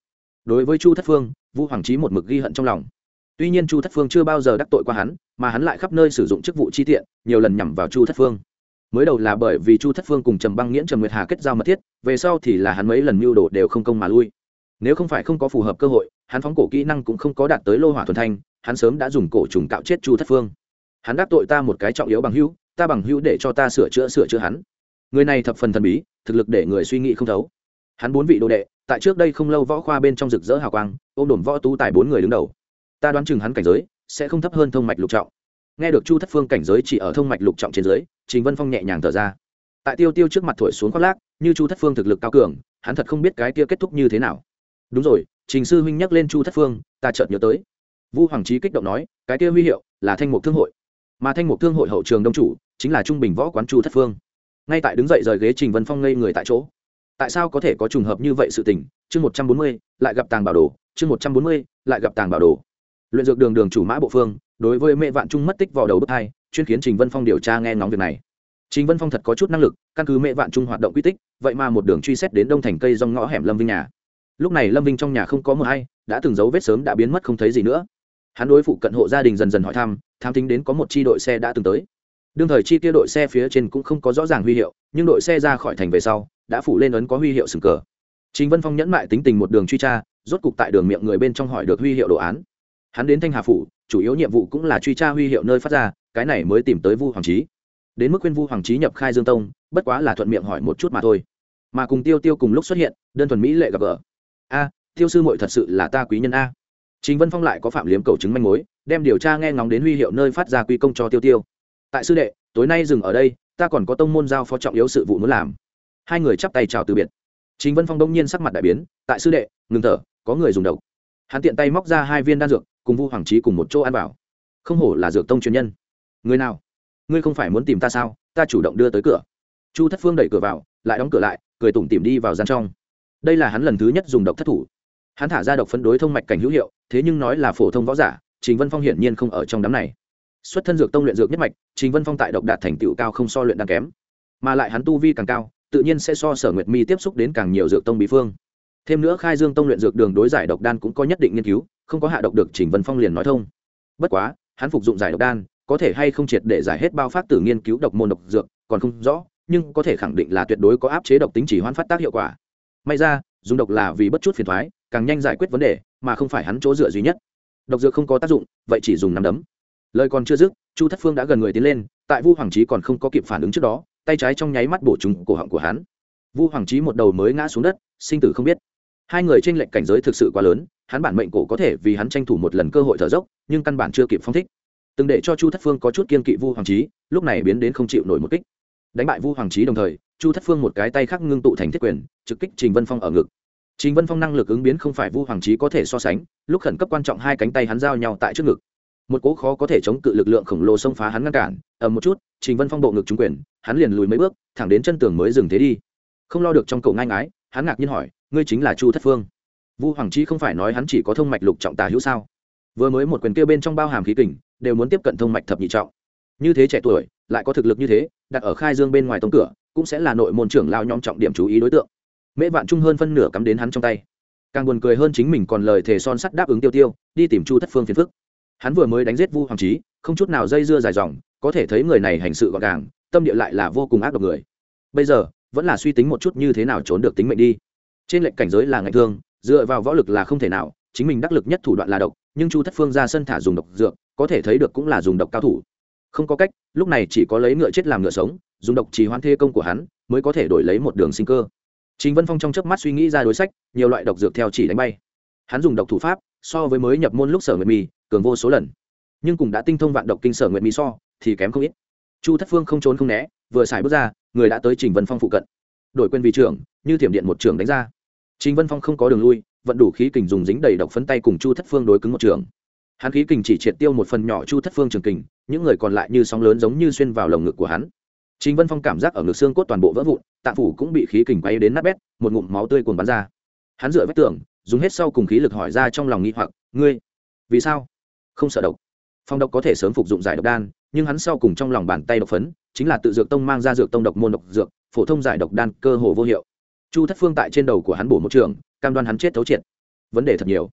Đối với chu thất phương, vu hoàng trí một mực ghi hận trong lòng tuy nhiên chu thất phương chưa bao giờ đắc tội qua hắn, mà hắn lại khắp nơi sử dụng chức vụ chi tiện, nhiều lần nhằm vào chu thất phương. Mới đầu là bởi vì chu thất phương cùng trầm băng nghiễn, trầm nguyệt hà kết giao mật thiết, về sau thì là hắn mấy lần mưu đồ đều không công mà lui. Nếu không phải không có phù hợp cơ hội, hắn phóng cổ kỹ năng cũng không có đạt tới lô hỏa thuần thanh, hắn sớm đã dùng cổ trùng cạo chết chu thất phương. Hắn đắc tội ta một cái trọng yếu bằng hữu, ta bằng hữu để cho ta sửa chữa sửa chữa hắn. Người này thập phần thần bí, thực lực để người suy nghĩ không thấu. Hắn bốn vị đồ đệ, tại trước đây không lâu võ khoa bên trong rực rỡ hào quang, ôm đồn võ tú tài bốn người đứng đầu ta đoán chừng hắn cảnh giới sẽ không thấp hơn thông mạch lục trọng. Nghe được chu thất phương cảnh giới chỉ ở thông mạch lục trọng trên dưới, trình vân phong nhẹ nhàng thở ra. Tại tiêu tiêu trước mặt thổi xuống khoác lác, như chu thất phương thực lực cao cường, hắn thật không biết cái kia kết thúc như thế nào. Đúng rồi, trình sư huynh nhắc lên chu thất phương, ta chợt nhớ tới. Vu hoàng trí kích động nói, cái kia huy hiệu là thanh mục thương hội. Mà thanh mục thương hội hậu trường đông chủ, chính là trung bình võ quán chu thất phương. Ngay tại đứng dậy rời ghế trình vân phong ngây người tại chỗ. Tại sao có thể có trùng hợp như vậy sự tình? Chương một trăm bốn mươi, lại gặp tàng bảo đồ. Chương một trăm bốn mươi, lại gặp tàng bảo đồ luyện dược đường đường chủ mã bộ phương, đối với mẹ vạn trung mất tích vào đầu bước hai, chuyên khiến trình vân phong điều tra nghe ngóng việc này. Trình vân phong thật có chút năng lực, căn cứ mẹ vạn trung hoạt động quy tích, vậy mà một đường truy xét đến đông thành cây do ngõ hẻm lâm vinh nhà. Lúc này lâm vinh trong nhà không có mờ hay, đã từng dấu vết sớm đã biến mất không thấy gì nữa. Hắn đối phụ cận hộ gia đình dần dần hỏi thăm tham tính đến có một chi đội xe đã từng tới. Đương thời chi tiêu đội xe phía trên cũng không có rõ ràng huy hiệu, nhưng đội xe ra khỏi thành về sau, đã phủ lên ấn có huy hiệu sừng cờ. Chính vân phong nhẫn mại tính tình một đường truy tra, rốt cục tại đường miệng người bên trong hỏi được huy hiệu đồ án hắn đến thanh hà phủ, chủ yếu nhiệm vụ cũng là truy tra huy hiệu nơi phát ra, cái này mới tìm tới vu hoàng trí đến mức khuyên vu hoàng trí nhập khai dương tông, bất quá là thuận miệng hỏi một chút mà thôi. Mà cùng tiêu tiêu cùng lúc xuất hiện, đơn thuần mỹ lệ gặp gỡ. A, tiêu sư mội thật sự là ta quý nhân a. Chính vân phong lại có phạm liếm cầu chứng manh mối, đem điều tra nghe ngóng đến huy hiệu nơi phát ra quy công cho tiêu tiêu. Tại sư đệ, tối nay dừng ở đây, ta còn có tông môn giao phó trọng yếu sự vụ muốn làm. Hai người chắp tay chào từ biệt. Chính vân phong đông nhiên sắc mặt đại biến, tại sư đệ, ngừng thở, có người dùng độc hắn tiện tay móc ra hai viên đan dược cùng vu hoàng trí cùng một chỗ ăn bảo không hổ là dược tông truyền nhân. Người nào? Ngươi không phải muốn tìm ta sao? Ta chủ động đưa tới cửa. Chu thất phương đẩy cửa vào, lại đóng cửa lại, cười tủm tìm đi vào gian trong. Đây là hắn lần thứ nhất dùng độc thất thủ. Hắn thả ra độc phấn đối thông mạch cảnh hữu hiệu, thế nhưng nói là phổ thông võ giả, trình vân phong hiển nhiên không ở trong đám này. Xuất thân dược tông luyện dược nhất mạch, trình vân phong tại độc đạt thành tựu cao không so luyện đang kém. Mà lại hắn tu vi càng cao, tự nhiên sẽ so sở nguyệt mi tiếp xúc đến càng nhiều dược tông bí phương thêm nữa khai dương tông luyện dược đường đối giải độc đan cũng có nhất định nghiên cứu, không có hạ độc được trình vân phong liền nói thông. Bất quá, hắn phục dụng giải độc đan, có thể hay không triệt để giải hết bao phát tử nghiên cứu độc môn độc dược, còn không rõ, nhưng có thể khẳng định là tuyệt đối có áp chế độc tính chỉ hoãn phát tác hiệu quả. May ra, dùng độc là vì bất chút phiền thoái càng nhanh giải quyết vấn đề, mà không phải hắn chỗ dựa duy nhất. Độc dược không có tác dụng, vậy chỉ dùng nắm đấm. Lời còn chưa dứt, chu thất phương đã gần người tiến lên, tại vu hoàng trí còn không có kịp phản ứng trước đó, tay trái trong nháy mắt bổ trúng cổ họng của hắn. Vu hoàng trí một đầu mới ngã xuống đất, sinh tử không biết hai người trên lệnh cảnh giới thực sự quá lớn, hắn bản mệnh cổ có thể vì hắn tranh thủ một lần cơ hội thở dốc, nhưng căn bản chưa kịp phong thích. Từng để cho chu thất phương có chút kiên kỵ vu hoàng trí lúc này biến đến không chịu nổi một kích. Đánh bại vu hoàng trí đồng thời, chu thất phương một cái tay khác ngưng tụ thành thiết quyền, trực kích trình vân phong ở ngực. Trình vân phong năng lực ứng biến không phải vu hoàng trí có thể so sánh, lúc khẩn cấp quan trọng hai cánh tay hắn giao nhau tại trước ngực. Một cố khó có thể chống cự lực lượng khổng lồ xông phá hắn ngăn cản, ầm một chút, trình vân phong bộ ngực trúng quyền, hắn liền lùi mấy bước, thẳng đến chân tường mới dừng thế đi. Không lo được trong cậu ngai ngái, hắn ngạc nhiên hỏi ngươi chính là chu thất phương. Vu hoàng Chi không phải nói hắn chỉ có thông mạch lục trọng tà hữu sao? Vừa mới một quyền kia bên trong bao hàm khí kình, đều muốn tiếp cận thông mạch thập nhị trọng. Như thế trẻ tuổi, lại có thực lực như thế, đặt ở khai dương bên ngoài tông cửa, cũng sẽ là nội môn trưởng lao nhóm trọng điểm chú ý đối tượng. Mễ vạn trung hơn phân nửa cắm đến hắn trong tay. Càng buồn cười hơn chính mình còn lời thề son sắt đáp ứng tiêu tiêu, đi tìm chu thất phương phiền phức. Hắn vừa mới đánh giết vu hoàng trí không chút nào dây dưa dài dòng, có thể thấy người này hành sự gọn gàng, tâm địa lại là vô cùng ác độc người. Bây giờ, vẫn là suy tính một chút như thế nào trốn được tính mệnh đi trên lệnh cảnh giới là ngạch thương, dựa vào võ lực là không thể nào, chính mình đắc lực nhất thủ đoạn là độc, nhưng chu thất phương ra sân thả dùng độc dược, có thể thấy được cũng là dùng độc cao thủ. Không có cách, lúc này chỉ có lấy ngựa chết làm ngựa sống, dùng độc trì hoãn thê công của hắn, mới có thể đổi lấy một đường sinh cơ. Chính vân phong trong chớp mắt suy nghĩ ra đối sách, nhiều loại độc dược theo chỉ đánh bay. Hắn dùng độc thủ pháp, so với mới nhập môn lúc sở nguyệt mì, cường vô số lần. Nhưng cũng đã tinh thông vạn độc kinh sở nguyệt mì so, thì kém không ít. Chu thất phương không trốn không né, vừa xài bước ra, người đã tới trình vân phong phụ cận. Đổi quên vị trưởng, như thiểm điện một trường đánh ra trình vân phong không có đường lui vận đủ khí kình dùng dính đầy độc phấn tay cùng chu thất phương đối cứng một trường hắn khí kình chỉ triệt tiêu một phần nhỏ chu thất phương trường kình những người còn lại như sóng lớn giống như xuyên vào lồng ngực của hắn Trình Vân Phong cảm giác ở ngực xương cốt toàn bộ vỡ vụn, tạng phủ cũng bị khí kình quay đến nát bét, một ngụm máu tươi cuồn bắn ra. Hắn dựa vách tường, dùng hết sau cùng khí lực hỏi ra trong lòng nghi hoặc, "Ngươi, vì sao không sợ độc?" Phong độc có thể sớm phục dụng giải độc đan, nhưng hắn sau cùng trong lòng bàn tay độc phấn, chính là tự dược tông mang ra dược tông độc môn độc dược, phổ thông giải độc đan cơ hồ vô hiệu. Chu Thất Phương tại trên đầu của hắn bổ một trường, cam đoan hắn chết thấu triệt. Vấn đề thật nhiều.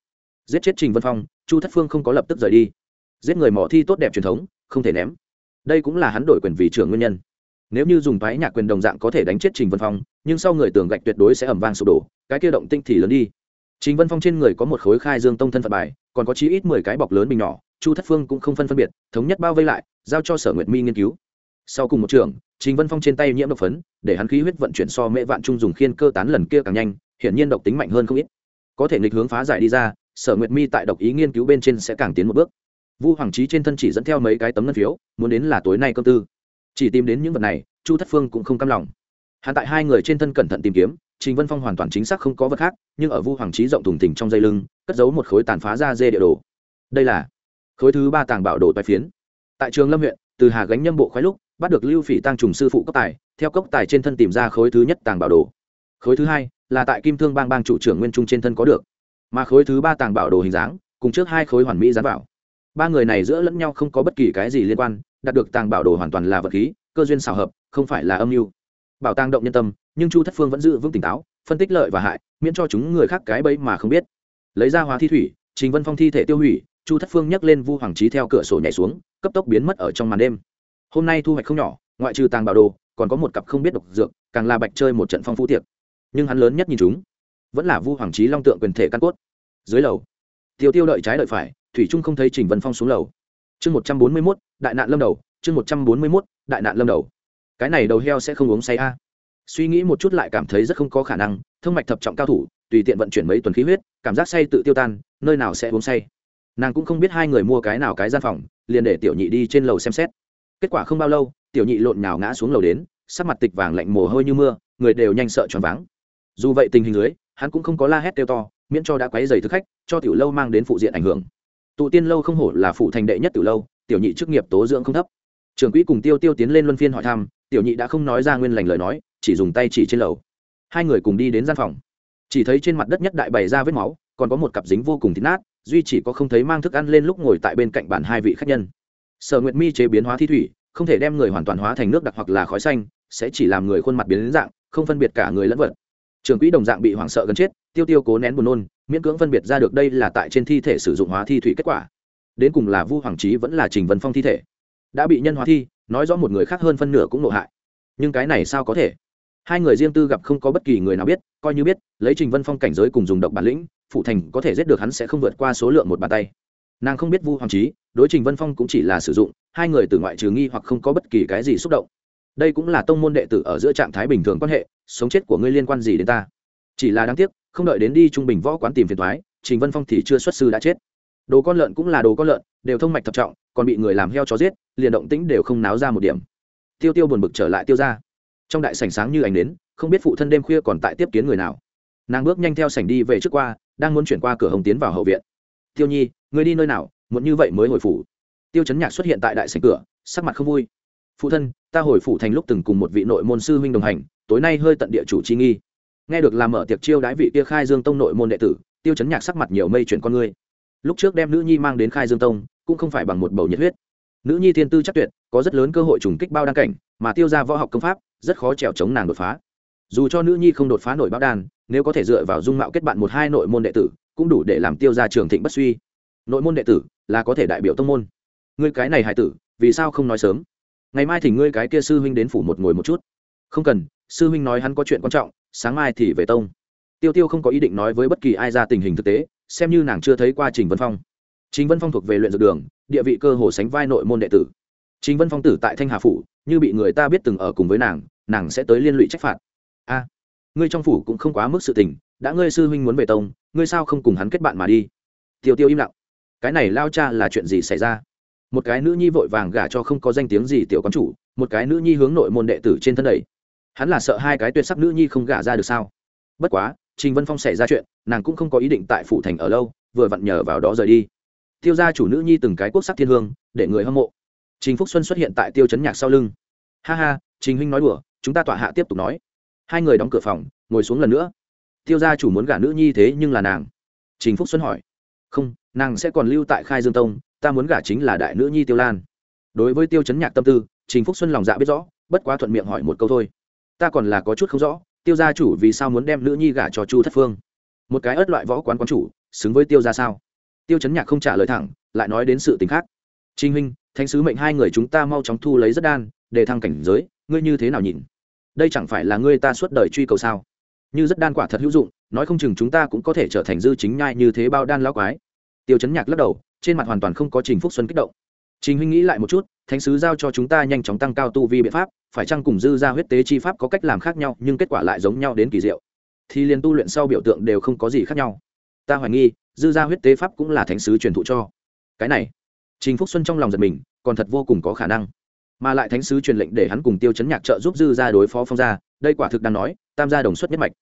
Giết chết Trình Vân Phong, Chu Thất Phương không có lập tức rời đi. Giết người mỏ thi tốt đẹp truyền thống, không thể ném. Đây cũng là hắn đổi quyền vì trưởng nguyên nhân nếu như dùng toái nhạc quyền đồng dạng có thể đánh chết trình vân phong nhưng sau người tường gạch tuyệt đối sẽ ẩm vang sụp đổ cái kia động tinh thì lớn đi trình vân phong trên người có một khối khai dương tông thân phận bài còn có chí ít mười cái bọc lớn bình nhỏ chu thất phương cũng không phân phân biệt thống nhất bao vây lại giao cho sở nguyệt mi nghiên cứu sau cùng một trường trình vân phong trên tay nhiễm độc phấn, để hắn khí huyết vận chuyển so mễ vạn trung dùng khiên cơ tán lần kia càng nhanh, hiển nhiên độc tính mạnh hơn không ít. Có thể nghịch hướng phá giải đi ra, sở nguyệt mi tại độc ý nghiên cứu bên trên sẽ càng tiến một bước. Vu hoàng Chí trên thân chỉ dẫn theo mấy cái tấm ngân phiếu, muốn đến là tối nay công tư. Chỉ tìm đến những vật này, chu thất phương cũng không cam lòng. Hắn tại hai người trên thân cẩn thận tìm kiếm, trình vân phong hoàn toàn chính xác không có vật khác, nhưng ở vu hoàng Chí rộng thùng thình trong dây lưng, cất giấu một khối tàn phá ra dê địa đồ. Đây là khối thứ ba tàng bảo đồ tài phiến. Tại trường lâm huyện, từ hà gánh nhâm bộ khoái lúc bắt được lưu phỉ tăng trùng sư phụ cốc tài, theo cốc tài trên thân tìm ra khối thứ nhất tàng bảo đồ. Khối thứ hai là tại kim thương bang bang chủ trưởng nguyên trung trên thân có được. Mà khối thứ ba tàng bảo đồ hình dáng, cùng trước hai khối hoàn mỹ dán vào. Ba người này giữa lẫn nhau không có bất kỳ cái gì liên quan, đạt được tàng bảo đồ hoàn toàn là vật khí, cơ duyên xảo hợp, không phải là âm mưu. Bảo tàng động nhân tâm, nhưng chu thất phương vẫn giữ vững tỉnh táo, phân tích lợi và hại, miễn cho chúng người khác cái bẫy mà không biết. Lấy ra hóa thi thủy, trình vân phong thi thể tiêu hủy, chu thất phương nhấc lên vu hoàng trí theo cửa sổ nhảy xuống, cấp tốc biến mất ở trong màn đêm hôm nay thu hoạch không nhỏ, ngoại trừ tàng bảo đồ, còn có một cặp không biết độc dược, càng là bạch chơi một trận phong phú tiệc. Nhưng hắn lớn nhất nhìn chúng, vẫn là vu hoàng trí long tượng quyền thể căn cốt. Dưới lầu tiêu tiêu đợi trái đợi phải, thủy trung không thấy trình vân phong xuống lầu. Chương một trăm bốn mươi mốt, đại nạn lâm đầu, chương một trăm bốn mươi mốt, đại nạn lâm đầu. Cái này đầu heo sẽ không uống say a. Suy nghĩ một chút lại cảm thấy rất không có khả năng, thông mạch thập trọng cao thủ, tùy tiện vận chuyển mấy tuần khí huyết, cảm giác say tự tiêu tan, nơi nào sẽ uống say. Nàng cũng không biết hai người mua cái nào cái gian phòng, liền để tiểu nhị đi trên lầu xem xét kết quả không bao lâu, tiểu nhị lộn nhào ngã xuống lầu đến, sắc mặt tịch vàng lạnh mồ hôi như mưa, người đều nhanh sợ choáng váng. Dù vậy tình hình dưới, hắn cũng không có la hét kêu to, miễn cho đã quấy dày thực khách, cho tiểu lâu mang đến phụ diện ảnh hưởng. Tụ tiên lâu không hổ là phụ thành đệ nhất tiểu lâu, tiểu nhị chức nghiệp tố dưỡng không thấp. Trưởng quỹ cùng tiêu tiêu tiến lên luân phiên hỏi thăm, tiểu nhị đã không nói ra nguyên lành lời nói, chỉ dùng tay chỉ trên lầu. Hai người cùng đi đến gian phòng. Chỉ thấy trên mặt đất nhất đại bày ra vết máu, còn có một cặp dính vô cùng thịt nát, duy chỉ có không thấy mang thức ăn lên lúc ngồi tại bên cạnh bàn hai vị khách nhân sở nguyệt mi chế biến hóa thi thủy, không thể đem người hoàn toàn hóa thành nước đặc hoặc là khói xanh, sẽ chỉ làm người khuôn mặt biến dạng, không phân biệt cả người lẫn vật. Trường quỹ đồng dạng bị hoảng sợ gần chết, tiêu tiêu cố nén buồn nôn, miễn cưỡng phân biệt ra được đây là tại trên thi thể sử dụng hóa thi thủy kết quả. Đến cùng là vu hoàng trí vẫn là trình vân phong thi thể. Đã bị nhân hóa thi, nói rõ một người khác hơn phân nửa cũng nộ hại. Nhưng cái này sao có thể? Hai người riêng tư gặp không có bất kỳ người nào biết, coi như biết, lấy trình vân phong cảnh giới cùng dùng độc bản lĩnh, phụ thành có thể giết được hắn sẽ không vượt qua số lượng một bàn tay nàng không biết vu hoàng trí đối trình vân phong cũng chỉ là sử dụng, hai người từ ngoại trừ nghi hoặc không có bất kỳ cái gì xúc động. Đây cũng là tông môn đệ tử ở giữa trạng thái bình thường quan hệ, sống chết của ngươi liên quan gì đến ta? Chỉ là đáng tiếc, không đợi đến đi trung bình võ quán tìm phiền thoái trình vân phong thì chưa xuất sư đã chết. Đồ con lợn cũng là đồ con lợn, đều thông mạch thập trọng, còn bị người làm heo chó giết, liền động tĩnh đều không náo ra một điểm. Tiêu tiêu buồn bực trở lại tiêu ra trong đại sảnh sáng như ánh đến, không biết phụ thân đêm khuya còn tại tiếp kiến người nào. Nàng bước nhanh theo sảnh đi về trước qua, đang muốn chuyển qua cửa hồng tiến vào hậu viện. Tiêu nhi người đi nơi nào muốn như vậy mới hồi phủ. Tiêu chấn nhạc xuất hiện tại đại sảnh cửa, sắc mặt không vui. Phụ thân, ta hồi phủ thành lúc từng cùng một vị nội môn sư huynh đồng hành, tối nay hơi tận địa chủ chi nghi. Nghe được làm mở tiệc chiêu đái vị kia khai dương tông nội môn đệ tử, tiêu chấn nhạc sắc mặt nhiều mây chuyển con ngươi lúc trước đem nữ nhi mang đến khai dương tông, cũng không phải bằng một bầu nhiệt huyết. Nữ nhi thiên tư chắc tuyệt, có rất lớn cơ hội trùng kích bao đan cảnh, mà tiêu ra võ học công pháp, rất khó trèo chống nàng đột phá. Dù cho nữ nhi không đột phá nổi bao đan, nếu có thể dựa vào dung mạo kết bạn một hai nội môn đệ tử, cũng đủ để làm tiêu ra trường thịnh bất suy nội môn đệ tử là có thể đại biểu tông môn. Ngươi cái này hải tử, vì sao không nói sớm? Ngày mai thì ngươi cái kia sư huynh đến phủ một ngồi một chút. Không cần, sư huynh nói hắn có chuyện quan trọng, sáng mai thì về tông. Tiêu tiêu không có ý định nói với bất kỳ ai ra tình hình thực tế, xem như nàng chưa thấy qua trình vân phong. Trình vân phong thuộc về luyện dược đường, địa vị cơ hồ sánh vai nội môn đệ tử. Trình vân phong tử tại thanh hà phủ, như bị người ta biết từng ở cùng với nàng nàng sẽ tới liên lụy trách phạt. A, ngươi trong phủ cũng không quá mức sự tình, đã ngươi sư huynh muốn về tông, ngươi sao không cùng hắn kết bạn mà đi? Tiêu tiêu im lặng cái này lao cha là chuyện gì xảy ra? Một cái nữ nhi vội vàng gả cho không có danh tiếng gì tiểu quán chủ, một cái nữ nhi hướng nội môn đệ tử trên thân đầy hắn là sợ hai cái tuyệt sắc nữ nhi không gả ra được sao? Bất quá, trình vân phong xảy ra chuyện, nàng cũng không có ý định tại phủ thành ở lâu, vừa vặn nhờ vào đó rời đi. Tiêu gia chủ nữ nhi từng cái quốc sắc thiên hương, để người hâm mộ. Trình phúc xuân xuất hiện tại tiêu chấn nhạc sau lưng. Ha ha, trình huynh nói đùa, chúng ta tọa hạ tiếp tục nói. Hai người đóng cửa phòng, ngồi xuống lần nữa. Tiêu gia chủ muốn gả nữ nhi thế nhưng là nàng. Trình phúc xuân hỏi không, nàng sẽ còn lưu tại khai dương tông, ta muốn gả chính là đại nữ nhi tiêu lan. Đối với tiêu chấn nhạc tâm tư, trình phúc xuân lòng dạ biết rõ, bất quá thuận miệng hỏi một câu thôi. Ta còn là có chút không rõ, tiêu gia chủ vì sao muốn đem nữ nhi gả cho chu thất phương? Một cái ớt loại võ quán quán chủ, xứng với tiêu gia sao? Tiêu chấn nhạc không trả lời thẳng, lại nói đến sự t ì n h khác. Trinh huynh, thánh sứ mệnh hai người chúng ta mau chóng thu lấy rất đan, để thăng cảnh giới, ngươi như thế nào nhìn? Đây chẳng phải là ngươi ta suốt đời truy cầu sao? Như rất đan quả thật hữu dụng, nói không chừng chúng ta cũng có thể trở thành dư chính nhai như thế bao đan lao quái. Tiêu chấn nhạc lắc đầu, trên mặt hoàn toàn không có trình phúc xuân kích động. Trình huynh nghĩ lại một chút, thánh sứ giao cho chúng ta nhanh chóng tăng cao tu vi biện pháp, phải chăng cùng dư ra huyết tế chi pháp có cách làm khác nhau, nhưng kết quả lại giống nhau đến kỳ diệu. Thì liền tu luyện sau biểu tượng đều không có gì khác nhau. Ta hoài nghi, dư ra huyết tế pháp cũng là thánh sứ truyền thụ cho. Cái này, trình phúc xuân trong lòng giật mình, còn thật vô cùng có khả năng. Mà lại thánh sứ truyền lệnh để hắn cùng tiêu chấn nhạc trợ giúp dư ra đối phó phong gia, đây quả thực đang nói tam gia đồng xuất nhất mạch.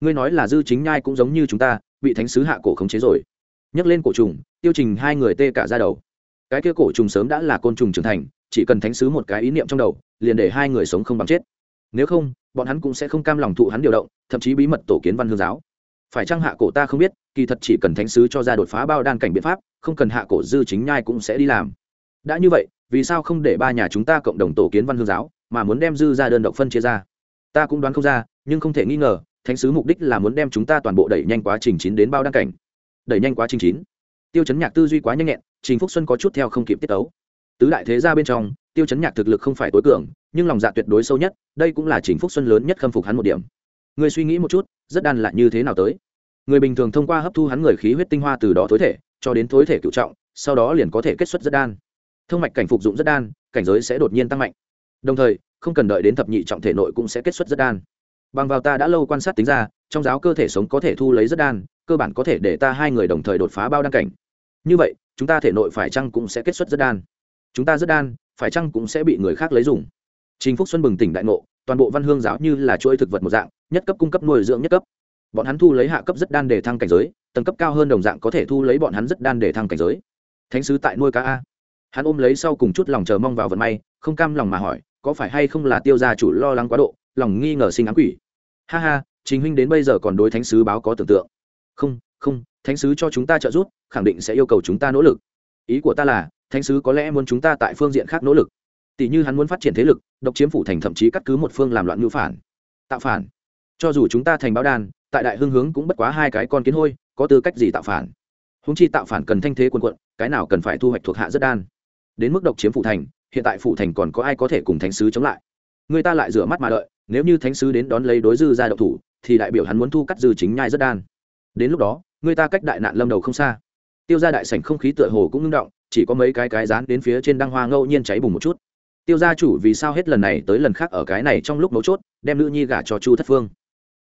Ngươi nói là dư chính nhai cũng giống như chúng ta, bị thánh sứ hạ cổ khống chế rồi. Nhấc lên cổ trùng, tiêu trình hai người tê cả ra đầu. Cái kia cổ trùng sớm đã là côn trùng trưởng thành, chỉ cần thánh sứ một cái ý niệm trong đầu, liền để hai người sống không bằng chết. Nếu không, bọn hắn cũng sẽ không cam lòng thụ hắn điều động, thậm chí bí mật tổ kiến văn hương giáo. Phải chăng hạ cổ ta không biết, kỳ thật chỉ cần thánh sứ cho ra đột phá bao đan cảnh biện pháp, không cần hạ cổ dư chính nhai cũng sẽ đi làm. Đã như vậy, vì sao không để ba nhà chúng ta cộng đồng tổ kiến văn hương giáo, mà muốn đem dư ra đơn độc phân chia ra? Ta cũng đoán không ra, nhưng không thể nghi ngờ, thánh sứ mục đích là muốn đem chúng ta toàn bộ đẩy nhanh quá trình chín đến bao đăng cảnh. Đẩy nhanh quá trình chín. Tiêu chấn nhạc tư duy quá nhanh nhẹn, trình phúc xuân có chút theo không kịp tiết tấu. Tứ đại thế gia bên trong, tiêu chấn nhạc thực lực không phải tối cường, nhưng lòng dạ tuyệt đối sâu nhất, đây cũng là trình phúc xuân lớn nhất khâm phục hắn một điểm. Người suy nghĩ một chút, rất đan lại như thế nào tới? Người bình thường thông qua hấp thu hắn người khí huyết tinh hoa từ đó thối thể, cho đến thối thể cựu trọng, sau đó liền có thể kết xuất rất đan. Thông mạch cảnh phục dụng rất đan, cảnh giới sẽ đột nhiên tăng mạnh. Đồng thời không cần đợi đến thập nhị trọng thể nội cũng sẽ kết xuất rất đan. Bằng vào ta đã lâu quan sát tính ra, trong giáo cơ thể sống có thể thu lấy rất đan, cơ bản có thể để ta hai người đồng thời đột phá bao đan cảnh. Như vậy, chúng ta thể nội phải chăng cũng sẽ kết xuất rất đan? Chúng ta rất đan, phải chăng cũng sẽ bị người khác lấy dùng? Trình phúc xuân bừng tỉnh đại ngộ, toàn bộ văn hương giáo như là chuỗi thực vật một dạng, nhất cấp cung cấp nuôi dưỡng nhất cấp. Bọn hắn thu lấy hạ cấp rất đan để thăng cảnh giới, tầng cấp cao hơn đồng dạng có thể thu lấy bọn hắn rất đan để thăng cảnh giới. Thánh sứ tại nuôi cá a. Hắn ôm lấy sau cùng chút lòng chờ mong vào vận may, không cam lòng mà hỏi có phải hay không là tiêu gia chủ lo lắng quá độ, lòng nghi ngờ sinh ám quỷ? Ha ha chính huynh đến bây giờ còn đối thánh sứ báo có tưởng tượng. Không không, thánh sứ cho chúng ta trợ giúp, khẳng định sẽ yêu cầu chúng ta nỗ lực. Ý của ta là, thánh sứ có lẽ muốn chúng ta tại phương diện khác nỗ lực. Tỷ như hắn muốn phát triển thế lực, độc chiếm phủ thành thậm chí cắt cứ một phương làm loạn ngữ phản. Tạo phản. Cho dù chúng ta thành báo đàn, tại đại hương hướng cũng bất quá hai cái con kiến hôi, có tư cách gì tạo phản? Húng chi tạo phản cần thanh thế quân quận cái nào cần phải thu hoạch thuộc hạ rất đan. Đến mức độc chiếm phủ thành hiện tại phủ thành còn có ai có thể cùng thánh sứ chống lại? Người ta lại rửa mắt mà đợi, nếu như thánh sứ đến đón lấy đối dư ra độc thủ, thì đại biểu hắn muốn thu cắt dư chính nhai rất đan. Đến lúc đó, người ta cách đại nạn lâm đầu không xa. Tiêu ra đại sảnh không khí tựa hồ cũng ngưng động, chỉ có mấy cái cái dán đến phía trên đăng hoa ngẫu nhiên cháy bùng một chút. Tiêu gia chủ vì sao hết lần này tới lần khác ở cái này trong lúc mấu chốt, đem nữ nhi gả cho chu thất phương?